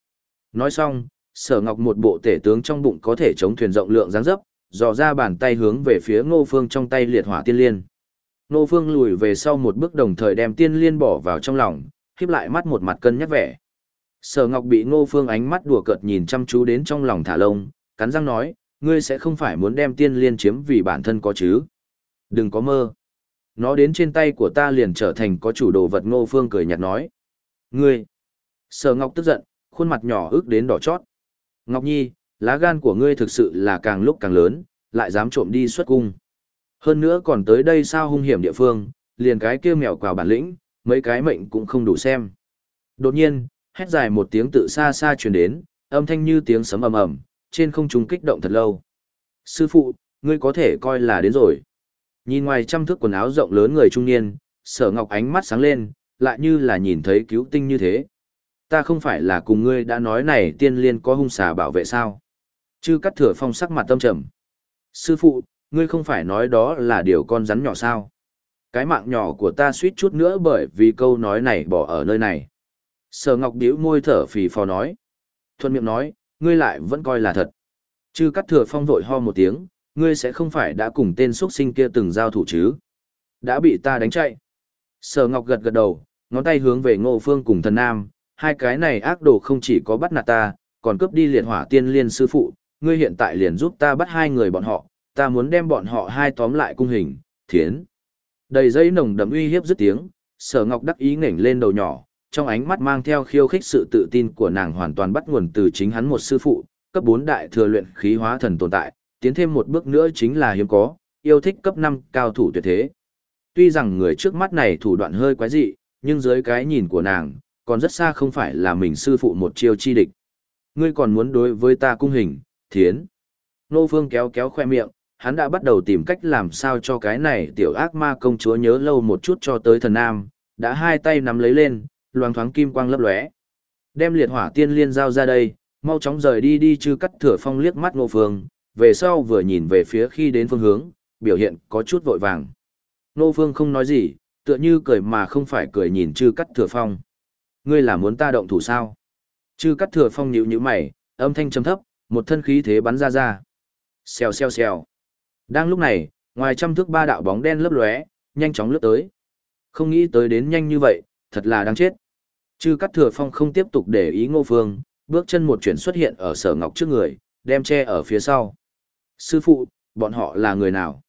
Nói xong, sở ngọc một bộ tể tướng trong bụng có thể chống thuyền rộng lượng dáng dấp, dò ra bàn tay hướng về phía ngô phương trong tay liệt hỏa tiên liên. Ngô phương lùi về sau một bước đồng thời đem tiên liên bỏ vào trong lòng, khiếp lại mắt một mặt cân nhắc vẻ. Sở ngọc bị ngô phương ánh mắt đùa cợt nhìn chăm chú đến trong lòng thả lông, cắn răng nói, ngươi sẽ không phải muốn đem tiên liên chiếm vì bản thân có chứ. Đừng có mơ. Nó đến trên tay của ta liền trở thành có chủ đồ vật ngô phương cười nhạt nói. Ngươi. Sở ngọc tức giận, khuôn mặt nhỏ ước đến đỏ chót. Ngọc Nhi, lá gan của ngươi thực sự là càng lúc càng lớn, lại dám trộm đi xuất cung. Hơn nữa còn tới đây sao hung hiểm địa phương, liền cái kia mèo quào bản lĩnh, mấy cái mệnh cũng không đủ xem. Đột nhiên, hét dài một tiếng tự xa xa truyền đến, âm thanh như tiếng sấm ầm ầm, trên không trung kích động thật lâu. Sư phụ, ngươi có thể coi là đến rồi. Nhìn ngoài trăm thước quần áo rộng lớn người trung niên, sở ngọc ánh mắt sáng lên, lại như là nhìn thấy cứu tinh như thế. Ta không phải là cùng ngươi đã nói này tiên liên có hung xà bảo vệ sao? Chư cắt thừa phong sắc mặt tâm trầm. Sư phụ, ngươi không phải nói đó là điều con rắn nhỏ sao? Cái mạng nhỏ của ta suýt chút nữa bởi vì câu nói này bỏ ở nơi này. Sở ngọc điếu môi thở phì phò nói. Thuận miệng nói, ngươi lại vẫn coi là thật. Chư cắt thừa phong vội ho một tiếng, ngươi sẽ không phải đã cùng tên xuất sinh kia từng giao thủ chứ? Đã bị ta đánh chạy. Sở ngọc gật gật đầu, ngón tay hướng về ngô phương cùng thần nam, hai cái này ác đồ không chỉ có bắt nạt ta, còn cướp đi liệt hỏa tiên liên sư phụ, ngươi hiện tại liền giúp ta bắt hai người bọn họ, ta muốn đem bọn họ hai tóm lại cung hình, thiến. Đầy dây nồng đậm uy hiếp dứt tiếng, sở ngọc đắc ý ngẩng lên đầu nhỏ, trong ánh mắt mang theo khiêu khích sự tự tin của nàng hoàn toàn bắt nguồn từ chính hắn một sư phụ, cấp 4 đại thừa luyện khí hóa thần tồn tại, tiến thêm một bước nữa chính là hiếm có, yêu thích cấp 5 cao thủ tuyệt thế. Tuy rằng người trước mắt này thủ đoạn hơi quái dị, nhưng dưới cái nhìn của nàng, còn rất xa không phải là mình sư phụ một chiêu chi địch. Ngươi còn muốn đối với ta cung hình, thiến. Nô Phương kéo kéo khoe miệng, hắn đã bắt đầu tìm cách làm sao cho cái này tiểu ác ma công chúa nhớ lâu một chút cho tới thần nam, đã hai tay nắm lấy lên, loang thoáng kim quang lấp lóe. Đem liệt hỏa tiên liên giao ra đây, mau chóng rời đi đi chứ cắt thừa phong liếc mắt Nô Phương, về sau vừa nhìn về phía khi đến phương hướng, biểu hiện có chút vội vàng. Nô Phương không nói gì, tựa như cười mà không phải cười nhìn chư cắt thừa phong. Ngươi là muốn ta động thủ sao? Chư cắt thừa phong nhíu nhíu mày, âm thanh trầm thấp, một thân khí thế bắn ra ra. Xèo xèo xèo. Đang lúc này, ngoài trăm thước ba đạo bóng đen lấp lóe, nhanh chóng lướt tới. Không nghĩ tới đến nhanh như vậy, thật là đáng chết. Chư cắt thừa phong không tiếp tục để ý ngô phương, bước chân một chuyển xuất hiện ở sở ngọc trước người, đem che ở phía sau. Sư phụ, bọn họ là người nào?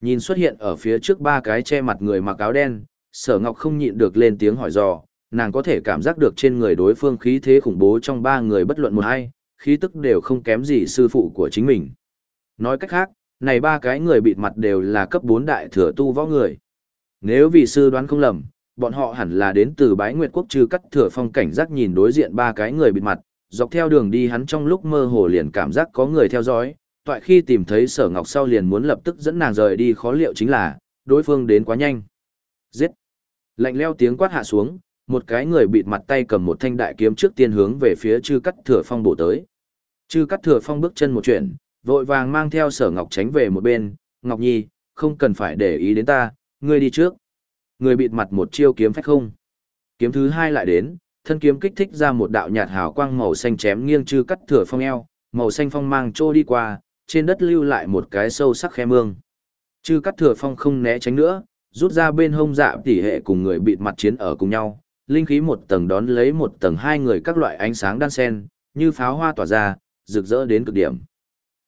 Nhìn xuất hiện ở phía trước ba cái che mặt người mặc áo đen, sở ngọc không nhịn được lên tiếng hỏi dò, nàng có thể cảm giác được trên người đối phương khí thế khủng bố trong ba người bất luận một hay, khí tức đều không kém gì sư phụ của chính mình. Nói cách khác, này ba cái người bịt mặt đều là cấp 4 đại thừa tu võ người. Nếu vị sư đoán không lầm, bọn họ hẳn là đến từ bái nguyệt quốc trừ cắt thừa phong cảnh giác nhìn đối diện ba cái người bịt mặt, dọc theo đường đi hắn trong lúc mơ hồ liền cảm giác có người theo dõi, toại khi tìm thấy sở ngọc sau liền muốn lập tức dẫn nàng rời đi khó liệu chính là, đối phương đến quá nhanh. Giết! Lạnh leo tiếng quát hạ xuống, một cái người bịt mặt tay cầm một thanh đại kiếm trước tiên hướng về phía chư cắt thừa phong bổ tới. Chư cắt thừa phong bước chân một chuyển, vội vàng mang theo sở ngọc tránh về một bên, Ngọc Nhi, không cần phải để ý đến ta, ngươi đi trước. Người bịt mặt một chiêu kiếm phách không. Kiếm thứ hai lại đến, thân kiếm kích thích ra một đạo nhạt hào quang màu xanh chém nghiêng chư cắt thừa phong eo, màu xanh phong mang trô đi qua, trên đất lưu lại một cái sâu sắc khe mương. Chư cắt thừa phong không né tránh nữa, rút ra bên hông dạ tỉ hệ cùng người bịt mặt chiến ở cùng nhau, linh khí một tầng đón lấy một tầng hai người các loại ánh sáng đan sen, như pháo hoa tỏa ra, rực rỡ đến cực điểm.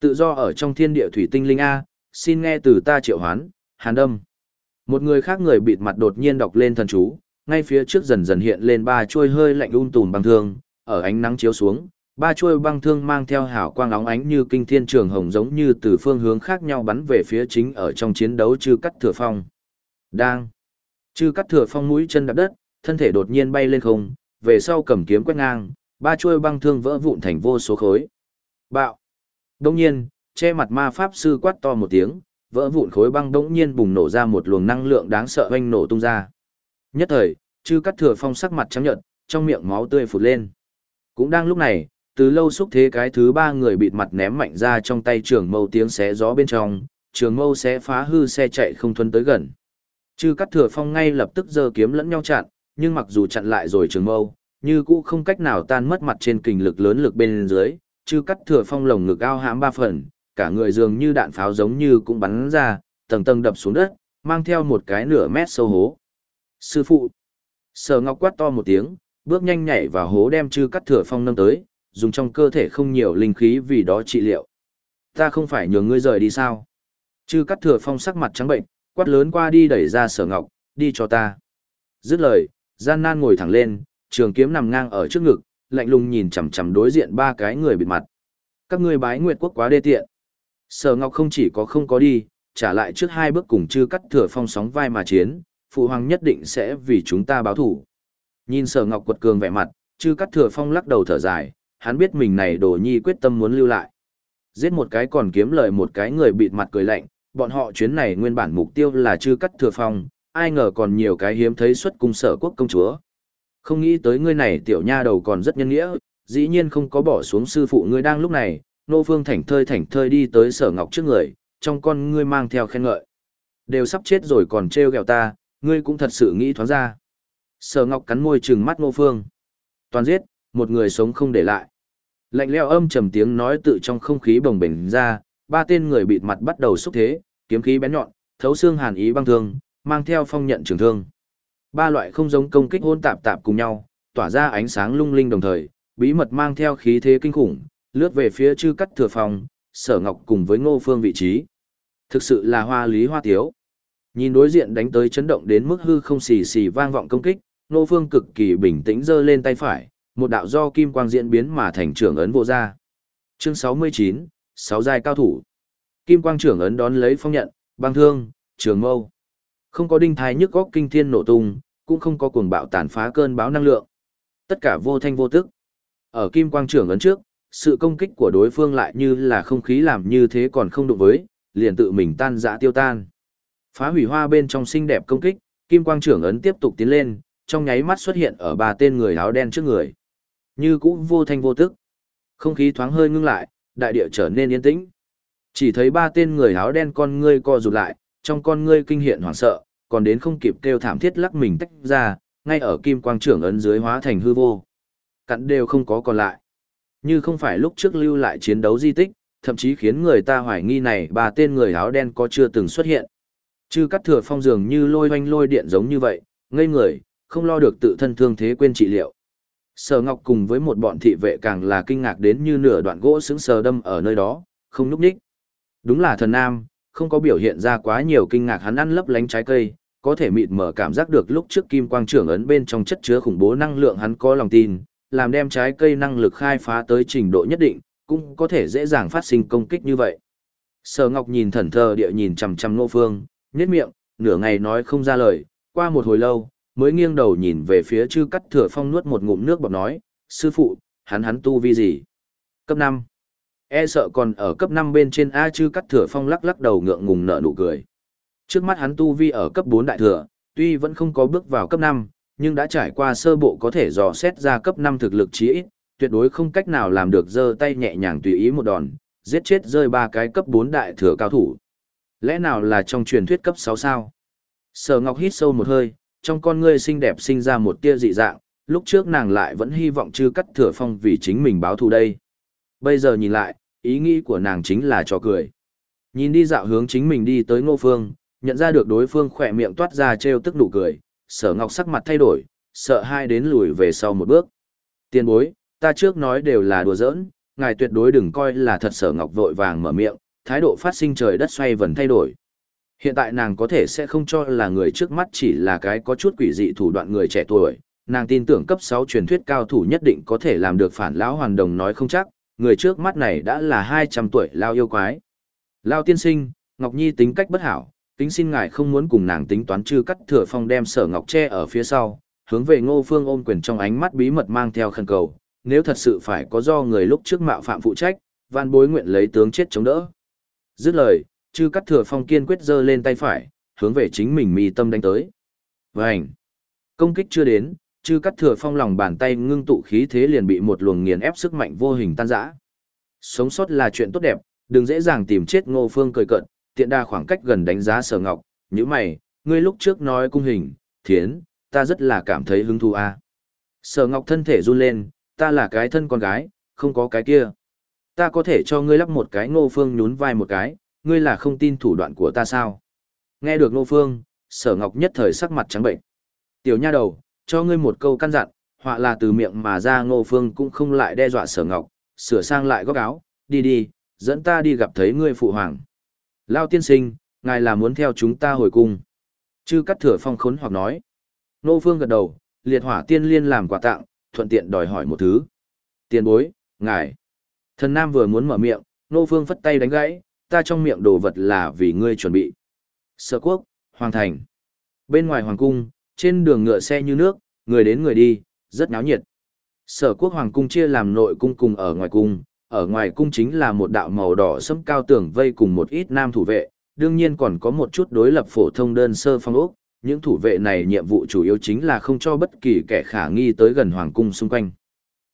Tự do ở trong thiên địa thủy tinh linh A, xin nghe từ ta triệu hoán, hàn đâm. Một người khác người bịt mặt đột nhiên đọc lên thần chú, ngay phía trước dần dần hiện lên ba chuôi hơi lạnh un tùm băng thương, ở ánh nắng chiếu xuống, ba chuôi băng thương mang theo hào quang óng ánh như kinh thiên trường hồng giống như từ phương hướng khác nhau bắn về phía chính ở trong chiến đấu chư cắt thừa phong. Đang. Chư cắt thừa phong mũi chân đạp đất, thân thể đột nhiên bay lên không, về sau cầm kiếm quét ngang, ba chuôi băng thương vỡ vụn thành vô số khối. Bạo. Đông nhiên, che mặt ma pháp sư quát to một tiếng, vỡ vụn khối băng đống nhiên bùng nổ ra một luồng năng lượng đáng sợ oanh nổ tung ra. Nhất thời, chư cắt thừa phong sắc mặt trắng nhợt, trong miệng máu tươi phụt lên. Cũng đang lúc này, từ lâu xúc thế cái thứ ba người bịt mặt ném mạnh ra trong tay trường mâu tiếng xé gió bên trong, trường mâu sẽ phá hư xe chạy không thuần tới gần. Chư cắt thừa phong ngay lập tức giơ kiếm lẫn nhau chặn, nhưng mặc dù chặn lại rồi trường mâu, như cũ không cách nào tan mất mặt trên kình lực lớn lực bên dưới, chư cắt thừa phong lồng ngực ao hãm ba phần, cả người dường như đạn pháo giống như cũng bắn ra, tầng tầng đập xuống đất, mang theo một cái nửa mét sâu hố. Sư phụ! Sở Ngọc quát to một tiếng, bước nhanh nhảy vào hố đem chư cắt thừa phong nâng tới, dùng trong cơ thể không nhiều linh khí vì đó trị liệu. Ta không phải nhường ngươi rời đi sao? Chư cắt thừa phong sắc mặt trắng bệnh, quát lớn qua đi đẩy ra sở ngọc, đi cho ta. Dứt lời, gian nan ngồi thẳng lên, trường kiếm nằm ngang ở trước ngực, lạnh lùng nhìn chằm chằm đối diện ba cái người bịt mặt. Các ngươi bái nguyệt quốc quá đê tiện. Sở Ngọc không chỉ có không có đi, trả lại trước hai bước cùng chư cắt thừa phong sóng vai mà chiến, phụ hoàng nhất định sẽ vì chúng ta báo thủ. Nhìn Sở Ngọc quật cường vẻ mặt, chư cắt thừa phong lắc đầu thở dài, hắn biết mình này đồ nhi quyết tâm muốn lưu lại. Giết một cái còn kiếm lời một cái người bịt mặt cười lạnh, bọn họ chuyến này nguyên bản mục tiêu là chư cắt thừa phong, ai ngờ còn nhiều cái hiếm thấy xuất cung sở quốc công chúa. Không nghĩ tới ngươi này tiểu nha đầu còn rất nhân nghĩa, dĩ nhiên không có bỏ xuống sư phụ ngươi đang lúc này, nô phương thảnh thơi thảnh thơi đi tới sở ngọc trước người, trong con ngươi mang theo khen ngợi. Đều sắp chết rồi còn trêu ghẹo ta, ngươi cũng thật sự nghĩ thoáng ra. Sở ngọc cắn môi trừng mắt nô phương. Toàn giết, một người sống không để lại. Lạnh leo âm trầm tiếng nói tự trong không khí bồng bềnh ra, ba tên người bịt mặt bắt đầu xúc thế, kiếm khí bén nhọn, thấu xương hàn ý băng thương, mang theo phong nhận trường thương. Ba loại không giống công kích hôn tạp tạp cùng nhau, tỏa ra ánh sáng lung linh đồng thời, bí mật mang theo khí thế kinh khủng, lướt về phía chư cắt thừa phòng, sở ngọc cùng với ngô phương vị trí. Thực sự là hoa lý hoa tiếu. Nhìn đối diện đánh tới chấn động đến mức hư không xì xì vang vọng công kích, ngô phương cực kỳ bình tĩnh giơ lên tay phải, một đạo do kim quang diễn biến mà thành trưởng ấn vô ra. Chương 69, sáu giai cao thủ. Kim quang trưởng ấn đón lấy phong nhận, băng thương, trường mâu. Không có đinh thái nhức góc kinh thiên nổ tung, cũng không có cuồng bạo tàn phá cơn báo năng lượng. Tất cả vô thanh vô tức. Ở kim quang trưởng ấn trước, sự công kích của đối phương lại như là không khí làm như thế còn không đụng với, liền tự mình tan dã tiêu tan. Phá hủy hoa bên trong xinh đẹp công kích, kim quang trưởng ấn tiếp tục tiến lên, trong nháy mắt xuất hiện ở ba tên người áo đen trước người. Như cũ vô thanh vô tức. Không khí thoáng hơi ngưng lại, đại địa trở nên yên tĩnh. Chỉ thấy ba tên người áo đen con ngươi co rụt lại, trong con ngươi kinh hiện hoảng sợ, còn đến không kịp kêu thảm thiết lắc mình tách ra, ngay ở kim quang trưởng ấn dưới hóa thành hư vô. Cặn đều không có còn lại. Như không phải lúc trước lưu lại chiến đấu di tích, thậm chí khiến người ta hoài nghi này ba tên người áo đen có chưa từng xuất hiện. Chư cắt thừa phong dường như lôi hoanh lôi điện giống như vậy, ngây người, không lo được tự thân thương thế quên trị liệu. Sở Ngọc cùng với một bọn thị vệ càng là kinh ngạc đến như nửa đoạn gỗ sững sờ đâm ở nơi đó, không núp đích. Đúng là thần nam, không có biểu hiện ra quá nhiều kinh ngạc hắn ăn lấp lánh trái cây, có thể mịt mở cảm giác được lúc trước kim quang trưởng ấn bên trong chất chứa khủng bố năng lượng hắn có lòng tin, làm đem trái cây năng lực khai phá tới trình độ nhất định, cũng có thể dễ dàng phát sinh công kích như vậy. Sở Ngọc nhìn thần thờ địa nhìn chằm chằm Ngô Phương, nhếch miệng, nửa ngày nói không ra lời, qua một hồi lâu, mới nghiêng đầu nhìn về phía chư cắt thừa phong nuốt một ngụm nước bọt nói, sư phụ, hắn hắn tu vi gì? Cấp 5. E sợ còn ở cấp 5 bên trên A chư cắt thừa phong lắc lắc đầu ngượng ngùng nở nụ cười. Trước mắt hắn tu vi ở cấp 4 đại thừa, tuy vẫn không có bước vào cấp 5, nhưng đã trải qua sơ bộ có thể dò xét ra cấp 5 thực lực chí ít, tuyệt đối không cách nào làm được giơ tay nhẹ nhàng tùy ý một đòn, giết chết rơi ba cái cấp 4 đại thừa cao thủ. Lẽ nào là trong truyền thuyết cấp 6 sao? Sở Ngọc hít sâu một hơi, trong con ngươi xinh đẹp sinh ra một tia dị dạng, lúc trước nàng lại vẫn hy vọng chư cắt thừa phong vì chính mình báo thù đây. Bây giờ nhìn lại, ý nghĩ của nàng chính là cho cười. Nhìn đi dạo hướng chính mình đi tới ngô phương, nhận ra được đối phương khỏe miệng toát ra trêu tức nụ cười, sở ngọc sắc mặt thay đổi, sợ hai đến lùi về sau một bước. Tiên bối, ta trước nói đều là đùa giỡn, ngài tuyệt đối đừng coi là thật sở ngọc vội vàng mở miệng, thái độ phát sinh trời đất xoay vần thay đổi. Hiện tại nàng có thể sẽ không cho là người trước mắt chỉ là cái có chút quỷ dị thủ đoạn người trẻ tuổi, nàng tin tưởng cấp 6 truyền thuyết cao thủ nhất định có thể làm được phản lão hoàn đồng nói không chắc, người trước mắt này đã là 200 tuổi lao yêu quái. Lao tiên sinh, Ngọc Nhi tính cách bất hảo, kính xin ngài không muốn cùng nàng tính toán chư cắt thừa phong đem sở Ngọc Tre ở phía sau, hướng về ngô phương ôm quyền trong ánh mắt bí mật mang theo khẩn cầu, nếu thật sự phải có do người lúc trước mạo phạm phụ trách, van bối nguyện lấy tướng chết chống đỡ. Dứt lời, chư cắt thừa phong kiên quyết giơ lên tay phải, hướng về chính mình mi tâm đánh tới. vảnh Công kích chưa đến, chư cắt thừa phong lòng bàn tay ngưng tụ khí thế liền bị một luồng nghiền ép sức mạnh vô hình tan rã. Sống sót là chuyện tốt đẹp, đừng dễ dàng tìm chết ngô phương cười cận, tiện đa khoảng cách gần đánh giá sở ngọc, như mày, ngươi lúc trước nói cung hình, thiến, ta rất là cảm thấy hứng thú a. Sở ngọc thân thể run lên, ta là cái thân con gái, không có cái kia. Ta có thể cho ngươi lắp một cái ngô phương nhún vai một cái, ngươi là không tin thủ đoạn của ta sao? Nghe được ngô phương, sở ngọc nhất thời sắc mặt trắng bệnh. Tiểu nha đầu, cho ngươi một câu căn dặn, họa là từ miệng mà ra ngô phương cũng không lại đe dọa sở ngọc, sửa sang lại góc áo, đi đi, dẫn ta đi gặp thấy ngươi phụ hoàng. Lao tiên sinh, ngài là muốn theo chúng ta hồi cung. Chư cắt thửa phong khốn hoặc nói. Nô phương gật đầu, liệt hỏa tiên liên làm quà tặng, thuận tiện đòi hỏi một thứ. Tiền bối, ngài. Thần nam vừa muốn mở miệng, nô phương phất tay đánh gãy, ta trong miệng đồ vật là vì ngươi chuẩn bị. Sở quốc, Hoàng thành. Bên ngoài Hoàng cung, trên đường ngựa xe như nước, người đến người đi, rất náo nhiệt. Sở quốc Hoàng cung chia làm nội cung cùng ở ngoài cung, ở ngoài cung chính là một đạo màu đỏ sẫm cao tường vây cùng một ít nam thủ vệ, đương nhiên còn có một chút đối lập phổ thông đơn sơ phong ốc, những thủ vệ này nhiệm vụ chủ yếu chính là không cho bất kỳ kẻ khả nghi tới gần hoàng cung xung quanh.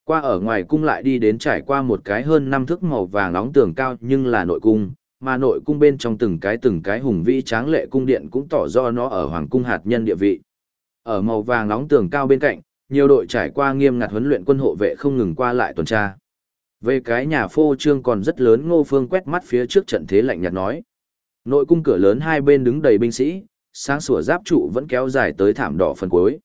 Qua ở ngoài cung lại đi đến trải qua một cái hơn năm thước màu vàng nóng tường cao nhưng là nội cung, mà nội cung bên trong từng cái từng cái hùng vĩ tráng lệ cung điện cũng tỏ rõ nó ở hoàng cung hạt nhân địa vị. Ở màu vàng nóng tường cao bên cạnh, nhiều đội trải qua nghiêm ngặt huấn luyện quân hộ vệ không ngừng qua lại tuần tra. Về cái nhà phô trương còn rất lớn ngô phương quét mắt phía trước trận thế lạnh nhạt nói. Nội cung cửa lớn hai bên đứng đầy binh sĩ, sáng sủa giáp trụ vẫn kéo dài tới thảm đỏ phần cuối.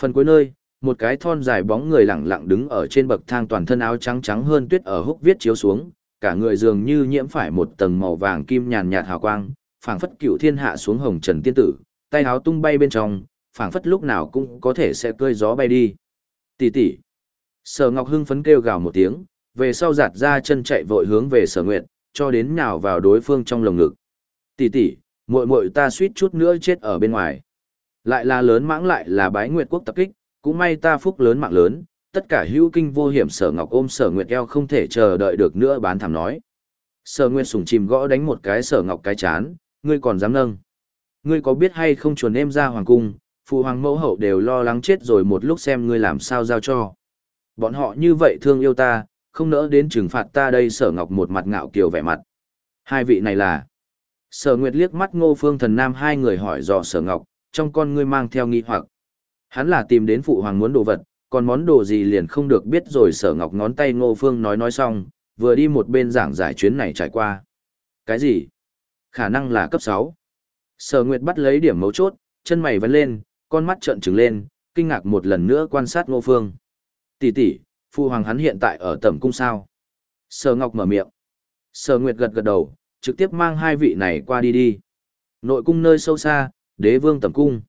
Phần cuối nơi, một cái thon dài bóng người lặng lặng đứng ở trên bậc thang toàn thân áo trắng trắng hơn tuyết ở húc viết chiếu xuống, cả người dường như nhiễm phải một tầng màu vàng kim nhàn nhạt hào quang, phảng phất cựu thiên hạ xuống hồng trần tiên tử, tay áo tung bay bên trong, phảng phất lúc nào cũng có thể sẽ cơi gió bay đi. Tỷ tỷ. Sở Ngọc hưng phấn kêu gào một tiếng, về sau giạt ra chân chạy vội hướng về Sở Nguyệt, cho đến nhào vào đối phương trong lồng ngực. Tỷ tỷ, muội muội ta suýt chút nữa chết ở bên ngoài. Lại là lớn mãng lại là bái nguyệt quốc tập kích, cũng may ta phúc lớn mạng lớn, tất cả hữu kinh vô hiểm sở ngọc ôm sở nguyệt eo không thể chờ đợi được nữa bán thảm nói. Sở nguyệt sùng chìm gõ đánh một cái sở ngọc cái chán, ngươi còn dám nâng. Ngươi có biết hay không chuồn em ra hoàng cung, phụ hoàng mẫu hậu đều lo lắng chết rồi một lúc xem ngươi làm sao giao cho. Bọn họ như vậy thương yêu ta, không nỡ đến trừng phạt ta đây sở ngọc một mặt ngạo kiều vẻ mặt. Hai vị này là... Sở Nguyệt liếc mắt Ngô Phương Thần Nam hai người hỏi dò Sở Ngọc, trong con ngươi mang theo nghi hoặc. Hắn là tìm đến phụ hoàng muốn đồ vật, còn món đồ gì liền không được biết rồi Sở Ngọc ngón tay Ngô Phương nói nói xong, vừa đi một bên giảng giải chuyến này trải qua. Cái gì? Khả năng là cấp 6. Sở Nguyệt bắt lấy điểm mấu chốt, chân mày vấn lên, con mắt trợn trừng lên, kinh ngạc một lần nữa quan sát Ngô Phương. Tỷ tỷ, phụ hoàng hắn hiện tại ở tẩm cung sao? Sở Ngọc mở miệng. Sở Nguyệt gật gật đầu, trực tiếp mang hai vị này qua đi đi. Nội cung nơi sâu xa, đế vương tẩm cung.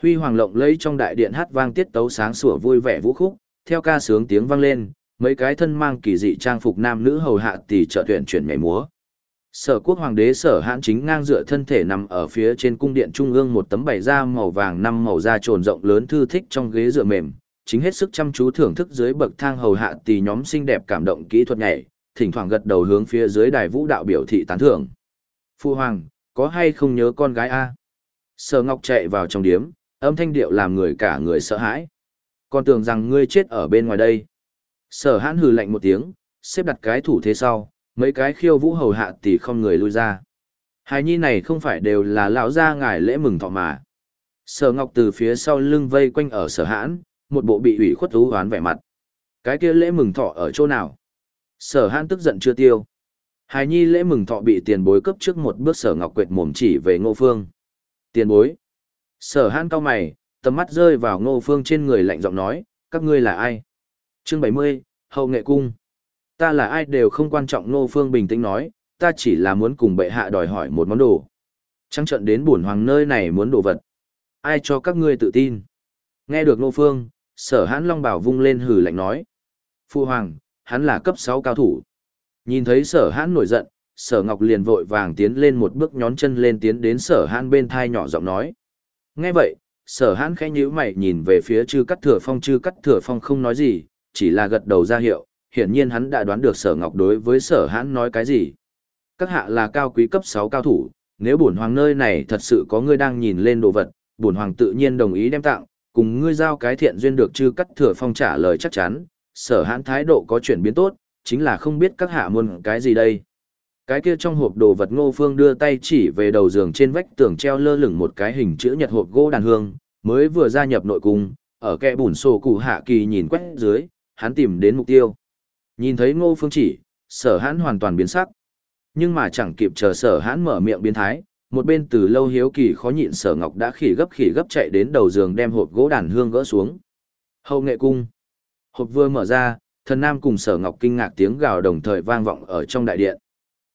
Huy hoàng lộng lấy trong đại điện hát vang tiết tấu sáng sủa vui vẻ vũ khúc, theo ca sướng tiếng vang lên, mấy cái thân mang kỳ dị trang phục nam nữ hầu hạ tỷ trợ tuyển chuyển nhảy múa. Sở quốc hoàng đế sở hãn chính ngang dựa thân thể nằm ở phía trên cung điện trung ương một tấm bày da màu vàng năm màu da trồn rộng lớn thư thích trong ghế dựa mềm, chính hết sức chăm chú thưởng thức dưới bậc thang hầu hạ tỷ nhóm xinh đẹp cảm động kỹ thuật nhảy, thỉnh thoảng gật đầu hướng phía dưới đài vũ đạo biểu thị tán thưởng. Phu hoàng, có hay không nhớ con gái a? Sở Ngọc chạy vào trong điếm, âm thanh điệu làm người cả người sợ hãi. con tưởng rằng ngươi chết ở bên ngoài đây. Sở hãn hừ lạnh một tiếng, xếp đặt cái thủ thế sau, mấy cái khiêu vũ hầu hạ tỷ không người lui ra. Hài nhi này không phải đều là lão gia ngài lễ mừng thọ mà. Sở Ngọc từ phía sau lưng vây quanh ở sở hãn, một bộ bị ủy khuất thú hoán vẻ mặt. Cái kia lễ mừng thọ ở chỗ nào? Sở hãn tức giận chưa tiêu. Hài nhi lễ mừng thọ bị tiền bối cấp trước một bước sở ngọc quệt mồm chỉ về ngô phương. Tiền bối. Sở hãn cao mày, tầm mắt rơi vào ngô phương trên người lạnh giọng nói, các ngươi là ai? Chương 70, Hậu Nghệ Cung. Ta là ai đều không quan trọng ngô phương bình tĩnh nói, ta chỉ là muốn cùng bệ hạ đòi hỏi một món đồ. Trăng trận đến buồn hoàng nơi này muốn đồ vật. Ai cho các ngươi tự tin? Nghe được ngô phương, sở hãn long bảo vung lên hử lạnh nói. Phu hoàng, hắn là cấp 6 cao thủ. Nhìn thấy sở hãn nổi giận, sở ngọc liền vội vàng tiến lên một bước nhón chân lên tiến đến sở hãn bên thai nhỏ giọng nói. Nghe vậy, sở hãn khẽ nhíu mày nhìn về phía chư cắt thừa phong chư cắt thừa phong không nói gì, chỉ là gật đầu ra hiệu, hiển nhiên hắn đã đoán được sở ngọc đối với sở hãn nói cái gì. Các hạ là cao quý cấp 6 cao thủ, nếu bổn hoàng nơi này thật sự có ngươi đang nhìn lên đồ vật, bổn hoàng tự nhiên đồng ý đem tặng, cùng ngươi giao cái thiện duyên được chư cắt thừa phong trả lời chắc chắn, sở hãn thái độ có chuyển biến tốt, chính là không biết các hạ muốn cái gì đây. Cái kia trong hộp đồ vật ngô phương đưa tay chỉ về đầu giường trên vách tường treo lơ lửng một cái hình chữ nhật hộp gỗ đàn hương, mới vừa gia nhập nội cung, ở kẽ bùn sổ cụ hạ kỳ nhìn quét dưới, hắn tìm đến mục tiêu. Nhìn thấy ngô phương chỉ, sở hãn hoàn toàn biến sắc. Nhưng mà chẳng kịp chờ sở hãn mở miệng biến thái, một bên từ lâu hiếu kỳ khó nhịn sở ngọc đã khỉ gấp khỉ gấp chạy đến đầu giường đem hộp gỗ đàn hương gỡ xuống. Hậu nghệ cung. Hộp vừa mở ra, thần nam cùng sở ngọc kinh ngạc tiếng gào đồng thời vang vọng ở trong đại điện.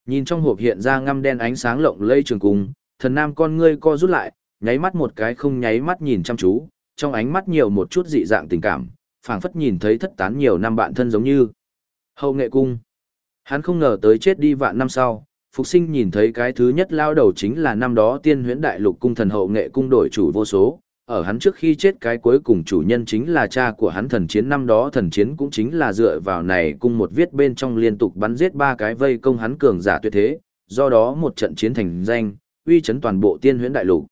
Nhìn trong hộp hiện ra ngăm đen ánh sáng lộng lây trường cung, thần nam con ngươi co rút lại, nháy mắt một cái không nháy mắt nhìn chăm chú, trong ánh mắt nhiều một chút dị dạng tình cảm, phảng phất nhìn thấy thất tán nhiều năm bạn thân giống như. Hậu nghệ cung. Hắn không ngờ tới chết đi vạn năm sau, Phục sinh nhìn thấy cái thứ nhất lao đầu chính là năm đó tiên huyễn đại lục cung thần hậu nghệ cung đổi chủ vô số, ở hắn trước khi chết cái cuối cùng chủ nhân chính là cha của hắn thần chiến năm đó thần chiến cũng chính là dựa vào này cung một viết bên trong liên tục bắn giết ba cái vây công hắn cường giả tuyệt thế, do đó một trận chiến thành danh, uy chấn toàn bộ tiên huyễn đại lục.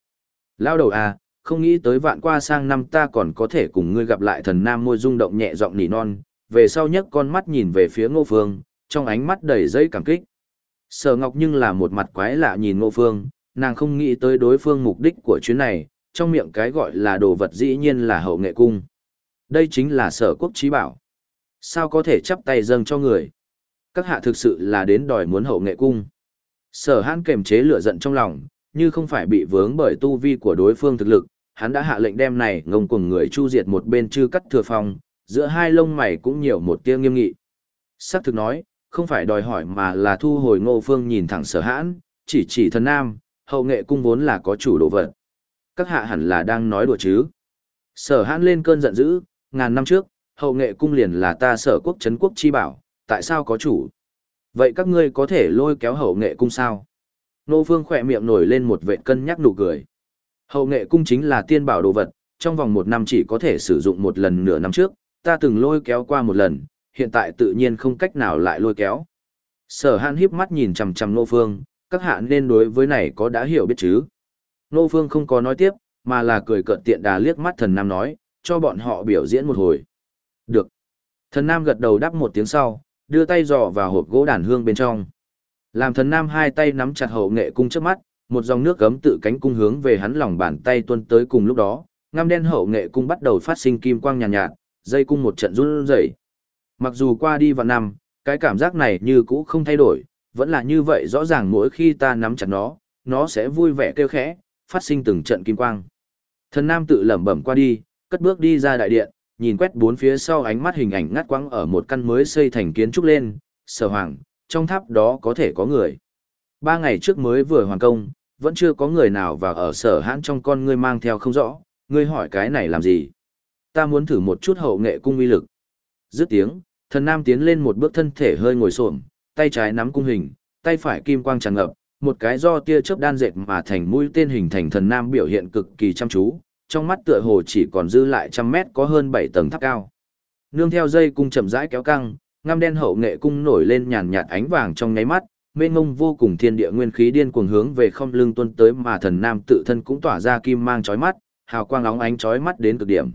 Lao đầu à, không nghĩ tới vạn qua sang năm ta còn có thể cùng ngươi gặp lại thần nam môi rung động nhẹ giọng nỉ non, về sau nhấc con mắt nhìn về phía ngô phương, trong ánh mắt đầy dây cảm kích. Sở Ngọc nhưng là một mặt quái lạ nhìn ngô phương, nàng không nghĩ tới đối phương mục đích của chuyến này, trong miệng cái gọi là đồ vật dĩ nhiên là hậu nghệ cung. Đây chính là sở quốc trí bảo. Sao có thể chắp tay dâng cho người? Các hạ thực sự là đến đòi muốn hậu nghệ cung. Sở hãn kềm chế lửa giận trong lòng, như không phải bị vướng bởi tu vi của đối phương thực lực, hắn đã hạ lệnh đem này ngông cùng người chu diệt một bên chư cắt thừa phòng, giữa hai lông mày cũng nhiều một tia nghiêm nghị. Sắc thực nói, không phải đòi hỏi mà là thu hồi ngô phương nhìn thẳng sở hãn, chỉ chỉ thần nam, hậu nghệ cung vốn là có chủ đồ vật các hạ hẳn là đang nói đùa chứ. Sở hãn lên cơn giận dữ, ngàn năm trước, hậu nghệ cung liền là ta sở quốc chấn quốc chi bảo, tại sao có chủ? Vậy các ngươi có thể lôi kéo hậu nghệ cung sao? Nô Phương khỏe miệng nổi lên một vệ cân nhắc nụ cười. Hậu nghệ cung chính là tiên bảo đồ vật, trong vòng một năm chỉ có thể sử dụng một lần nửa năm trước, ta từng lôi kéo qua một lần, hiện tại tự nhiên không cách nào lại lôi kéo. Sở hãn híp mắt nhìn chằm chằm Nô Phương, các hạ nên đối với này có đã hiểu biết chứ? Nô Phương không có nói tiếp, mà là cười cợt tiện đà liếc mắt thần nam nói, cho bọn họ biểu diễn một hồi. Được. Thần nam gật đầu đáp một tiếng sau, đưa tay dò vào hộp gỗ đàn hương bên trong. Làm thần nam hai tay nắm chặt hậu nghệ cung trước mắt, một dòng nước gấm tự cánh cung hướng về hắn lòng bàn tay tuôn tới cùng lúc đó, ngăm đen hậu nghệ cung bắt đầu phát sinh kim quang nhàn nhạt, nhạt, dây cung một trận run rẩy. Mặc dù qua đi vào năm, cái cảm giác này như cũ không thay đổi, vẫn là như vậy rõ ràng mỗi khi ta nắm chặt nó, nó sẽ vui vẻ kêu khẽ, phát sinh từng trận kim quang. Thần nam tự lẩm bẩm qua đi, cất bước đi ra đại điện, nhìn quét bốn phía sau ánh mắt hình ảnh ngắt quãng ở một căn mới xây thành kiến trúc lên, sở hoàng, trong tháp đó có thể có người. Ba ngày trước mới vừa hoàn công, vẫn chưa có người nào vào ở sở hãn trong con ngươi mang theo không rõ, ngươi hỏi cái này làm gì? Ta muốn thử một chút hậu nghệ cung uy lực. Dứt tiếng, thần nam tiến lên một bước thân thể hơi ngồi xổm, tay trái nắm cung hình, tay phải kim quang tràn ngập, một cái do tia chớp đan dệt mà thành mũi tên hình thành thần nam biểu hiện cực kỳ chăm chú, trong mắt tựa hồ chỉ còn dư lại trăm mét có hơn bảy tầng tháp cao. Nương theo dây cung chậm rãi kéo căng, ngăm đen hậu nghệ cung nổi lên nhàn nhạt ánh vàng trong nháy mắt, mênh ngông vô cùng thiên địa nguyên khí điên cuồng hướng về không lưng tuân tới mà thần nam tự thân cũng tỏa ra kim mang chói mắt, hào quang óng ánh chói mắt đến cực điểm.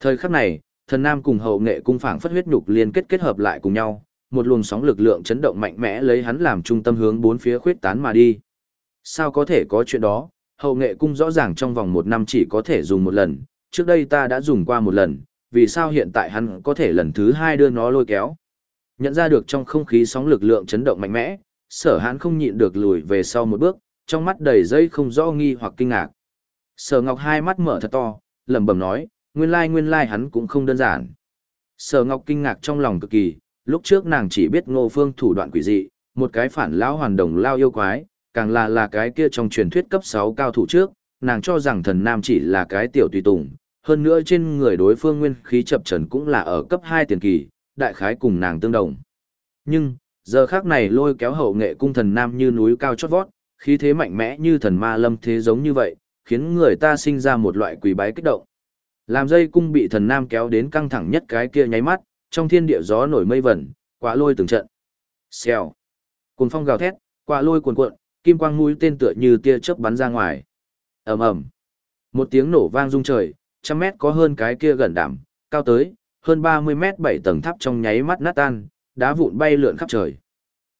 Thời khắc này, thần nam cùng hậu nghệ cung phảng phất huyết nhục liên kết kết hợp lại cùng nhau, một luồng sóng lực lượng chấn động mạnh mẽ lấy hắn làm trung tâm hướng bốn phía khuyết tán mà đi. Sao có thể có chuyện đó, hậu nghệ cung rõ ràng trong vòng một năm chỉ có thể dùng một lần, trước đây ta đã dùng qua một lần, vì sao hiện tại hắn có thể lần thứ hai đưa nó lôi kéo. Nhận ra được trong không khí sóng lực lượng chấn động mạnh mẽ, sở hãn không nhịn được lùi về sau một bước, trong mắt đầy dây không rõ nghi hoặc kinh ngạc. Sở Ngọc hai mắt mở thật to, lẩm bẩm nói, nguyên lai nguyên lai hắn cũng không đơn giản. Sở Ngọc kinh ngạc trong lòng cực kỳ, lúc trước nàng chỉ biết ngô phương thủ đoạn quỷ dị, một cái phản lão hoàn đồng lao yêu quái, càng là là cái kia trong truyền thuyết cấp 6 cao thủ trước, nàng cho rằng thần nam chỉ là cái tiểu tùy tùng, hơn nữa trên người đối phương nguyên khí chập trần cũng là ở cấp 2 tiền kỳ, đại khái cùng nàng tương đồng. Nhưng, giờ khác này lôi kéo hậu nghệ cung thần nam như núi cao chót vót, khí thế mạnh mẽ như thần ma lâm thế giống như vậy, khiến người ta sinh ra một loại quỷ bái kích động. Làm dây cung bị thần nam kéo đến căng thẳng nhất cái kia nháy mắt, trong thiên địa gió nổi mây vẩn, quả lôi từng trận. Xèo. Cuồng phong gào thét, quả lôi cuồn cuộn, kim quang mũi tên tựa như tia chớp bắn ra ngoài. ầm ầm, một tiếng nổ vang rung trời, trăm mét có hơn cái kia gần đảm, cao tới hơn 30 mét bảy tầng tháp trong nháy mắt nát tan, đá vụn bay lượn khắp trời.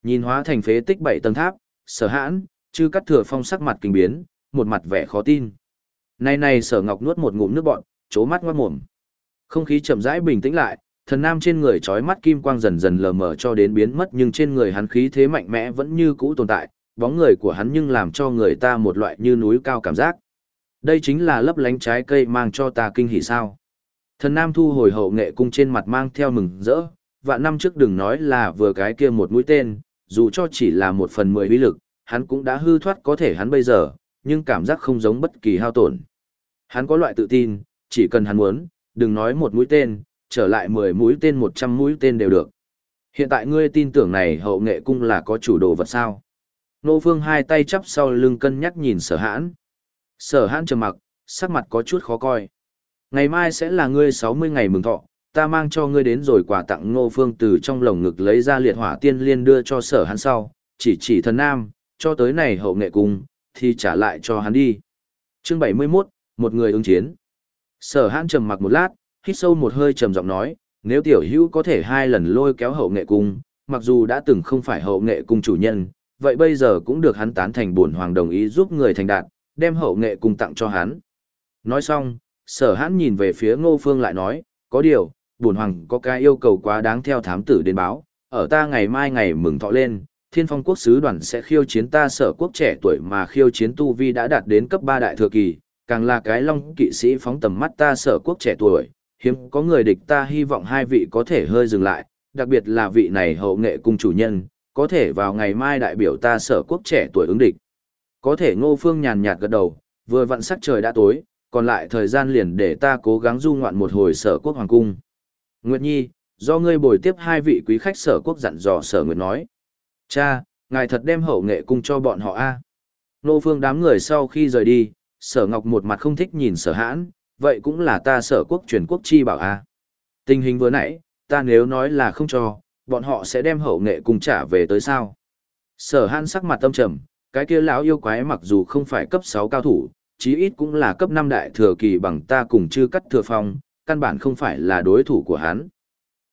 Nhìn hóa thành phế tích bảy tầng tháp, sở hãn, chư cắt thừa phong sắc mặt kinh biến, một mặt vẻ khó tin. Này này sở ngọc nuốt một ngụm nước bọn, chố mắt ngoát mồm. Không khí chậm rãi bình tĩnh lại, thần nam trên người trói mắt kim quang dần dần lờ mờ cho đến biến mất nhưng trên người hắn khí thế mạnh mẽ vẫn như cũ tồn tại, bóng người của hắn nhưng làm cho người ta một loại như núi cao cảm giác. Đây chính là lấp lánh trái cây mang cho ta kinh hỉ sao. Thần Nam thu hồi hậu nghệ cung trên mặt mang theo mừng rỡ, vạn năm trước đừng nói là vừa cái kia một mũi tên, dù cho chỉ là một phần mười uy lực, hắn cũng đã hư thoát có thể hắn bây giờ, nhưng cảm giác không giống bất kỳ hao tổn. Hắn có loại tự tin, chỉ cần hắn muốn, đừng nói một mũi tên, trở lại mười mũi tên một trăm mũi tên đều được. Hiện tại ngươi tin tưởng này hậu nghệ cung là có chủ đồ vật sao? Nô Phương hai tay chắp sau lưng cân nhắc nhìn sở hãn. Sở hãn trầm mặc, sắc mặt có chút khó coi. Ngày mai sẽ là ngươi 60 ngày mừng thọ, ta mang cho ngươi đến rồi quà tặng Nô Phương từ trong lồng ngực lấy ra liệt hỏa tiên liên đưa cho sở hãn sau, chỉ chỉ thần nam, cho tới này hậu nghệ cung, thì trả lại cho hắn đi. Chương 71, một người ứng chiến. Sở hãn trầm mặc một lát, hít sâu một hơi trầm giọng nói, nếu tiểu hữu có thể hai lần lôi kéo hậu nghệ cung, mặc dù đã từng không phải hậu nghệ cung chủ nhân, vậy bây giờ cũng được hắn tán thành bổn hoàng đồng ý giúp người thành đạt, đem hậu nghệ cung tặng cho hắn. Nói xong, sở hãn nhìn về phía ngô phương lại nói, có điều, bổn hoàng có cái yêu cầu quá đáng theo thám tử đến báo, ở ta ngày mai ngày mừng thọ lên, thiên phong quốc sứ đoàn sẽ khiêu chiến ta sở quốc trẻ tuổi mà khiêu chiến tu vi đã đạt đến cấp 3 đại thừa kỳ, càng là cái long kỵ sĩ phóng tầm mắt ta sở quốc trẻ tuổi, hiếm có người địch ta hy vọng hai vị có thể hơi dừng lại, đặc biệt là vị này hậu nghệ cung chủ nhân, có thể vào ngày mai đại biểu ta sở quốc trẻ tuổi ứng địch. Có thể ngô phương nhàn nhạt gật đầu, vừa vặn sắc trời đã tối, còn lại thời gian liền để ta cố gắng du ngoạn một hồi sở quốc hoàng cung. Nguyệt Nhi, do ngươi bồi tiếp hai vị quý khách sở quốc dặn dò sở Nguyệt nói. Cha, ngài thật đem hậu nghệ cung cho bọn họ a nô phương đám người sau khi rời đi, sở ngọc một mặt không thích nhìn sở hãn, vậy cũng là ta sở quốc truyền quốc chi bảo a Tình hình vừa nãy, ta nếu nói là không cho, bọn họ sẽ đem hậu nghệ cùng trả về tới sao. Sở hãn sắc mặt tâm trầm, cái kia lão yêu quái mặc dù không phải cấp sáu cao thủ, chí ít cũng là cấp năm đại thừa kỳ bằng ta cùng chư cắt thừa phong, căn bản không phải là đối thủ của hắn.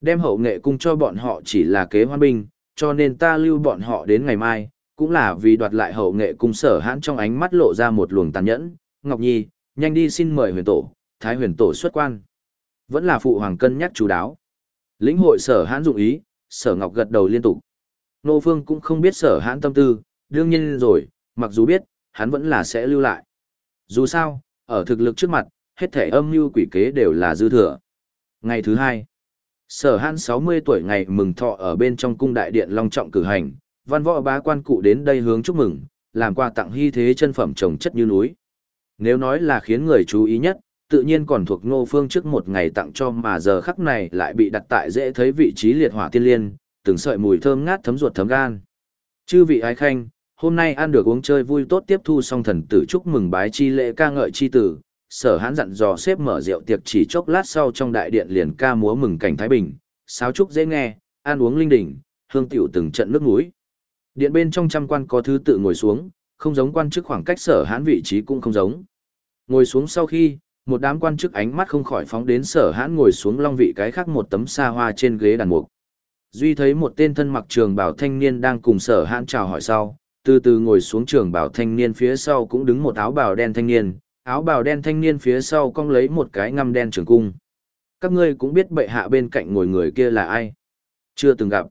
Đem hậu nghệ cung cho bọn họ chỉ là kế hoan binh, cho nên ta lưu bọn họ đến ngày mai, cũng là vì đoạt lại hậu nghệ cung sở hãn trong ánh mắt lộ ra một luồng tàn nhẫn, Ngọc Nhi, nhanh đi xin mời huyền tổ, thái huyền tổ xuất quan. Vẫn là phụ hoàng cân nhắc chú đáo. Lĩnh hội sở hãn dụng ý, sở ngọc gật đầu liên tục. Nô Phương cũng không biết sở hãn tâm tư, đương nhiên rồi, mặc dù biết, hắn vẫn là sẽ lưu lại. Dù sao, ở thực lực trước mặt, hết thể âm mưu quỷ kế đều là dư thừa. Ngày thứ hai, sở hãn 60 tuổi ngày mừng thọ ở bên trong cung đại điện long trọng cử hành, văn võ bá quan cụ đến đây hướng chúc mừng, làm quà tặng hy thế chân phẩm trồng chất như núi. Nếu nói là khiến người chú ý nhất, tự nhiên còn thuộc ngô phương trước một ngày tặng cho mà giờ khắc này lại bị đặt tại dễ thấy vị trí liệt hỏa tiên liên, từng sợi mùi thơm ngát thấm ruột thấm gan. Chư vị ái khanh, hôm nay ăn được uống chơi vui tốt tiếp thu xong thần tử chúc mừng bái chi lễ ca ngợi chi tử, sở hãn dặn dò xếp mở rượu tiệc chỉ chốc lát sau trong đại điện liền ca múa mừng cảnh Thái Bình, sáo trúc dễ nghe, ăn uống linh đỉnh, hương tiểu từng trận nước mũi. Điện bên trong trăm quan có thứ tự ngồi xuống, không giống quan chức khoảng cách sở hãn vị trí cũng không giống. Ngồi xuống sau khi, một đám quan chức ánh mắt không khỏi phóng đến sở hãn ngồi xuống long vị cái khác một tấm xa hoa trên ghế đàn mục. Duy thấy một tên thân mặc trường bảo thanh niên đang cùng sở hãn chào hỏi sau, từ từ ngồi xuống trường bảo thanh niên phía sau cũng đứng một áo bào đen thanh niên, áo bào đen thanh niên phía sau cong lấy một cái ngăm đen trường cung. Các ngươi cũng biết bệ hạ bên cạnh ngồi người kia là ai. Chưa từng gặp.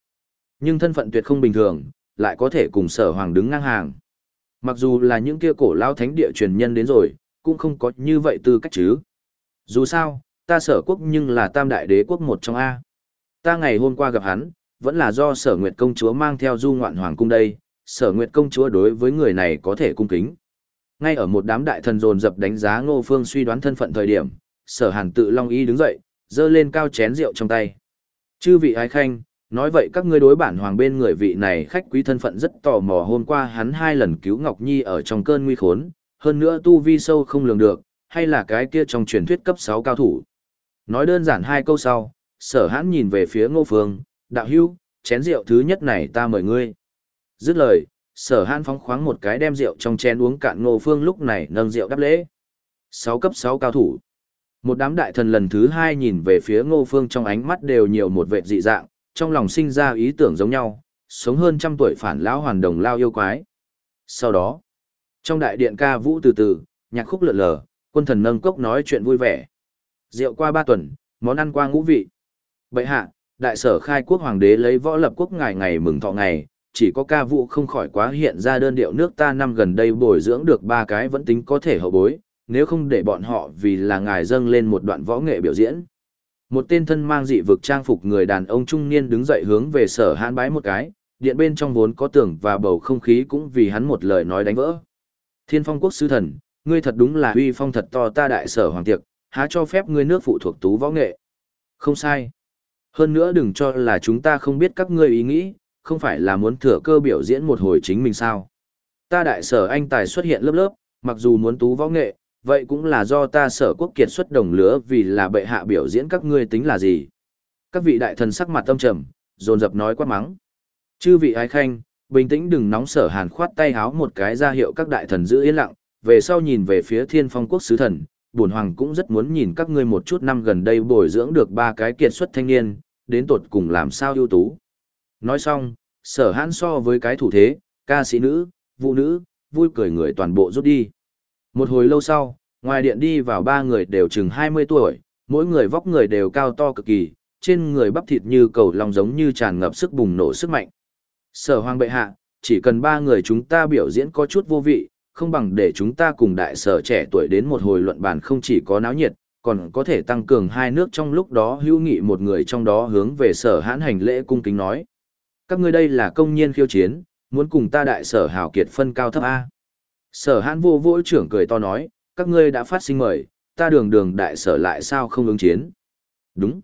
Nhưng thân phận tuyệt không bình thường, lại có thể cùng sở hoàng đứng ngang hàng. Mặc dù là những kia cổ lao thánh địa truyền nhân đến rồi, cũng không có như vậy tư cách chứ. Dù sao, ta sở quốc nhưng là tam đại đế quốc một trong A. Ta ngày hôm qua gặp hắn, vẫn là do sở nguyệt công chúa mang theo du ngoạn hoàng cung đây, sở nguyệt công chúa đối với người này có thể cung kính. Ngay ở một đám đại thần dồn dập đánh giá ngô phương suy đoán thân phận thời điểm, sở hàn tự long y đứng dậy, dơ lên cao chén rượu trong tay. Chư vị ái khanh, nói vậy các ngươi đối bản hoàng bên người vị này khách quý thân phận rất tò mò hôm qua hắn hai lần cứu Ngọc Nhi ở trong cơn nguy khốn, hơn nữa tu vi sâu không lường được, hay là cái kia trong truyền thuyết cấp 6 cao thủ. Nói đơn giản hai câu sau, sở hãn nhìn về phía ngô phương, đạo hưu, chén rượu thứ nhất này ta mời ngươi. Dứt lời, sở hãn phóng khoáng một cái đem rượu trong chén uống cạn ngô phương lúc này nâng rượu đáp lễ. 6 cấp 6 cao thủ. Một đám đại thần lần thứ hai nhìn về phía ngô phương trong ánh mắt đều nhiều một vệ dị dạng, trong lòng sinh ra ý tưởng giống nhau, sống hơn trăm tuổi phản lão hoàn đồng lao yêu quái. Sau đó, trong đại điện ca vũ từ từ, nhạc khúc lượn lờ, quân thần nâng cốc nói chuyện vui vẻ. Rượu qua ba tuần, món ăn qua ngũ vị. Bệ hạ, đại sở khai quốc hoàng đế lấy võ lập quốc ngày ngày mừng thọ ngày, chỉ có ca vũ không khỏi quá hiện ra đơn điệu nước ta năm gần đây bồi dưỡng được ba cái vẫn tính có thể hậu bối, nếu không để bọn họ vì là ngài dâng lên một đoạn võ nghệ biểu diễn. Một tên thân mang dị vực trang phục người đàn ông trung niên đứng dậy hướng về sở hãn bái một cái, điện bên trong vốn có tưởng và bầu không khí cũng vì hắn một lời nói đánh vỡ. Thiên phong quốc sư thần, ngươi thật đúng là uy phong thật to ta đại sở hoàng tiệc, há cho phép ngươi nước phụ thuộc tú võ nghệ. Không sai. Hơn nữa đừng cho là chúng ta không biết các ngươi ý nghĩ, không phải là muốn thừa cơ biểu diễn một hồi chính mình sao. Ta đại sở anh tài xuất hiện lớp lớp, mặc dù muốn tú võ nghệ, vậy cũng là do ta sở quốc kiệt xuất đồng lứa vì là bệ hạ biểu diễn các ngươi tính là gì. Các vị đại thần sắc mặt tâm trầm, dồn dập nói quát mắng. Chư vị ái khanh, bình tĩnh đừng nóng sở hàn khoát tay háo một cái ra hiệu các đại thần giữ yên lặng, về sau nhìn về phía thiên phong quốc sứ thần, bổn hoàng cũng rất muốn nhìn các ngươi một chút năm gần đây bồi dưỡng được ba cái kiệt xuất thanh niên, đến tột cùng làm sao ưu tú. Nói xong, sở hãn so với cái thủ thế, ca sĩ nữ, phụ nữ, vui cười người toàn bộ rút đi. Một hồi lâu sau, ngoài điện đi vào ba người đều chừng 20 tuổi, mỗi người vóc người đều cao to cực kỳ, trên người bắp thịt như cầu lòng giống như tràn ngập sức bùng nổ sức mạnh. Sở hoàng bệ hạ, chỉ cần ba người chúng ta biểu diễn có chút vô vị, không bằng để chúng ta cùng đại sở trẻ tuổi đến một hồi luận bàn không chỉ có náo nhiệt, còn có thể tăng cường hai nước trong lúc đó hữu nghị một người trong đó hướng về sở hãn hành lễ cung kính nói. Các ngươi đây là công nhiên khiêu chiến, muốn cùng ta đại sở hào kiệt phân cao thấp A. Sở hãn vô vỗ trưởng cười to nói, các ngươi đã phát sinh mời, ta đường đường đại sở lại sao không ứng chiến. Đúng.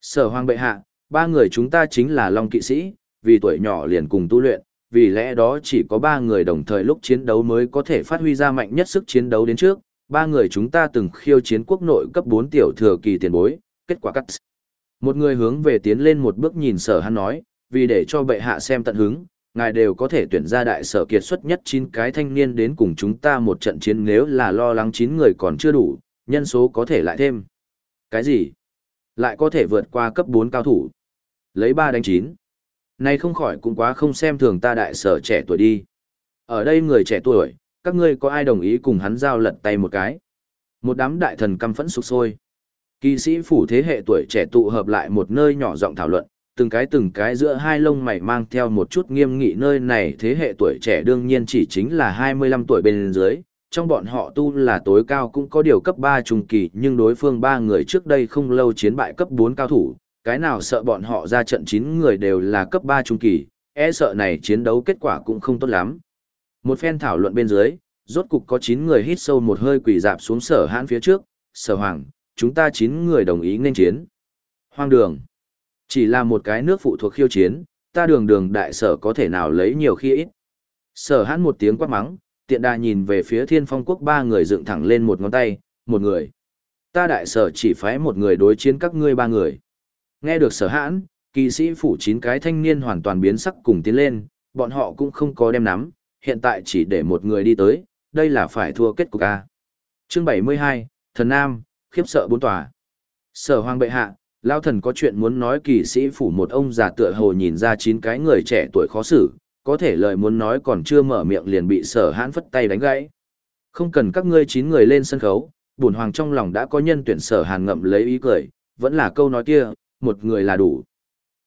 Sở hoàng bệ hạ, ba người chúng ta chính là Long kỵ sĩ, vì tuổi nhỏ liền cùng tu luyện, vì lẽ đó chỉ có ba người đồng thời lúc chiến đấu mới có thể phát huy ra mạnh nhất sức chiến đấu đến trước. Ba người chúng ta từng khiêu chiến quốc nội cấp 4 tiểu thừa kỳ tiền bối, kết quả cắt. Một người hướng về tiến lên một bước nhìn sở hắn nói, vì để cho bệ hạ xem tận hứng, ngài đều có thể tuyển ra đại sở kiệt xuất nhất 9 cái thanh niên đến cùng chúng ta một trận chiến nếu là lo lắng 9 người còn chưa đủ, nhân số có thể lại thêm. Cái gì? Lại có thể vượt qua cấp 4 cao thủ. Lấy 3 đánh 9. Này không khỏi cũng quá không xem thường ta đại sở trẻ tuổi đi. Ở đây người trẻ tuổi, các ngươi có ai đồng ý cùng hắn giao lật tay một cái? Một đám đại thần căm phẫn sục sôi. Kỳ sĩ phủ thế hệ tuổi trẻ tụ hợp lại một nơi nhỏ giọng thảo luận, từng cái từng cái giữa hai lông mày mang theo một chút nghiêm nghị nơi này thế hệ tuổi trẻ đương nhiên chỉ chính là 25 tuổi bên dưới, trong bọn họ tu là tối cao cũng có điều cấp 3 trung kỳ nhưng đối phương ba người trước đây không lâu chiến bại cấp 4 cao thủ, cái nào sợ bọn họ ra trận 9 người đều là cấp 3 trung kỳ, e sợ này chiến đấu kết quả cũng không tốt lắm. Một phen thảo luận bên dưới, rốt cục có 9 người hít sâu một hơi quỷ dạp xuống sở hãn phía trước, sở hoàng, chúng ta 9 người đồng ý nên chiến. Hoang đường. Chỉ là một cái nước phụ thuộc khiêu chiến, ta đường đường đại sở có thể nào lấy nhiều khi ít. Sở hãn một tiếng quát mắng, tiện đà nhìn về phía thiên phong quốc ba người dựng thẳng lên một ngón tay, một người. Ta đại sở chỉ phái một người đối chiến các ngươi ba người. Nghe được sở hãn, kỳ sĩ phủ chín cái thanh niên hoàn toàn biến sắc cùng tiến lên, bọn họ cũng không có đem nắm, hiện tại chỉ để một người đi tới, đây là phải thua kết cục A. Chương 72, Thần Nam, khiếp sợ bốn tòa. Sở hoàng bệ hạ, lao thần có chuyện muốn nói kỳ sĩ phủ một ông già tựa hồ nhìn ra chín cái người trẻ tuổi khó xử, có thể lời muốn nói còn chưa mở miệng liền bị sở hãn phất tay đánh gãy. Không cần các ngươi chín người lên sân khấu, bổn hoàng trong lòng đã có nhân tuyển sở hàn ngậm lấy ý cười, vẫn là câu nói kia, một người là đủ.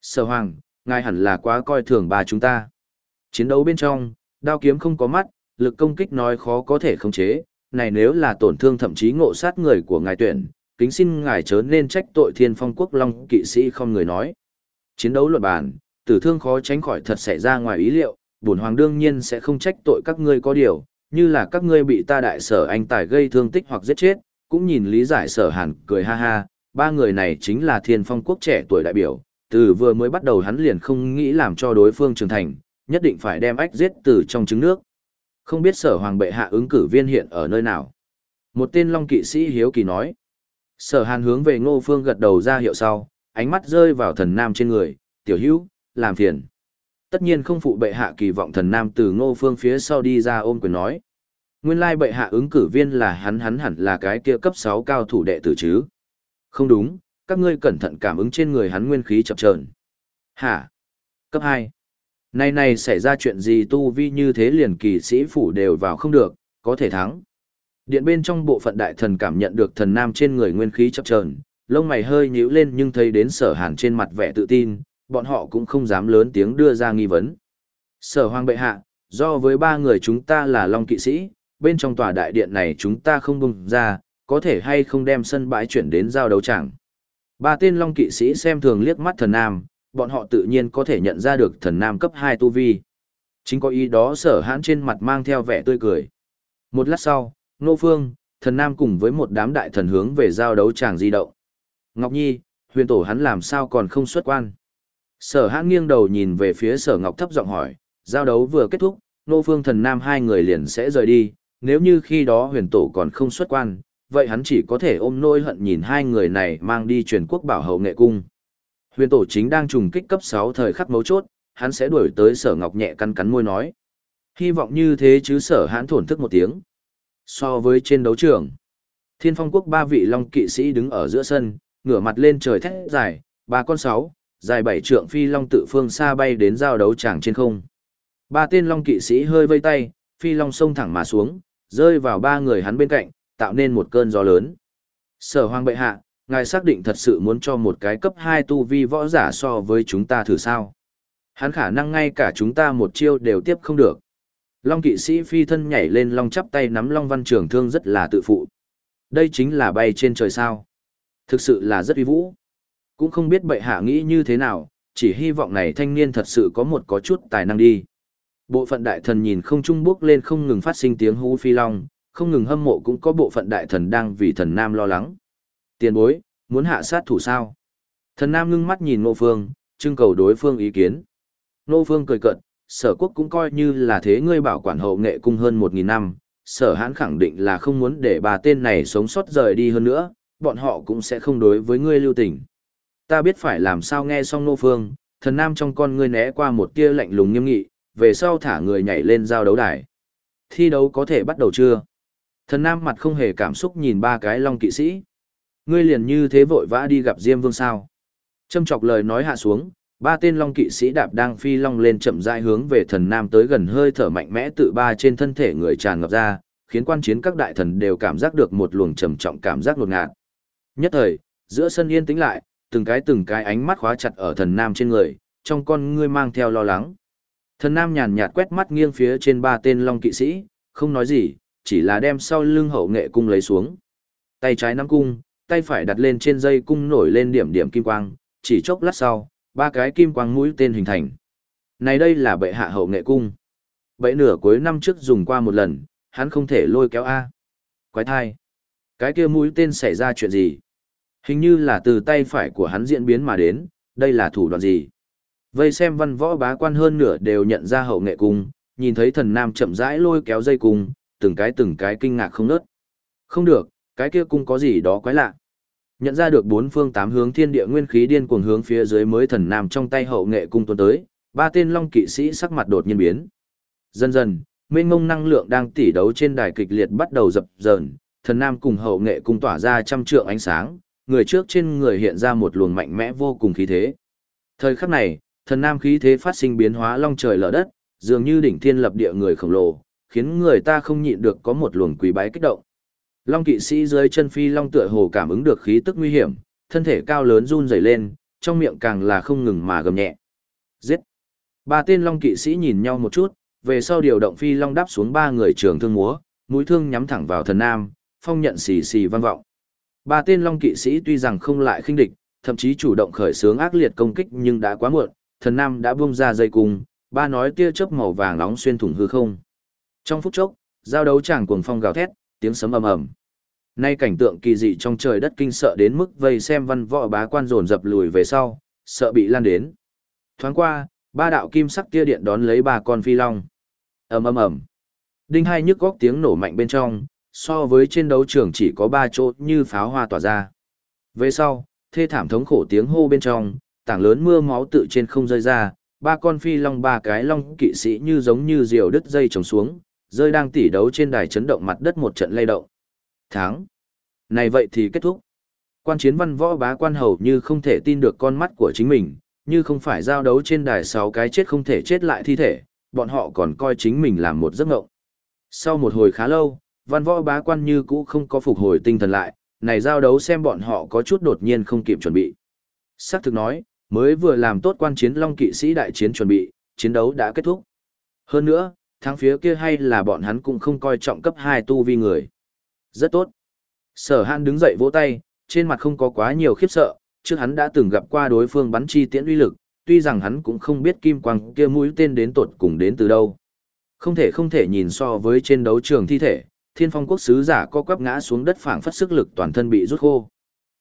Sở hoàng, ngài hẳn là quá coi thường bà chúng ta. Chiến đấu bên trong, đao kiếm không có mắt, lực công kích nói khó có thể khống chế, này nếu là tổn thương thậm chí ngộ sát người của ngài tuyển, kính xin ngài chớ nên trách tội thiên phong quốc long kỵ sĩ không người nói. Chiến đấu luận bàn, tử thương khó tránh khỏi thật xảy ra ngoài ý liệu, bổn hoàng đương nhiên sẽ không trách tội các ngươi có điều, như là các ngươi bị ta đại sở anh tài gây thương tích hoặc giết chết, cũng nhìn lý giải sở hàn cười ha ha, ba người này chính là thiên phong quốc trẻ tuổi đại biểu, từ vừa mới bắt đầu hắn liền không nghĩ làm cho đối phương trưởng thành, nhất định phải đem ách giết từ trong trứng nước. Không biết sở hoàng bệ hạ ứng cử viên hiện ở nơi nào. Một tên long kỵ sĩ hiếu kỳ nói. Sở hàn hướng về ngô phương gật đầu ra hiệu sau, ánh mắt rơi vào thần nam trên người, tiểu hữu, làm phiền. Tất nhiên không phụ bệ hạ kỳ vọng thần nam từ ngô phương phía sau đi ra ôm quyền nói. Nguyên lai bệ hạ ứng cử viên là hắn hắn hẳn là cái kia cấp 6 cao thủ đệ tử chứ. Không đúng, các ngươi cẩn thận cảm ứng trên người hắn nguyên khí chập chờn. Hả? Cấp 2. Nay này xảy ra chuyện gì tu vi như thế liền kỳ sĩ phủ đều vào không được, có thể thắng. Điện bên trong bộ phận đại thần cảm nhận được thần nam trên người nguyên khí chập chờn, lông mày hơi nhíu lên nhưng thấy đến sở hàn trên mặt vẻ tự tin, bọn họ cũng không dám lớn tiếng đưa ra nghi vấn. Sở hoàng bệ hạ, do với ba người chúng ta là long kỵ sĩ, bên trong tòa đại điện này chúng ta không bùng ra, có thể hay không đem sân bãi chuyển đến giao đấu chẳng. Ba tên long kỵ sĩ xem thường liếc mắt thần nam, bọn họ tự nhiên có thể nhận ra được thần nam cấp 2 tu vi. Chính có ý đó sở hãn trên mặt mang theo vẻ tươi cười. Một lát sau, Nô Phương, thần nam cùng với một đám đại thần hướng về giao đấu tràng di động. Ngọc Nhi, huyền tổ hắn làm sao còn không xuất quan. Sở hãn nghiêng đầu nhìn về phía sở ngọc thấp giọng hỏi, giao đấu vừa kết thúc, nô phương thần nam hai người liền sẽ rời đi, nếu như khi đó huyền tổ còn không xuất quan, vậy hắn chỉ có thể ôm nỗi hận nhìn hai người này mang đi truyền quốc bảo hậu nghệ cung. Huyền tổ chính đang trùng kích cấp 6 thời khắc mấu chốt, hắn sẽ đuổi tới sở ngọc nhẹ cắn cắn môi nói. Hy vọng như thế chứ sở hãn thổn thức một tiếng. So với trên đấu trường, thiên phong quốc ba vị long kỵ sĩ đứng ở giữa sân, ngửa mặt lên trời thét dài, ba con sáu, dài bảy trượng phi long tự phương xa bay đến giao đấu tràng trên không. Ba tên long kỵ sĩ hơi vây tay, phi long xông thẳng mà xuống, rơi vào ba người hắn bên cạnh, tạo nên một cơn gió lớn. Sở hoàng bệ hạ, ngài xác định thật sự muốn cho một cái cấp 2 tu vi võ giả so với chúng ta thử sao. Hắn khả năng ngay cả chúng ta một chiêu đều tiếp không được. Long kỵ sĩ phi thân nhảy lên long chắp tay nắm long văn trường thương rất là tự phụ. Đây chính là bay trên trời sao. Thực sự là rất uy vũ. Cũng không biết bệ hạ nghĩ như thế nào, chỉ hy vọng này thanh niên thật sự có một có chút tài năng đi. Bộ phận đại thần nhìn không trung bước lên không ngừng phát sinh tiếng hú phi long, không ngừng hâm mộ cũng có bộ phận đại thần đang vì thần nam lo lắng. Tiền bối, muốn hạ sát thủ sao? Thần nam ngưng mắt nhìn Ngô Phương, trưng cầu đối phương ý kiến. Ngô Phương cười cợt, sở quốc cũng coi như là thế ngươi bảo quản hậu nghệ cung hơn một nghìn năm, sở hãn khẳng định là không muốn để bà tên này sống sót rời đi hơn nữa, bọn họ cũng sẽ không đối với ngươi lưu tình. Ta biết phải làm sao nghe xong nô phương, thần nam trong con ngươi né qua một tia lạnh lùng nghiêm nghị, về sau thả người nhảy lên giao đấu đài. Thi đấu có thể bắt đầu chưa? Thần nam mặt không hề cảm xúc nhìn ba cái long kỵ sĩ. Ngươi liền như thế vội vã đi gặp Diêm Vương sao? Châm chọc lời nói hạ xuống, Ba tên long kỵ sĩ đạp đang phi long lên chậm rãi hướng về thần nam tới gần hơi thở mạnh mẽ tự ba trên thân thể người tràn ngập ra, khiến quan chiến các đại thần đều cảm giác được một luồng trầm trọng cảm giác đột ngạt. Nhất thời, giữa sân yên tĩnh lại, từng cái từng cái ánh mắt khóa chặt ở thần nam trên người, trong con ngươi mang theo lo lắng. Thần nam nhàn nhạt quét mắt nghiêng phía trên ba tên long kỵ sĩ, không nói gì, chỉ là đem sau lưng hậu nghệ cung lấy xuống. Tay trái nắm cung, tay phải đặt lên trên dây cung nổi lên điểm điểm kim quang, chỉ chốc lát sau, ba cái kim quang mũi tên hình thành. Này đây là bệ hạ hậu nghệ cung. Bệ nửa cuối năm trước dùng qua một lần, hắn không thể lôi kéo A. Quái thai. Cái kia mũi tên xảy ra chuyện gì? Hình như là từ tay phải của hắn diễn biến mà đến, đây là thủ đoạn gì? Vây xem văn võ bá quan hơn nửa đều nhận ra hậu nghệ cung, nhìn thấy thần nam chậm rãi lôi kéo dây cung, từng cái từng cái kinh ngạc không nớt. Không được, cái kia cung có gì đó quái lạ. Nhận ra được bốn phương tám hướng thiên địa nguyên khí điên cuồng hướng phía dưới mới thần nam trong tay hậu nghệ cung tuôn tới, ba tên long kỵ sĩ sắc mặt đột nhiên biến. Dần dần, mênh mông năng lượng đang tỉ đấu trên đài kịch liệt bắt đầu dập dờn, thần nam cùng hậu nghệ cung tỏa ra trăm trượng ánh sáng, người trước trên người hiện ra một luồng mạnh mẽ vô cùng khí thế. Thời khắc này, thần nam khí thế phát sinh biến hóa long trời lở đất, dường như đỉnh thiên lập địa người khổng lồ, khiến người ta không nhịn được có một luồng quý bái kích động. Long kỵ sĩ dưới chân phi long tựa hồ cảm ứng được khí tức nguy hiểm, thân thể cao lớn run rẩy lên, trong miệng càng là không ngừng mà gầm nhẹ. Giết! Ba tên long kỵ sĩ nhìn nhau một chút, về sau điều động phi long đáp xuống ba người trường thương múa, mũi thương nhắm thẳng vào thần nam, phong nhận xì xì vang vọng. Ba tên long kỵ sĩ tuy rằng không lại khinh địch, thậm chí chủ động khởi xướng ác liệt công kích nhưng đã quá muộn, thần nam đã buông ra dây cung, ba nói tia chớp màu vàng nóng xuyên thủng hư không. Trong phút chốc, giao đấu chàng cuồng phong gào thét, tiếng sấm ầm ầm. Nay cảnh tượng kỳ dị trong trời đất kinh sợ đến mức vây xem văn võ bá quan dồn dập lùi về sau, sợ bị lan đến. Thoáng qua, ba đạo kim sắc tia điện đón lấy ba con phi long. Ầm ầm ầm. Đinh hai nhức góc tiếng nổ mạnh bên trong, so với trên đấu trường chỉ có ba chỗ như pháo hoa tỏa ra. Về sau, thê thảm thống khổ tiếng hô bên trong, tảng lớn mưa máu tự trên không rơi ra, ba con phi long ba cái long kỵ sĩ như giống như diều đứt dây trồng xuống, rơi đang tỉ đấu trên đài chấn động mặt đất một trận lay động. Tháng. Này vậy thì kết thúc. Quan chiến văn võ bá quan hầu như không thể tin được con mắt của chính mình, như không phải giao đấu trên đài sáu cái chết không thể chết lại thi thể, bọn họ còn coi chính mình làm một giấc ngộng. Sau một hồi khá lâu, văn võ bá quan như cũ không có phục hồi tinh thần lại, này giao đấu xem bọn họ có chút đột nhiên không kịp chuẩn bị. Sắc thực nói, mới vừa làm tốt quan chiến long kỵ sĩ đại chiến chuẩn bị, chiến đấu đã kết thúc. Hơn nữa, thắng phía kia hay là bọn hắn cũng không coi trọng cấp 2 tu vi người. Rất tốt. Sở Hàn đứng dậy vỗ tay, trên mặt không có quá nhiều khiếp sợ, trước hắn đã từng gặp qua đối phương bắn chi tiễn uy lực, tuy rằng hắn cũng không biết kim quang kia mũi tên đến tột cùng đến từ đâu. Không thể không thể nhìn so với trên đấu trường thi thể, thiên phong quốc sứ giả co quắp ngã xuống đất phảng phất sức lực toàn thân bị rút khô.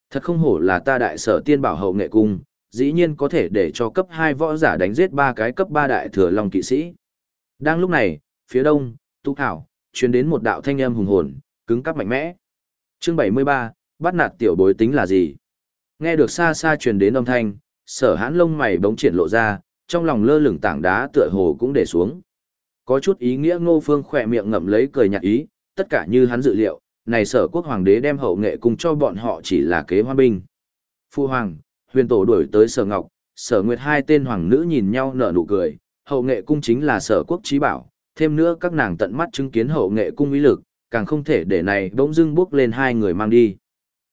Thật không hổ là ta đại sở tiên bảo hậu nghệ cung, dĩ nhiên có thể để cho cấp 2 võ giả đánh giết ba cái cấp 3 đại thừa long kỵ sĩ. Đang lúc này, phía đông, tu thảo, truyền đến một đạo thanh âm hùng hồn, cứng cắp mạnh mẽ. Chương 73, bắt nạt tiểu bối tính là gì? Nghe được xa xa truyền đến âm thanh, sở hãn lông mày bỗng triển lộ ra, trong lòng lơ lửng tảng đá tựa hồ cũng để xuống. Có chút ý nghĩa ngô phương khỏe miệng ngậm lấy cười nhạt ý, tất cả như hắn dự liệu, này sở quốc hoàng đế đem hậu nghệ cùng cho bọn họ chỉ là kế hoa binh. Phu hoàng, huyền tổ đuổi tới sở ngọc, sở nguyệt hai tên hoàng nữ nhìn nhau nở nụ cười, hậu nghệ cung chính là sở quốc trí bảo, thêm nữa các nàng tận mắt chứng kiến hậu nghệ cung uy lực, càng không thể để này bỗng dưng bước lên hai người mang đi.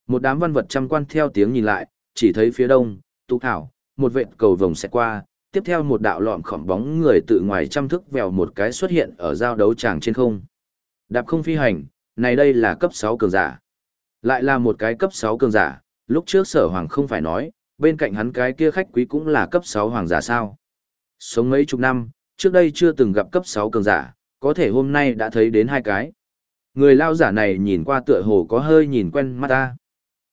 Một đám văn vật trăm quan theo tiếng nhìn lại, chỉ thấy phía đông, tụ thảo, một vệt cầu vồng sẽ qua, tiếp theo một đạo lọm khỏm bóng người tự ngoài trăm thức vèo một cái xuất hiện ở giao đấu tràng trên không. Đạp không phi hành, này đây là cấp 6 cường giả. Lại là một cái cấp 6 cường giả, lúc trước sở hoàng không phải nói, bên cạnh hắn cái kia khách quý cũng là cấp 6 hoàng giả sao. Sống mấy chục năm, trước đây chưa từng gặp cấp 6 cường giả, có thể hôm nay đã thấy đến hai cái. Người lao giả này nhìn qua tựa hồ có hơi nhìn quen mắt ta.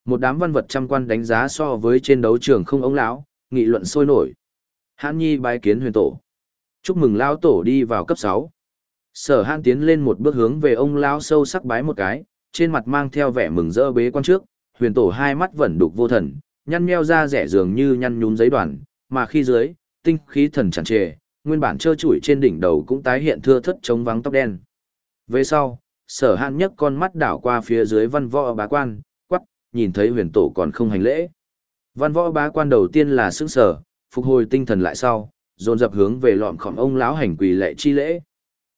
Một đám văn vật trăm quan đánh giá so với trên đấu trường không ống lão, nghị luận sôi nổi. Hãn nhi bái kiến huyền tổ. Chúc mừng lao tổ đi vào cấp 6. Sở hãn tiến lên một bước hướng về ông lao sâu sắc bái một cái, trên mặt mang theo vẻ mừng rỡ bế quan trước, huyền tổ hai mắt vẫn đục vô thần, nhăn meo ra rẻ dường như nhăn nhúm giấy đoàn, mà khi dưới, tinh khí thần tràn trề, nguyên bản trơ trụi trên đỉnh đầu cũng tái hiện thưa thất trống vắng tóc đen. Về sau, sở hạn nhấc con mắt đảo qua phía dưới văn võ bá quan, quắc, nhìn thấy huyền tổ còn không hành lễ. Văn võ bá quan đầu tiên là sững sở, phục hồi tinh thần lại sau, dồn dập hướng về lọm khỏm ông lão hành quỳ lệ chi lễ.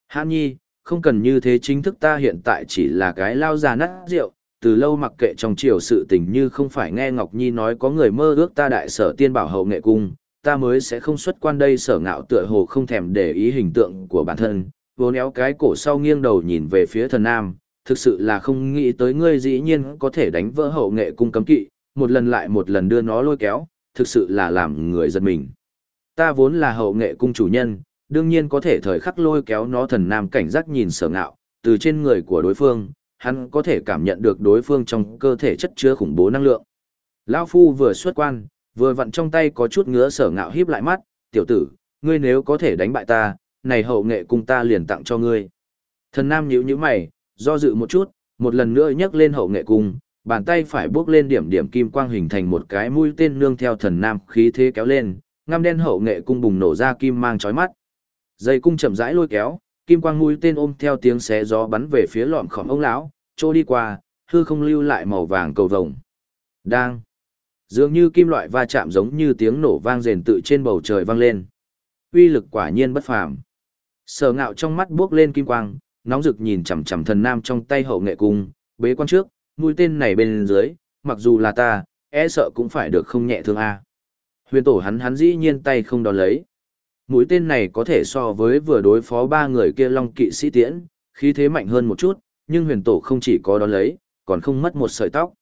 Hãn nhi, không cần như thế chính thức ta hiện tại chỉ là cái lao già nát rượu, từ lâu mặc kệ trong triều sự tình như không phải nghe Ngọc Nhi nói có người mơ ước ta đại sở tiên bảo hậu nghệ cung, ta mới sẽ không xuất quan đây sở ngạo tựa hồ không thèm để ý hình tượng của bản thân, Vô néo cái cổ sau nghiêng đầu nhìn về phía thần nam, thực sự là không nghĩ tới ngươi dĩ nhiên có thể đánh vỡ hậu nghệ cung cấm kỵ, một lần lại một lần đưa nó lôi kéo, thực sự là làm người giật mình. Ta vốn là hậu nghệ cung chủ nhân, đương nhiên có thể thời khắc lôi kéo nó thần nam cảnh giác nhìn sở ngạo, từ trên người của đối phương, hắn có thể cảm nhận được đối phương trong cơ thể chất chứa khủng bố năng lượng. Lão Phu vừa xuất quan, vừa vặn trong tay có chút ngứa sở ngạo híp lại mắt, tiểu tử, ngươi nếu có thể đánh bại ta, này hậu nghệ cung ta liền tặng cho ngươi. Thần nam nhíu nhíu mày, do dự một chút, một lần nữa nhấc lên hậu nghệ cung, bàn tay phải bước lên điểm điểm kim quang hình thành một cái mũi tên nương theo thần nam khí thế kéo lên, ngăm đen hậu nghệ cung bùng nổ ra kim mang chói mắt. Dây cung chậm rãi lôi kéo, kim quang mũi tên ôm theo tiếng xé gió bắn về phía lọn khỏm ông lão, trôi đi qua, hư không lưu lại màu vàng cầu vồng. Đang. Dường như kim loại va chạm giống như tiếng nổ vang rền tự trên bầu trời vang lên. Uy lực quả nhiên bất phàm. Sở ngạo trong mắt bước lên kim quang, nóng rực nhìn chằm chằm thần nam trong tay hậu nghệ cung, bế quan trước, mũi tên này bên dưới, mặc dù là ta, e sợ cũng phải được không nhẹ thương a. Huyền tổ hắn hắn dĩ nhiên tay không đón lấy. Mũi tên này có thể so với vừa đối phó ba người kia long kỵ sĩ tiễn, khí thế mạnh hơn một chút, nhưng huyền tổ không chỉ có đón lấy, còn không mất một sợi tóc.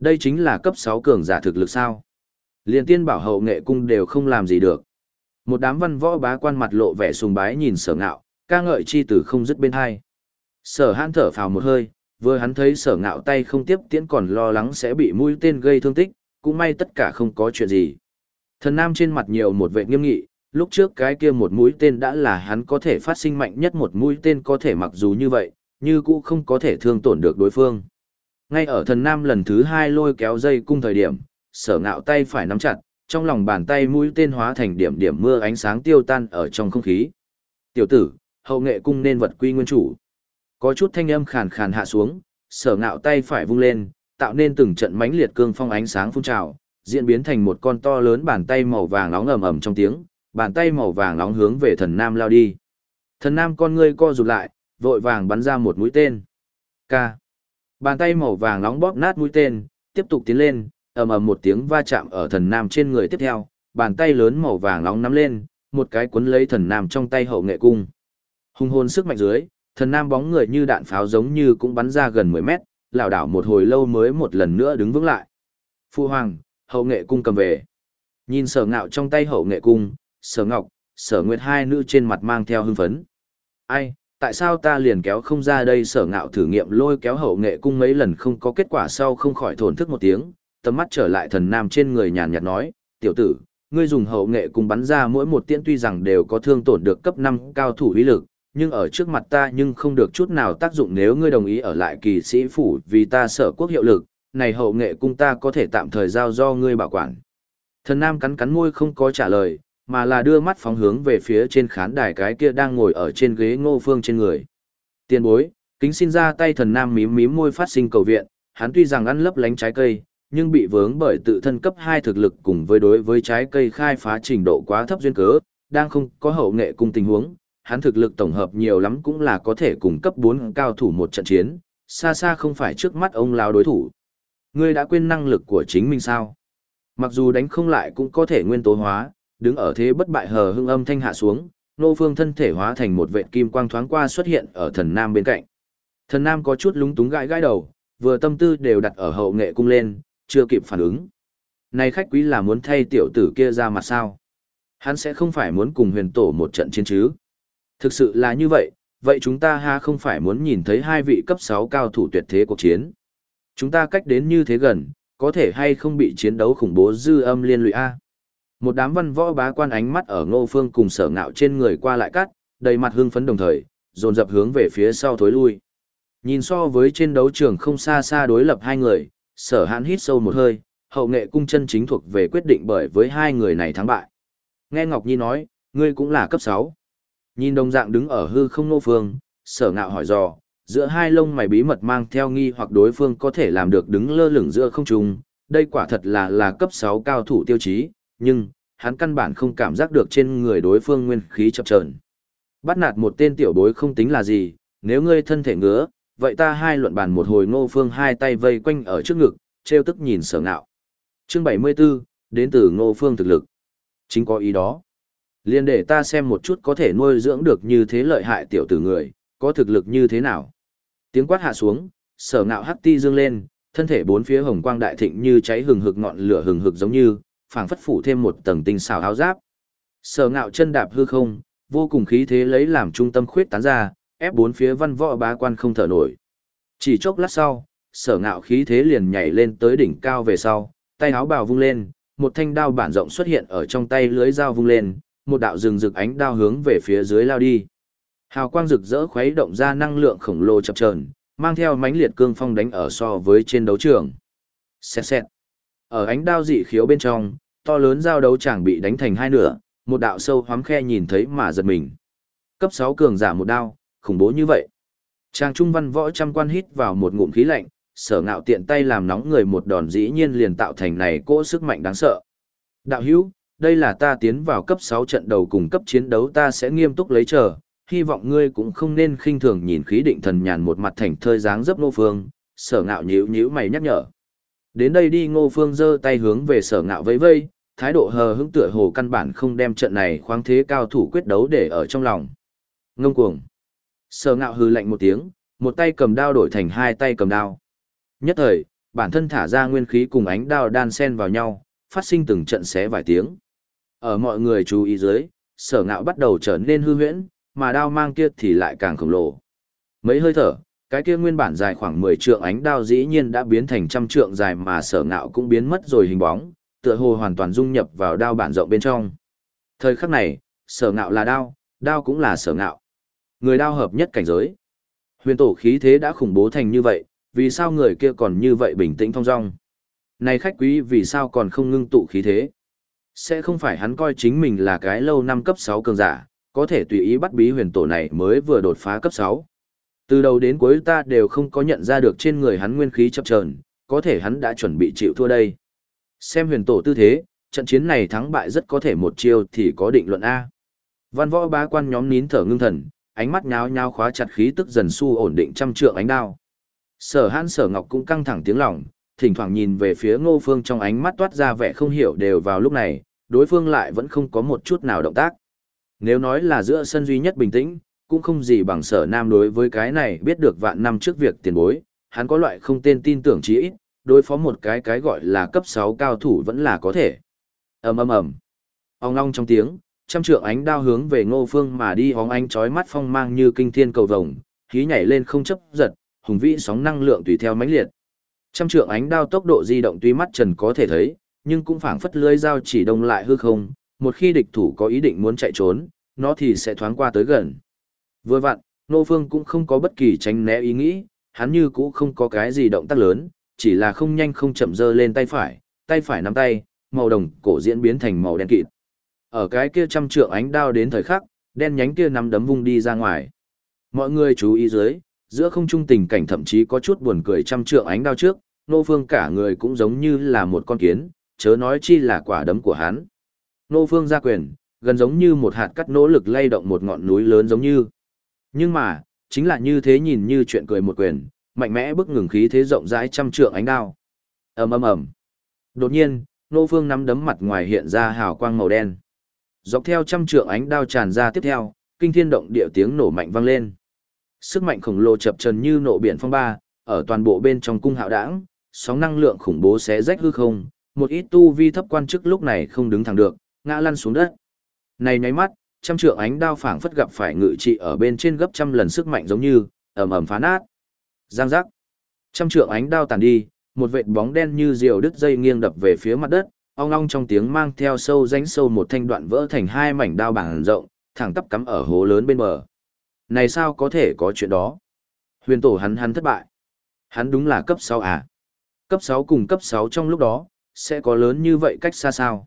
Đây chính là cấp 6 cường giả thực lực sao. Liên tiên bảo hậu nghệ cung đều không làm gì được. Một đám văn võ bá quan mặt lộ vẻ sùng bái nhìn sở ngạo, ca ngợi chi tử không dứt bên hai. Sở hãn thở phào một hơi, vừa hắn thấy sở ngạo tay không tiếp tiễn còn lo lắng sẽ bị mũi tên gây thương tích, cũng may tất cả không có chuyện gì. Thần nam trên mặt nhiều một vệ nghiêm nghị, lúc trước cái kia một mũi tên đã là hắn có thể phát sinh mạnh nhất một mũi tên có thể mặc dù như vậy, như cũ không có thể thương tổn được đối phương. Ngay ở thần nam lần thứ hai lôi kéo dây cung thời điểm, sở ngạo tay phải nắm chặt, trong lòng bàn tay mũi tên hóa thành điểm điểm mưa ánh sáng tiêu tan ở trong không khí. Tiểu tử, hậu nghệ cung nên vật quy nguyên chủ. Có chút thanh âm khàn khàn hạ xuống, sở ngạo tay phải vung lên, tạo nên từng trận mãnh liệt cương phong ánh sáng phun trào, diễn biến thành một con to lớn bàn tay màu vàng nóng ầm ầm trong tiếng, bàn tay màu vàng nóng hướng về thần nam lao đi. Thần nam con ngươi co rụt lại, vội vàng bắn ra một mũi tên. K. Bàn tay màu vàng nóng bóp nát mũi tên, tiếp tục tiến lên, ầm ầm một tiếng va chạm ở thần nam trên người tiếp theo, bàn tay lớn màu vàng nóng nắm lên, một cái cuốn lấy thần nam trong tay hậu nghệ cung. Hung hồn sức mạnh dưới, thần nam bóng người như đạn pháo giống như cũng bắn ra gần 10 mét, lảo đảo một hồi lâu mới một lần nữa đứng vững lại. Phu hoàng, hậu nghệ cung cầm về. Nhìn sở ngạo trong tay hậu nghệ cung, sở ngọc, sở nguyệt hai nữ trên mặt mang theo hưng phấn. Ai, tại sao ta liền kéo không ra đây sở ngạo thử nghiệm lôi kéo hậu nghệ cung mấy lần không có kết quả sau không khỏi thổn thức một tiếng, tầm mắt trở lại thần nam trên người nhàn nhạt nói, tiểu tử, ngươi dùng hậu nghệ cung bắn ra mỗi một tiễn tuy rằng đều có thương tổn được cấp năm cao thủ uy lực, nhưng ở trước mặt ta nhưng không được chút nào tác dụng nếu ngươi đồng ý ở lại kỳ sĩ phủ vì ta sở quốc hiệu lực, này hậu nghệ cung ta có thể tạm thời giao do ngươi bảo quản. Thần Nam cắn cắn môi không có trả lời, mà là đưa mắt phóng hướng về phía trên khán đài cái kia đang ngồi ở trên ghế ngô phương trên người. Tiên bối, kính xin ra tay thần Nam mím mím môi phát sinh cầu viện, hắn tuy rằng ăn lấp lánh trái cây, nhưng bị vướng bởi tự thân cấp 2 thực lực cùng với đối với trái cây khai phá trình độ quá thấp duyên cớ, đang không có hậu nghệ cùng tình huống, hắn thực lực tổng hợp nhiều lắm cũng là có thể cùng cấp 4 cao thủ một trận chiến, xa xa không phải trước mắt ông lão đối thủ. Ngươi đã quên năng lực của chính mình sao? Mặc dù đánh không lại cũng có thể nguyên tố hóa, đứng ở thế bất bại hờ hưng âm thanh hạ xuống, nô phương thân thể hóa thành một vệt kim quang thoáng qua xuất hiện ở thần nam bên cạnh. Thần nam có chút lúng túng gãi gãi đầu, vừa tâm tư đều đặt ở hậu nghệ cung lên, chưa kịp phản ứng. Này khách quý là muốn thay tiểu tử kia ra mặt sao? Hắn sẽ không phải muốn cùng huyền tổ một trận chiến chứ? Thực sự là như vậy, vậy chúng ta ha không phải muốn nhìn thấy hai vị cấp 6 cao thủ tuyệt thế cuộc chiến. Chúng ta cách đến như thế gần, có thể hay không bị chiến đấu khủng bố dư âm liên lụy A. Một đám văn võ bá quan ánh mắt ở ngô phương cùng sở ngạo trên người qua lại cắt, đầy mặt hưng phấn đồng thời, dồn dập hướng về phía sau thối lui. Nhìn so với trên đấu trường không xa xa đối lập hai người, sở hãn hít sâu một hơi, hậu nghệ cung chân chính thuộc về quyết định bởi với hai người này thắng bại. Nghe Ngọc Nhi nói, ngươi cũng là cấp 6. Nhìn đồng dạng đứng ở hư không Ngô phương, sở ngạo hỏi dò, giữa hai lông mày bí mật mang theo nghi hoặc đối phương có thể làm được đứng lơ lửng giữa không trung, đây quả thật là là cấp 6 cao thủ tiêu chí, nhưng, hắn căn bản không cảm giác được trên người đối phương nguyên khí chập chờn. Bắt nạt một tên tiểu bối không tính là gì, nếu ngươi thân thể ngứa, vậy ta hai luận bàn một hồi ngô phương hai tay vây quanh ở trước ngực, trêu tức nhìn sở ngạo. Chương 74, đến từ ngô phương thực lực. Chính có ý đó. Liên để ta xem một chút có thể nuôi dưỡng được như thế lợi hại tiểu tử người, có thực lực như thế nào. Tiếng quát hạ xuống, sở ngạo hắc ti dương lên, thân thể bốn phía hồng quang đại thịnh như cháy hừng hực ngọn lửa hừng hực giống như, phảng phất phủ thêm một tầng tinh xảo áo giáp. Sở ngạo chân đạp hư không, vô cùng khí thế lấy làm trung tâm khuyết tán ra, ép bốn phía văn võ bá quan không thở nổi. Chỉ chốc lát sau, sở ngạo khí thế liền nhảy lên tới đỉnh cao về sau, tay áo bào vung lên, một thanh đao bản rộng xuất hiện ở trong tay lưới dao vung lên, một đạo rừng rực ánh đao hướng về phía dưới lao đi. Hào quang rực rỡ khuấy động ra năng lượng khổng lồ chập chờn, mang theo mãnh liệt cương phong đánh ở so với trên đấu trường. Xẹt xẹt. Ở ánh đao dị khiếu bên trong, to lớn giao đấu chẳng bị đánh thành hai nửa, một đạo sâu hoắm khe nhìn thấy mà giật mình. Cấp 6 cường giả một đao, khủng bố như vậy. Trang trung văn võ trăm quan hít vào một ngụm khí lạnh, sở ngạo tiện tay làm nóng người một đòn dĩ nhiên liền tạo thành này cỗ sức mạnh đáng sợ. Đạo hữu, đây là ta tiến vào cấp 6 trận đầu cùng cấp chiến đấu ta sẽ nghiêm túc lấy chờ, hy vọng ngươi cũng không nên khinh thường nhìn khí định thần nhàn một mặt thành thơi dáng dấp nô phương, sở ngạo nhíu nhíu mày nhắc nhở. Đến đây đi ngô phương giơ tay hướng về sở ngạo vẫy vây, thái độ hờ hững tựa hồ căn bản không đem trận này khoáng thế cao thủ quyết đấu để ở trong lòng. Ngông cuồng. Sở ngạo hừ lạnh một tiếng, một tay cầm đao đổi thành hai tay cầm đao. Nhất thời, bản thân thả ra nguyên khí cùng ánh đao đan xen vào nhau, phát sinh từng trận xé vài tiếng. Ở mọi người chú ý dưới, sở ngạo bắt đầu trở nên hư huyễn, mà đao mang kia thì lại càng khổng lồ. Mấy hơi thở, cái kia nguyên bản dài khoảng 10 trượng ánh đao dĩ nhiên đã biến thành trăm trượng dài mà sở ngạo cũng biến mất rồi hình bóng, tựa hồ hoàn toàn dung nhập vào đao bản rộng bên trong. Thời khắc này, sở ngạo là đao, đao cũng là sở ngạo. Người đao hợp nhất cảnh giới. Huyền tổ khí thế đã khủng bố thành như vậy, vì sao người kia còn như vậy bình tĩnh thong dong? Này khách quý vì sao còn không ngưng tụ khí thế? Sẽ không phải hắn coi chính mình là cái lâu năm cấp 6 cường giả, có thể tùy ý bắt bí huyền tổ này mới vừa đột phá cấp 6. Từ đầu đến cuối ta đều không có nhận ra được trên người hắn nguyên khí chập chờn, có thể hắn đã chuẩn bị chịu thua đây. Xem huyền tổ tư thế, trận chiến này thắng bại rất có thể một chiêu thì có định luận A. Văn võ bá quan nhóm nín thở ngưng thần, ánh mắt nháo nháo khóa chặt khí tức dần su ổn định trăm trượng ánh đao. Sở hãn sở ngọc cũng căng thẳng tiếng lòng, thỉnh thoảng nhìn về phía ngô phương trong ánh mắt toát ra vẻ không hiểu đều vào lúc này, đối phương lại vẫn không có một chút nào động tác. Nếu nói là giữa sân duy nhất bình tĩnh, cũng không gì bằng sở nam đối với cái này biết được vạn năm trước việc tiền bối, hắn có loại không tên tin tưởng chí ít, đối phó một cái cái gọi là cấp 6 cao thủ vẫn là có thể. ầm ầm ầm, ong long trong tiếng, trăm trượng ánh đao hướng về ngô phương mà đi hóng ánh chói mắt phong mang như kinh thiên cầu vồng, khí nhảy lên không chấp giật, hùng vĩ sóng năng lượng tùy theo mãnh liệt. Trăm trượng ánh đao tốc độ di động tuy mắt trần có thể thấy, nhưng cũng phảng phất lưới dao chỉ đông lại hư không, một khi địch thủ có ý định muốn chạy trốn, nó thì sẽ thoáng qua tới gần. Vừa vặn, Nô Phương cũng không có bất kỳ tránh né ý nghĩ, hắn như cũ không có cái gì động tác lớn, chỉ là không nhanh không chậm dơ lên tay phải, tay phải nắm tay, màu đồng cổ diễn biến thành màu đen kịt. Ở cái kia trăm trượng ánh đao đến thời khắc, đen nhánh kia nắm đấm vung đi ra ngoài. Mọi người chú ý dưới, giữa không trung tình cảnh thậm chí có chút buồn cười trăm trượng ánh đao trước, Nô Phương cả người cũng giống như là một con kiến, chớ nói chi là quả đấm của hắn. Nô Phương ra quyền, gần giống như một hạt cắt nỗ lực lay động một ngọn núi lớn giống như. Nhưng mà, chính là như thế nhìn như chuyện cười một quyền, mạnh mẽ bức ngừng khí thế rộng rãi trăm trượng ánh đao. ầm ầm ầm. Đột nhiên, Nô Phương nắm đấm mặt ngoài hiện ra hào quang màu đen. Dọc theo trăm trượng ánh đao tràn ra tiếp theo, kinh thiên động địa tiếng nổ mạnh vang lên. Sức mạnh khổng lồ chập trần như nộ biển phong ba, ở toàn bộ bên trong cung hạo đảng, sóng năng lượng khủng bố xé rách hư không, một ít tu vi thấp quan chức lúc này không đứng thẳng được, ngã lăn xuống đất. Này nháy mắt, trăm trượng ánh đao phảng phất gặp phải ngự trị ở bên trên gấp trăm lần sức mạnh giống như, ầm ầm phá nát. Giang giác. Trăm trượng ánh đao tàn đi, một vệt bóng đen như diều đứt dây nghiêng đập về phía mặt đất, ong ong trong tiếng mang theo sâu rãnh sâu một thanh đoạn vỡ thành hai mảnh đao bảng rộng, thẳng tắp cắm ở hố lớn bên bờ. Này sao có thể có chuyện đó? Huyền tổ hắn hắn thất bại. Hắn đúng là cấp 6 à? Cấp 6 cùng cấp 6 trong lúc đó, sẽ có lớn như vậy cách xa sao?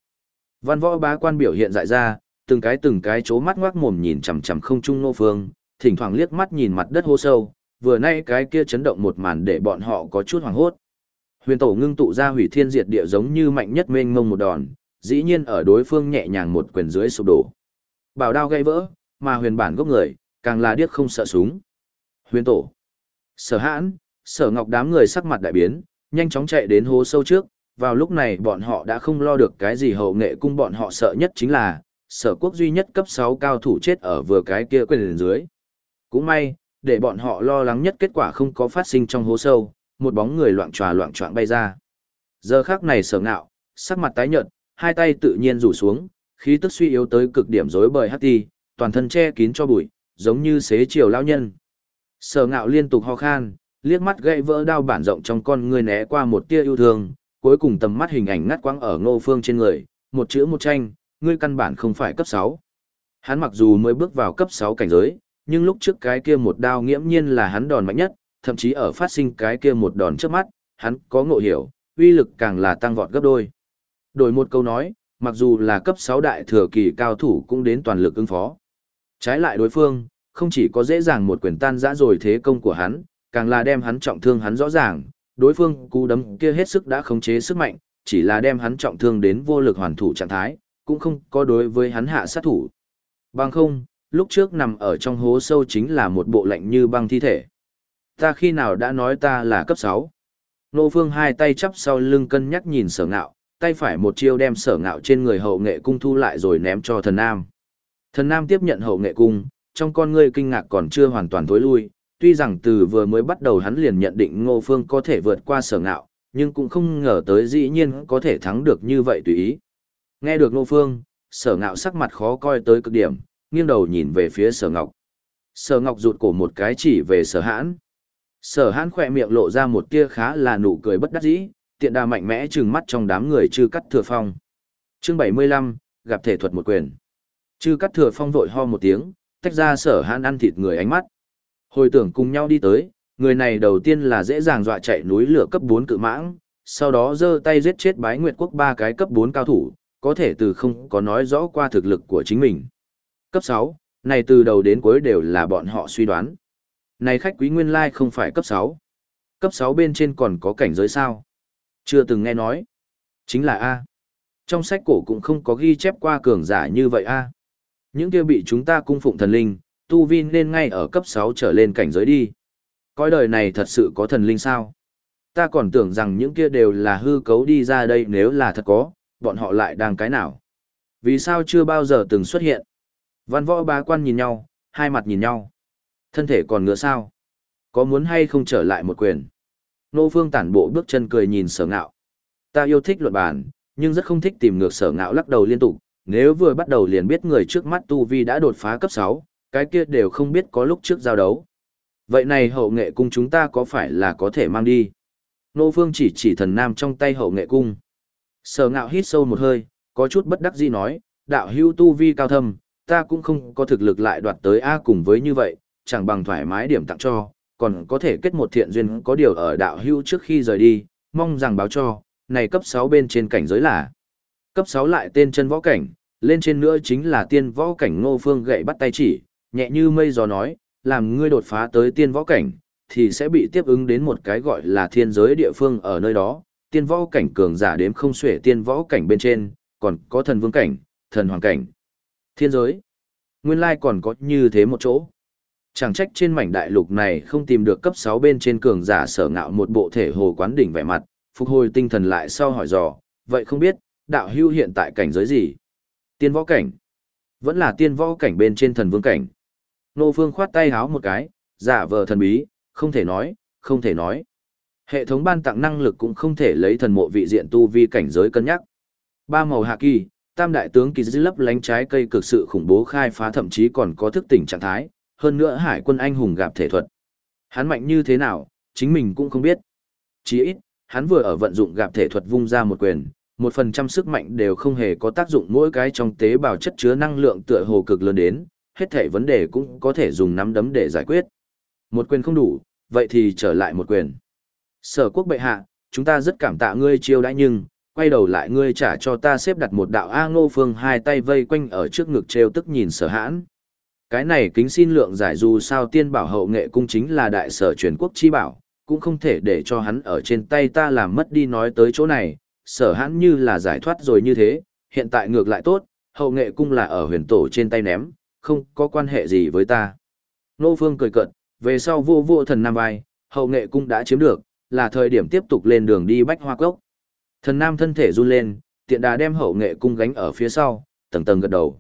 Văn võ bá quan biểu hiện dại ra, từng cái từng cái chố mắt ngoác mồm nhìn chằm chằm không trung nô phương, thỉnh thoảng liếc mắt nhìn mặt đất hô sâu, vừa nay cái kia chấn động một màn để bọn họ có chút hoảng hốt. Huyền tổ ngưng tụ ra hủy thiên diệt địa giống như mạnh nhất mênh mông một đòn, dĩ nhiên ở đối phương nhẹ nhàng một quyền dưới sụp đổ. Bảo đao gây vỡ, mà huyền bản gốc người, càng là điếc không sợ súng. Huyền tổ. Sở hãn, sở ngọc đám người sắc mặt đại biến, nhanh chóng chạy đến hố sâu trước. Vào lúc này bọn họ đã không lo được cái gì hậu nghệ cung bọn họ sợ nhất chính là, sở quốc duy nhất cấp 6 cao thủ chết ở vừa cái kia quyền dưới. Cũng may, để bọn họ lo lắng nhất kết quả không có phát sinh trong hố sâu, một bóng người loạn tròa loạn choạng bay ra. Giờ khắc này sở ngạo, sắc mặt tái nhợt, hai tay tự nhiên rủ xuống, khí tức suy yếu tới cực điểm rối bời hắc ti, toàn thân che kín cho bụi, giống như xế chiều lao nhân. Sở ngạo liên tục ho khan, liếc mắt gãy vỡ đao bản rộng trong con người né qua một tia yêu thương, cuối cùng tầm mắt hình ảnh ngắt quãng ở ngô phương trên người, một chữ một tranh, ngươi căn bản không phải cấp 6. Hắn mặc dù mới bước vào cấp 6 cảnh giới, nhưng lúc trước cái kia một đao nghiễm nhiên là hắn đòn mạnh nhất, thậm chí ở phát sinh cái kia một đòn trước mắt, hắn có ngộ hiểu, uy lực càng là tăng vọt gấp đôi. Đổi một câu nói, mặc dù là cấp 6 đại thừa kỳ cao thủ cũng đến toàn lực ứng phó. Trái lại đối phương, không chỉ có dễ dàng một quyền tan dã rồi thế công của hắn, càng là đem hắn trọng thương hắn rõ ràng, đối phương cú đấm kia hết sức đã khống chế sức mạnh, chỉ là đem hắn trọng thương đến vô lực hoàn thủ trạng thái, cũng không có đối với hắn hạ sát thủ. Bằng không, lúc trước nằm ở trong hố sâu chính là một bộ lạnh như băng thi thể. Ta khi nào đã nói ta là cấp 6? Nô Phương hai tay chắp sau lưng cân nhắc nhìn sở ngạo, tay phải một chiêu đem sở ngạo trên người hậu nghệ cung thu lại rồi ném cho thần nam. Thần nam tiếp nhận hậu nghệ cung, trong con ngươi kinh ngạc còn chưa hoàn toàn tối lui, tuy rằng từ vừa mới bắt đầu hắn liền nhận định ngô phương có thể vượt qua sở ngạo, nhưng cũng không ngờ tới dĩ nhiên có thể thắng được như vậy tùy ý. Nghe được ngô phương, sở ngạo sắc mặt khó coi tới cực điểm, nghiêng đầu nhìn về phía sở ngọc. Sở ngọc rụt cổ một cái chỉ về sở hãn. Sở hãn khỏe miệng lộ ra một tia khá là nụ cười bất đắc dĩ, tiện đà mạnh mẽ trừng mắt trong đám người chư cắt thừa phong. Chương 75, gặp thể thuật một quyền. Chư cắt thừa phong vội ho một tiếng, tách ra sở hãn ăn thịt người ánh mắt. Hồi tưởng cùng nhau đi tới, người này đầu tiên là dễ dàng dọa chạy núi lửa cấp 4 cự mãng, sau đó giơ tay giết chết bái nguyệt quốc ba cái cấp 4 cao thủ, có thể từ không có nói rõ qua thực lực của chính mình. Cấp 6, này từ đầu đến cuối đều là bọn họ suy đoán. Này khách quý nguyên lai không phải cấp 6. Cấp 6 bên trên còn có cảnh giới sao? Chưa từng nghe nói. Chính là A. Trong sách cổ cũng không có ghi chép qua cường giả như vậy A. Những kia bị chúng ta cung phụng thần linh, tu vi nên ngay ở cấp 6 trở lên cảnh giới đi. Coi đời này thật sự có thần linh sao? Ta còn tưởng rằng những kia đều là hư cấu đi ra đây nếu là thật có, bọn họ lại đang cái nào? Vì sao chưa bao giờ từng xuất hiện? Văn võ bá quan nhìn nhau, hai mặt nhìn nhau. Thân thể còn ngựa sao? Có muốn hay không trở lại một quyền? Nô Phương tản bộ bước chân cười nhìn sở ngạo. Ta yêu thích luận bản, nhưng rất không thích tìm ngược sở ngạo lắc đầu liên tục. Nếu vừa bắt đầu liền biết người trước mắt Tu Vi đã đột phá cấp 6, cái kia đều không biết có lúc trước giao đấu. Vậy này hậu nghệ cung chúng ta có phải là có thể mang đi? Nô Phương chỉ chỉ thần nam trong tay hậu nghệ cung. Sở ngạo hít sâu một hơi, có chút bất đắc dĩ nói, đạo hưu tu vi cao thâm, ta cũng không có thực lực lại đoạt tới A cùng với như vậy, chẳng bằng thoải mái điểm tặng cho, còn có thể kết một thiện duyên có điều ở đạo hưu trước khi rời đi, mong rằng báo cho, này cấp 6 bên trên cảnh giới là. Cấp 6 lại tên chân võ cảnh, lên trên nữa chính là tiên võ cảnh ngô phương gậy bắt tay chỉ, nhẹ như mây gió nói, làm ngươi đột phá tới tiên võ cảnh, thì sẽ bị tiếp ứng đến một cái gọi là thiên giới địa phương ở nơi đó, tiên võ cảnh cường giả đếm không xuể tiên võ cảnh bên trên, còn có thần vương cảnh, thần hoàng cảnh. Thiên giới. Nguyên lai còn có như thế một chỗ. Chẳng trách trên mảnh đại lục này không tìm được cấp 6 bên trên cường giả sở ngạo một bộ thể hồ quán đỉnh vẻ mặt, phục hồi tinh thần lại sau hỏi dò, vậy không biết, đạo hưu hiện tại cảnh giới gì? Tiên võ cảnh. Vẫn là tiên võ cảnh bên trên thần vương cảnh. Nô Phương khoát tay háo một cái, giả vờ thần bí, không thể nói, không thể nói. Hệ thống ban tặng năng lực cũng không thể lấy thần mộ vị diện tu vi cảnh giới cân nhắc. Ba màu hạ kỳ, tam đại tướng kỳ dư lấp lánh trái cây cực sự khủng bố khai phá thậm chí còn có thức tỉnh trạng thái, hơn nữa hải quân anh hùng gặp thể thuật. Hắn mạnh như thế nào, chính mình cũng không biết. Chỉ ít, hắn vừa ở vận dụng gặp thể thuật vung ra một quyền, một phần trăm sức mạnh đều không hề có tác dụng mỗi cái trong tế bào chất chứa năng lượng tựa hồ cực lớn đến, hết thể vấn đề cũng có thể dùng nắm đấm để giải quyết. Một quyền không đủ, vậy thì trở lại một quyền. Sở quốc bệ hạ, chúng ta rất cảm tạ ngươi chiêu đãi nhưng, quay đầu lại ngươi trả cho ta xếp đặt một đạo A ngô phương hai tay vây quanh ở trước ngực treo tức nhìn sở hãn. Cái này kính xin lượng giải dù sao tiên bảo hậu nghệ cung chính là đại sở truyền quốc chi bảo, cũng không thể để cho hắn ở trên tay ta làm mất đi nói tới chỗ này, sở hãn như là giải thoát rồi như thế, hiện tại ngược lại tốt, hậu nghệ cung là ở huyền tổ trên tay ném, không có quan hệ gì với ta. Nô Phương cười cợt, về sau vô vô thần nam vai, hậu nghệ cung đã chiếm được, là thời điểm tiếp tục lên đường đi bách hoa cốc. Thần nam thân thể run lên, tiện đà đem hậu nghệ cung gánh ở phía sau, tầng tầng gật đầu.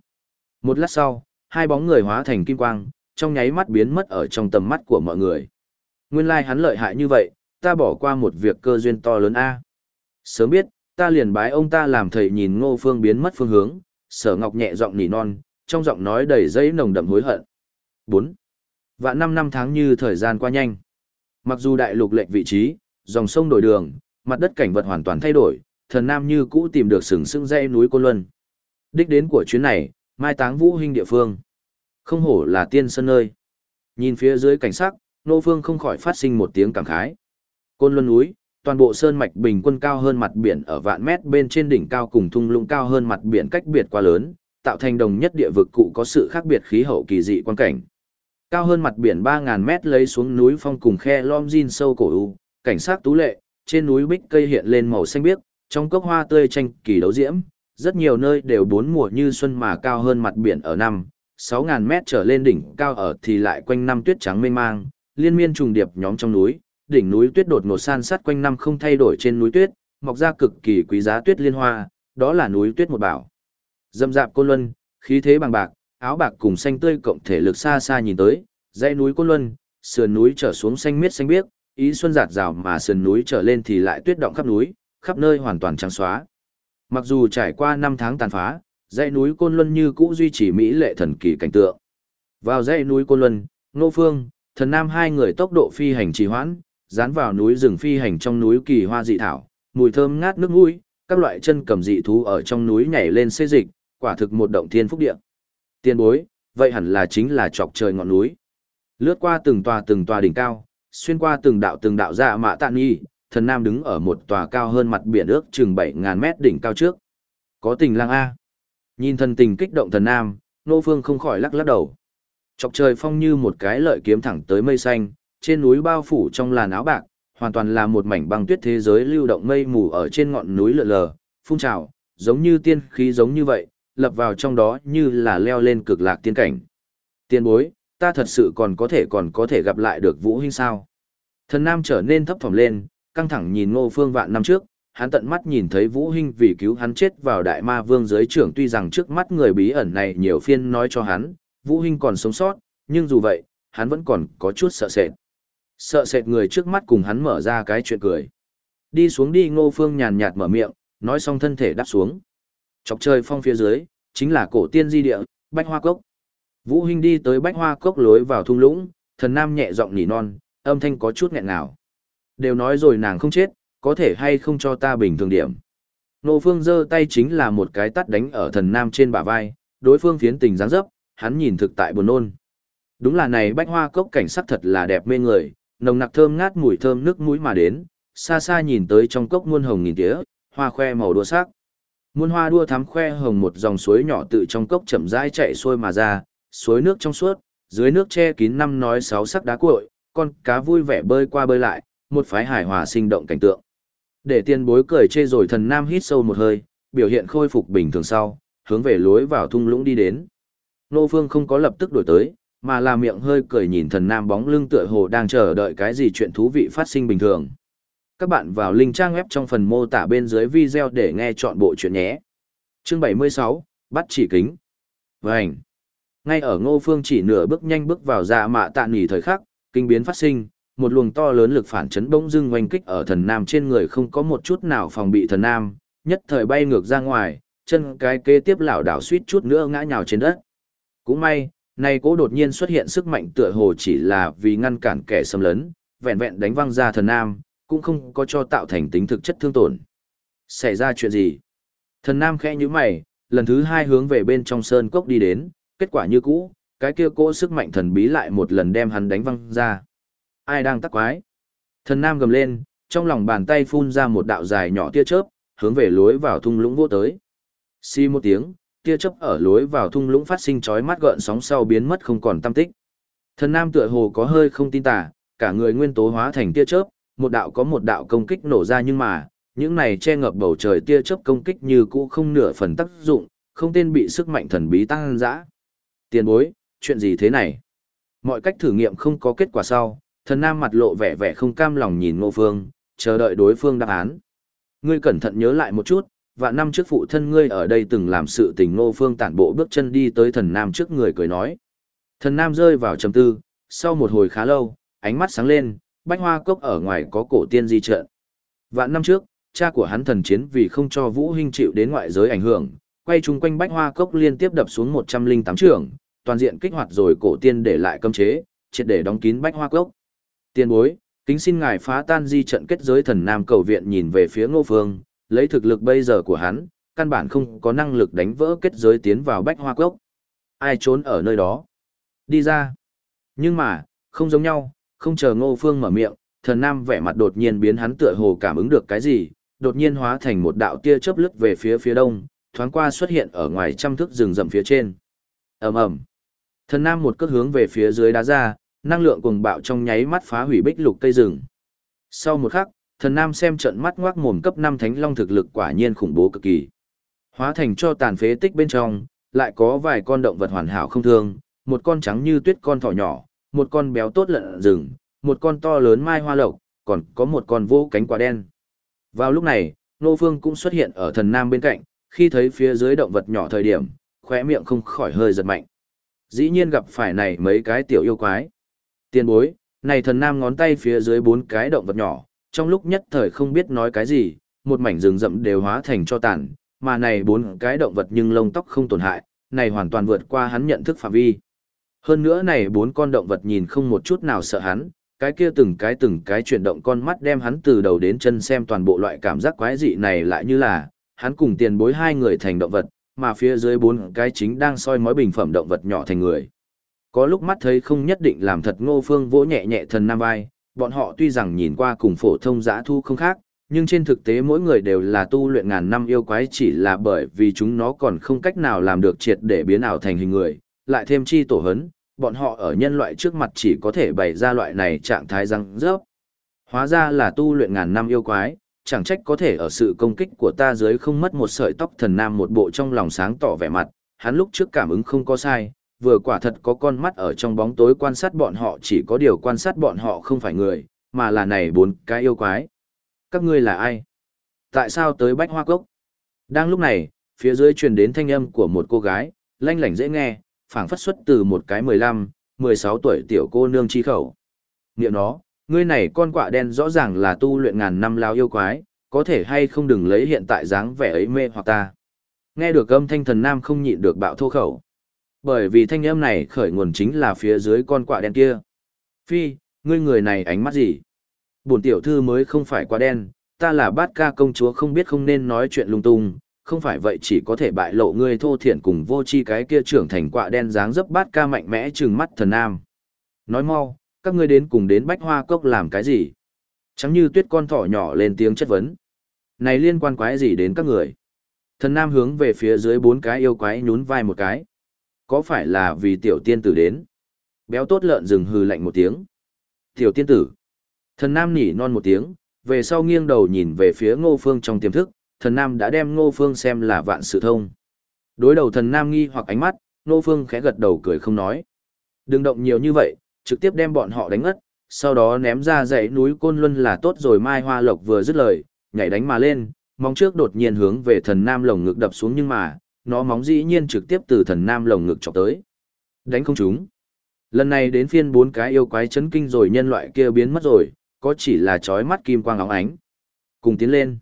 Một lát sau, hai bóng người hóa thành kim quang, trong nháy mắt biến mất ở trong tầm mắt của mọi người. Nguyên lai like hắn lợi hại như vậy, ta bỏ qua một việc cơ duyên to lớn a. Sớm biết, ta liền bái ông ta làm thầy nhìn Ngô Phương biến mất phương hướng, Sở Ngọc nhẹ giọng nỉ non, trong giọng nói đầy dây nồng đậm hối hận. 4. Vạn năm năm tháng như thời gian qua nhanh. Mặc dù đại lục lệnh vị trí, dòng sông đổi đường, mặt đất cảnh vật hoàn toàn thay đổi, thần nam như cũ tìm được sừng sững dãy núi Côn Luân. Đích đến của chuyến này, mai táng vũ hình địa phương. Không hổ là tiên sơn nơi. Nhìn phía dưới cảnh sắc, nô phương không khỏi phát sinh một tiếng cảm khái. Côn Luân núi, toàn bộ sơn mạch bình quân cao hơn mặt biển ở vạn mét bên trên đỉnh cao cùng thung lũng cao hơn mặt biển cách biệt quá lớn, tạo thành đồng nhất địa vực cụ có sự khác biệt khí hậu kỳ dị quan cảnh. Cao hơn mặt biển 3.000 mét lấy xuống núi phong cùng khe lom jin sâu cổ u, cảnh sát tú lệ, trên núi bích cây hiện lên màu xanh biếc, trong cốc hoa tươi tranh kỳ đấu diễm, rất nhiều nơi đều bốn mùa như xuân mà cao hơn mặt biển ở năm, 6.000 mét trở lên đỉnh cao ở thì lại quanh năm tuyết trắng mênh mang, liên miên trùng điệp nhóm trong núi, đỉnh núi tuyết đột ngột san sát quanh năm không thay đổi trên núi tuyết, mọc ra cực kỳ quý giá tuyết liên hoa, đó là núi tuyết một bảo. Dâm dạp côn luân, khí thế bằng bạc, áo bạc cùng xanh tươi cộng thể lực xa xa nhìn tới, dãy núi côn luân, sườn núi trở xuống xanh miết xanh biếc, ý xuân giạt rào mà sườn núi trở lên thì lại tuyết động khắp núi, khắp nơi hoàn toàn trắng xóa. Mặc dù trải qua năm tháng tàn phá, dãy núi côn luân như cũ duy trì mỹ lệ thần kỳ cảnh tượng. Vào dãy núi côn luân, Ngô Phương, thần nam hai người tốc độ phi hành trì hoãn, dán vào núi rừng phi hành trong núi kỳ hoa dị thảo, mùi thơm ngát nước mũi, các loại chân cầm dị thú ở trong núi nhảy lên xê dịch, quả thực một động thiên phúc địa. Tiên bối, vậy hẳn là chính là chọc trời ngọn núi. Lướt qua từng tòa từng tòa đỉnh cao, xuyên qua từng đạo từng đạo dạ mạ tạn nghi, thần nam đứng ở một tòa cao hơn mặt biển ước chừng 7.000 mét đỉnh cao trước. Có tình lang A. Nhìn thần tình kích động thần nam, nô phương không khỏi lắc lắc đầu. Chọc trời phong như một cái lợi kiếm thẳng tới mây xanh, trên núi bao phủ trong làn áo bạc, hoàn toàn là một mảnh băng tuyết thế giới lưu động mây mù ở trên ngọn núi lượn lờ, phun trào, giống như tiên khí giống như vậy, lập vào trong đó như là leo lên cực lạc tiên cảnh. Tiên bối, ta thật sự còn có thể còn có thể gặp lại được Vũ Hinh sao? Thần Nam trở nên thấp thỏm lên, căng thẳng nhìn Ngô Phương vạn năm trước, hắn tận mắt nhìn thấy Vũ Hinh vì cứu hắn chết vào đại ma vương giới trưởng tuy rằng trước mắt người bí ẩn này nhiều phiên nói cho hắn, Vũ Hinh còn sống sót, nhưng dù vậy, hắn vẫn còn có chút sợ sệt. Sợ sệt người trước mắt cùng hắn mở ra cái chuyện cười. Đi xuống đi Ngô Phương nhàn nhạt mở miệng, nói xong thân thể đáp xuống. Chọc trời phong phía dưới, chính là cổ tiên di địa, Bách Hoa Cốc. Vũ Hinh đi tới Bách Hoa Cốc lối vào thung lũng, thần nam nhẹ giọng nỉ non, âm thanh có chút nghẹn ngào. Đều nói rồi nàng không chết, có thể hay không cho ta bình thường điểm. Nô Phương giơ tay chính là một cái tát đánh ở thần nam trên bả vai, đối phương phiến tình dáng dấp, hắn nhìn thực tại buồn nôn. Đúng là này bách hoa cốc cảnh sắc thật là đẹp mê người, nồng nặc thơm ngát mùi thơm nước mũi mà đến, xa xa nhìn tới trong cốc muôn hồng nghìn tía, hoa khoe màu đua sắc. Muôn hoa đua thắm khoe hồng một dòng suối nhỏ tự trong cốc chậm rãi chạy xuôi mà ra, suối nước trong suốt, dưới nước che kín năm nói sáu sắc đá cuội, con cá vui vẻ bơi qua bơi lại, một phái hài hòa sinh động cảnh tượng. Để tiên bối cười chê rồi thần nam hít sâu một hơi, biểu hiện khôi phục bình thường sau, hướng về lối vào thung lũng đi đến. Nô Phương không có lập tức đổi tới, mà là miệng hơi cười nhìn thần nam bóng lưng tựa hồ đang chờ đợi cái gì chuyện thú vị phát sinh bình thường. Các bạn vào link trang web trong phần mô tả bên dưới video để nghe chọn bộ chuyện nhé. Chương 76, bắt chỉ kính. Vành. Ngay ở ngô phương chỉ nửa bước nhanh bước vào dạ mạ tạ nghỉ thời khắc, kinh biến phát sinh, một luồng to lớn lực phản chấn bỗng dưng oanh kích ở thần nam trên người không có một chút nào phòng bị thần nam, nhất thời bay ngược ra ngoài, chân cái kế tiếp lảo đảo suýt chút nữa ngã nhào trên đất. Cũng may, nay cố đột nhiên xuất hiện sức mạnh tựa hồ chỉ là vì ngăn cản kẻ xâm lấn, vẹn vẹn đánh văng ra thần nam, cũng không có cho tạo thành tính thực chất thương tổn. Xảy ra chuyện gì? Thần nam khẽ như mày, lần thứ hai hướng về bên trong sơn cốc đi đến, kết quả như cũ, cái kia cỗ sức mạnh thần bí lại một lần đem hắn đánh văng ra. Ai đang tắc quái? Thần nam gầm lên, trong lòng bàn tay phun ra một đạo dài nhỏ tia chớp, hướng về lối vào thung lũng vô tới. Xi một tiếng, tia chớp ở lối vào thung lũng phát sinh chói mắt gợn sóng sau biến mất không còn tâm tích. Thần nam tựa hồ có hơi không tin tả, cả người nguyên tố hóa thành tia chớp, một đạo có một đạo công kích nổ ra nhưng mà, những này che ngập bầu trời tia chớp công kích như cũ không nửa phần tác dụng, không tên bị sức mạnh thần bí tăng dã. Tiền bối, chuyện gì thế này? Mọi cách thử nghiệm không có kết quả sau, thần nam mặt lộ vẻ vẻ không cam lòng nhìn ngô phương, chờ đợi đối phương đáp án. Ngươi cẩn thận nhớ lại một chút, và năm trước phụ thân ngươi ở đây từng làm sự tình ngô phương tản bộ bước chân đi tới thần nam trước người cười nói. Thần nam rơi vào trầm tư, sau một hồi khá lâu, ánh mắt sáng lên, bách hoa cốc ở ngoài có cổ tiên di trận. Vạn năm trước, cha của hắn thần chiến vì không cho Vũ Hinh chịu đến ngoại giới ảnh hưởng, quay chung quanh bách hoa cốc liên tiếp đập xuống 108 trường, toàn diện kích hoạt rồi cổ tiên để lại cấm chế, triệt để đóng kín bách hoa cốc. Tiên bối, kính xin ngài phá tan di trận kết giới thần nam cầu viện nhìn về phía ngô phương, lấy thực lực bây giờ của hắn, căn bản không có năng lực đánh vỡ kết giới tiến vào bách hoa cốc. Ai trốn ở nơi đó? Đi ra. Nhưng mà, không giống nhau, không chờ ngô phương mở miệng, thần nam vẻ mặt đột nhiên biến hắn tựa hồ cảm ứng được cái gì, đột nhiên hóa thành một đạo tia chớp lướt về phía phía đông, thoáng qua xuất hiện ở ngoài trăm thước rừng rậm phía trên. ầm ầm, thần nam một cước hướng về phía dưới đá ra, năng lượng cuồng bạo trong nháy mắt phá hủy bích lục cây rừng. Sau một khắc, thần nam xem trận mắt ngoác mồm cấp 5 thánh long thực lực quả nhiên khủng bố cực kỳ. Hóa thành cho tàn phế tích bên trong, lại có vài con động vật hoàn hảo không thương, một con trắng như tuyết con thỏ nhỏ, một con béo tốt lợn rừng, một con to lớn mai hoa lộc, còn có một con vô cánh quả đen. Vào lúc này, Nô Phương cũng xuất hiện ở thần nam bên cạnh, khi thấy phía dưới động vật nhỏ thời điểm, khóe miệng không khỏi hơi giật mạnh. Dĩ nhiên gặp phải này mấy cái tiểu yêu quái. Tiên bối, này thần nam ngón tay phía dưới bốn cái động vật nhỏ, trong lúc nhất thời không biết nói cái gì, một mảnh rừng rậm đều hóa thành cho tàn, mà này bốn cái động vật nhưng lông tóc không tổn hại, này hoàn toàn vượt qua hắn nhận thức phạm vi. Hơn nữa này bốn con động vật nhìn không một chút nào sợ hắn, cái kia từng cái từng cái chuyển động con mắt đem hắn từ đầu đến chân xem toàn bộ loại cảm giác quái dị này lại như là, hắn cùng tiền bối hai người thành động vật, mà phía dưới bốn cái chính đang soi mói bình phẩm động vật nhỏ thành người. Có lúc mắt thấy không nhất định làm thật ngô phương vỗ nhẹ nhẹ thần nam vai, bọn họ tuy rằng nhìn qua cùng phổ thông giã thu không khác, nhưng trên thực tế mỗi người đều là tu luyện ngàn năm yêu quái chỉ là bởi vì chúng nó còn không cách nào làm được triệt để biến ảo thành hình người, lại thêm chi tổ hấn, bọn họ ở nhân loại trước mặt chỉ có thể bày ra loại này trạng thái răng rớp. Hóa ra là tu luyện ngàn năm yêu quái, chẳng trách có thể ở sự công kích của ta dưới không mất một sợi tóc thần nam một bộ trong lòng sáng tỏ vẻ mặt, hắn lúc trước cảm ứng không có sai, vừa quả thật có con mắt ở trong bóng tối quan sát bọn họ chỉ có điều quan sát bọn họ không phải người, mà là này bốn cái yêu quái. Các ngươi là ai? Tại sao tới bách hoa cốc? Đang lúc này, phía dưới truyền đến thanh âm của một cô gái, lanh lảnh dễ nghe, phảng phất xuất từ một cái 15, 16 tuổi tiểu cô nương chi khẩu. Niệm nó, ngươi này con quạ đen rõ ràng là tu luyện ngàn năm lao yêu quái, có thể hay không đừng lấy hiện tại dáng vẻ ấy mê hoặc ta. Nghe được âm thanh thần nam không nhịn được bạo thô khẩu. Bởi vì thanh âm này khởi nguồn chính là phía dưới con quạ đen kia. Phi, ngươi người này ánh mắt gì? Bổn tiểu thư mới không phải quá đen, ta là bát ca công chúa không biết không nên nói chuyện lung tung, không phải vậy chỉ có thể bại lộ ngươi thô thiện cùng vô chi cái kia trưởng thành quạ đen dáng dấp bát ca mạnh mẽ trừng mắt thần nam. Nói mau, các ngươi đến cùng đến bách hoa cốc làm cái gì? Chẳng như tuyết con thỏ nhỏ lên tiếng chất vấn. Này liên quan quái gì đến các người? Thần nam hướng về phía dưới bốn cái yêu quái nhún vai một cái. Có phải là vì tiểu tiên tử đến? Béo tốt lợn rừng hừ lạnh một tiếng. Tiểu tiên tử. Thần nam nỉ non một tiếng, về sau nghiêng đầu nhìn về phía ngô phương trong tiềm thức, thần nam đã đem ngô phương xem là vạn sự thông. Đối đầu thần nam nghi hoặc ánh mắt, ngô phương khẽ gật đầu cười không nói. Đừng động nhiều như vậy, trực tiếp đem bọn họ đánh ngất, sau đó ném ra dãy núi côn luân là tốt rồi mai hoa lộc vừa dứt lời, nhảy đánh mà lên, móng trước đột nhiên hướng về thần nam lồng ngực đập xuống nhưng mà, nó móng dĩ nhiên trực tiếp từ thần nam lồng ngực chọc tới. Đánh không trúng. Lần này đến phiên bốn cái yêu quái chấn kinh rồi nhân loại kia biến mất rồi, có chỉ là chói mắt kim quang óng ánh. Cùng tiến lên.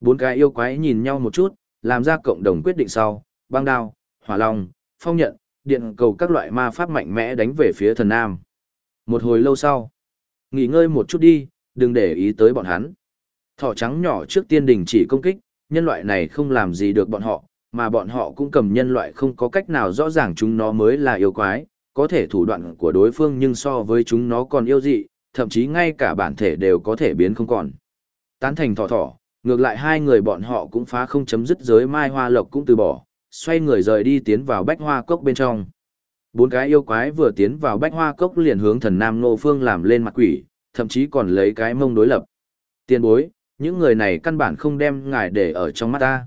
Bốn cái yêu quái nhìn nhau một chút, làm ra cộng đồng quyết định sau, băng đao, hỏa long, phong nhận, điện cầu các loại ma pháp mạnh mẽ đánh về phía thần nam. Một hồi lâu sau, nghỉ ngơi một chút đi, đừng để ý tới bọn hắn. Thỏ trắng nhỏ trước tiên đình chỉ công kích, nhân loại này không làm gì được bọn họ, mà bọn họ cũng cầm nhân loại không có cách nào rõ ràng chúng nó mới là yêu quái, có thể thủ đoạn của đối phương nhưng so với chúng nó còn yêu dị, thậm chí ngay cả bản thể đều có thể biến không còn. Tán thành thỏ thỏ, ngược lại hai người bọn họ cũng phá không chấm dứt giới mai hoa lộc cũng từ bỏ, xoay người rời đi tiến vào bách hoa cốc bên trong. Bốn cái yêu quái vừa tiến vào bách hoa cốc liền hướng thần nam nô phương làm lên mặt quỷ, thậm chí còn lấy cái mông đối lập. Tiên bối, Những người này căn bản không đem ngài để ở trong mắt ta.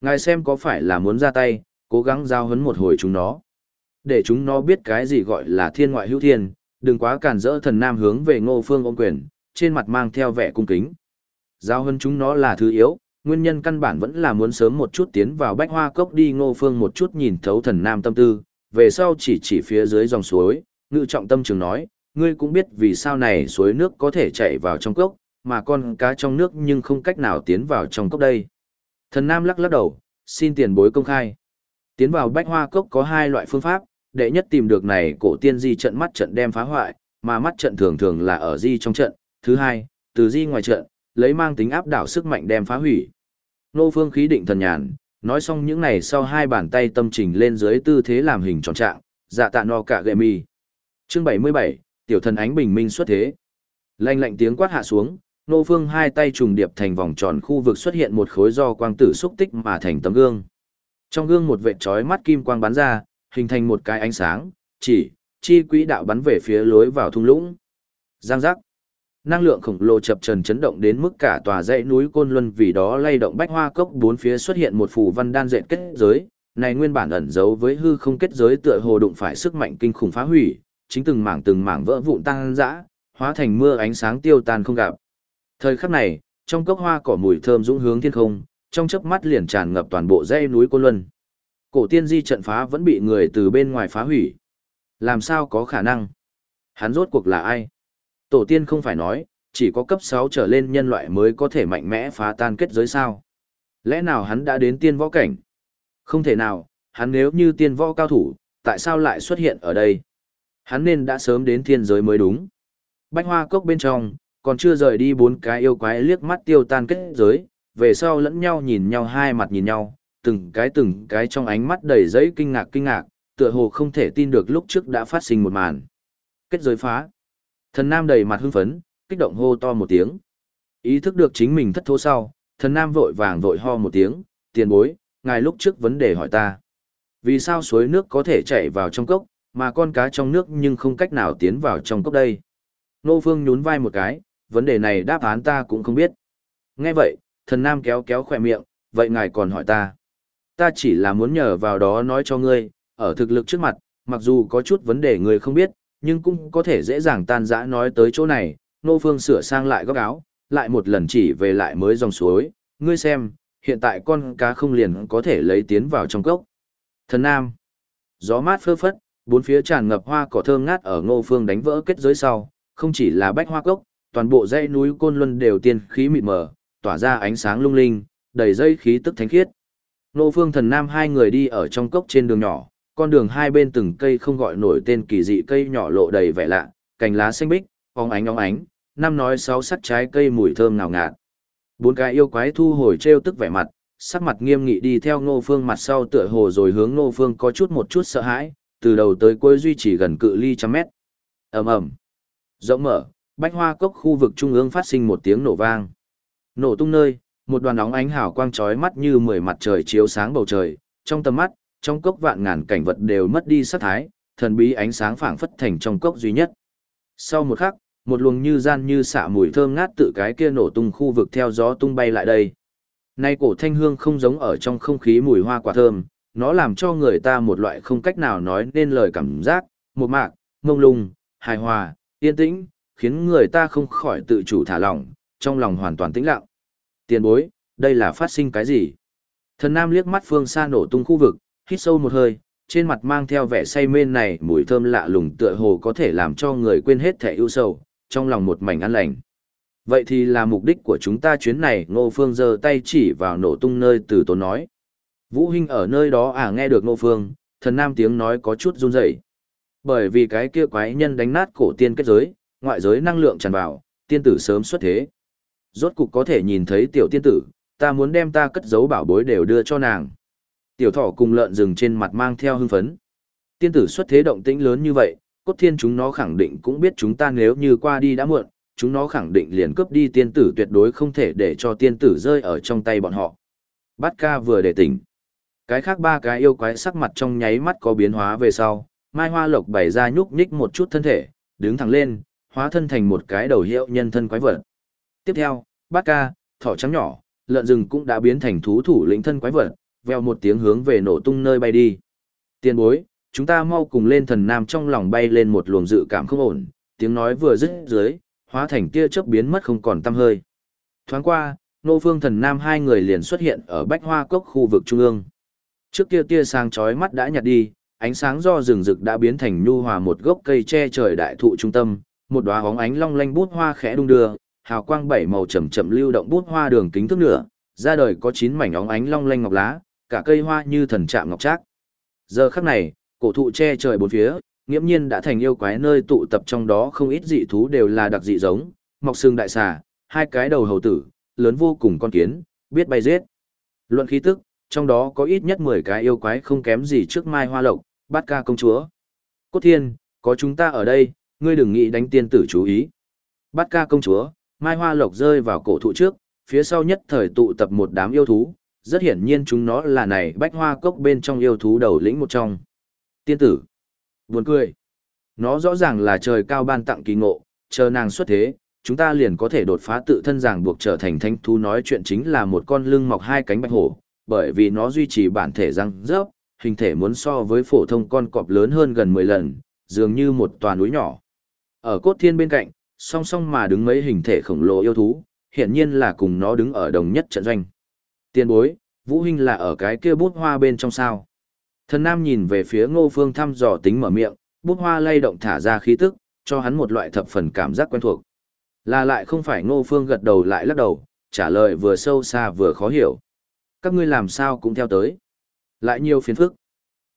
Ngài xem có phải là muốn ra tay, cố gắng giao hấn một hồi chúng nó. Để chúng nó biết cái gì gọi là thiên ngoại hữu thiên, đừng quá cản rỡ thần nam hướng về ngô phương ôm quyền, trên mặt mang theo vẻ cung kính. Giao hấn chúng nó là thứ yếu, nguyên nhân căn bản vẫn là muốn sớm một chút tiến vào bách hoa cốc đi ngô phương một chút nhìn thấu thần nam tâm tư, về sau chỉ chỉ phía dưới dòng suối, ngự trọng tâm trường nói, ngươi cũng biết vì sao này suối nước có thể chạy vào trong cốc, mà con cá trong nước nhưng không cách nào tiến vào trong cốc đây. Thần nam lắc lắc đầu, xin tiền bối công khai. Tiến vào bách hoa cốc có hai loại phương pháp, đệ nhất tìm được này cổ tiên di trận mắt trận đem phá hoại, mà mắt trận thường thường là ở di trong trận, thứ hai, từ di ngoài trận, lấy mang tính áp đảo sức mạnh đem phá hủy. Nô phương khí định thần nhàn, nói xong những này sau hai bàn tay tâm trình lên dưới tư thế làm hình tròn trạng, dạ tạ no cả gệ mi. Chương 77, tiểu thần ánh bình minh xuất thế. lanh lạnh tiếng quát hạ xuống, nô phương hai tay trùng điệp thành vòng tròn khu vực xuất hiện một khối do quang tử xúc tích mà thành tấm gương. Trong gương một vệt chói mắt kim quang bắn ra, hình thành một cái ánh sáng, chỉ, chi quỹ đạo bắn về phía lối vào thung lũng. Giang giác. Năng lượng khổng lồ chập trần chấn động đến mức cả tòa dãy núi Côn Luân vì đó lay động bách hoa cốc bốn phía xuất hiện một phù văn đan dệt kết giới, này nguyên bản ẩn giấu với hư không kết giới tựa hồ đụng phải sức mạnh kinh khủng phá hủy, chính từng mảng từng mảng vỡ vụn tan rã, hóa thành mưa ánh sáng tiêu tan không gặp. Thời khắc này, trong cốc hoa cỏ mùi thơm dũng hướng thiên không, trong chớp mắt liền tràn ngập toàn bộ dãy núi Côn Luân. Cổ tiên di trận phá vẫn bị người từ bên ngoài phá hủy. Làm sao có khả năng? Hắn rốt cuộc là ai? Tổ tiên không phải nói, chỉ có cấp 6 trở lên nhân loại mới có thể mạnh mẽ phá tan kết giới sao. Lẽ nào hắn đã đến tiên võ cảnh? Không thể nào, hắn nếu như tiên võ cao thủ, tại sao lại xuất hiện ở đây? Hắn nên đã sớm đến thiên giới mới đúng. Bách hoa cốc bên trong, còn chưa rời đi bốn cái yêu quái liếc mắt tiêu tan kết giới, về sau lẫn nhau nhìn nhau hai mặt nhìn nhau, từng cái từng cái trong ánh mắt đầy giấy kinh ngạc kinh ngạc, tựa hồ không thể tin được lúc trước đã phát sinh một màn. Kết giới phá. Thần Nam đầy mặt hưng phấn, kích động hô to một tiếng. Ý thức được chính mình thất thố sau, thần Nam vội vàng vội ho một tiếng, tiền bối, ngài lúc trước vấn đề hỏi ta. Vì sao suối nước có thể chảy vào trong cốc, mà con cá trong nước nhưng không cách nào tiến vào trong cốc đây? Nô Phương nhún vai một cái, vấn đề này đáp án ta cũng không biết. Nghe vậy, thần Nam kéo kéo khỏe miệng, vậy ngài còn hỏi ta. Ta chỉ là muốn nhờ vào đó nói cho ngươi, ở thực lực trước mặt, mặc dù có chút vấn đề ngươi không biết, nhưng cũng có thể dễ dàng tan dã nói tới chỗ này, nô phương sửa sang lại góc áo, lại một lần chỉ về lại mới dòng suối, ngươi xem, hiện tại con cá không liền có thể lấy tiến vào trong cốc. Thần Nam, gió mát phơ phất, bốn phía tràn ngập hoa cỏ thơm ngát ở ngô phương đánh vỡ kết giới sau, không chỉ là bách hoa cốc, toàn bộ dãy núi Côn Luân đều tiên khí mịt mờ, tỏa ra ánh sáng lung linh, đầy dây khí tức thánh khiết. Ngô Phương Thần Nam hai người đi ở trong cốc trên đường nhỏ, con đường hai bên từng cây không gọi nổi tên kỳ dị cây nhỏ lộ đầy vẻ lạ, cành lá xanh bích, óng ánh óng ánh, năm nói sáu sắc trái cây mùi thơm ngào ngạt. Bốn cái yêu quái thu hồi trêu tức vẻ mặt, sắc mặt nghiêm nghị đi theo Ngô Phương mặt sau tựa hồ rồi hướng Ngô Phương có chút một chút sợ hãi, từ đầu tới cuối duy trì gần cự ly trăm mét. Ầm ầm. Rộng mở, bách hoa cốc khu vực trung ương phát sinh một tiếng nổ vang. Nổ tung nơi, một đoàn óng ánh hào quang chói mắt như mười mặt trời chiếu sáng bầu trời, trong tầm mắt, trong cốc vạn ngàn cảnh vật đều mất đi sắc thái, thần bí ánh sáng phảng phất thành trong cốc duy nhất. Sau một khắc, một luồng như gian như xạ mùi thơm ngát tự cái kia nổ tung khu vực theo gió tung bay lại đây. Nay cổ thanh hương không giống ở trong không khí mùi hoa quả thơm, nó làm cho người ta một loại không cách nào nói nên lời cảm giác, một mạc, mông lung, hài hòa, yên tĩnh, khiến người ta không khỏi tự chủ thả lỏng, trong lòng hoàn toàn tĩnh lặng. Tiền bối, đây là phát sinh cái gì? Thần Nam liếc mắt phương xa nổ tung khu vực, hít sâu một hơi, trên mặt mang theo vẻ say mê này mùi thơm lạ lùng tựa hồ có thể làm cho người quên hết thẻ ưu sầu, trong lòng một mảnh an lành. Vậy thì là mục đích của chúng ta chuyến này Ngô Phương giơ tay chỉ vào nổ tung nơi từ tốn nói. Vũ Hinh ở nơi đó à nghe được Ngô Phương, thần nam tiếng nói có chút run rẩy. Bởi vì cái kia quái nhân đánh nát cổ tiên kết giới, ngoại giới năng lượng tràn vào, tiên tử sớm xuất thế. Rốt cục có thể nhìn thấy tiểu tiên tử, ta muốn đem ta cất giấu bảo bối đều đưa cho nàng. Tiểu thỏ cùng lợn rừng trên mặt mang theo hưng phấn. Tiên tử xuất thế động tĩnh lớn như vậy, cốt thiên chúng nó khẳng định cũng biết chúng ta nếu như qua đi đã muộn, chúng nó khẳng định liền cướp đi tiên tử tuyệt đối không thể để cho tiên tử rơi ở trong tay bọn họ. Bát ca vừa để tỉnh. Cái khác ba cái yêu quái sắc mặt trong nháy mắt có biến hóa về sau, mai hoa lộc bày ra nhúc nhích một chút thân thể, đứng thẳng lên, hóa thân thành một cái đầu hiệu nhân thân quái vật. Tiếp theo, bát ca, thỏ trắng nhỏ, lợn rừng cũng đã biến thành thú thủ lĩnh thân quái vật, veo một tiếng hướng về nổ tung nơi bay đi. Tiên bối, chúng ta mau cùng lên thần nam trong lòng bay lên một luồng dự cảm không ổn, tiếng nói vừa dứt dưới, hóa thành tia chớp biến mất không còn tăm hơi. Thoáng qua, nô phương thần nam hai người liền xuất hiện ở bách hoa cốc khu vực trung ương. Trước kia tia sáng chói mắt đã nhạt đi, ánh sáng do rừng rực đã biến thành nhu hòa một gốc cây che trời đại thụ trung tâm, một đóa hóng ánh long lanh bút hoa khẽ đung đưa, hào quang bảy màu chậm chậm lưu động bút hoa đường kính thước nửa, ra đời có chín mảnh óng ánh long lanh ngọc lá, cả cây hoa như thần trạm ngọc trác. Giờ khắc này, cổ thụ che trời bốn phía, nghiễm nhiên đã thành yêu quái nơi tụ tập trong đó không ít dị thú đều là đặc dị giống, mọc xương đại xà, hai cái đầu hầu tử, lớn vô cùng con kiến, biết bay giết. Luận khí tức, trong đó có ít nhất 10 cái yêu quái không kém gì trước Mai Hoa Lộc, Bát Ca công chúa. Cốt Thiên, có chúng ta ở đây, ngươi đừng nghĩ đánh tiên tử chú ý. Bát Ca công chúa, Mai Hoa Lộc rơi vào cổ thụ trước, phía sau nhất thời tụ tập một đám yêu thú, rất hiển nhiên chúng nó là này bách hoa cốc bên trong yêu thú đầu lĩnh một trong. Tiên tử. Buồn cười. Nó rõ ràng là trời cao ban tặng kỳ ngộ, chờ nàng xuất thế, chúng ta liền có thể đột phá tự thân ràng buộc trở thành thanh thú nói chuyện chính là một con lưng mọc hai cánh bạch hổ, bởi vì nó duy trì bản thể răng rớp, hình thể muốn so với phổ thông con cọp lớn hơn gần 10 lần, dường như một tòa núi nhỏ. Ở cốt thiên bên cạnh, song song mà đứng mấy hình thể khổng lồ yêu thú, hiện nhiên là cùng nó đứng ở đồng nhất trận doanh. Tiền bối, Vũ Hinh là ở cái kia bút hoa bên trong sao. Thần Nam nhìn về phía Ngô Phương thăm dò tính mở miệng, bút hoa lay động thả ra khí tức, cho hắn một loại thập phần cảm giác quen thuộc. Là lại không phải Ngô Phương gật đầu lại lắc đầu, trả lời vừa sâu xa vừa khó hiểu. Các ngươi làm sao cũng theo tới. Lại nhiều phiền phức.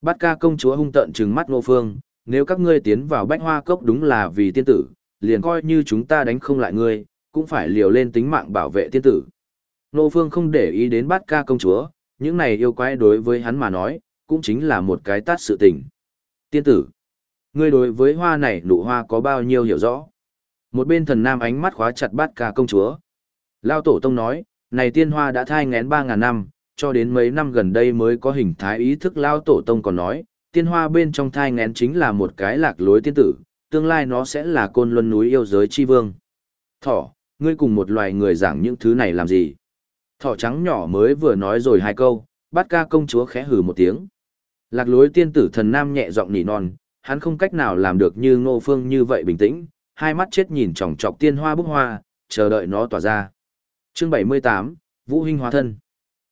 Bát ca công chúa hung tợn trừng mắt Ngô Phương, nếu các ngươi tiến vào bách hoa cốc đúng là vì tiên tử, liền coi như chúng ta đánh không lại ngươi, cũng phải liều lên tính mạng bảo vệ tiên tử. Nô Phương không để ý đến bát ca công chúa, những này yêu quái đối với hắn mà nói, cũng chính là một cái tát sự tình. Tiên tử, ngươi đối với hoa này nụ hoa có bao nhiêu hiểu rõ? Một bên thần nam ánh mắt khóa chặt bát ca công chúa. Lao tổ tông nói, này tiên hoa đã thai ngén 3.000 năm, cho đến mấy năm gần đây mới có hình thái ý thức Lao tổ tông còn nói, tiên hoa bên trong thai ngén chính là một cái lạc lối tiên tử, tương lai nó sẽ là côn luân núi yêu giới chi vương. Thỏ, ngươi cùng một loài người giảng những thứ này làm gì? Thỏ trắng nhỏ mới vừa nói rồi hai câu, bát ca công chúa khẽ hừ một tiếng. Lạc lối tiên tử thần nam nhẹ giọng nỉ non, hắn không cách nào làm được như ngô phương như vậy bình tĩnh, hai mắt chết nhìn chòng chọc tiên hoa bức hoa, chờ đợi nó tỏa ra. Chương 78, Vũ Hinh hóa thân.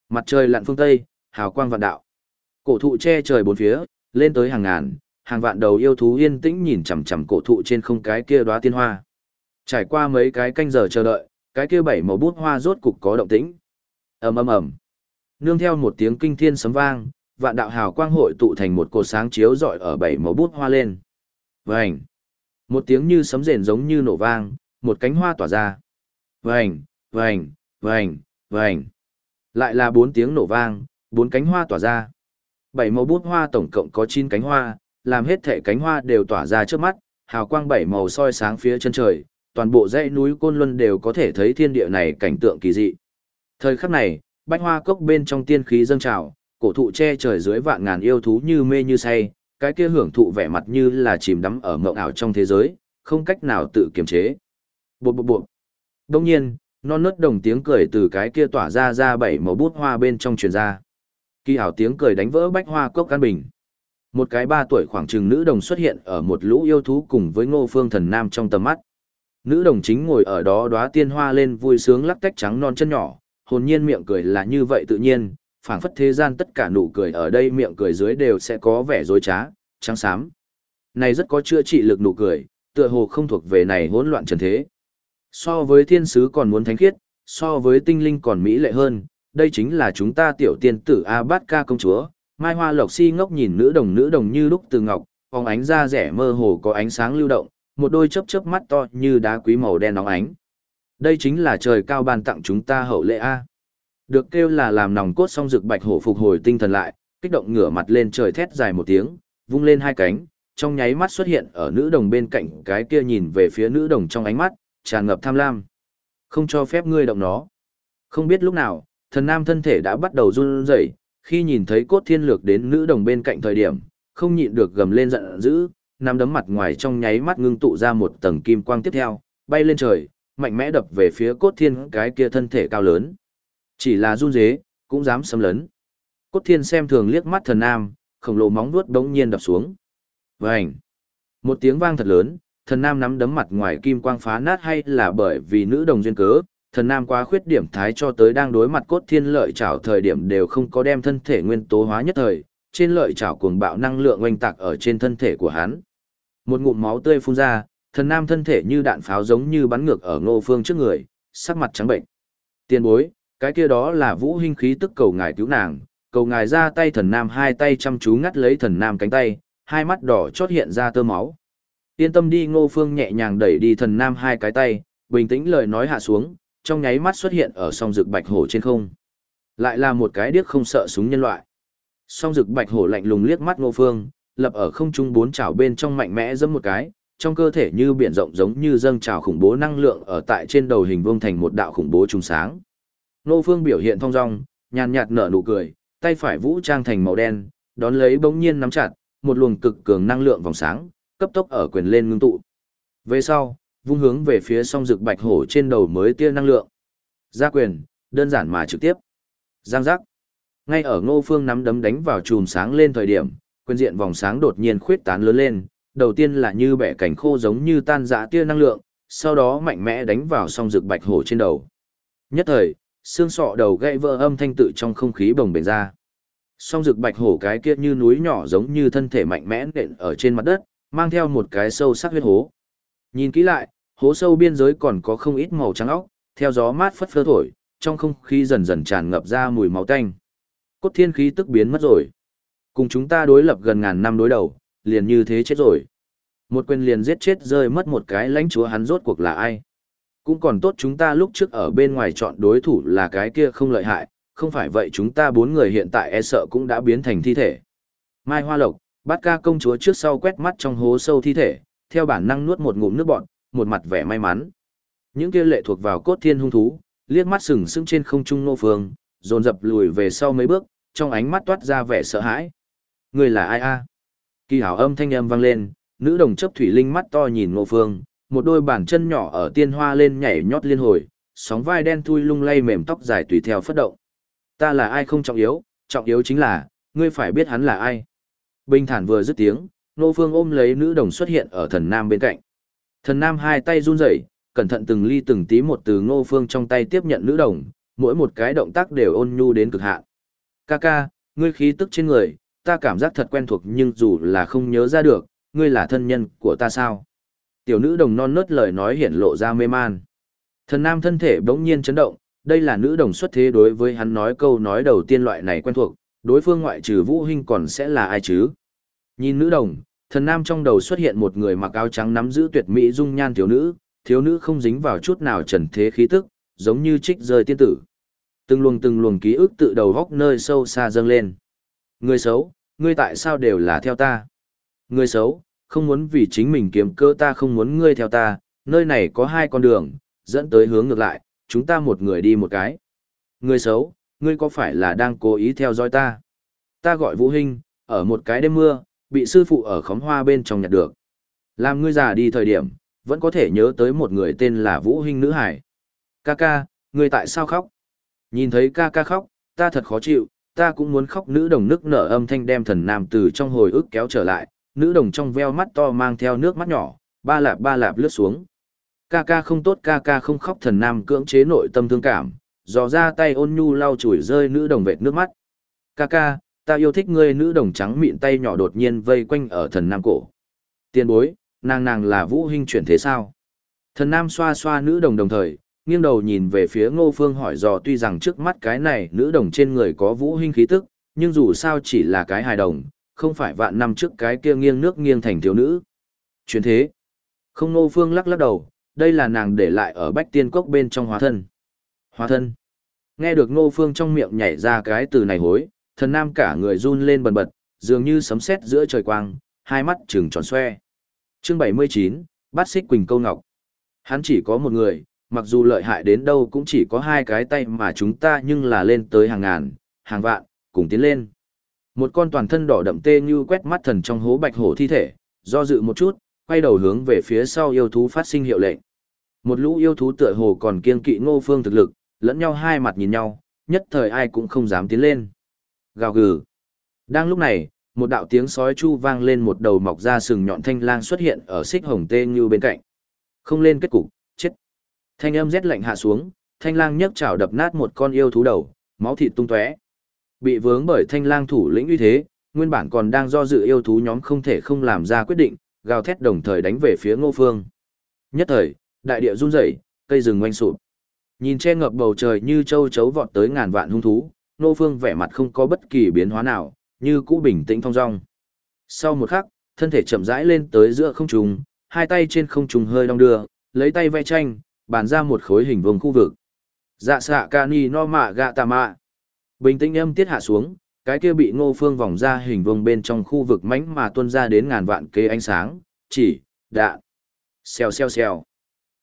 Mặt trời lặn phương Tây, hào quang vạn đạo. Cổ thụ che trời bốn phía, lên tới hàng ngàn, hàng vạn đầu yêu thú yên tĩnh nhìn chằm chằm cổ thụ trên không cái kia đóa tiên hoa. Trải qua mấy cái canh giờ chờ đợi, cái kia bảy màu bút hoa rốt cục có động tĩnh ầm ầm ầm. Nương theo một tiếng kinh thiên sấm vang, vạn đạo hào quang hội tụ thành một cột sáng chiếu rọi ở bảy màu bút hoa lên. Vảnh một tiếng như sấm rền giống như nổ vang, một cánh hoa tỏa ra. Vảnh vảnh vảnh vảnh lại là bốn tiếng nổ vang, bốn cánh hoa tỏa ra. Bảy màu bút hoa tổng cộng có chín cánh hoa, làm hết thể cánh hoa đều tỏa ra trước mắt, hào quang bảy màu soi sáng phía chân trời, toàn bộ dãy núi côn luân đều có thể thấy thiên địa này cảnh tượng kỳ dị. Thời khắc này, bách hoa cốc bên trong tiên khí dâng trào, cổ thụ che trời dưới vạn ngàn yêu thú như mê như say, cái kia hưởng thụ vẻ mặt như là chìm đắm ở mộng ảo trong thế giới, không cách nào tự kiềm chế. Bụp bụp bụp. Đông nhiên, non nớt đồng tiếng cười từ cái kia tỏa ra ra bảy màu bút hoa bên trong truyền ra. Kỳ ảo tiếng cười đánh vỡ bách hoa cốc căn bình. Một cái ba tuổi khoảng chừng nữ đồng xuất hiện ở một lũ yêu thú cùng với ngô phương thần nam trong tầm mắt. Nữ đồng chính ngồi ở đó đóa tiên hoa lên vui sướng lắc tách trắng non chân nhỏ, hồn nhiên miệng cười là như vậy tự nhiên, phảng phất thế gian tất cả nụ cười ở đây miệng cười dưới đều sẽ có vẻ dối trá, trắng xám. Này rất có chữa trị lực nụ cười, tựa hồ không thuộc về này hỗn loạn trần thế. So với thiên sứ còn muốn thánh khiết, so với tinh linh còn mỹ lệ hơn, đây chính là chúng ta tiểu tiên tử A Bát Ca công chúa. Mai Hoa Lộc Si ngốc nhìn nữ đồng nữ đồng như lúc từ ngọc, phóng ánh da rẻ mơ hồ có ánh sáng lưu động, một đôi chớp chớp mắt to như đá quý màu đen nóng ánh. Đây chính là trời cao ban tặng chúng ta hậu lệ A. Được kêu là làm nòng cốt song rực bạch hổ phục hồi tinh thần lại, kích động ngửa mặt lên trời thét dài một tiếng, vung lên hai cánh, trong nháy mắt xuất hiện ở nữ đồng bên cạnh cái kia nhìn về phía nữ đồng trong ánh mắt, tràn ngập tham lam. Không cho phép ngươi động nó. Không biết lúc nào, thần nam thân thể đã bắt đầu run rẩy, khi nhìn thấy cốt thiên lược đến nữ đồng bên cạnh thời điểm, không nhịn được gầm lên giận dữ, nắm đấm mặt ngoài trong nháy mắt ngưng tụ ra một tầng kim quang tiếp theo, bay lên trời, mạnh mẽ đập về phía cốt thiên cái kia thân thể cao lớn. Chỉ là run dế, cũng dám xâm lấn. Cốt thiên xem thường liếc mắt thần nam, khổng lồ móng vuốt đống nhiên đập xuống. Vành! Một tiếng vang thật lớn, thần nam nắm đấm mặt ngoài kim quang phá nát hay là bởi vì nữ đồng duyên cớ, thần nam quá khuyết điểm thái cho tới đang đối mặt cốt thiên lợi chảo thời điểm đều không có đem thân thể nguyên tố hóa nhất thời, trên lợi chảo cuồng bạo năng lượng oanh tạc ở trên thân thể của hắn. Một ngụm máu tươi phun ra, thần nam thân thể như đạn pháo giống như bắn ngược ở ngô phương trước người, sắc mặt trắng bệnh. Tiên bối, cái kia đó là vũ hình khí tức cầu ngài cứu nàng, cầu ngài ra tay thần nam hai tay chăm chú ngắt lấy thần nam cánh tay, hai mắt đỏ chót hiện ra tơ máu. Yên tâm đi ngô phương nhẹ nhàng đẩy đi thần nam hai cái tay, bình tĩnh lời nói hạ xuống, trong nháy mắt xuất hiện ở song rực bạch hổ trên không. Lại là một cái điếc không sợ súng nhân loại. Song rực bạch hổ lạnh lùng liếc mắt ngô phương, lập ở không trung bốn chảo bên trong mạnh mẽ giẫm một cái, trong cơ thể như biển rộng giống như dâng trào khủng bố năng lượng ở tại trên đầu hình vuông thành một đạo khủng bố trùng sáng. Nô Phương biểu hiện thong dong, nhàn nhạt nở nụ cười, tay phải vũ trang thành màu đen, đón lấy bỗng nhiên nắm chặt, một luồng cực cường năng lượng vòng sáng, cấp tốc ở quyền lên ngưng tụ. Về sau, vung hướng về phía song rực bạch hổ trên đầu mới tia năng lượng. Ra quyền, đơn giản mà trực tiếp. Giang giác. Ngay ở ngô phương nắm đấm đánh vào chùm sáng lên thời điểm, quyền diện vòng sáng đột nhiên khuyết tán lớn lên, đầu tiên là như bẻ cảnh khô giống như tan dã tia năng lượng, sau đó mạnh mẽ đánh vào song rực bạch hổ trên đầu. Nhất thời, xương sọ đầu gãy vỡ âm thanh tự trong không khí bồng bềnh ra. Song rực bạch hổ cái kia như núi nhỏ giống như thân thể mạnh mẽ nện ở trên mặt đất, mang theo một cái sâu sắc huyết hố. Nhìn kỹ lại, hố sâu biên giới còn có không ít màu trắng óc, theo gió mát phất phơ thổi, trong không khí dần dần tràn ngập ra mùi máu tanh. Cốt thiên khí tức biến mất rồi. Cùng chúng ta đối lập gần ngàn năm đối đầu, liền như thế chết rồi. Một quyền liền giết chết rơi mất một cái lãnh chúa hắn rốt cuộc là ai. Cũng còn tốt chúng ta lúc trước ở bên ngoài chọn đối thủ là cái kia không lợi hại, không phải vậy chúng ta bốn người hiện tại e sợ cũng đã biến thành thi thể. Mai Hoa Lộc, bát ca công chúa trước sau quét mắt trong hố sâu thi thể, theo bản năng nuốt một ngụm nước bọn, một mặt vẻ may mắn. Những kia lệ thuộc vào cốt thiên hung thú, liếc mắt sừng sững trên không trung nô phương, dồn dập lùi về sau mấy bước, trong ánh mắt toát ra vẻ sợ hãi. Người là ai a? Kỳ hảo âm thanh âm vang lên, nữ đồng chấp thủy linh mắt to nhìn ngô phương, một đôi bàn chân nhỏ ở tiên hoa lên nhảy nhót liên hồi, sóng vai đen thui lung lay mềm tóc dài tùy theo phất động. Ta là ai không trọng yếu, trọng yếu chính là, ngươi phải biết hắn là ai. Bình thản vừa dứt tiếng, Ngô Phương ôm lấy nữ đồng xuất hiện ở thần nam bên cạnh. Thần nam hai tay run rẩy, cẩn thận từng ly từng tí một từ Ngô Phương trong tay tiếp nhận nữ đồng, mỗi một cái động tác đều ôn nhu đến cực hạn. Ca ca, ngươi khí tức trên người, ta cảm giác thật quen thuộc nhưng dù là không nhớ ra được, ngươi là thân nhân của ta sao? Tiểu nữ đồng non nớt lời nói hiển lộ ra mê man. Thần nam thân thể bỗng nhiên chấn động, đây là nữ đồng xuất thế đối với hắn nói câu nói đầu tiên loại này quen thuộc, đối phương ngoại trừ vũ hình còn sẽ là ai chứ? Nhìn nữ đồng, thần nam trong đầu xuất hiện một người mặc áo trắng nắm giữ tuyệt mỹ dung nhan thiếu nữ, thiếu nữ không dính vào chút nào trần thế khí tức, giống như trích rơi tiên tử. Từng luồng từng luồng ký ức tự đầu góc nơi sâu xa dâng lên. Người xấu, ngươi tại sao đều là theo ta? Người xấu, không muốn vì chính mình kiếm cơ ta không muốn ngươi theo ta, nơi này có hai con đường, dẫn tới hướng ngược lại, chúng ta một người đi một cái. Người xấu, ngươi có phải là đang cố ý theo dõi ta? Ta gọi Vũ Hinh, ở một cái đêm mưa, bị sư phụ ở khóm hoa bên trong nhặt được. Làm ngươi già đi thời điểm, vẫn có thể nhớ tới một người tên là Vũ Hinh nữ hải. Ca ca, ngươi tại sao khóc? Nhìn thấy ca ca khóc, ta thật khó chịu, ta cũng muốn khóc nữ đồng nức nở âm thanh đem thần nam từ trong hồi ức kéo trở lại, nữ đồng trong veo mắt to mang theo nước mắt nhỏ, ba lạp ba lạp lướt xuống. Ca ca không tốt ca ca không khóc thần nam cưỡng chế nội tâm thương cảm, dò ra tay ôn nhu lau chùi rơi nữ đồng vệt nước mắt. Ca ca, ta yêu thích ngươi nữ đồng trắng mịn tay nhỏ đột nhiên vây quanh ở thần nam cổ. Tiên bối, nàng nàng là vũ hình chuyển thế sao? Thần nam xoa xoa nữ đồng đồng thời, nghiêng đầu nhìn về phía ngô phương hỏi dò tuy rằng trước mắt cái này nữ đồng trên người có vũ hinh khí tức, nhưng dù sao chỉ là cái hài đồng, không phải vạn năm trước cái kia nghiêng nước nghiêng thành thiếu nữ. Chuyển thế. Không ngô phương lắc lắc đầu, đây là nàng để lại ở bách tiên cốc bên trong hóa thân. Hóa thân. Nghe được ngô phương trong miệng nhảy ra cái từ này hối, thần nam cả người run lên bần bật, dường như sấm sét giữa trời quang, hai mắt trừng tròn xoe. Chương 79, Bát Xích Quỳnh Câu Ngọc. Hắn chỉ có một người, mặc dù lợi hại đến đâu cũng chỉ có hai cái tay mà chúng ta nhưng là lên tới hàng ngàn, hàng vạn, cùng tiến lên. Một con toàn thân đỏ đậm tê như quét mắt thần trong hố bạch hổ thi thể, do dự một chút, quay đầu hướng về phía sau yêu thú phát sinh hiệu lệnh. Một lũ yêu thú tựa hồ còn kiên kỵ ngô phương thực lực, lẫn nhau hai mặt nhìn nhau, nhất thời ai cũng không dám tiến lên. Gào gừ. Đang lúc này, một đạo tiếng sói chu vang lên một đầu mọc ra sừng nhọn thanh lang xuất hiện ở xích hồng tê như bên cạnh. Không lên kết cục. Thanh âm rét lạnh hạ xuống, thanh lang nhấc chảo đập nát một con yêu thú đầu, máu thịt tung tóe. Bị vướng bởi thanh lang thủ lĩnh uy thế, nguyên bản còn đang do dự yêu thú nhóm không thể không làm ra quyết định, gào thét đồng thời đánh về phía Ngô Phương. Nhất thời, đại địa run rẩy, cây rừng oanh sụp. Nhìn che ngập bầu trời như châu chấu vọt tới ngàn vạn hung thú, Ngô Phương vẻ mặt không có bất kỳ biến hóa nào, như cũ bình tĩnh thong dong. Sau một khắc, thân thể chậm rãi lên tới giữa không trung, hai tay trên không trung hơi đong đưa, lấy tay vẽ tranh, bàn ra một khối hình vuông khu vực. Dạ xạ ca ni no mạ gạ tà mạ. Bình tĩnh âm tiết hạ xuống, cái kia bị ngô phương vòng ra hình vuông bên trong khu vực mánh mà tuôn ra đến ngàn vạn kế ánh sáng, chỉ, đạn, xèo xèo xèo.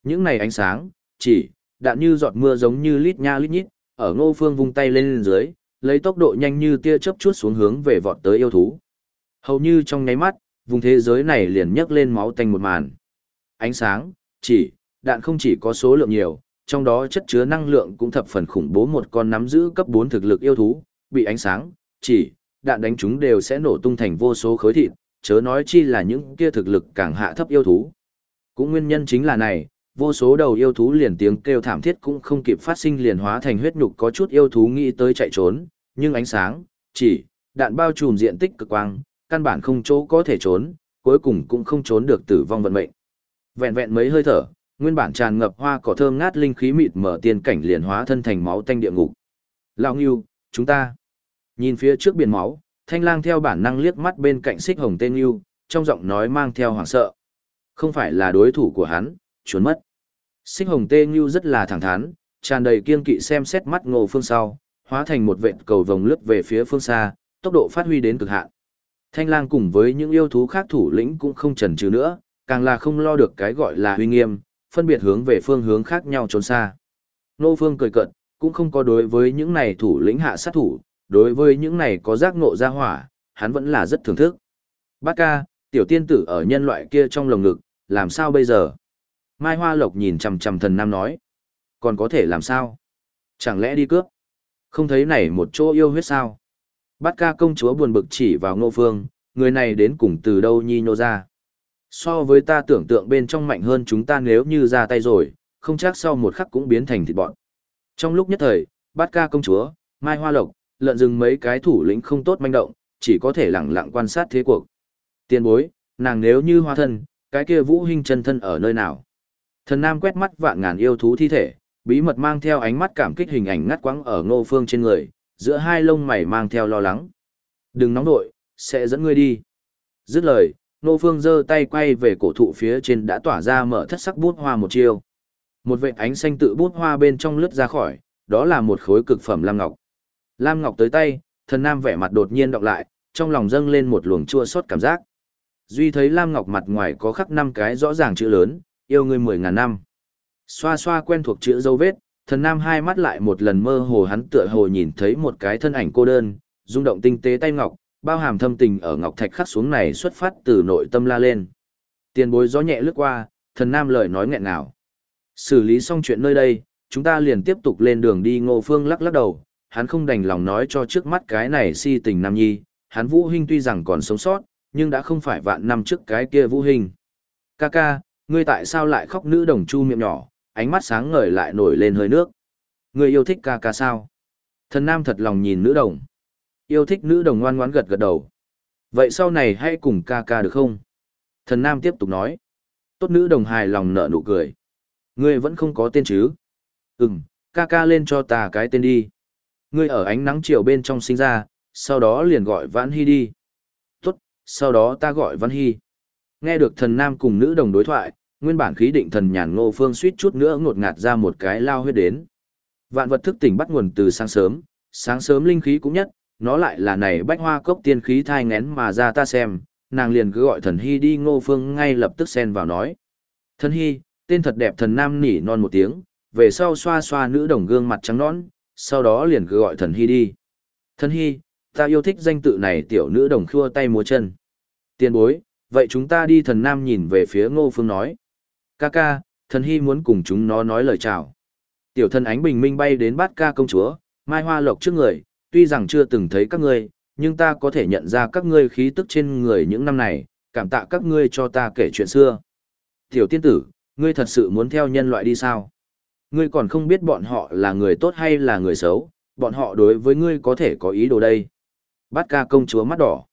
Những này ánh sáng, chỉ, đạn như giọt mưa giống như lít nha lít nhít, ở ngô phương vung tay lên, lên dưới, lấy tốc độ nhanh như tia chớp chút xuống hướng về vọt tới yêu thú. Hầu như trong nháy mắt, vùng thế giới này liền nhấc lên máu tanh một màn. Ánh sáng, chỉ, đạn không chỉ có số lượng nhiều, trong đó chất chứa năng lượng cũng thập phần khủng bố một con nắm giữ cấp 4 thực lực yêu thú, bị ánh sáng, chỉ, đạn đánh chúng đều sẽ nổ tung thành vô số khối thịt, chớ nói chi là những kia thực lực càng hạ thấp yêu thú. Cũng nguyên nhân chính là này, vô số đầu yêu thú liền tiếng kêu thảm thiết cũng không kịp phát sinh liền hóa thành huyết nhục có chút yêu thú nghĩ tới chạy trốn, nhưng ánh sáng, chỉ, đạn bao trùm diện tích cực quang, căn bản không chỗ có thể trốn, cuối cùng cũng không trốn được tử vong vận mệnh. Vẹn vẹn mấy hơi thở, nguyên bản tràn ngập hoa cỏ thơm ngát linh khí mịt mở tiên cảnh liền hóa thân thành máu tanh địa ngục. Lão Ngưu, chúng ta. Nhìn phía trước biển máu, Thanh Lang theo bản năng liếc mắt bên cạnh Xích Hồng Tên Ngưu, trong giọng nói mang theo hoảng sợ. Không phải là đối thủ của hắn, trốn mất. Xích Hồng Tên Ngưu rất là thẳng thắn, tràn đầy kiên kỵ xem xét mắt Ngô Phương sau, hóa thành một vệt cầu vồng lướt về phía phương xa, tốc độ phát huy đến cực hạn. Thanh Lang cùng với những yêu thú khác thủ lĩnh cũng không chần chừ nữa, càng là không lo được cái gọi là uy nghiêm, phân biệt hướng về phương hướng khác nhau trốn xa. Nô Phương cười cợt, cũng không có đối với những này thủ lĩnh hạ sát thủ, đối với những này có giác ngộ ra hỏa, hắn vẫn là rất thưởng thức. Bát ca, tiểu tiên tử ở nhân loại kia trong lồng ngực, làm sao bây giờ? Mai Hoa Lộc nhìn chằm chằm thần nam nói. Còn có thể làm sao? Chẳng lẽ đi cướp? Không thấy này một chỗ yêu huyết sao? Bát ca công chúa buồn bực chỉ vào ngô phương, người này đến cùng từ đâu nhi nhô ra. So với ta tưởng tượng bên trong mạnh hơn chúng ta nếu như ra tay rồi, không chắc sau một khắc cũng biến thành thịt bọn. Trong lúc nhất thời, bát ca công chúa, mai hoa lộc, lợn rừng mấy cái thủ lĩnh không tốt manh động, chỉ có thể lặng lặng quan sát thế cuộc. Tiên bối, nàng nếu như hoa thân, cái kia vũ hình chân thân ở nơi nào? Thần Nam quét mắt vạn ngàn yêu thú thi thể, bí mật mang theo ánh mắt cảm kích hình ảnh ngắt quãng ở ngô phương trên người, giữa hai lông mày mang theo lo lắng. Đừng nóng nội, sẽ dẫn ngươi đi. Dứt lời, Nô Phương giơ tay quay về cổ thụ phía trên đã tỏa ra mở thất sắc bút hoa một chiêu. Một vệt ánh xanh tự bút hoa bên trong lướt ra khỏi, đó là một khối cực phẩm lam ngọc. Lam ngọc tới tay, thần nam vẻ mặt đột nhiên đọc lại, trong lòng dâng lên một luồng chua xót cảm giác. Duy thấy lam ngọc mặt ngoài có khắc năm cái rõ ràng chữ lớn, yêu ngươi mười ngàn năm. Xoa xoa quen thuộc chữ dấu vết, thần nam hai mắt lại một lần mơ hồ hắn tựa hồ nhìn thấy một cái thân ảnh cô đơn, rung động tinh tế tay ngọc, bao hàm thâm tình ở ngọc thạch khắc xuống này xuất phát từ nội tâm la lên. Tiền bối gió nhẹ lướt qua, thần nam lời nói nghẹn ngào. Xử lý xong chuyện nơi đây, chúng ta liền tiếp tục lên đường đi ngô phương lắc lắc đầu, hắn không đành lòng nói cho trước mắt cái này si tình nam nhi, hắn vũ hình tuy rằng còn sống sót, nhưng đã không phải vạn năm trước cái kia vũ hình. Ca ca, ngươi tại sao lại khóc nữ đồng chu miệng nhỏ, ánh mắt sáng ngời lại nổi lên hơi nước. Ngươi yêu thích ca ca sao? Thần nam thật lòng nhìn nữ đồng. Yêu thích nữ đồng ngoan ngoãn gật gật đầu. Vậy sau này hãy cùng ca ca được không? Thần Nam tiếp tục nói. Tốt nữ đồng hài lòng nở nụ cười. Ngươi vẫn không có tên chứ? Ừm, ca ca lên cho ta cái tên đi. Ngươi ở ánh nắng chiều bên trong sinh ra, sau đó liền gọi Vãn Hy đi. Tốt, sau đó ta gọi Vãn Hy. Nghe được thần Nam cùng nữ đồng đối thoại, nguyên bản khí định thần nhàn ngô phương suýt chút nữa ngột ngạt ra một cái lao huyết đến. Vạn vật thức tỉnh bắt nguồn từ sáng sớm, sáng sớm linh khí cũng nhất, nó lại là này bách hoa cốc tiên khí thai ngén mà ra ta xem, nàng liền cứ gọi thần hy đi ngô phương ngay lập tức xen vào nói. Thần hy, tên thật đẹp thần nam nỉ non một tiếng, về sau xoa xoa nữ đồng gương mặt trắng nõn, sau đó liền cứ gọi thần hy đi. Thần hy, ta yêu thích danh tự này tiểu nữ đồng khua tay múa chân. Tiên bối, vậy chúng ta đi thần nam nhìn về phía ngô phương nói. Ca ca, Thần hy muốn cùng chúng nó nói lời chào. Tiểu thần ánh bình minh bay đến bát ca công chúa, mai hoa lộc trước người, tuy rằng chưa từng thấy các ngươi, nhưng ta có thể nhận ra các ngươi khí tức trên người những năm này, cảm tạ các ngươi cho ta kể chuyện xưa. Tiểu tiên tử, ngươi thật sự muốn theo nhân loại đi sao? Ngươi còn không biết bọn họ là người tốt hay là người xấu, bọn họ đối với ngươi có thể có ý đồ đây. Bát ca công chúa mắt đỏ.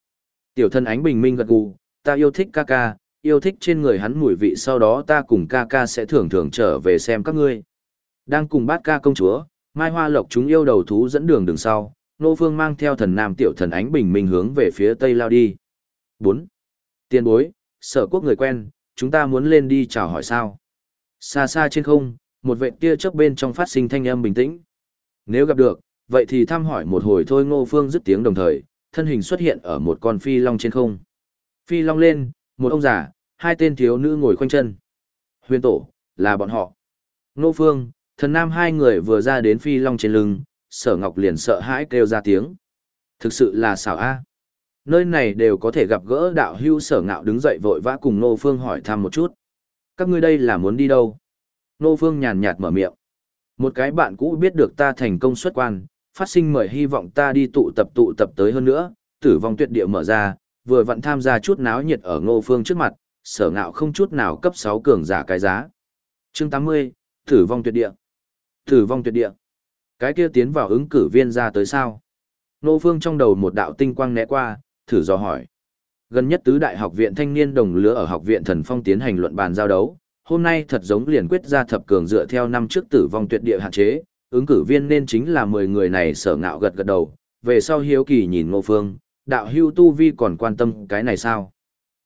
Tiểu thân ánh bình minh gật gù, ta yêu thích ca ca, yêu thích trên người hắn mùi vị sau đó ta cùng ca ca sẽ thường thường trở về xem các ngươi. Đang cùng bát ca công chúa, Mai Hoa Lộc chúng yêu đầu thú dẫn đường đường sau, Nô Phương mang theo thần nam tiểu thần ánh bình minh hướng về phía tây lao đi. 4. Tiên bối, sở quốc người quen, chúng ta muốn lên đi chào hỏi sao. Xa xa trên không, một vệ tia chớp bên trong phát sinh thanh âm bình tĩnh. Nếu gặp được, vậy thì thăm hỏi một hồi thôi ngô phương dứt tiếng đồng thời, thân hình xuất hiện ở một con phi long trên không. Phi long lên, một ông già, hai tên thiếu nữ ngồi khoanh chân. Huyền tổ, là bọn họ. Ngô phương, thần nam hai người vừa ra đến phi long trên lưng, sở ngọc liền sợ hãi kêu ra tiếng. Thực sự là xảo a. Nơi này đều có thể gặp gỡ đạo hưu sở ngạo đứng dậy vội vã cùng Nô phương hỏi thăm một chút. Các ngươi đây là muốn đi đâu? Nô phương nhàn nhạt mở miệng. Một cái bạn cũ biết được ta thành công xuất quan, phát sinh mời hy vọng ta đi tụ tập tụ tập tới hơn nữa, tử vong tuyệt địa mở ra, vừa vặn tham gia chút náo nhiệt ở ngô phương trước mặt, sở ngạo không chút nào cấp 6 cường giả cái giá. Chương 80, tử vong tuyệt địa. Tử vong tuyệt địa. Cái kia tiến vào ứng cử viên ra tới sao? Ngô phương trong đầu một đạo tinh quang né qua, thử dò hỏi. Gần nhất tứ đại học viện thanh niên đồng lứa ở học viện thần phong tiến hành luận bàn giao đấu, hôm nay thật giống liền quyết ra thập cường dựa theo năm trước tử vong tuyệt địa hạn chế, ứng cử viên nên chính là 10 người này sở ngạo gật gật đầu, về sau hiếu kỳ nhìn Ngô Phương, đạo hưu tu vi còn quan tâm cái này sao?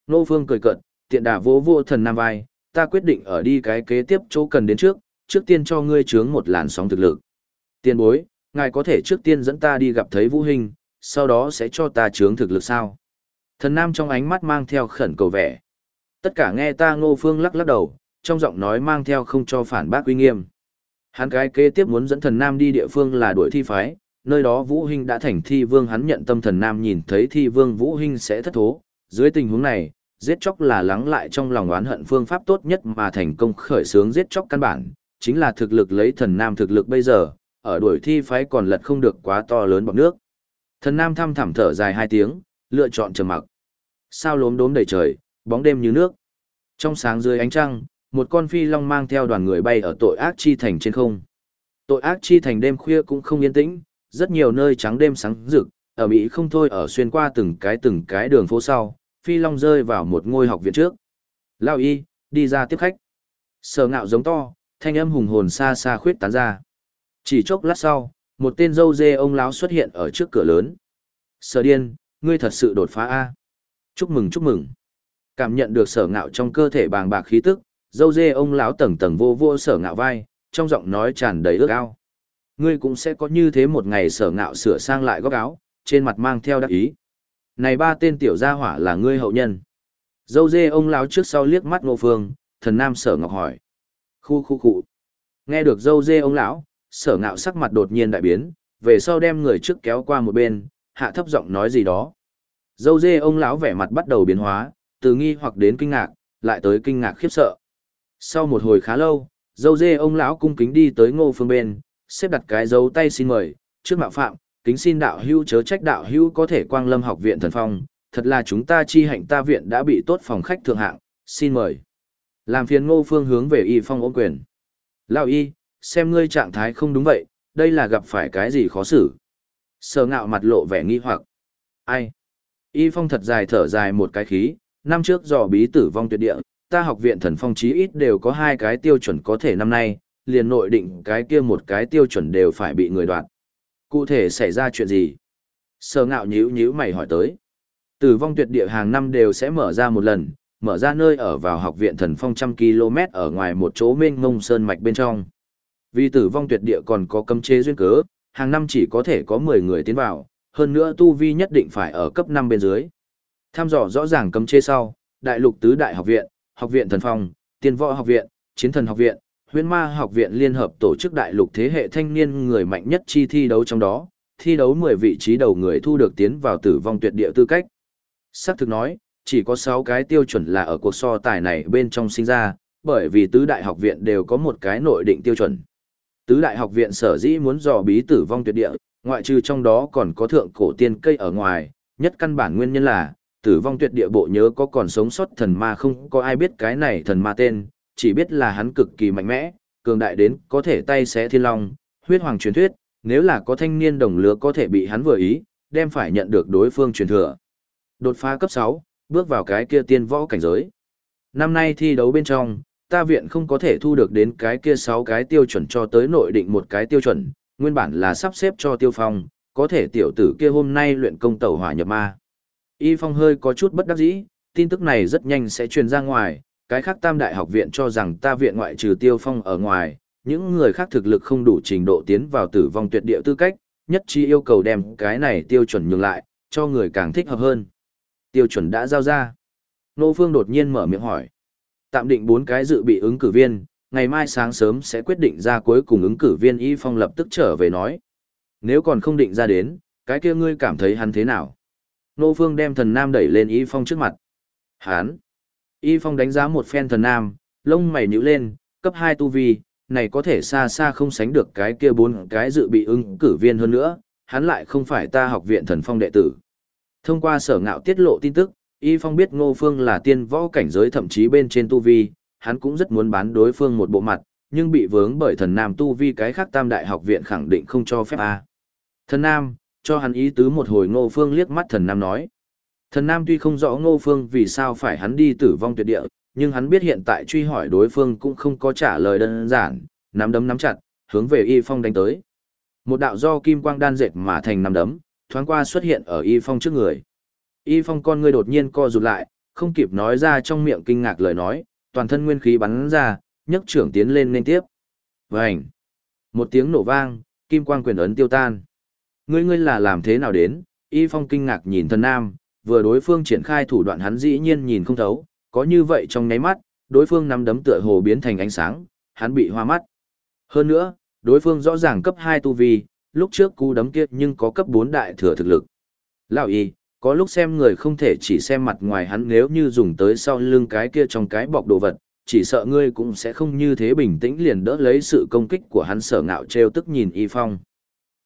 Ngô Phương cười cợt, tiện đà vô vô thần nam vai, ta quyết định ở đi cái kế tiếp chỗ cần đến trước, trước tiên cho ngươi chướng một làn sóng thực lực. Tiên bối, ngài có thể trước tiên dẫn ta đi gặp thấy Vũ Hình, sau đó sẽ cho ta chướng thực lực sao? Thần nam trong ánh mắt mang theo khẩn cầu vẻ. Tất cả nghe ta Ngô Phương lắc lắc đầu, trong giọng nói mang theo không cho phản bác uy nghiêm. Hắn cái kế tiếp muốn dẫn thần nam đi địa phương là đuổi thi phái, nơi đó Vũ Hinh đã thành thi vương hắn nhận tâm thần nam nhìn thấy thi vương Vũ Hinh sẽ thất thố. Dưới tình huống này, giết chóc là lắng lại trong lòng oán hận phương pháp tốt nhất mà thành công khởi sướng giết chóc căn bản, chính là thực lực lấy thần nam thực lực bây giờ, ở đuổi thi phái còn lật không được quá to lớn bọc nước. Thần nam thăm thẳm thở dài hai tiếng, lựa chọn trầm mặc. Sao lốm đốm đầy trời, bóng đêm như nước. Trong sáng dưới ánh trăng, một con phi long mang theo đoàn người bay ở tội ác chi thành trên không. Tội ác chi thành đêm khuya cũng không yên tĩnh, rất nhiều nơi trắng đêm sáng rực, ở Mỹ không thôi ở xuyên qua từng cái từng cái đường phố sau, phi long rơi vào một ngôi học viện trước. Lao y, đi ra tiếp khách. Sở ngạo giống to, thanh âm hùng hồn xa xa khuyết tán ra. Chỉ chốc lát sau, một tên dâu dê ông lão xuất hiện ở trước cửa lớn. Sở điên, ngươi thật sự đột phá A. Chúc mừng chúc mừng. Cảm nhận được sở ngạo trong cơ thể bàng bạc khí tức, dâu dê ông lão tầng tầng vô vô sở ngạo vai, trong giọng nói tràn đầy ước ao. Ngươi cũng sẽ có như thế một ngày sở ngạo sửa sang lại góc áo, trên mặt mang theo đắc ý. Này ba tên tiểu gia hỏa là ngươi hậu nhân. Dâu dê ông lão trước sau liếc mắt ngô phương, thần nam sở ngọc hỏi. Khu khu khu. Nghe được dâu dê ông lão, sở ngạo sắc mặt đột nhiên đại biến, về sau đem người trước kéo qua một bên, hạ thấp giọng nói gì đó. Dâu dê ông lão vẻ mặt bắt đầu biến hóa, từ nghi hoặc đến kinh ngạc, lại tới kinh ngạc khiếp sợ. Sau một hồi khá lâu, dâu dê ông lão cung kính đi tới ngô phương bên, xếp đặt cái dấu tay xin mời, trước mạo phạm, kính xin đạo hưu chớ trách đạo hưu có thể quang lâm học viện thần phong, thật là chúng ta chi hạnh ta viện đã bị tốt phòng khách thượng hạng, xin mời. Làm phiền ngô phương hướng về y phong ôm quyền. Lão y, xem ngươi trạng thái không đúng vậy, đây là gặp phải cái gì khó xử. Sở ngạo mặt lộ vẻ nghi hoặc. Ai? Y phong thật dài thở dài một cái khí, năm trước dò bí tử vong tuyệt địa, ta học viện thần phong chí ít đều có hai cái tiêu chuẩn có thể năm nay, liền nội định cái kia một cái tiêu chuẩn đều phải bị người đoạt. Cụ thể xảy ra chuyện gì? Sở ngạo nhíu nhíu mày hỏi tới. Tử vong tuyệt địa hàng năm đều sẽ mở ra một lần, mở ra nơi ở vào học viện thần phong trăm km ở ngoài một chỗ mênh ngông sơn mạch bên trong. Vì tử vong tuyệt địa còn có cấm chế duyên cớ, hàng năm chỉ có thể có 10 người tiến vào, hơn nữa tu vi nhất định phải ở cấp 5 bên dưới. Tham dò rõ ràng cấm chế sau, đại lục tứ đại học viện, học viện thần phong, tiên võ học viện, chiến thần học viện, huyễn ma học viện liên hợp tổ chức đại lục thế hệ thanh niên người mạnh nhất chi thi đấu trong đó, thi đấu 10 vị trí đầu người thu được tiến vào tử vong tuyệt địa tư cách. Sắc thực nói, chỉ có 6 cái tiêu chuẩn là ở cuộc so tài này bên trong sinh ra, bởi vì tứ đại học viện đều có một cái nội định tiêu chuẩn. Tứ đại học viện sở dĩ muốn dò bí tử vong tuyệt địa, ngoại trừ trong đó còn có thượng cổ tiên cây ở ngoài, nhất căn bản nguyên nhân là, tử vong tuyệt địa bộ nhớ có còn sống sót thần ma không có ai biết cái này thần ma tên, chỉ biết là hắn cực kỳ mạnh mẽ, cường đại đến có thể tay xé thiên long, huyết hoàng truyền thuyết, nếu là có thanh niên đồng lứa có thể bị hắn vừa ý, đem phải nhận được đối phương truyền thừa. Đột phá cấp 6, bước vào cái kia tiên võ cảnh giới. Năm nay thi đấu bên trong, ta viện không có thể thu được đến cái kia 6 cái tiêu chuẩn cho tới nội định một cái tiêu chuẩn, nguyên bản là sắp xếp cho tiêu phong, có thể tiểu tử kia hôm nay luyện công tẩu hỏa nhập ma. Y Phong hơi có chút bất đắc dĩ, tin tức này rất nhanh sẽ truyền ra ngoài, cái khác tam đại học viện cho rằng ta viện ngoại trừ tiêu phong ở ngoài, những người khác thực lực không đủ trình độ tiến vào tử vong tuyệt địa tư cách, nhất trí yêu cầu đem cái này tiêu chuẩn nhường lại, cho người càng thích hợp hơn. Tiêu chuẩn đã giao ra. Nô Phương đột nhiên mở miệng hỏi. Tạm định bốn cái dự bị ứng cử viên, ngày mai sáng sớm sẽ quyết định ra cuối cùng ứng cử viên Y Phong lập tức trở về nói. Nếu còn không định ra đến, cái kia ngươi cảm thấy hắn thế nào? Nô Phương đem thần nam đẩy lên Y Phong trước mặt. Hán. Y Phong đánh giá một phen thần nam, lông mày nhíu lên, cấp 2 tu vi, này có thể xa xa không sánh được cái kia bốn cái dự bị ứng cử viên hơn nữa, hắn lại không phải ta học viện thần phong đệ tử. Thông qua sở ngạo tiết lộ tin tức, Y Phong biết Ngô Phương là tiên võ cảnh giới thậm chí bên trên tu vi, hắn cũng rất muốn bán đối phương một bộ mặt, nhưng bị vướng bởi thần nam tu vi cái khác tam đại học viện khẳng định không cho phép a. Thần nam, cho hắn ý tứ một hồi Ngô Phương liếc mắt thần nam nói. Thần nam tuy không rõ Ngô Phương vì sao phải hắn đi tử vong tuyệt địa, nhưng hắn biết hiện tại truy hỏi đối phương cũng không có trả lời đơn giản, nắm đấm nắm chặt, hướng về Y Phong đánh tới. Một đạo do kim quang đan dệt mà thành nắm đấm, thoáng qua xuất hiện ở Y Phong trước người. Y Phong con ngươi đột nhiên co rụt lại, không kịp nói ra trong miệng kinh ngạc lời nói, toàn thân nguyên khí bắn ra, nhấc trưởng tiến lên nên tiếp. Vành! Một tiếng nổ vang, kim quang quyền ấn tiêu tan. Ngươi ngươi là làm thế nào đến? Y Phong kinh ngạc nhìn thần nam, vừa đối phương triển khai thủ đoạn hắn dĩ nhiên nhìn không thấu, có như vậy trong nháy mắt, đối phương nắm đấm tựa hồ biến thành ánh sáng, hắn bị hoa mắt. Hơn nữa, đối phương rõ ràng cấp 2 tu vi, lúc trước cú đấm kia nhưng có cấp 4 đại thừa thực lực. Lão y, có lúc xem người không thể chỉ xem mặt ngoài hắn nếu như dùng tới sau lưng cái kia trong cái bọc đồ vật, chỉ sợ ngươi cũng sẽ không như thế bình tĩnh liền đỡ lấy sự công kích của hắn sở ngạo trêu tức nhìn Y Phong.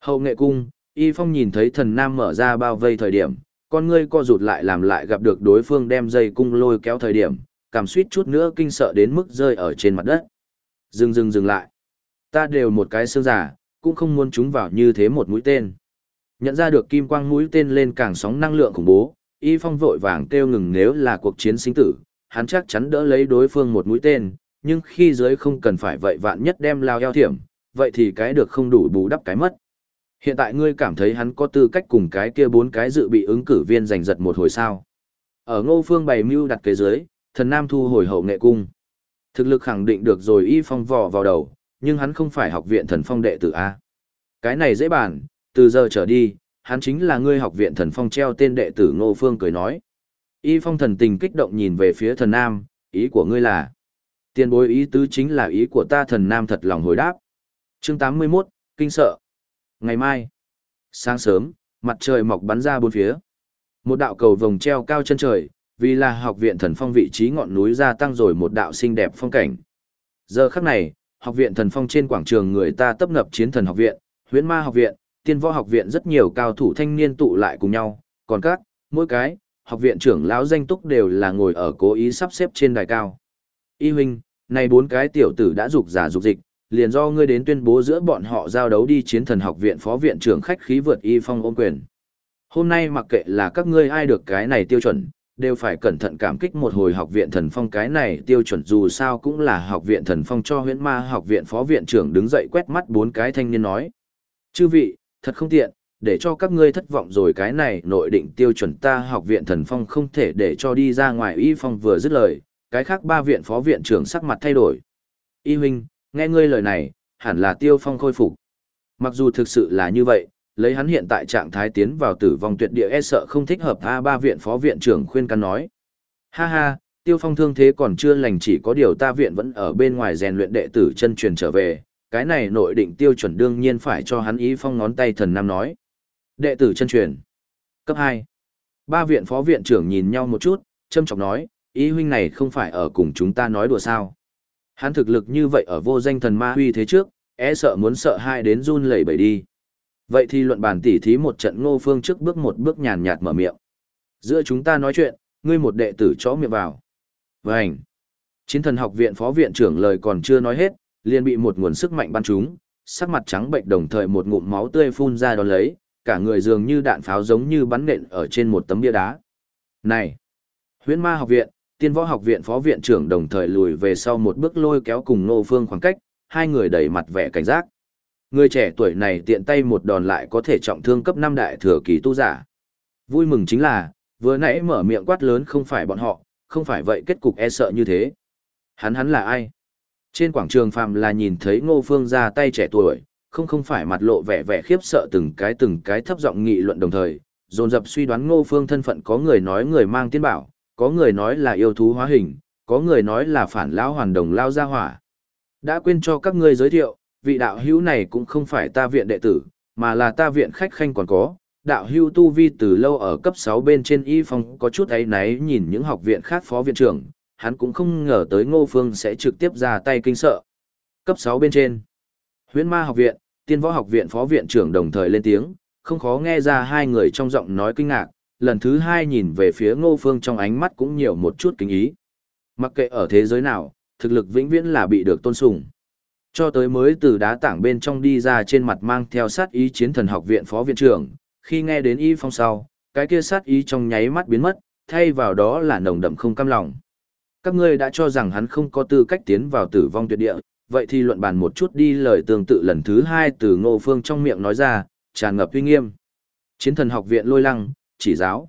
Hậu nghệ cung, Y Phong nhìn thấy thần nam mở ra bao vây thời điểm, con ngươi co rụt lại làm lại gặp được đối phương đem dây cung lôi kéo thời điểm, cảm suýt chút nữa kinh sợ đến mức rơi ở trên mặt đất. Dừng dừng dừng lại. Ta đều một cái xương giả, cũng không muốn chúng vào như thế một mũi tên. Nhận ra được kim quang mũi tên lên càng sóng năng lượng khủng bố, Y Phong vội vàng kêu ngừng nếu là cuộc chiến sinh tử, hắn chắc chắn đỡ lấy đối phương một mũi tên, nhưng khi dưới không cần phải vậy vạn nhất đem lao eo thiểm, vậy thì cái được không đủ bù đắp cái mất. Hiện tại ngươi cảm thấy hắn có tư cách cùng cái kia bốn cái dự bị ứng cử viên giành giật một hồi sao. Ở ngô phương bày mưu đặt kế dưới, thần nam thu hồi hậu nghệ cung. Thực lực khẳng định được rồi y phong vò vào đầu, nhưng hắn không phải học viện thần phong đệ tử A. Cái này dễ bàn, từ giờ trở đi, hắn chính là ngươi học viện thần phong treo tên đệ tử ngô phương cười nói. Y phong thần tình kích động nhìn về phía thần nam, ý của ngươi là. Tiền bối ý tứ chính là ý của ta thần nam thật lòng hồi đáp. Chương 81, Kinh sợ. Ngày mai, sáng sớm, mặt trời mọc bắn ra bốn phía. Một đạo cầu vồng treo cao chân trời, vì là học viện thần phong vị trí ngọn núi gia tăng rồi một đạo xinh đẹp phong cảnh. Giờ khắc này, học viện thần phong trên quảng trường người ta tấp nập chiến thần học viện, huyễn ma học viện, tiên võ học viện rất nhiều cao thủ thanh niên tụ lại cùng nhau, còn các, mỗi cái, học viện trưởng lão danh túc đều là ngồi ở cố ý sắp xếp trên đài cao. Y huynh, này bốn cái tiểu tử đã dục giả dục dịch, liền do ngươi đến tuyên bố giữa bọn họ giao đấu đi chiến thần học viện phó viện trưởng khách khí vượt y phong ôm quyền. Hôm nay mặc kệ là các ngươi ai được cái này tiêu chuẩn, đều phải cẩn thận cảm kích một hồi học viện thần phong cái này tiêu chuẩn dù sao cũng là học viện thần phong cho huyễn ma học viện phó viện trưởng đứng dậy quét mắt bốn cái thanh niên nói. Chư vị, thật không tiện, để cho các ngươi thất vọng rồi cái này nội định tiêu chuẩn ta học viện thần phong không thể để cho đi ra ngoài y phong vừa dứt lời, cái khác ba viện phó viện trưởng sắc mặt thay đổi. Y huynh, nghe ngươi lời này, hẳn là tiêu phong khôi phục. Mặc dù thực sự là như vậy, lấy hắn hiện tại trạng thái tiến vào tử vong tuyệt địa e sợ không thích hợp a ba viện phó viện trưởng khuyên can nói. Ha ha, tiêu phong thương thế còn chưa lành chỉ có điều ta viện vẫn ở bên ngoài rèn luyện đệ tử chân truyền trở về, cái này nội định tiêu chuẩn đương nhiên phải cho hắn ý phong ngón tay thần nam nói. Đệ tử chân truyền. Cấp 2. Ba viện phó viện trưởng nhìn nhau một chút, châm trọng nói, ý huynh này không phải ở cùng chúng ta nói đùa sao. Hắn thực lực như vậy ở vô danh thần ma huy thế trước, e sợ muốn sợ hai đến run lẩy bẩy đi. Vậy thì luận bàn tỉ thí một trận ngô phương trước bước một bước nhàn nhạt mở miệng. Giữa chúng ta nói chuyện, ngươi một đệ tử chó miệng vào. Vânh! Chiến thần học viện phó viện trưởng lời còn chưa nói hết, liền bị một nguồn sức mạnh bắn trúng, sắc mặt trắng bệnh đồng thời một ngụm máu tươi phun ra đón lấy, cả người dường như đạn pháo giống như bắn nện ở trên một tấm bia đá. Này! Huyễn ma học viện, tiên võ học viện phó viện trưởng đồng thời lùi về sau một bước lôi kéo cùng Ngô Phương khoảng cách, hai người đầy mặt vẻ cảnh giác. Người trẻ tuổi này tiện tay một đòn lại có thể trọng thương cấp 5 đại thừa kỳ tu giả. Vui mừng chính là, vừa nãy mở miệng quát lớn không phải bọn họ, không phải vậy kết cục e sợ như thế. Hắn hắn là ai? Trên quảng trường phàm là nhìn thấy Ngô Phương ra tay trẻ tuổi, không không phải mặt lộ vẻ vẻ khiếp sợ từng cái từng cái thấp giọng nghị luận đồng thời, dồn dập suy đoán Ngô Phương thân phận có người nói người mang tiên bảo, có người nói là yêu thú hóa hình, có người nói là phản lão hoàn đồng lao gia hỏa. Đã quên cho các ngươi giới thiệu, vị đạo hữu này cũng không phải ta viện đệ tử, mà là ta viện khách khanh còn có. Đạo hữu tu vi từ lâu ở cấp 6 bên trên y phong có chút ấy náy nhìn những học viện khác phó viện trưởng, hắn cũng không ngờ tới ngô phương sẽ trực tiếp ra tay kinh sợ. Cấp 6 bên trên, huyễn ma học viện, tiên võ học viện phó viện trưởng đồng thời lên tiếng, không khó nghe ra hai người trong giọng nói kinh ngạc, lần thứ hai nhìn về phía ngô phương trong ánh mắt cũng nhiều một chút kính ý. Mặc kệ ở thế giới nào, thực lực vĩnh viễn là bị được tôn sùng. Cho tới mới từ đá tảng bên trong đi ra trên mặt mang theo sát ý chiến thần học viện phó viện trưởng, khi nghe đến y phong sau, cái kia sát ý trong nháy mắt biến mất, thay vào đó là nồng đậm không cam lòng. Các ngươi đã cho rằng hắn không có tư cách tiến vào tử vong tuyệt địa, vậy thì luận bàn một chút đi lời tương tự lần thứ hai từ ngô phương trong miệng nói ra, tràn ngập uy nghiêm. Chiến thần học viện lôi lăng, chỉ giáo.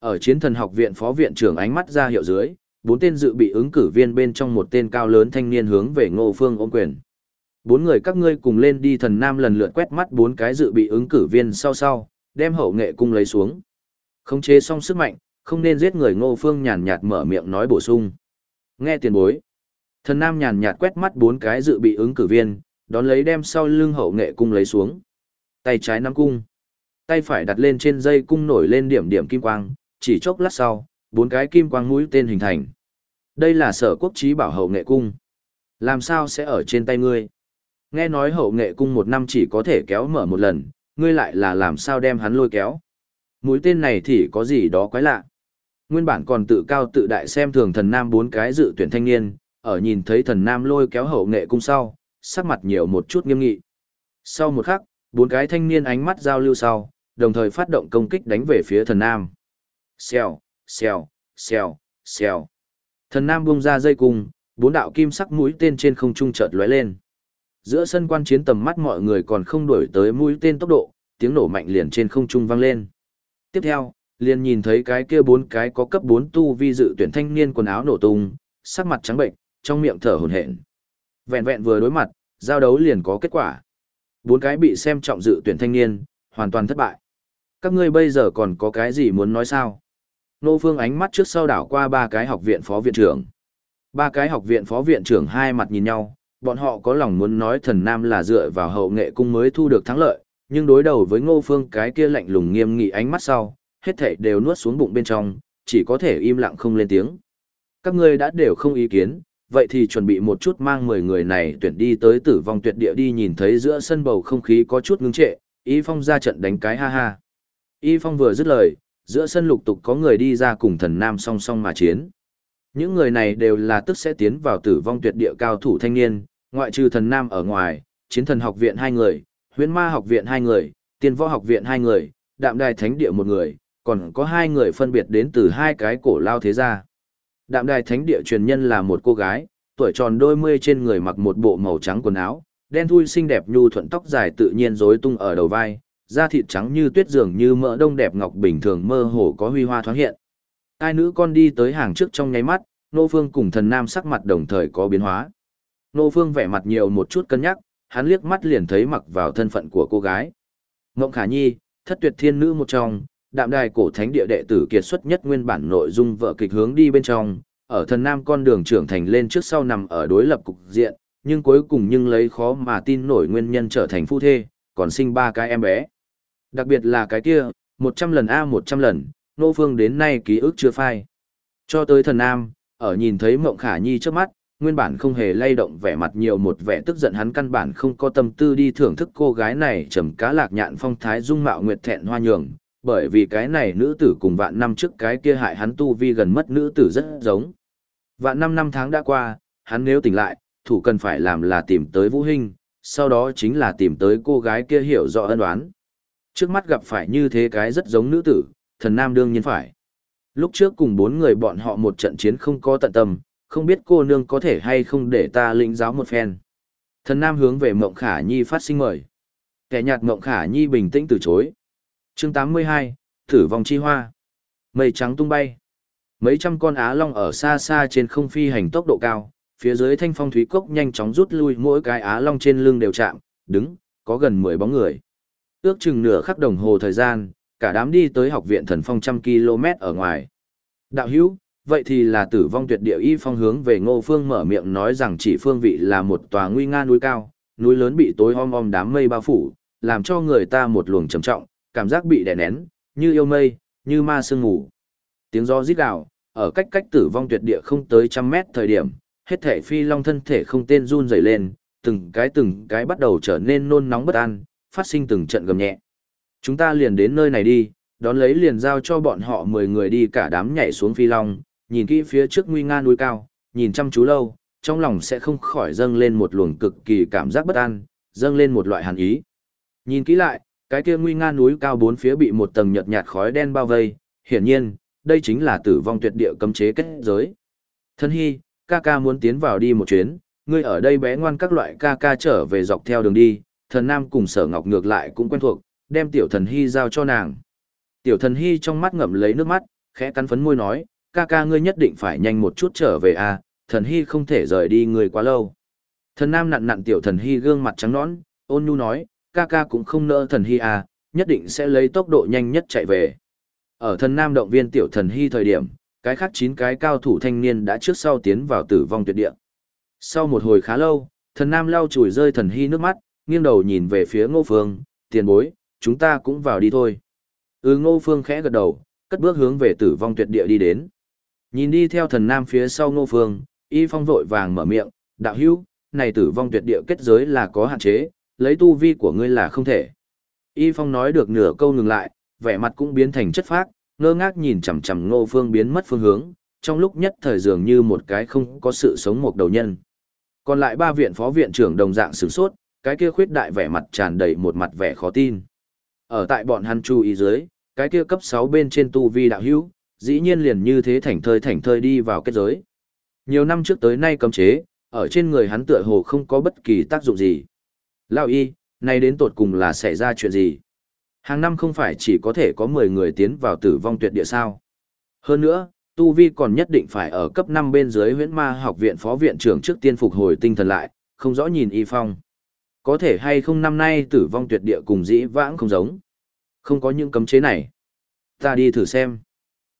Ở chiến thần học viện phó viện trưởng ánh mắt ra hiệu dưới, bốn tên dự bị ứng cử viên bên trong một tên cao lớn thanh niên hướng về ngô phương ôm quyền. Bốn người các ngươi cùng lên đi thần nam lần lượt quét mắt bốn cái dự bị ứng cử viên sau sau, đem hậu nghệ cung lấy xuống. Không chế xong sức mạnh, không nên giết người ngô phương nhàn nhạt mở miệng nói bổ sung. Nghe tiền bối. Thần nam nhàn nhạt quét mắt bốn cái dự bị ứng cử viên, đón lấy đem sau lưng hậu nghệ cung lấy xuống. Tay trái nắm cung. Tay phải đặt lên trên dây cung nổi lên điểm điểm kim quang, chỉ chốc lát sau, bốn cái kim quang mũi tên hình thành. Đây là sở quốc trí bảo hậu nghệ cung. Làm sao sẽ ở trên tay ngươi? Nghe nói hậu nghệ cung một năm chỉ có thể kéo mở một lần, ngươi lại là làm sao đem hắn lôi kéo? Mũi tên này thì có gì đó quái lạ. Nguyên bản còn tự cao tự đại xem thường thần nam bốn cái dự tuyển thanh niên, ở nhìn thấy thần nam lôi kéo hậu nghệ cung sau, sắc mặt nhiều một chút nghiêm nghị. Sau một khắc, bốn cái thanh niên ánh mắt giao lưu sau, đồng thời phát động công kích đánh về phía thần nam. Xèo, xèo, xèo, xèo. Thần nam buông ra dây cung, bốn đạo kim sắc mũi tên trên không trung chợt lóe lên. Giữa sân quan chiến tầm mắt mọi người còn không đuổi tới mũi tên tốc độ, tiếng nổ mạnh liền trên không trung vang lên. Tiếp theo, liền nhìn thấy cái kia bốn cái có cấp 4 tu vi dự tuyển thanh niên quần áo nổ tung, sắc mặt trắng bệnh, trong miệng thở hổn hển. Vẹn vẹn vừa đối mặt, giao đấu liền có kết quả. Bốn cái bị xem trọng dự tuyển thanh niên, hoàn toàn thất bại. Các ngươi bây giờ còn có cái gì muốn nói sao? Nô Phương ánh mắt trước sau đảo qua ba cái học viện phó viện trưởng. Ba cái học viện phó viện trưởng hai mặt nhìn nhau, bọn họ có lòng muốn nói thần nam là dựa vào hậu nghệ cung mới thu được thắng lợi, nhưng đối đầu với Ngô Phương cái kia lạnh lùng nghiêm nghị ánh mắt sau, hết thảy đều nuốt xuống bụng bên trong, chỉ có thể im lặng không lên tiếng. Các ngươi đã đều không ý kiến, vậy thì chuẩn bị một chút mang 10 người này tuyển đi tới tử vong tuyệt địa đi nhìn thấy giữa sân bầu không khí có chút ngưng trệ, Y Phong ra trận đánh cái ha ha. Y Phong vừa dứt lời, giữa sân lục tục có người đi ra cùng thần nam song song mà chiến. Những người này đều là tức sẽ tiến vào tử vong tuyệt địa cao thủ thanh niên, ngoại trừ thần nam ở ngoài, chiến thần học viện hai người, huyễn ma học viện hai người, tiên võ học viện hai người, đạm đài thánh địa một người, còn có hai người phân biệt đến từ hai cái cổ lao thế gia. Đạm đài thánh địa truyền nhân là một cô gái, tuổi tròn đôi mươi trên người mặc một bộ màu trắng quần áo, đen thui xinh đẹp nhu thuận tóc dài tự nhiên rối tung ở đầu vai, da thịt trắng như tuyết dường như mỡ đông đẹp ngọc bình thường mơ hồ có huy hoa thoáng hiện. Ai nữ con đi tới hàng trước trong nháy mắt, Nô Phương cùng thần nam sắc mặt đồng thời có biến hóa. Nô Phương vẻ mặt nhiều một chút cân nhắc, hắn liếc mắt liền thấy mặc vào thân phận của cô gái. Ngộng Khả Nhi, thất tuyệt thiên nữ một trong, đạm đài cổ thánh địa đệ tử kiệt xuất nhất nguyên bản nội dung vợ kịch hướng đi bên trong, ở thần nam con đường trưởng thành lên trước sau nằm ở đối lập cục diện, nhưng cuối cùng nhưng lấy khó mà tin nổi nguyên nhân trở thành phu thê, còn sinh ba cái em bé. Đặc biệt là cái kia, 100 lần A 100 lần, nô phương đến nay ký ức chưa phai. Cho tới thần nam, ở nhìn thấy mộng khả nhi trước mắt, nguyên bản không hề lay động vẻ mặt nhiều một vẻ tức giận hắn căn bản không có tâm tư đi thưởng thức cô gái này trầm cá lạc nhạn phong thái dung mạo nguyệt thẹn hoa nhường, bởi vì cái này nữ tử cùng vạn năm trước cái kia hại hắn tu vi gần mất nữ tử rất giống. Vạn năm năm tháng đã qua, hắn nếu tỉnh lại, thủ cần phải làm là tìm tới Vũ Hinh, sau đó chính là tìm tới cô gái kia hiểu rõ ân đoán Trước mắt gặp phải như thế cái rất giống nữ tử, thần nam đương nhiên phải. Lúc trước cùng bốn người bọn họ một trận chiến không có tận tâm, không biết cô nương có thể hay không để ta lĩnh giáo một phen. Thần nam hướng về Mộng Khả Nhi phát sinh mời. Kẻ nhạt Mộng Khả Nhi bình tĩnh từ chối chương 82, Thử vòng chi hoa. Mây trắng tung bay. Mấy trăm con á long ở xa xa trên không phi hành tốc độ cao, phía dưới thanh phong thúy cốc nhanh chóng rút lui mỗi cái á long trên lưng đều chạm, đứng, có gần 10 bóng người. Ước chừng nửa khắc đồng hồ thời gian, cả đám đi tới học viện thần phong trăm km ở ngoài. Đạo hữu, vậy thì là tử vong tuyệt địa y phong hướng về ngô phương mở miệng nói rằng chỉ phương vị là một tòa nguy nga núi cao, núi lớn bị tối om om đám mây bao phủ, làm cho người ta một luồng trầm trọng, cảm giác bị đè nén, như yêu mây, như ma sương ngủ. Tiếng gió rít gào, ở cách cách tử vong tuyệt địa không tới trăm mét thời điểm, hết thể phi long thân thể không tên run rẩy lên, từng cái từng cái bắt đầu trở nên nôn nóng bất an, phát sinh từng trận gầm nhẹ. Chúng ta liền đến nơi này đi, đón lấy liền giao cho bọn họ 10 người đi cả đám nhảy xuống phi long, nhìn kỹ phía trước nguy nga núi cao, nhìn chăm chú lâu, trong lòng sẽ không khỏi dâng lên một luồng cực kỳ cảm giác bất an, dâng lên một loại hàn ý. Nhìn kỹ lại, cái kia nguy nga núi cao bốn phía bị một tầng nhợt nhạt khói đen bao vây, hiển nhiên, đây chính là tử vong tuyệt địa cấm chế kết giới. Thân hy, ca ca muốn tiến vào đi một chuyến, ngươi ở đây bé ngoan các loại ca ca trở về dọc theo đường đi, thần nam cùng sở ngọc ngược lại cũng quen thuộc, đem tiểu thần hy giao cho nàng. Tiểu thần hy trong mắt ngậm lấy nước mắt, khẽ cắn phấn môi nói, ca ca ngươi nhất định phải nhanh một chút trở về a, à, thần hy không thể rời đi người quá lâu. Thần nam nặn nặn tiểu thần hy gương mặt trắng nõn, ôn nhu nói, ca ca cũng không nỡ thần hy à, nhất định sẽ lấy tốc độ nhanh nhất chạy về. Ở thần nam động viên tiểu thần hy thời điểm, cái khác chín cái cao thủ thanh niên đã trước sau tiến vào tử vong tuyệt địa. Sau một hồi khá lâu, thần nam lau chùi rơi thần hy nước mắt, nghiêng đầu nhìn về phía ngô phương, tiền bối, chúng ta cũng vào đi thôi. Ừ ngô phương khẽ gật đầu, cất bước hướng về tử vong tuyệt địa đi đến. Nhìn đi theo thần nam phía sau ngô phương, y phong vội vàng mở miệng, đạo hữu, này tử vong tuyệt địa kết giới là có hạn chế, lấy tu vi của ngươi là không thể. Y phong nói được nửa câu ngừng lại, vẻ mặt cũng biến thành chất phác, ngơ ngác nhìn chằm chằm ngô phương biến mất phương hướng, trong lúc nhất thời dường như một cái không có sự sống một đầu nhân. Còn lại ba viện phó viện trưởng đồng dạng sửng sốt, cái kia khuyết đại vẻ mặt tràn đầy một mặt vẻ khó tin. Ở tại bọn hắn chú ý dưới, cái kia cấp 6 bên trên tu vi đạo hữu, dĩ nhiên liền như thế thảnh thơi thảnh thơi đi vào kết giới. Nhiều năm trước tới nay cấm chế, ở trên người hắn tựa hồ không có bất kỳ tác dụng gì. Lão y, nay đến tột cùng là xảy ra chuyện gì? Hàng năm không phải chỉ có thể có 10 người tiến vào tử vong tuyệt địa sao. Hơn nữa, Tu Vi còn nhất định phải ở cấp 5 bên dưới huyễn ma học viện phó viện trưởng trước tiên phục hồi tinh thần lại, không rõ nhìn y phong. Có thể hay không năm nay tử vong tuyệt địa cùng dĩ vãng không giống. Không có những cấm chế này. Ta đi thử xem.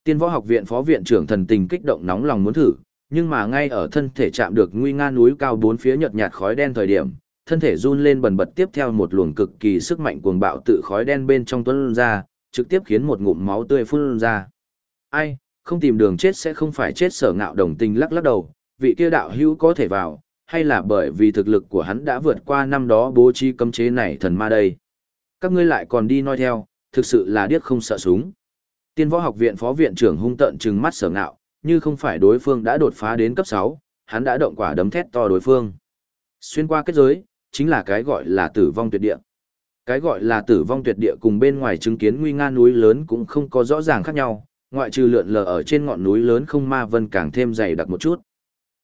Tiên võ học viện phó viện trưởng thần tình kích động nóng lòng muốn thử, nhưng mà ngay ở thân thể chạm được nguy nga núi cao bốn phía nhợt nhạt khói đen thời điểm, thân thể run lên bần bật tiếp theo một luồng cực kỳ sức mạnh cuồng bạo tự khói đen bên trong tuôn ra, trực tiếp khiến một ngụm máu tươi phun ra. Ai, không tìm đường chết sẽ không phải chết sở ngạo đồng tình lắc lắc đầu, vị kia đạo hữu có thể vào, hay là bởi vì thực lực của hắn đã vượt qua năm đó bố trí cấm chế này thần ma đây. Các ngươi lại còn đi nói theo, thực sự là điếc không sợ súng. Tiên võ học viện phó viện trưởng hung tận trừng mắt sở ngạo, như không phải đối phương đã đột phá đến cấp 6, hắn đã động quả đấm thét to đối phương. Xuyên qua kết giới, chính là cái gọi là tử vong tuyệt địa. Cái gọi là tử vong tuyệt địa cùng bên ngoài chứng kiến nguy nga núi lớn cũng không có rõ ràng khác nhau, ngoại trừ lượn lờ ở trên ngọn núi lớn không ma vân càng thêm dày đặc một chút.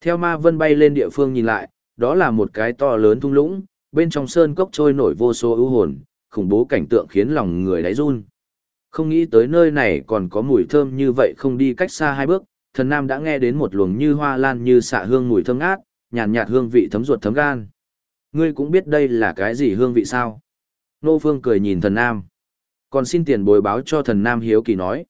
Theo ma vân bay lên địa phương nhìn lại, đó là một cái to lớn thung lũng, bên trong sơn cốc trôi nổi vô số ưu hồn, khủng bố cảnh tượng khiến lòng người đáy run. Không nghĩ tới nơi này còn có mùi thơm như vậy không đi cách xa hai bước, thần nam đã nghe đến một luồng như hoa lan như xạ hương mùi thơm ngát, nhàn nhạt, nhạt hương vị thấm ruột thấm gan. Ngươi cũng biết đây là cái gì hương vị sao? Nô Phương cười nhìn thần nam. Còn xin tiền bồi báo cho thần nam hiếu kỳ nói.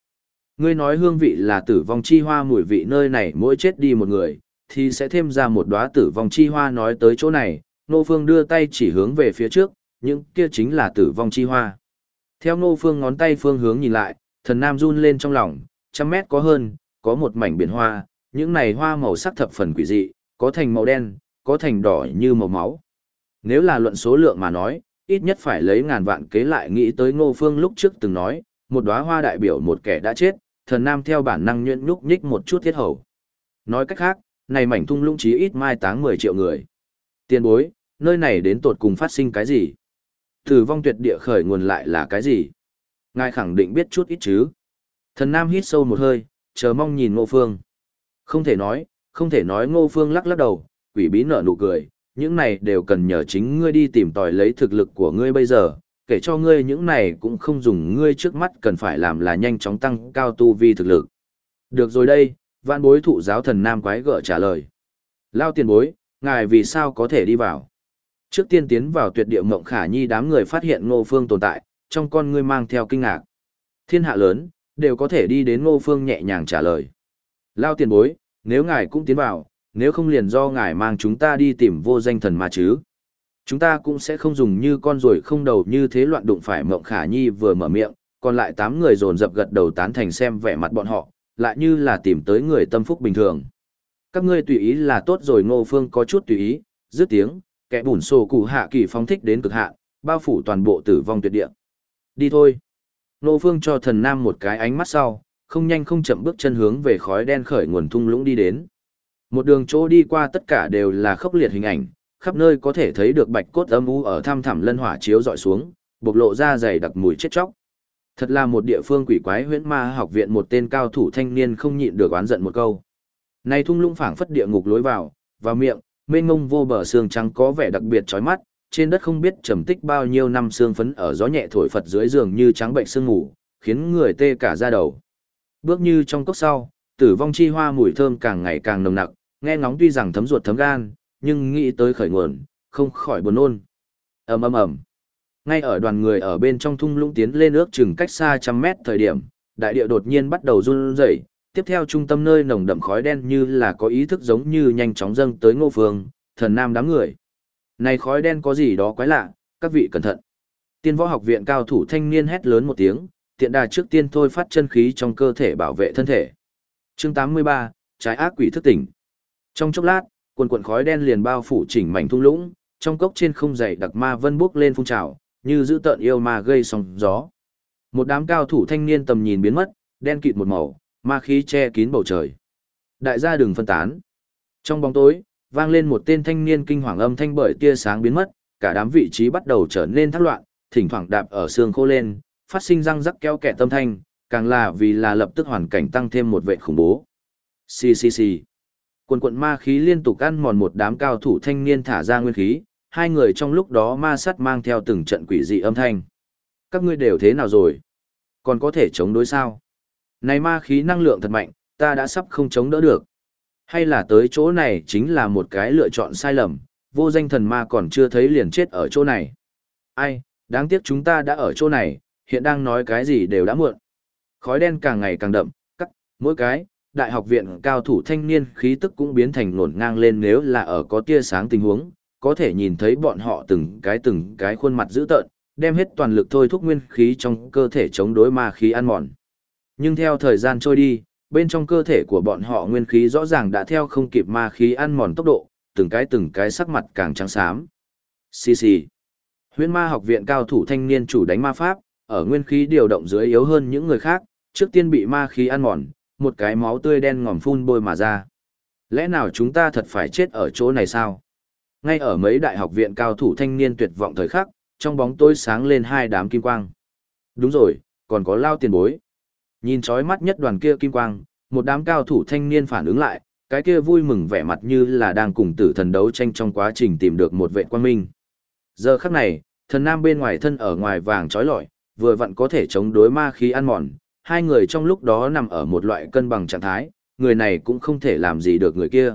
Ngươi nói hương vị là tử vong chi hoa mùi vị nơi này mỗi chết đi một người, thì sẽ thêm ra một đóa tử vong chi hoa nói tới chỗ này. Nô Phương đưa tay chỉ hướng về phía trước, những kia chính là tử vong chi hoa. Theo Nô Phương ngón tay phương hướng nhìn lại, thần nam run lên trong lòng, trăm mét có hơn, có một mảnh biển hoa, những này hoa màu sắc thập phần quỷ dị, có thành màu đen, có thành đỏ như màu máu. Nếu là luận số lượng mà nói, ít nhất phải lấy ngàn vạn kế lại nghĩ tới ngô phương lúc trước từng nói, một đóa hoa đại biểu một kẻ đã chết, thần nam theo bản năng nhuyễn nhúc nhích một chút thiết hầu. Nói cách khác, này mảnh thung lũng chí ít mai táng 10 triệu người. Tiên bối, nơi này đến tột cùng phát sinh cái gì? Tử vong tuyệt địa khởi nguồn lại là cái gì? Ngài khẳng định biết chút ít chứ? Thần nam hít sâu một hơi, chờ mong nhìn ngô phương. Không thể nói, không thể nói ngô phương lắc lắc đầu, quỷ bí nở nụ cười, những này đều cần nhờ chính ngươi đi tìm tòi lấy thực lực của ngươi bây giờ, kể cho ngươi những này cũng không dùng ngươi trước mắt cần phải làm là nhanh chóng tăng cao tu vi thực lực. Được rồi đây, vạn bối thụ giáo thần nam quái gở trả lời. Lao tiền bối, ngài vì sao có thể đi vào? Trước tiên tiến vào tuyệt địa mộng khả nhi đám người phát hiện ngô phương tồn tại, trong con ngươi mang theo kinh ngạc. Thiên hạ lớn, đều có thể đi đến ngô phương nhẹ nhàng trả lời. Lao tiền bối, nếu ngài cũng tiến vào, nếu không liền do ngài mang chúng ta đi tìm vô danh thần mà chứ. Chúng ta cũng sẽ không dùng như con ruồi không đầu như thế loạn đụng phải mộng khả nhi vừa mở miệng, còn lại tám người dồn dập gật đầu tán thành xem vẻ mặt bọn họ, lại như là tìm tới người tâm phúc bình thường. Các ngươi tùy ý là tốt rồi ngô phương có chút tùy ý, dứt tiếng, kẻ bùn sổ cụ hạ kỳ phóng thích đến cực hạ, bao phủ toàn bộ tử vong tuyệt địa. Đi thôi. Ngô phương cho thần nam một cái ánh mắt sau, không nhanh không chậm bước chân hướng về khói đen khởi nguồn thung lũng đi đến. Một đường chỗ đi qua tất cả đều là khốc liệt hình ảnh, khắp nơi có thể thấy được bạch cốt âm u ở thăm thẳm lân hỏa chiếu dọi xuống, bộc lộ ra dày đặc mùi chết chóc. Thật là một địa phương quỷ quái huyễn ma học viện một tên cao thủ thanh niên không nhịn được oán giận một câu. Này thung lũng phảng phất địa ngục lối vào, vào miệng, mênh ngông vô bờ xương trắng có vẻ đặc biệt chói mắt, trên đất không biết trầm tích bao nhiêu năm xương phấn ở gió nhẹ thổi phật dưới giường như trắng bệnh sương ngủ, khiến người tê cả da đầu. Bước như trong cốc sau, tử vong chi hoa mùi thơm càng ngày càng nồng nặc, nghe ngóng tuy rằng thấm ruột thấm gan, nhưng nghĩ tới khởi nguồn, không khỏi buồn nôn. ầm ầm ầm. Ngay ở đoàn người ở bên trong thung lũng tiến lên ước chừng cách xa trăm mét thời điểm, đại địa đột nhiên bắt đầu run rẩy, tiếp theo trung tâm nơi nồng đậm khói đen như là có ý thức giống như nhanh chóng dâng tới ngô phương, thần nam đám người. Này khói đen có gì đó quái lạ, các vị cẩn thận. Tiên võ học viện cao thủ thanh niên hét lớn một tiếng, tiện đà trước tiên thôi phát chân khí trong cơ thể bảo vệ thân thể. Chương 83, trái ác quỷ thức tỉnh. Trong chốc lát, quần quần khói đen liền bao phủ chỉnh mảnh thung lũng, trong cốc trên không dày đặc ma vân bốc lên phun trào, như giữ tợn yêu ma gây sóng gió. Một đám cao thủ thanh niên tầm nhìn biến mất, đen kịt một màu, ma khí che kín bầu trời. Đại gia đừng phân tán. Trong bóng tối, vang lên một tên thanh niên kinh hoàng âm thanh bởi tia sáng biến mất, cả đám vị trí bắt đầu trở nên thác loạn, thỉnh thoảng đạp ở xương khô lên, phát sinh răng rắc kéo kẻ tâm thanh, càng là vì là lập tức hoàn cảnh tăng thêm một vệ khủng bố. Xì xì xì. Quần quận ma khí liên tục ăn mòn một đám cao thủ thanh niên thả ra nguyên khí, hai người trong lúc đó ma sắt mang theo từng trận quỷ dị âm thanh. Các ngươi đều thế nào rồi? Còn có thể chống đối sao? Này ma khí năng lượng thật mạnh, ta đã sắp không chống đỡ được. Hay là tới chỗ này chính là một cái lựa chọn sai lầm, vô danh thần ma còn chưa thấy liền chết ở chỗ này. Ai, đáng tiếc chúng ta đã ở chỗ này, hiện đang nói cái gì đều đã muộn. Khói đen càng ngày càng đậm, cắt, mỗi cái, đại học viện cao thủ thanh niên khí tức cũng biến thành nổn ngang lên nếu là ở có tia sáng tình huống, có thể nhìn thấy bọn họ từng cái từng cái khuôn mặt dữ tợn, đem hết toàn lực thôi thúc nguyên khí trong cơ thể chống đối ma khí ăn mòn. Nhưng theo thời gian trôi đi, bên trong cơ thể của bọn họ nguyên khí rõ ràng đã theo không kịp ma khí ăn mòn tốc độ, từng cái từng cái sắc mặt càng trắng xám. Xì xì. Huyễn ma học viện cao thủ thanh niên chủ đánh ma pháp, ở nguyên khí điều động dưới yếu hơn những người khác, trước tiên bị ma khí ăn mòn, một cái máu tươi đen ngòm phun bôi mà ra. Lẽ nào chúng ta thật phải chết ở chỗ này sao? Ngay ở mấy đại học viện cao thủ thanh niên tuyệt vọng thời khắc, trong bóng tối sáng lên hai đám kim quang. Đúng rồi, còn có lao tiền bối. Nhìn chói mắt nhất đoàn kia kim quang, một đám cao thủ thanh niên phản ứng lại, cái kia vui mừng vẻ mặt như là đang cùng tử thần đấu tranh trong quá trình tìm được một vệ quan minh. Giờ khắc này, thần nam bên ngoài thân ở ngoài vàng trói lọi, vừa vặn có thể chống đối ma khí ăn mòn, hai người trong lúc đó nằm ở một loại cân bằng trạng thái, người này cũng không thể làm gì được người kia.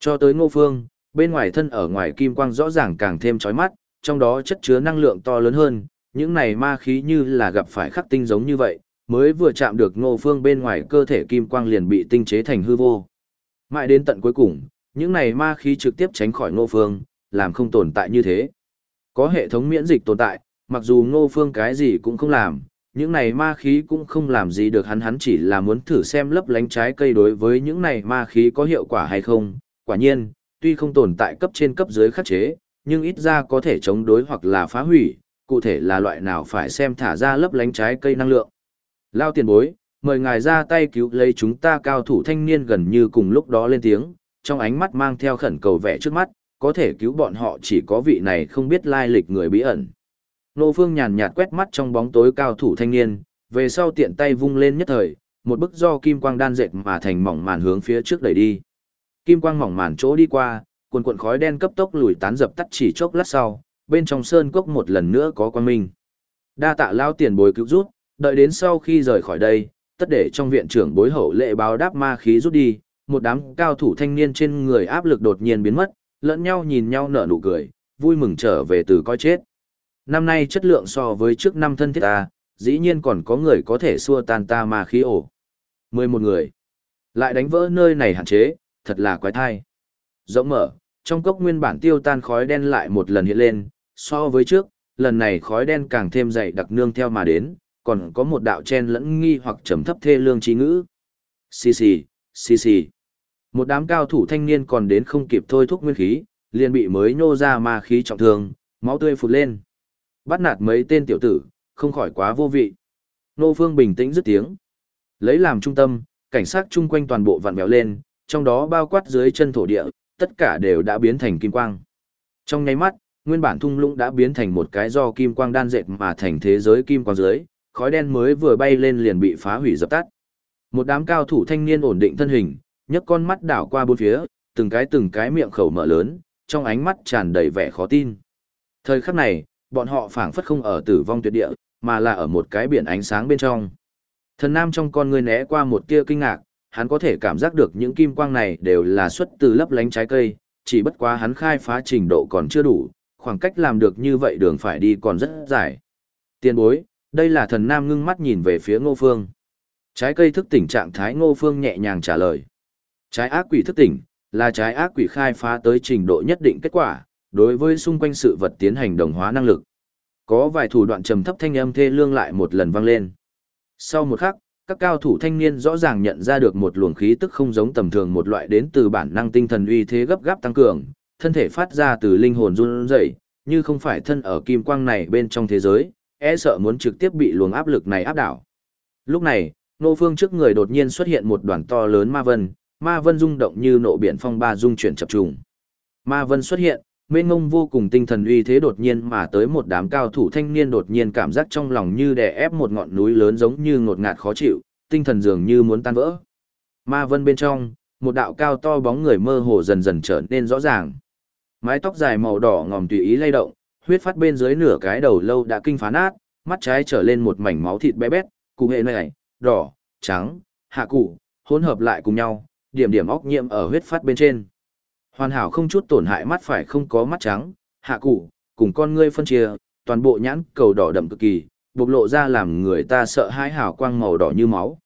Cho tới ngô phương, bên ngoài thân ở ngoài kim quang rõ ràng càng thêm chói mắt, trong đó chất chứa năng lượng to lớn hơn, những này ma khí như là gặp phải khắc tinh giống như vậy, mới vừa chạm được ngô phương bên ngoài cơ thể kim quang liền bị tinh chế thành hư vô. Mãi đến tận cuối cùng, những này ma khí trực tiếp tránh khỏi ngô phương, làm không tồn tại như thế. Có hệ thống miễn dịch tồn tại, mặc dù ngô phương cái gì cũng không làm, những này ma khí cũng không làm gì được hắn hắn chỉ là muốn thử xem lấp lánh trái cây đối với những này ma khí có hiệu quả hay không. Quả nhiên, tuy không tồn tại cấp trên cấp dưới khắc chế, nhưng ít ra có thể chống đối hoặc là phá hủy, cụ thể là loại nào phải xem thả ra lấp lánh trái cây năng lượng. Lao tiền bối, mời ngài ra tay cứu lấy chúng ta cao thủ thanh niên gần như cùng lúc đó lên tiếng, trong ánh mắt mang theo khẩn cầu vẻ trước mắt, có thể cứu bọn họ chỉ có vị này không biết lai lịch người bí ẩn. Nô Phương nhàn nhạt quét mắt trong bóng tối cao thủ thanh niên, về sau tiện tay vung lên nhất thời, một bức do kim quang đan dệt mà thành mỏng màn hướng phía trước đẩy đi. Kim quang mỏng màn chỗ đi qua, cuồn cuộn khói đen cấp tốc lùi tán dập tắt chỉ chốc lát sau, bên trong sơn cốc một lần nữa có quan minh. Đa tạ lao tiền bối cứu rút, đợi đến sau khi rời khỏi đây, tất để trong viện trưởng bối hậu lệ báo đáp ma khí rút đi, một đám cao thủ thanh niên trên người áp lực đột nhiên biến mất, lẫn nhau nhìn nhau nở nụ cười, vui mừng trở về từ coi chết. Năm nay chất lượng so với trước năm thân thiết ta, dĩ nhiên còn có người có thể xua tan ta mà khí ổ. 11 người. Lại đánh vỡ nơi này hạn chế, thật là quái thai. Rộng mở, trong cốc nguyên bản tiêu tan khói đen lại một lần hiện lên, so với trước, lần này khói đen càng thêm dày đặc nương theo mà đến, còn có một đạo chen lẫn nghi hoặc trầm thấp thê lương trí ngữ. Xì xì, xì xì. Một đám cao thủ thanh niên còn đến không kịp thôi thúc nguyên khí, liền bị mới nhô ra ma khí trọng thương, máu tươi phụt lên. Bắt nạt mấy tên tiểu tử, không khỏi quá vô vị. Nô Phương bình tĩnh dứt tiếng. Lấy làm trung tâm, cảnh sát chung quanh toàn bộ vặn béo lên, trong đó bao quát dưới chân thổ địa, tất cả đều đã biến thành kim quang. Trong nháy mắt, nguyên bản thung lũng đã biến thành một cái do kim quang đan dệt mà thành thế giới kim quang dưới, khói đen mới vừa bay lên liền bị phá hủy dập tắt. Một đám cao thủ thanh niên ổn định thân hình, nhấc con mắt đảo qua bốn phía, từng cái từng cái miệng khẩu mở lớn, trong ánh mắt tràn đầy vẻ khó tin. Thời khắc này, bọn họ phảng phất không ở tử vong tuyệt địa, mà là ở một cái biển ánh sáng bên trong. Thần Nam trong con người né qua một tia kinh ngạc, hắn có thể cảm giác được những kim quang này đều là xuất từ lấp lánh trái cây, chỉ bất quá hắn khai phá trình độ còn chưa đủ, khoảng cách làm được như vậy đường phải đi còn rất dài. Tiên bối, đây là thần Nam ngưng mắt nhìn về phía Ngô Phương. Trái cây thức tỉnh trạng thái Ngô Phương nhẹ nhàng trả lời. Trái ác quỷ thức tỉnh, là trái ác quỷ khai phá tới trình độ nhất định kết quả, đối với xung quanh sự vật tiến hành đồng hóa năng lực. Có vài thủ đoạn trầm thấp thanh âm thê lương lại một lần vang lên. Sau một khắc, các cao thủ thanh niên rõ ràng nhận ra được một luồng khí tức không giống tầm thường một loại đến từ bản năng tinh thần uy thế gấp gáp tăng cường, thân thể phát ra từ linh hồn run rẩy, như không phải thân ở kim quang này bên trong thế giới, e sợ muốn trực tiếp bị luồng áp lực này áp đảo. Lúc này, nô phương trước người đột nhiên xuất hiện một đoàn to lớn ma vân, ma vân rung động như nộ biển phong ba dung chuyển chập trùng. Ma vân xuất hiện, mê ngông vô cùng tinh thần uy thế đột nhiên mà tới một đám cao thủ thanh niên đột nhiên cảm giác trong lòng như đè ép một ngọn núi lớn giống như ngột ngạt khó chịu, tinh thần dường như muốn tan vỡ. Ma vân bên trong, một đạo cao to bóng người mơ hồ dần dần trở nên rõ ràng. Mái tóc dài màu đỏ ngòm tùy ý lay động, huyết phát bên dưới nửa cái đầu lâu đã kinh phá nát, mắt trái trở lên một mảnh máu thịt bé bét, cụ hệ này, đỏ, trắng, hạ cụ, hỗn hợp lại cùng nhau, điểm điểm óc nhiễm ở huyết phát bên trên. Hoàn hảo không chút tổn hại mắt phải không có mắt trắng, hạ cụ, cùng con ngươi phân chia, toàn bộ nhãn cầu đỏ đậm cực kỳ, bộc lộ ra làm người ta sợ hãi hào quang màu đỏ như máu.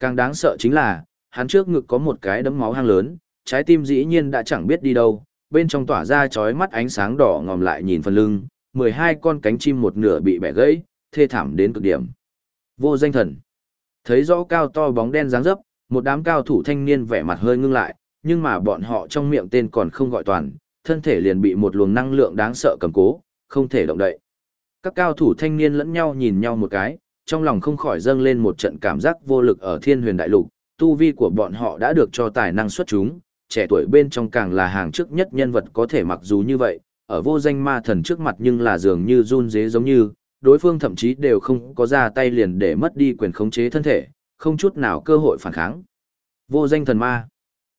Càng đáng sợ chính là, hắn trước ngực có một cái đấm máu hang lớn, trái tim dĩ nhiên đã chẳng biết đi đâu, bên trong tỏa ra chói mắt ánh sáng đỏ ngòm lại nhìn phần lưng, 12 con cánh chim một nửa bị bẻ gãy, thê thảm đến cực điểm. Vô danh thần. Thấy rõ cao to bóng đen dáng dấp, một đám cao thủ thanh niên vẻ mặt hơi ngưng lại, nhưng mà bọn họ trong miệng tên còn không gọi toàn, thân thể liền bị một luồng năng lượng đáng sợ cầm cố, không thể động đậy. Các cao thủ thanh niên lẫn nhau nhìn nhau một cái, trong lòng không khỏi dâng lên một trận cảm giác vô lực ở thiên huyền đại lục, tu vi của bọn họ đã được cho tài năng xuất chúng, trẻ tuổi bên trong càng là hàng trước nhất nhân vật có thể mặc dù như vậy, ở vô danh ma thần trước mặt nhưng là dường như run dế giống như, đối phương thậm chí đều không có ra tay liền để mất đi quyền khống chế thân thể, không chút nào cơ hội phản kháng. Vô danh thần ma.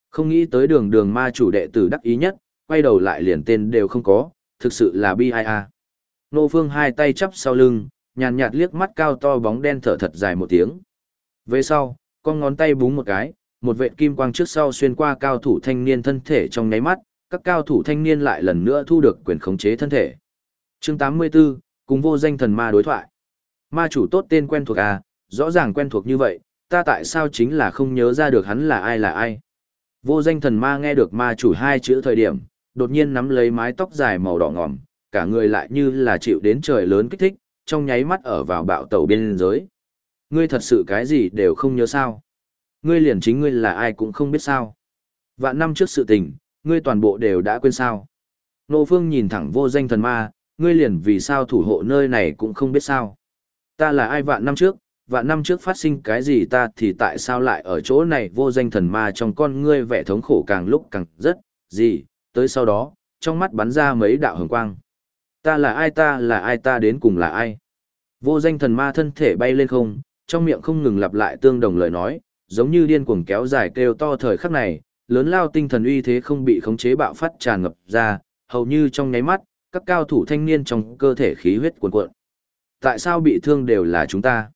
Không nghĩ tới đường đường ma chủ đệ tử đắc ý nhất, quay đầu lại liền tên đều không có, thực sự là bi ai a. Nô Phương hai tay chắp sau lưng, nhàn nhạt liếc mắt cao to bóng đen thở thật dài một tiếng. Về sau, con ngón tay búng một cái, một vệt kim quang trước sau xuyên qua cao thủ thanh niên thân thể trong nháy mắt, các cao thủ thanh niên lại lần nữa thu được quyền khống chế thân thể. Chương 84, cùng vô danh thần ma đối thoại. Ma chủ tốt tên quen thuộc à, rõ ràng quen thuộc như vậy, ta tại sao chính là không nhớ ra được hắn là ai là ai. Vô danh thần ma nghe được ma chủ hai chữ thời điểm, đột nhiên nắm lấy mái tóc dài màu đỏ ngòm, cả người lại như là chịu đến trời lớn kích thích, trong nháy mắt ở vào bạo tẩu biên giới. Ngươi thật sự cái gì đều không nhớ sao. Ngươi liền chính ngươi là ai cũng không biết sao. Vạn năm trước sự tình, ngươi toàn bộ đều đã quên sao. Nô Phương nhìn thẳng vô danh thần ma, ngươi liền vì sao thủ hộ nơi này cũng không biết sao. Ta là ai vạn năm trước, và năm trước phát sinh cái gì ta thì tại sao lại ở chỗ này vô danh thần ma trong con ngươi vẻ thống khổ càng lúc càng rất, gì, tới sau đó, trong mắt bắn ra mấy đạo hồng quang. Ta là ai ta là ai ta đến cùng là ai. Vô danh thần ma thân thể bay lên không, trong miệng không ngừng lặp lại tương đồng lời nói, giống như điên cuồng kéo dài kêu to thời khắc này, lớn lao tinh thần uy thế không bị khống chế bạo phát tràn ngập ra, hầu như trong nháy mắt, các cao thủ thanh niên trong cơ thể khí huyết cuồn cuộn. Tại sao bị thương đều là chúng ta?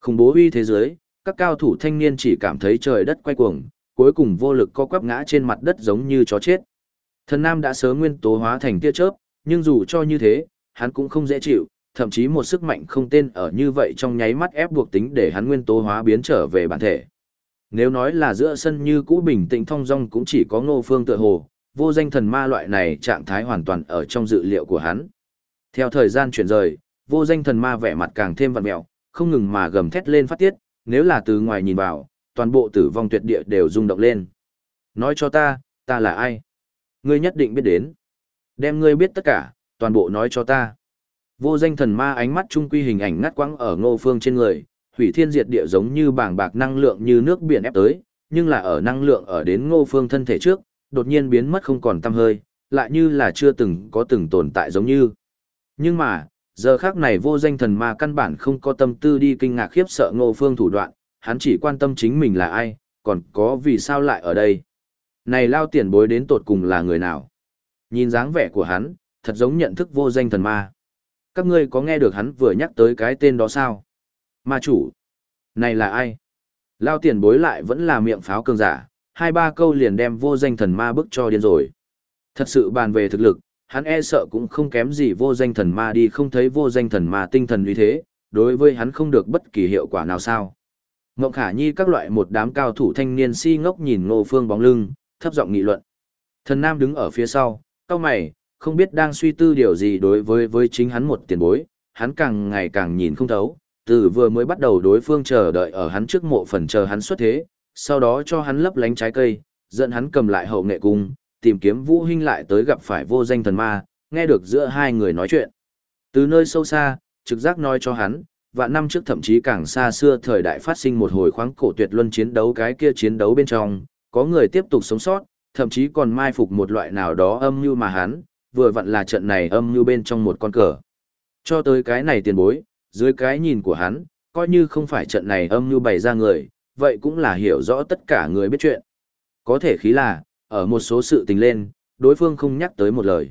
Khủng bố uy thế giới, các cao thủ thanh niên chỉ cảm thấy trời đất quay cuồng, cuối cùng vô lực co quắp ngã trên mặt đất giống như chó chết. Thần Nam đã sớm nguyên tố hóa thành tia chớp, nhưng dù cho như thế, hắn cũng không dễ chịu, thậm chí một sức mạnh không tên ở như vậy trong nháy mắt ép buộc tính để hắn nguyên tố hóa biến trở về bản thể. Nếu nói là giữa sân như cũ bình tĩnh thong dong cũng chỉ có ngô phương tựa hồ, vô danh thần ma loại này trạng thái hoàn toàn ở trong dự liệu của hắn. Theo thời gian chuyển rời, vô danh thần ma vẻ mặt càng thêm vặn mẹo, không ngừng mà gầm thét lên phát tiết, nếu là từ ngoài nhìn vào, toàn bộ tử vong tuyệt địa đều rung động lên. Nói cho ta, ta là ai? Ngươi nhất định biết đến. Đem ngươi biết tất cả, toàn bộ nói cho ta. Vô danh thần ma ánh mắt trung quy hình ảnh ngắt quãng ở ngô phương trên người, hủy thiên diệt địa giống như bảng bạc năng lượng như nước biển ép tới, nhưng là ở năng lượng ở đến ngô phương thân thể trước, đột nhiên biến mất không còn tăm hơi, lại như là chưa từng có từng tồn tại giống như. Nhưng mà, giờ khác này vô danh thần ma căn bản không có tâm tư đi kinh ngạc khiếp sợ ngô phương thủ đoạn, hắn chỉ quan tâm chính mình là ai, còn có vì sao lại ở đây. Này lao tiền bối đến tột cùng là người nào? Nhìn dáng vẻ của hắn, thật giống nhận thức vô danh thần ma. Các ngươi có nghe được hắn vừa nhắc tới cái tên đó sao? Ma chủ. Này là ai? Lao tiền bối lại vẫn là miệng pháo cường giả, hai ba câu liền đem vô danh thần ma bức cho điên rồi. Thật sự bàn về thực lực, hắn e sợ cũng không kém gì vô danh thần ma đi không thấy vô danh thần ma tinh thần uy thế, đối với hắn không được bất kỳ hiệu quả nào sao. Ngộng khả nhi các loại một đám cao thủ thanh niên si ngốc nhìn ngô phương bóng lưng, thấp giọng nghị luận. Thần nam đứng ở phía sau, cao mày, không biết đang suy tư điều gì đối với với chính hắn một tiền bối, hắn càng ngày càng nhìn không thấu, từ vừa mới bắt đầu đối phương chờ đợi ở hắn trước mộ phần chờ hắn xuất thế, sau đó cho hắn lấp lánh trái cây, dẫn hắn cầm lại hậu nghệ cung, tìm kiếm Vũ Hinh lại tới gặp phải vô danh thần ma, nghe được giữa hai người nói chuyện. Từ nơi sâu xa, trực giác nói cho hắn, và năm trước thậm chí càng xa xưa thời đại phát sinh một hồi khoáng cổ tuyệt luân chiến đấu cái kia chiến đấu bên trong, có người tiếp tục sống sót, thậm chí còn mai phục một loại nào đó âm mưu mà hắn, vừa vặn là trận này âm mưu bên trong một con cờ. Cho tới cái này tiền bối, dưới cái nhìn của hắn, coi như không phải trận này âm mưu bày ra người, vậy cũng là hiểu rõ tất cả người biết chuyện. Có thể khí là, ở một số sự tình lên, đối phương không nhắc tới một lời.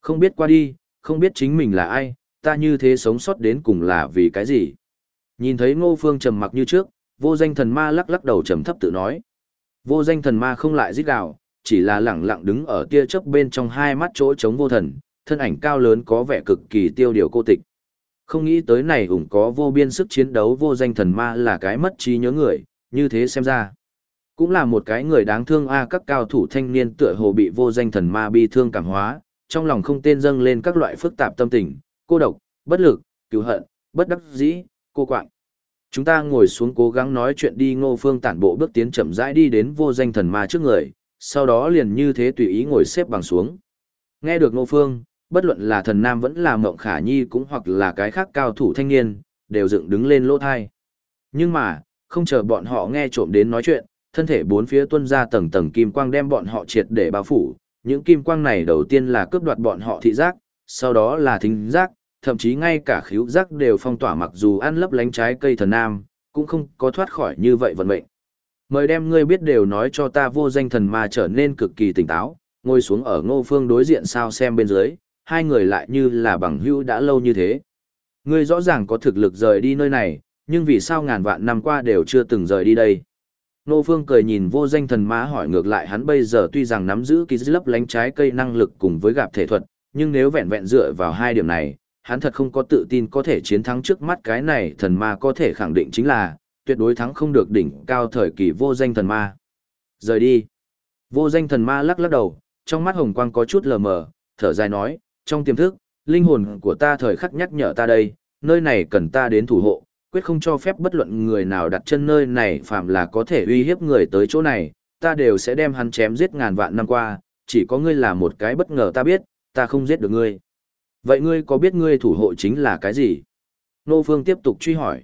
Không biết qua đi, không biết chính mình là ai, ta như thế sống sót đến cùng là vì cái gì. Nhìn thấy ngô phương trầm mặc như trước, vô danh thần ma lắc lắc đầu trầm thấp tự nói. Vô danh thần ma không lại giết gào, chỉ là lẳng lặng đứng ở tia chớp bên trong hai mắt chỗ trống vô thần, thân ảnh cao lớn có vẻ cực kỳ tiêu điều cô tịch. Không nghĩ tới này ủng có vô biên sức chiến đấu vô danh thần ma là cái mất trí nhớ người, như thế xem ra. Cũng là một cái người đáng thương a các cao thủ thanh niên tựa hồ bị vô danh thần ma bi thương cảm hóa, trong lòng không tên dâng lên các loại phức tạp tâm tình, cô độc, bất lực, cứu hận, bất đắc dĩ, cô quạng. Chúng ta ngồi xuống cố gắng nói chuyện đi ngô phương tản bộ bước tiến chậm rãi đi đến vô danh thần ma trước người, sau đó liền như thế tùy ý ngồi xếp bằng xuống. Nghe được ngô phương, bất luận là thần nam vẫn là mộng khả nhi cũng hoặc là cái khác cao thủ thanh niên, đều dựng đứng lên lỗ thai. Nhưng mà, không chờ bọn họ nghe trộm đến nói chuyện, thân thể bốn phía tuôn ra tầng tầng kim quang đem bọn họ triệt để bao phủ. Những kim quang này đầu tiên là cướp đoạt bọn họ thị giác, sau đó là thính giác, thậm chí ngay cả khíu giác đều phong tỏa mặc dù ăn lấp lánh trái cây thần nam, cũng không có thoát khỏi như vậy vận mệnh. Mời đem ngươi biết đều nói cho ta vô danh thần ma trở nên cực kỳ tỉnh táo, ngồi xuống ở ngô phương đối diện sao xem bên dưới, hai người lại như là bằng hữu đã lâu như thế. Ngươi rõ ràng có thực lực rời đi nơi này, nhưng vì sao ngàn vạn năm qua đều chưa từng rời đi đây? Nô Phương cười nhìn vô danh thần má hỏi ngược lại hắn bây giờ tuy rằng nắm giữ ký lấp lánh trái cây năng lực cùng với gặp thể thuật, nhưng nếu vẹn vẹn dựa vào hai điểm này, hắn thật không có tự tin có thể chiến thắng trước mắt cái này thần ma có thể khẳng định chính là, tuyệt đối thắng không được đỉnh cao thời kỳ vô danh thần ma. Rời đi. Vô danh thần ma lắc lắc đầu, trong mắt hồng quang có chút lờ mờ, thở dài nói, trong tiềm thức, linh hồn của ta thời khắc nhắc nhở ta đây, nơi này cần ta đến thủ hộ, quyết không cho phép bất luận người nào đặt chân nơi này phạm là có thể uy hiếp người tới chỗ này, ta đều sẽ đem hắn chém giết ngàn vạn năm qua, chỉ có ngươi là một cái bất ngờ ta biết, ta không giết được ngươi. Vậy ngươi có biết ngươi thủ hộ chính là cái gì? Nô Phương tiếp tục truy hỏi.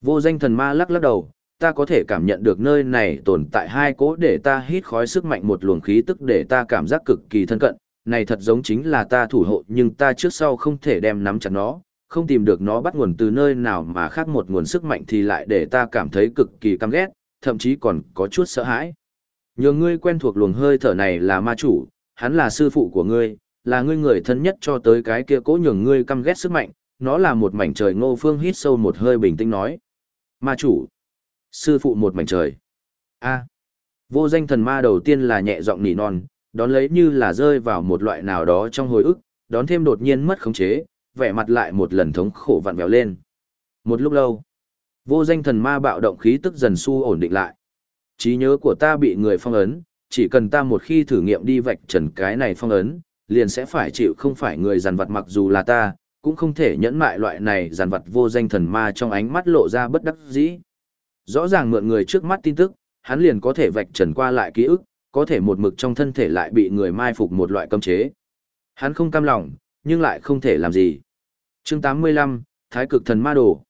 Vô danh thần ma lắc lắc đầu, ta có thể cảm nhận được nơi này tồn tại hai cố để ta hít khói sức mạnh một luồng khí tức để ta cảm giác cực kỳ thân cận, này thật giống chính là ta thủ hộ nhưng ta trước sau không thể đem nắm chặt nó, không tìm được nó bắt nguồn từ nơi nào mà khác một nguồn sức mạnh thì lại để ta cảm thấy cực kỳ căm ghét, thậm chí còn có chút sợ hãi. Nhường ngươi quen thuộc luồng hơi thở này là ma chủ, hắn là sư phụ của ngươi, là ngươi người thân nhất cho tới cái kia cố nhường ngươi căm ghét sức mạnh, nó là một mảnh trời ngô phương hít sâu một hơi bình tĩnh nói. Ma chủ, sư phụ một mảnh trời. a vô danh thần ma đầu tiên là nhẹ giọng nỉ non, đón lấy như là rơi vào một loại nào đó trong hồi ức, đón thêm đột nhiên mất khống chế, vẻ mặt lại một lần thống khổ vặn vẹo lên. Một lúc lâu, vô danh thần ma bạo động khí tức dần su ổn định lại. Trí nhớ của ta bị người phong ấn, chỉ cần ta một khi thử nghiệm đi vạch trần cái này phong ấn, liền sẽ phải chịu không phải người giàn vật mặc dù là ta, cũng không thể nhẫn mại loại này giàn vật vô danh thần ma trong ánh mắt lộ ra bất đắc dĩ. Rõ ràng mượn người trước mắt tin tức, hắn liền có thể vạch trần qua lại ký ức, có thể một mực trong thân thể lại bị người mai phục một loại cấm chế. Hắn không cam lòng, nhưng lại không thể làm gì. Chương 85, Thái cực thần ma đồ.